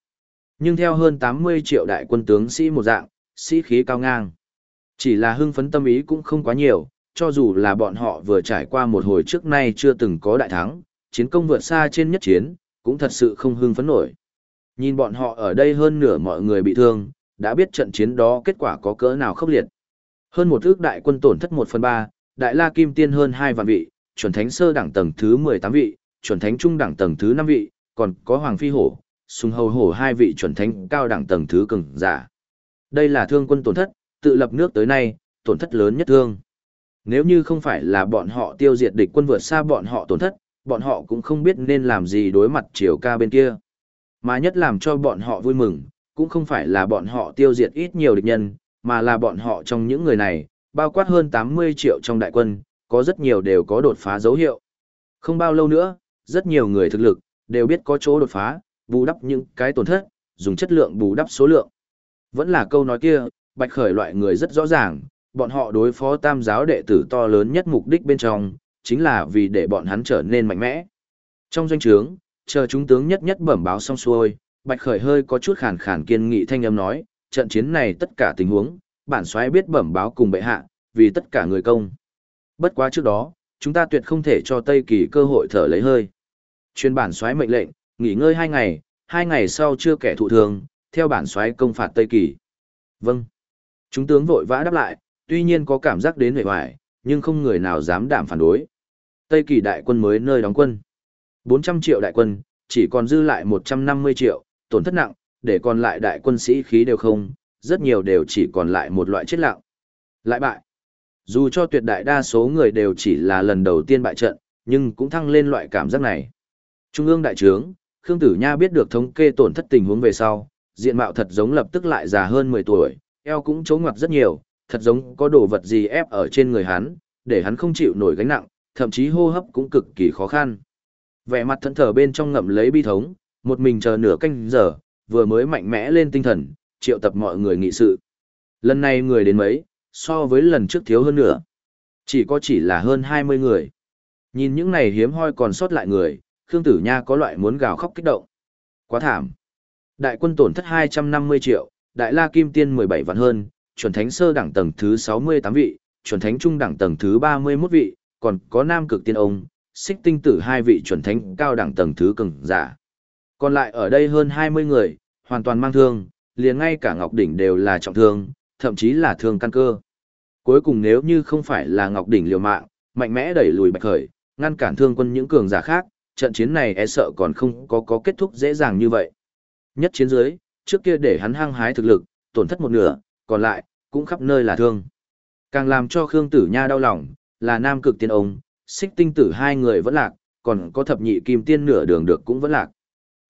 Nhưng theo hơn 80 triệu đại quân tướng sĩ một dạng, sĩ khí cao ngang. Chỉ là hưng phấn tâm ý cũng không quá nhiều, cho dù là bọn họ vừa trải qua một hồi trước nay chưa từng có đại thắng, chiến công vượt xa trên nhất chiến, cũng thật sự không hưng phấn nổi. Nhìn bọn họ ở đây hơn nửa mọi người bị thương, đã biết trận chiến đó kết quả có cỡ nào khốc liệt. Hơn một ước đại quân tổn thất 1 phần 3, đại la kim tiên hơn 2 vạn vị, chuẩn thánh sơ đẳng tầng thứ 18 vị, chuẩn thánh trung đẳng tầng thứ 5 vị, còn có hoàng phi hổ, sung hầu hổ hai vị chuẩn thánh cao đẳng tầng thứ cường giả. Đây là thương quân tổn thất, tự lập nước tới nay, tổn thất lớn nhất thương. Nếu như không phải là bọn họ tiêu diệt địch quân vượt xa bọn họ tổn thất, bọn họ cũng không biết nên làm gì đối mặt triều ca bên kia. Mà nhất làm cho bọn họ vui mừng, cũng không phải là bọn họ tiêu diệt ít nhiều địch nhân, mà là bọn họ trong những người này, bao quát hơn 80 triệu trong đại quân, có rất nhiều đều có đột phá dấu hiệu. Không bao lâu nữa, rất nhiều người thực lực, đều biết có chỗ đột phá, bù đắp những cái tổn thất, dùng chất lượng bù đắp số lượng. Vẫn là câu nói kia, bạch khởi loại người rất rõ ràng, bọn họ đối phó tam giáo đệ tử to lớn nhất mục đích bên trong, chính là vì để bọn hắn trở nên mạnh mẽ. Trong doanh trướng, chờ chúng tướng nhất nhất bẩm báo xong xuôi, bạch khởi hơi có chút khàn khàn kiên nghị thanh âm nói, trận chiến này tất cả tình huống, bản soái biết bẩm báo cùng bệ hạ, vì tất cả người công. Bất quá trước đó, chúng ta tuyệt không thể cho Tây Kỳ cơ hội thở lấy hơi. Chuyên bản soái mệnh lệnh, nghỉ ngơi hai ngày, hai ngày sau chưa kẻ thụ thường, theo bản soái công phạt Tây Kỳ. Vâng. Chúng tướng vội vã đáp lại, tuy nhiên có cảm giác đến hề hoài, nhưng không người nào dám đảm phản đối. Tây Kỳ đại quân mới nơi đóng quân. 400 triệu đại quân, chỉ còn dư lại 150 triệu, tổn thất nặng, để còn lại đại quân sĩ khí đều không, rất nhiều đều chỉ còn lại một loại chết lặng. Lại bại. Dù cho tuyệt đại đa số người đều chỉ là lần đầu tiên bại trận, nhưng cũng thăng lên loại cảm giác này. Trung ương đại trướng, Khương Tử Nha biết được thống kê tổn thất tình huống về sau, diện mạo thật giống lập tức lại già hơn 10 tuổi, eo cũng chống ngoặt rất nhiều, thật giống có đồ vật gì ép ở trên người hắn, để hắn không chịu nổi gánh nặng, thậm chí hô hấp cũng cực kỳ khó khăn. Vẻ mặt thẫn thờ bên trong ngậm lấy bi thống, một mình chờ nửa canh giờ, vừa mới mạnh mẽ lên tinh thần, triệu tập mọi người nghị sự. Lần này người đến mấy, so với lần trước thiếu hơn nữa. Chỉ có chỉ là hơn 20 người. Nhìn những này hiếm hoi còn sót lại người, Khương Tử Nha có loại muốn gào khóc kích động. Quá thảm. Đại quân tổn thất 250 triệu, Đại La Kim Tiên 17 vạn hơn, chuẩn thánh sơ đẳng tầng thứ 68 vị, chuẩn thánh trung đẳng tầng thứ 31 vị, còn có nam cực tiên ông, xích tinh tử hai vị chuẩn thánh cao đẳng tầng thứ cường giả. Còn lại ở đây hơn 20 người, hoàn toàn mang thương, liền ngay cả Ngọc Đỉnh đều là trọng thương, thậm chí là thương căn cơ. Cuối cùng nếu như không phải là Ngọc Đỉnh liều mạng, mạnh mẽ đẩy lùi Bạch Khởi, ngăn cản thương quân những cường giả khác, trận chiến này e sợ còn không có có kết thúc dễ dàng như vậy. Nhất chiến dưới, trước kia để hắn hăng hái thực lực, tổn thất một nửa, còn lại, cũng khắp nơi là thương. Càng làm cho Khương Tử Nha đau lòng, là nam cực tiên ông, xích tinh tử hai người vẫn lạc, còn có thập nhị kim tiên nửa đường được cũng vẫn lạc.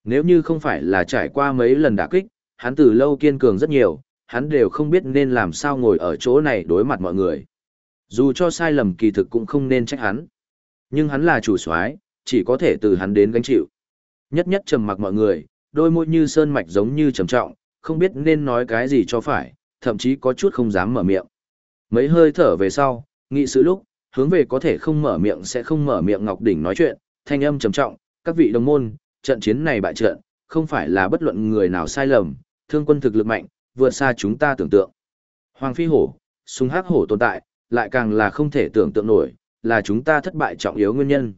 Nếu như không phải là trải qua mấy lần đả kích, hắn từ lâu kiên cường rất nhiều, hắn đều không biết nên làm sao ngồi ở chỗ này đối mặt mọi người. Dù cho sai lầm kỳ thực cũng không nên trách hắn. Nhưng hắn là chủ soái, chỉ có thể từ hắn đến gánh chịu. Nhất nhất trầm mặc mọi người, đôi môi như sơn mạch giống như trầm trọng, không biết nên nói cái gì cho phải, thậm chí có chút không dám mở miệng. Mấy hơi thở về sau, nghị sự lúc, hướng về có thể không mở miệng sẽ không mở miệng Ngọc Đỉnh nói chuyện, thanh âm trầm trọng, các vị đồng môn, trận chiến này bại trận, không phải là bất luận người nào sai lầm, thương quân thực lực mạnh, vượt xa chúng ta tưởng tượng. Hoàng Phi Hổ, sung hắc hổ tồn tại, lại càng là không thể tưởng tượng nổi, là chúng ta thất bại trọng yếu nguyên nhân.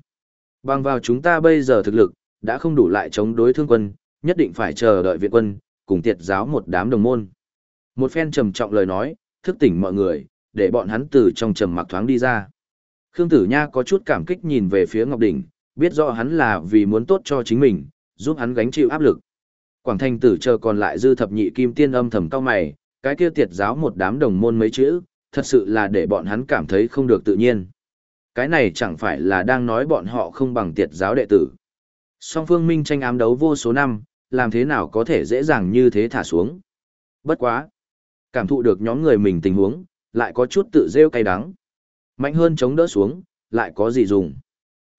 Bằng vào chúng ta bây giờ thực lực, đã không đủ lại chống đối thương quân, nhất định phải chờ đợi viện quân, cùng tiệt giáo một đám đồng môn. Một phen trầm trọng lời nói, thức tỉnh mọi người, để bọn hắn từ trong trầm mặc thoáng đi ra. Khương Tử Nha có chút cảm kích nhìn về phía Ngọc Đỉnh, biết rõ hắn là vì muốn tốt cho chính mình, giúp hắn gánh chịu áp lực. Quảng Thanh Tử chờ còn lại dư thập nhị kim tiên âm thầm cao mày, cái kia tiệt giáo một đám đồng môn mấy chữ, thật sự là để bọn hắn cảm thấy không được tự nhiên. Cái này chẳng phải là đang nói bọn họ không bằng tiệt giáo đệ tử. Song phương minh tranh ám đấu vô số năm, làm thế nào có thể dễ dàng như thế thả xuống. Bất quá. Cảm thụ được nhóm người mình tình huống, lại có chút tự rêu cay đắng. Mạnh hơn chống đỡ xuống, lại có gì dùng.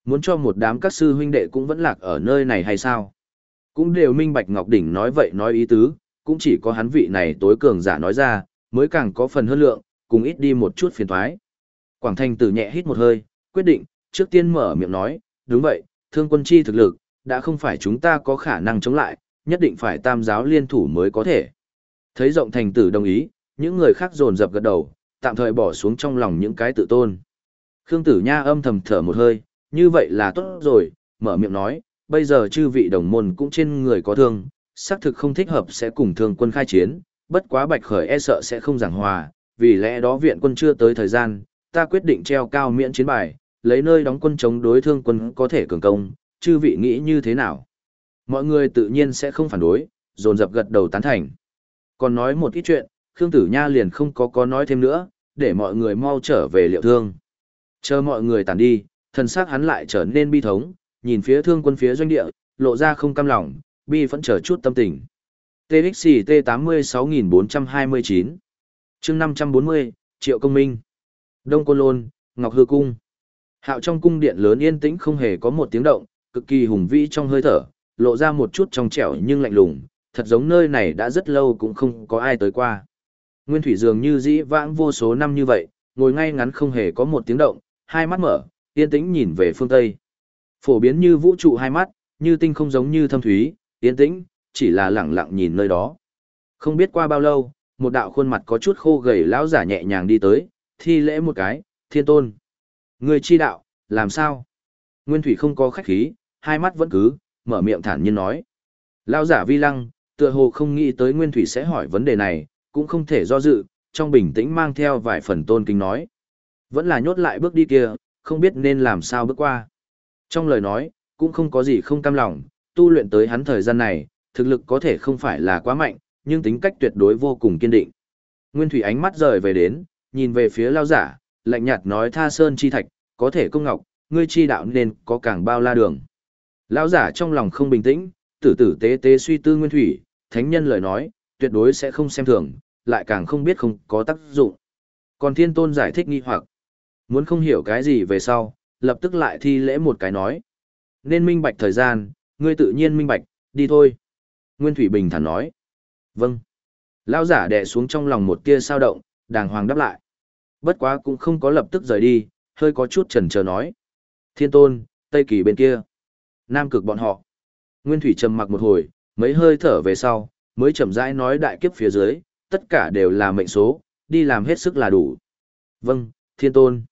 Muốn cho một đám các sư huynh đệ cũng vẫn lạc ở nơi này hay sao? Cũng đều minh bạch Ngọc Đỉnh nói vậy nói ý tứ, cũng chỉ có hắn vị này tối cường giả nói ra, mới càng có phần hơn lượng, cùng ít đi một chút phiền thoái. Quảng Thanh tử nhẹ hít một hơi, quyết định, trước tiên mở miệng nói, đúng vậy, thương quân chi thực lực, đã không phải chúng ta có khả năng chống lại, nhất định phải tam giáo liên thủ mới có thể. Thấy rộng thành tử đồng ý, những người khác dồn dập gật đầu, tạm thời bỏ xuống trong lòng những cái tự tôn. Khương tử nha âm thầm thở một hơi, như vậy là tốt rồi, mở miệng nói, bây giờ chư vị đồng môn cũng trên người có thương, xác thực không thích hợp sẽ cùng thương quân khai chiến, bất quá bạch khởi e sợ sẽ không giảng hòa, vì lẽ đó viện quân chưa tới thời gian, ta quyết định treo cao miễn chiến bài, lấy nơi đóng quân chống đối thương quân có thể cường công, chư vị nghĩ như thế nào? Mọi người tự nhiên sẽ không phản đối, dồn dập gật đầu tán thành. Còn nói một ít chuyện, Khương Tử Nha liền không có có nói thêm nữa, để mọi người mau trở về liệu thương. Chờ mọi người tản đi, thần sắc hắn lại trở nên bi thống, nhìn phía thương quân phía doanh địa, lộ ra không cam lòng, bi vẫn chờ chút tâm tình. TXT 86429 chương 540, Triệu Công Minh Đông Côn Lôn, Ngọc Hư Cung Hạo trong cung điện lớn yên tĩnh không hề có một tiếng động, cực kỳ hùng vĩ trong hơi thở, lộ ra một chút trong trẻo nhưng lạnh lùng, thật giống nơi này đã rất lâu cũng không có ai tới qua. Nguyên thủy dường như dĩ vãng vô số năm như vậy, ngồi ngay ngắn không hề có một tiếng động, hai mắt mở, yên tĩnh nhìn về phương Tây. Phổ biến như vũ trụ hai mắt, như tinh không giống như thâm thúy, yên tĩnh, chỉ là lặng lặng nhìn nơi đó. Không biết qua bao lâu, một đạo khuôn mặt có chút khô gầy lão giả nhẹ nhàng đi tới, thi lễ một cái, thiên tôn. Người chi đạo, làm sao? Nguyên thủy không có khách khí, hai mắt vẫn cứ, mở miệng thản nhiên nói. Lão giả vi lăng, tựa hồ không nghĩ tới Nguyên thủy sẽ hỏi vấn đề này, cũng không thể do dự, trong bình tĩnh mang theo vài phần tôn kính nói. Vẫn là nhốt lại bước đi kia, không biết nên làm sao bước qua. Trong lời nói, cũng không có gì không cam lòng, tu luyện tới hắn thời gian này, thực lực có thể không phải là quá mạnh, nhưng tính cách tuyệt đối vô cùng kiên định. Nguyên Thủy ánh mắt rời về đến, nhìn về phía lao giả, lạnh nhạt nói tha sơn chi thạch, có thể công ngọc, ngươi chi đạo nên có càng bao la đường. Lão giả trong lòng không bình tĩnh, tử tử tế tế suy tư Nguyên Thủy, thánh nhân lời nói, tuyệt đối sẽ không xem thường, lại càng không biết không có tác dụng. Còn thiên tôn giải thích nghi hoặc, muốn không hiểu cái gì về sau, lập tức lại thi lễ một cái nói. Nên minh bạch thời gian, ngươi tự nhiên minh bạch, đi thôi. Nguyên Thủy Bình thản nói. Vâng. Lão giả đè xuống trong lòng một tia sao động, đàng hoàng đáp lại. Bất quá cũng không có lập tức rời đi, hơi có chút chần chờ nói. Thiên tôn, Tây Kỳ bên kia. Nam cực bọn họ. Nguyên Thủy trầm mặc một hồi, mấy hơi thở về sau, mới chậm rãi nói đại kiếp phía dưới, tất cả đều là mệnh số, đi làm hết sức là đủ. Vâng, thiên tôn.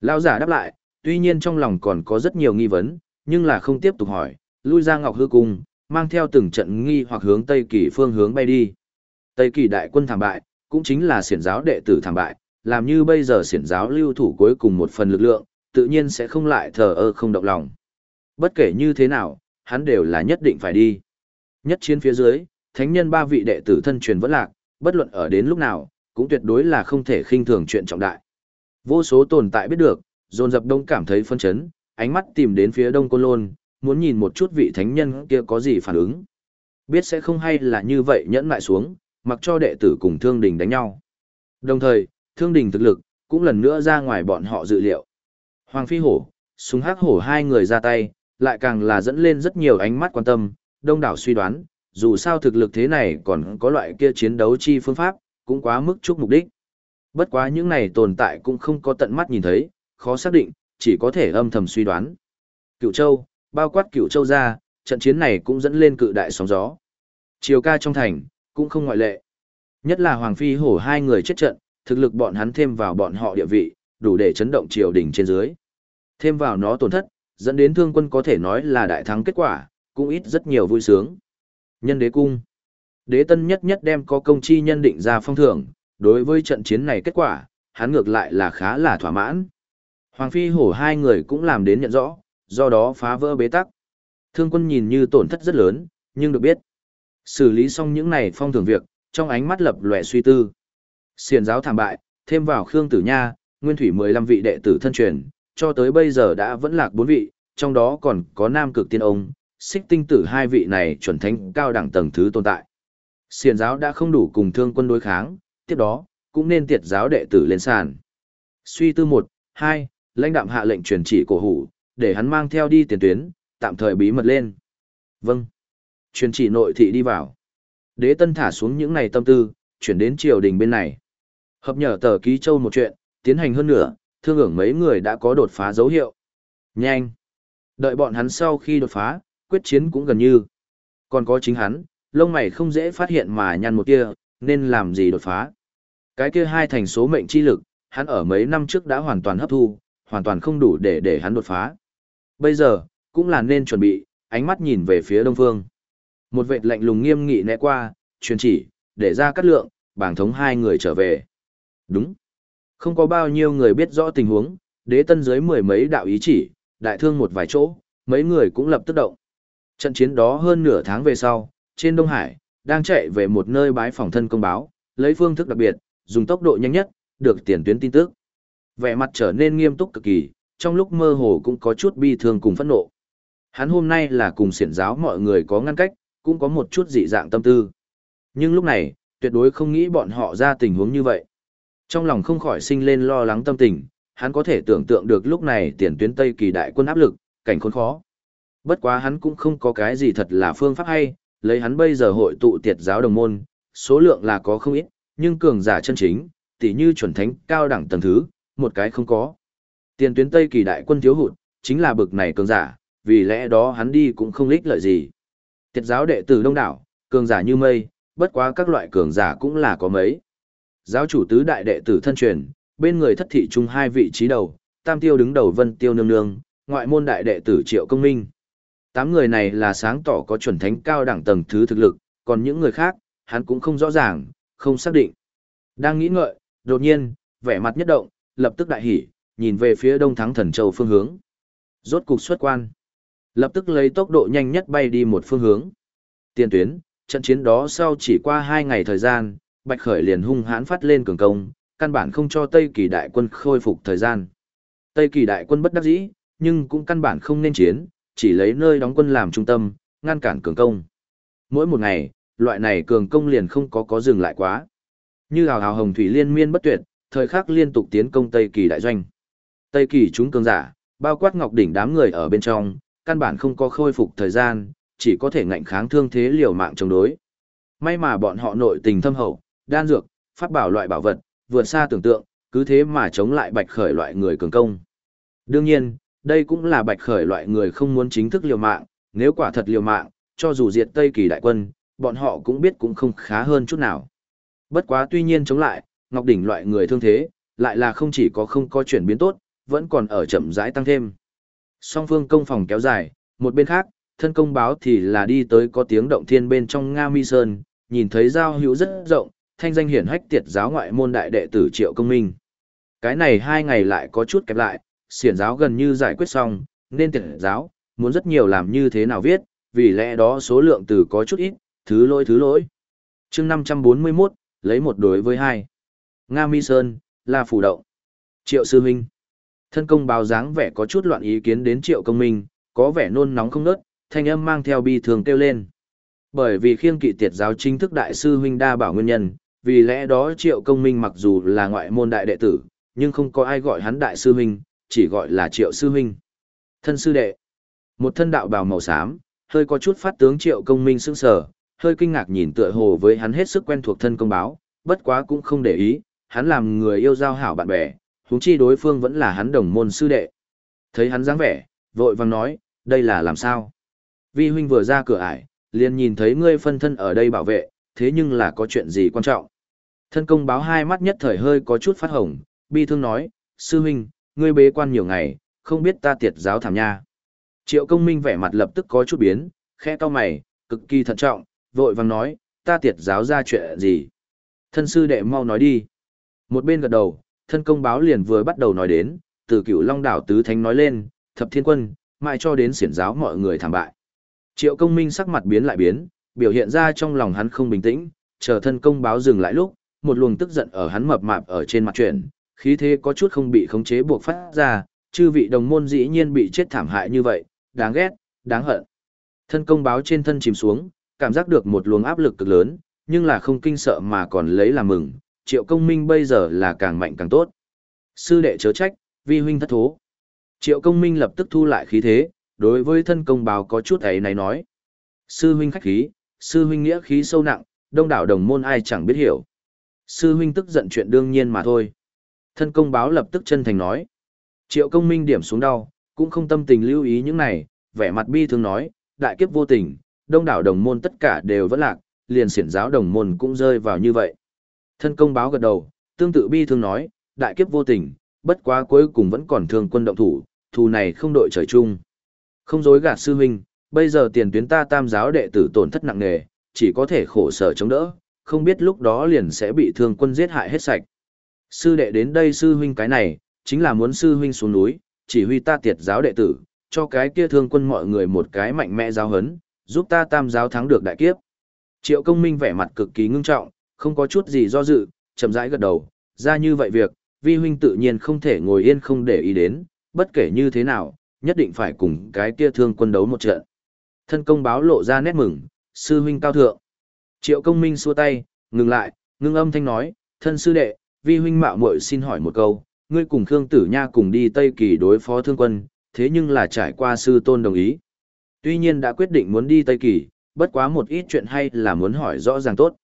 Lão giả đáp lại, tuy nhiên trong lòng còn có rất nhiều nghi vấn, nhưng là không tiếp tục hỏi, lui ra ngọc hư cung, mang theo từng trận nghi hoặc hướng Tây Kỳ phương hướng bay đi. Tây Kỳ đại quân thảm bại, cũng chính là xiển giáo đệ tử thảm bại, làm như bây giờ xiển giáo lưu thủ cuối cùng một phần lực lượng, tự nhiên sẽ không lại thờ ơ không động lòng. Bất kể như thế nào, hắn đều là nhất định phải đi. Nhất chiến phía dưới, thánh nhân ba vị đệ tử thân truyền vẫn lạc, bất luận ở đến lúc nào, cũng tuyệt đối là không thể khinh thường chuyện trọng đại. Vô số tồn tại biết được, dồn dập đông cảm thấy phân chấn, ánh mắt tìm đến phía đông côn lôn, muốn nhìn một chút vị thánh nhân kia có gì phản ứng. Biết sẽ không hay là như vậy nhẫn lại xuống, mặc cho đệ tử cùng thương đình đánh nhau. Đồng thời, thương đình thực lực, cũng lần nữa ra ngoài bọn họ dự liệu. Hoàng Phi Hổ, súng hắc hổ hai người ra tay, lại càng là dẫn lên rất nhiều ánh mắt quan tâm, đông đảo suy đoán, dù sao thực lực thế này còn có loại kia chiến đấu chi phương pháp, cũng quá mức chúc mục đích. Bất quá những này tồn tại cũng không có tận mắt nhìn thấy, khó xác định, chỉ có thể âm thầm suy đoán. Cựu Châu, bao quát Cựu Châu ra, trận chiến này cũng dẫn lên cự đại sóng gió. Chiều ca trong thành, cũng không ngoại lệ. Nhất là Hoàng Phi hổ hai người chết trận, thực lực bọn hắn thêm vào bọn họ địa vị, đủ để chấn động triều đình trên dưới. Thêm vào nó tổn thất, dẫn đến thương quân có thể nói là đại thắng kết quả, cũng ít rất nhiều vui sướng. Nhân đế cung. Đế tân nhất nhất đem có công chi nhân định ra phong thưởng, đối với trận chiến này kết quả, hắn ngược lại là khá là thỏa mãn. Hoàng phi hổ hai người cũng làm đến nhận rõ, do đó phá vỡ bế tắc. Thương quân nhìn như tổn thất rất lớn, nhưng được biết. Xử lý xong những này phong thưởng việc, trong ánh mắt lập lòe suy tư. Xiền giáo thảm bại, thêm vào Khương Tử Nha, nguyên thủy 15 vị đệ tử thân truyền, cho tới bây giờ đã vẫn lạc bốn vị, trong đó còn có nam cực tiên ông, xích tinh tử hai vị này chuẩn thánh cao đẳng tầng thứ tồn tại. Xiền giáo đã không đủ cùng thương quân đối kháng, tiếp đó, cũng nên tiệt giáo đệ tử lên sàn. Suy tư một, hai, lãnh đạm hạ lệnh truyền chỉ cổ hủ, để hắn mang theo đi tiền tuyến, tạm thời bí mật lên. Vâng. Truyền chỉ nội thị đi vào. Đế tân thả xuống những này tâm tư, chuyển đến triều đình bên này. Hợp nhở tờ ký châu một chuyện, tiến hành hơn nữa, thương ưởng mấy người đã có đột phá dấu hiệu. Nhanh. Đợi bọn hắn sau khi đột phá, quyết chiến cũng gần như. Còn có chính hắn, lông mày không dễ phát hiện mà nhăn một kia, nên làm gì đột phá. Cái kia hai thành số mệnh chi lực, hắn ở mấy năm trước đã hoàn toàn hấp thu, hoàn toàn không đủ để để hắn đột phá. Bây giờ, cũng là nên chuẩn bị, ánh mắt nhìn về phía đông phương. Một vệt lạnh lùng nghiêm nghị né qua, truyền chỉ, để ra cắt lượng, bảng thống hai người trở về. Đúng. Không có bao nhiêu người biết rõ tình huống, đế tân dưới mười mấy đạo ý chỉ, đại thương một vài chỗ, mấy người cũng lập tức động. Trận chiến đó hơn nửa tháng về sau, trên Đông Hải, đang chạy về một nơi bái phòng thân công báo, lấy phương thức đặc biệt, dùng tốc độ nhanh nhất, được tiền tuyến tin tức. Vẻ mặt trở nên nghiêm túc cực kỳ, trong lúc mơ hồ cũng có chút bi thương cùng phẫn nộ. Hắn hôm nay là cùng xiển giáo mọi người có ngăn cách, cũng có một chút dị dạng tâm tư. Nhưng lúc này, tuyệt đối không nghĩ bọn họ ra tình huống như vậy. Trong lòng không khỏi sinh lên lo lắng tâm tình, hắn có thể tưởng tượng được lúc này tiền tuyến Tây kỳ đại quân áp lực, cảnh khốn khó. Bất quá hắn cũng không có cái gì thật là phương pháp hay, lấy hắn bây giờ hội tụ tiệt giáo đồng môn, số lượng là có không ít, nhưng cường giả chân chính, tỉ như chuẩn thánh cao đẳng tầng thứ, một cái không có. Tiền tuyến Tây kỳ đại quân thiếu hụt, chính là bực này cường giả, vì lẽ đó hắn đi cũng không lích lợi gì. Tiệt giáo đệ tử đông đảo, cường giả như mây, bất quá các loại cường giả cũng là có mấy. Giáo chủ tứ đại đệ tử thân truyền, bên người thất thị chung hai vị trí đầu, tam tiêu đứng đầu vân tiêu nương nương, ngoại môn đại đệ tử triệu công minh. Tám người này là sáng tỏ có chuẩn thánh cao đẳng tầng thứ thực lực, còn những người khác, hắn cũng không rõ ràng, không xác định. Đang nghĩ ngợi, đột nhiên, vẻ mặt nhất động, lập tức đại hỉ, nhìn về phía đông thắng thần châu phương hướng. Rốt cục xuất quan. Lập tức lấy tốc độ nhanh nhất bay đi một phương hướng. Tiền tuyến, trận chiến đó sau chỉ qua hai ngày thời gian, Bạch Khởi liền hung hãn phát lên cường công, căn bản không cho Tây Kỳ đại quân khôi phục thời gian. Tây Kỳ đại quân bất đắc dĩ, nhưng cũng căn bản không nên chiến, chỉ lấy nơi đóng quân làm trung tâm, ngăn cản cường công. Mỗi một ngày, loại này cường công liền không có có dừng lại quá. Như hào hào hồng thủy liên miên bất tuyệt, thời khắc liên tục tiến công Tây Kỳ đại doanh. Tây Kỳ chúng cường giả, bao quát ngọc đỉnh đám người ở bên trong, căn bản không có khôi phục thời gian, chỉ có thể ngạnh kháng thương thế liều mạng chống đối. May mà bọn họ nội tình thâm hậu, đan dược, pháp bảo loại bảo vật, vượt xa tưởng tượng, cứ thế mà chống lại bạch khởi loại người cường công. Đương nhiên, đây cũng là bạch khởi loại người không muốn chính thức liều mạng, nếu quả thật liều mạng, cho dù diệt Tây Kỳ đại quân, bọn họ cũng biết cũng không khá hơn chút nào. Bất quá tuy nhiên chống lại, Ngọc Đỉnh loại người thương thế, lại là không chỉ có không có chuyển biến tốt, vẫn còn ở chậm rãi tăng thêm. Song phương công phòng kéo dài, một bên khác, thân công báo thì là đi tới có tiếng động thiên bên trong Nga Mi Sơn, nhìn thấy giao hữu rất rộng, thanh danh hiển hách tiệt giáo ngoại môn đại đệ tử Triệu Công Minh. Cái này hai ngày lại có chút kẹp lại, xiển giáo gần như giải quyết xong, nên tiệt giáo, muốn rất nhiều làm như thế nào viết, vì lẽ đó số lượng từ có chút ít, thứ lỗi thứ lỗi. chương 541, lấy một đối với hai. Nga Mi Sơn, La Phủ Động. Triệu Sư Minh. Thân công báo dáng vẻ có chút loạn ý kiến đến Triệu Công Minh, có vẻ nôn nóng không nớt, thanh âm mang theo bi thường kêu lên. Bởi vì khiêng kỵ tiệt giáo chính thức đại sư huynh đa bảo nguyên nhân, vì lẽ đó Triệu Công Minh mặc dù là ngoại môn đại đệ tử, nhưng không có ai gọi hắn đại sư huynh, chỉ gọi là Triệu sư huynh. Thân sư đệ. Một thân đạo bào màu xám, hơi có chút phát tướng Triệu Công Minh sững sờ, hơi kinh ngạc nhìn tựa hồ với hắn hết sức quen thuộc thân công báo, bất quá cũng không để ý, hắn làm người yêu giao hảo bạn bè, huống chi đối phương vẫn là hắn đồng môn sư đệ. Thấy hắn dáng vẻ, vội vàng nói, đây là làm sao? Vi huynh vừa ra cửa ải, liền nhìn thấy ngươi phân thân ở đây bảo vệ, thế nhưng là có chuyện gì quan trọng? Thân công báo hai mắt nhất thời hơi có chút phát hồng, bi thương nói, sư huynh, ngươi bế quan nhiều ngày, không biết ta tiệt giáo thảm nha. Triệu công minh vẻ mặt lập tức có chút biến, khẽ to mày, cực kỳ thận trọng, vội vàng nói, ta tiệt giáo ra chuyện gì? Thân sư đệ mau nói đi. Một bên gật đầu, thân công báo liền vừa bắt đầu nói đến, từ cựu long đảo tứ thánh nói lên, thập thiên quân, mãi cho đến xiển giáo mọi người thảm bại. Triệu công minh sắc mặt biến lại biến, biểu hiện ra trong lòng hắn không bình tĩnh, chờ thân công báo dừng lại lúc, một luồng tức giận ở hắn mập mạp ở trên mặt chuyển, khí thế có chút không bị khống chế buộc phát ra, chư vị đồng môn dĩ nhiên bị chết thảm hại như vậy, đáng ghét, đáng hận. Thân công báo trên thân chìm xuống, cảm giác được một luồng áp lực cực lớn, nhưng là không kinh sợ mà còn lấy làm mừng, triệu công minh bây giờ là càng mạnh càng tốt. Sư đệ chớ trách, vi huynh thất thố. Triệu công minh lập tức thu lại khí thế, đối với thân công báo có chút ấy này nói. Sư huynh khách khí, sư huynh nghĩa khí sâu nặng, đông đảo đồng môn ai chẳng biết hiểu. Sư huynh tức giận chuyện đương nhiên mà thôi. Thân công báo lập tức chân thành nói. Triệu công minh điểm xuống đau, cũng không tâm tình lưu ý những này, vẻ mặt bi thương nói, đại kiếp vô tình, đông đảo đồng môn tất cả đều vẫn lạc, liền xiển giáo đồng môn cũng rơi vào như vậy. Thân công báo gật đầu, tương tự bi thương nói, đại kiếp vô tình, bất quá cuối cùng vẫn còn thương quân động thủ, thù này không đội trời chung. Không dối gạt sư huynh, bây giờ tiền tuyến ta tam giáo đệ tử tổn thất nặng nề, chỉ có thể khổ sở chống đỡ, không biết lúc đó liền sẽ bị thương quân giết hại hết sạch. Sư đệ đến đây sư huynh cái này, chính là muốn sư huynh xuống núi, chỉ huy ta tiệt giáo đệ tử, cho cái kia thương quân mọi người một cái mạnh mẽ giáo hấn, giúp ta tam giáo thắng được đại kiếp. Triệu công minh vẻ mặt cực kỳ ngưng trọng, không có chút gì do dự, chậm rãi gật đầu, ra như vậy việc, vi huynh tự nhiên không thể ngồi yên không để ý đến, bất kể như thế nào, nhất định phải cùng cái kia thương quân đấu một trận. Thân công báo lộ ra nét mừng, sư huynh cao thượng. Triệu công minh xua tay, ngừng lại, ngưng âm thanh nói, thân sư đệ, vi huynh mạo muội xin hỏi một câu, ngươi cùng Khương Tử Nha cùng đi Tây Kỳ đối phó thương quân, thế nhưng là trải qua sư tôn đồng ý. Tuy nhiên đã quyết định muốn đi Tây Kỳ, bất quá một ít chuyện hay là muốn hỏi rõ ràng tốt.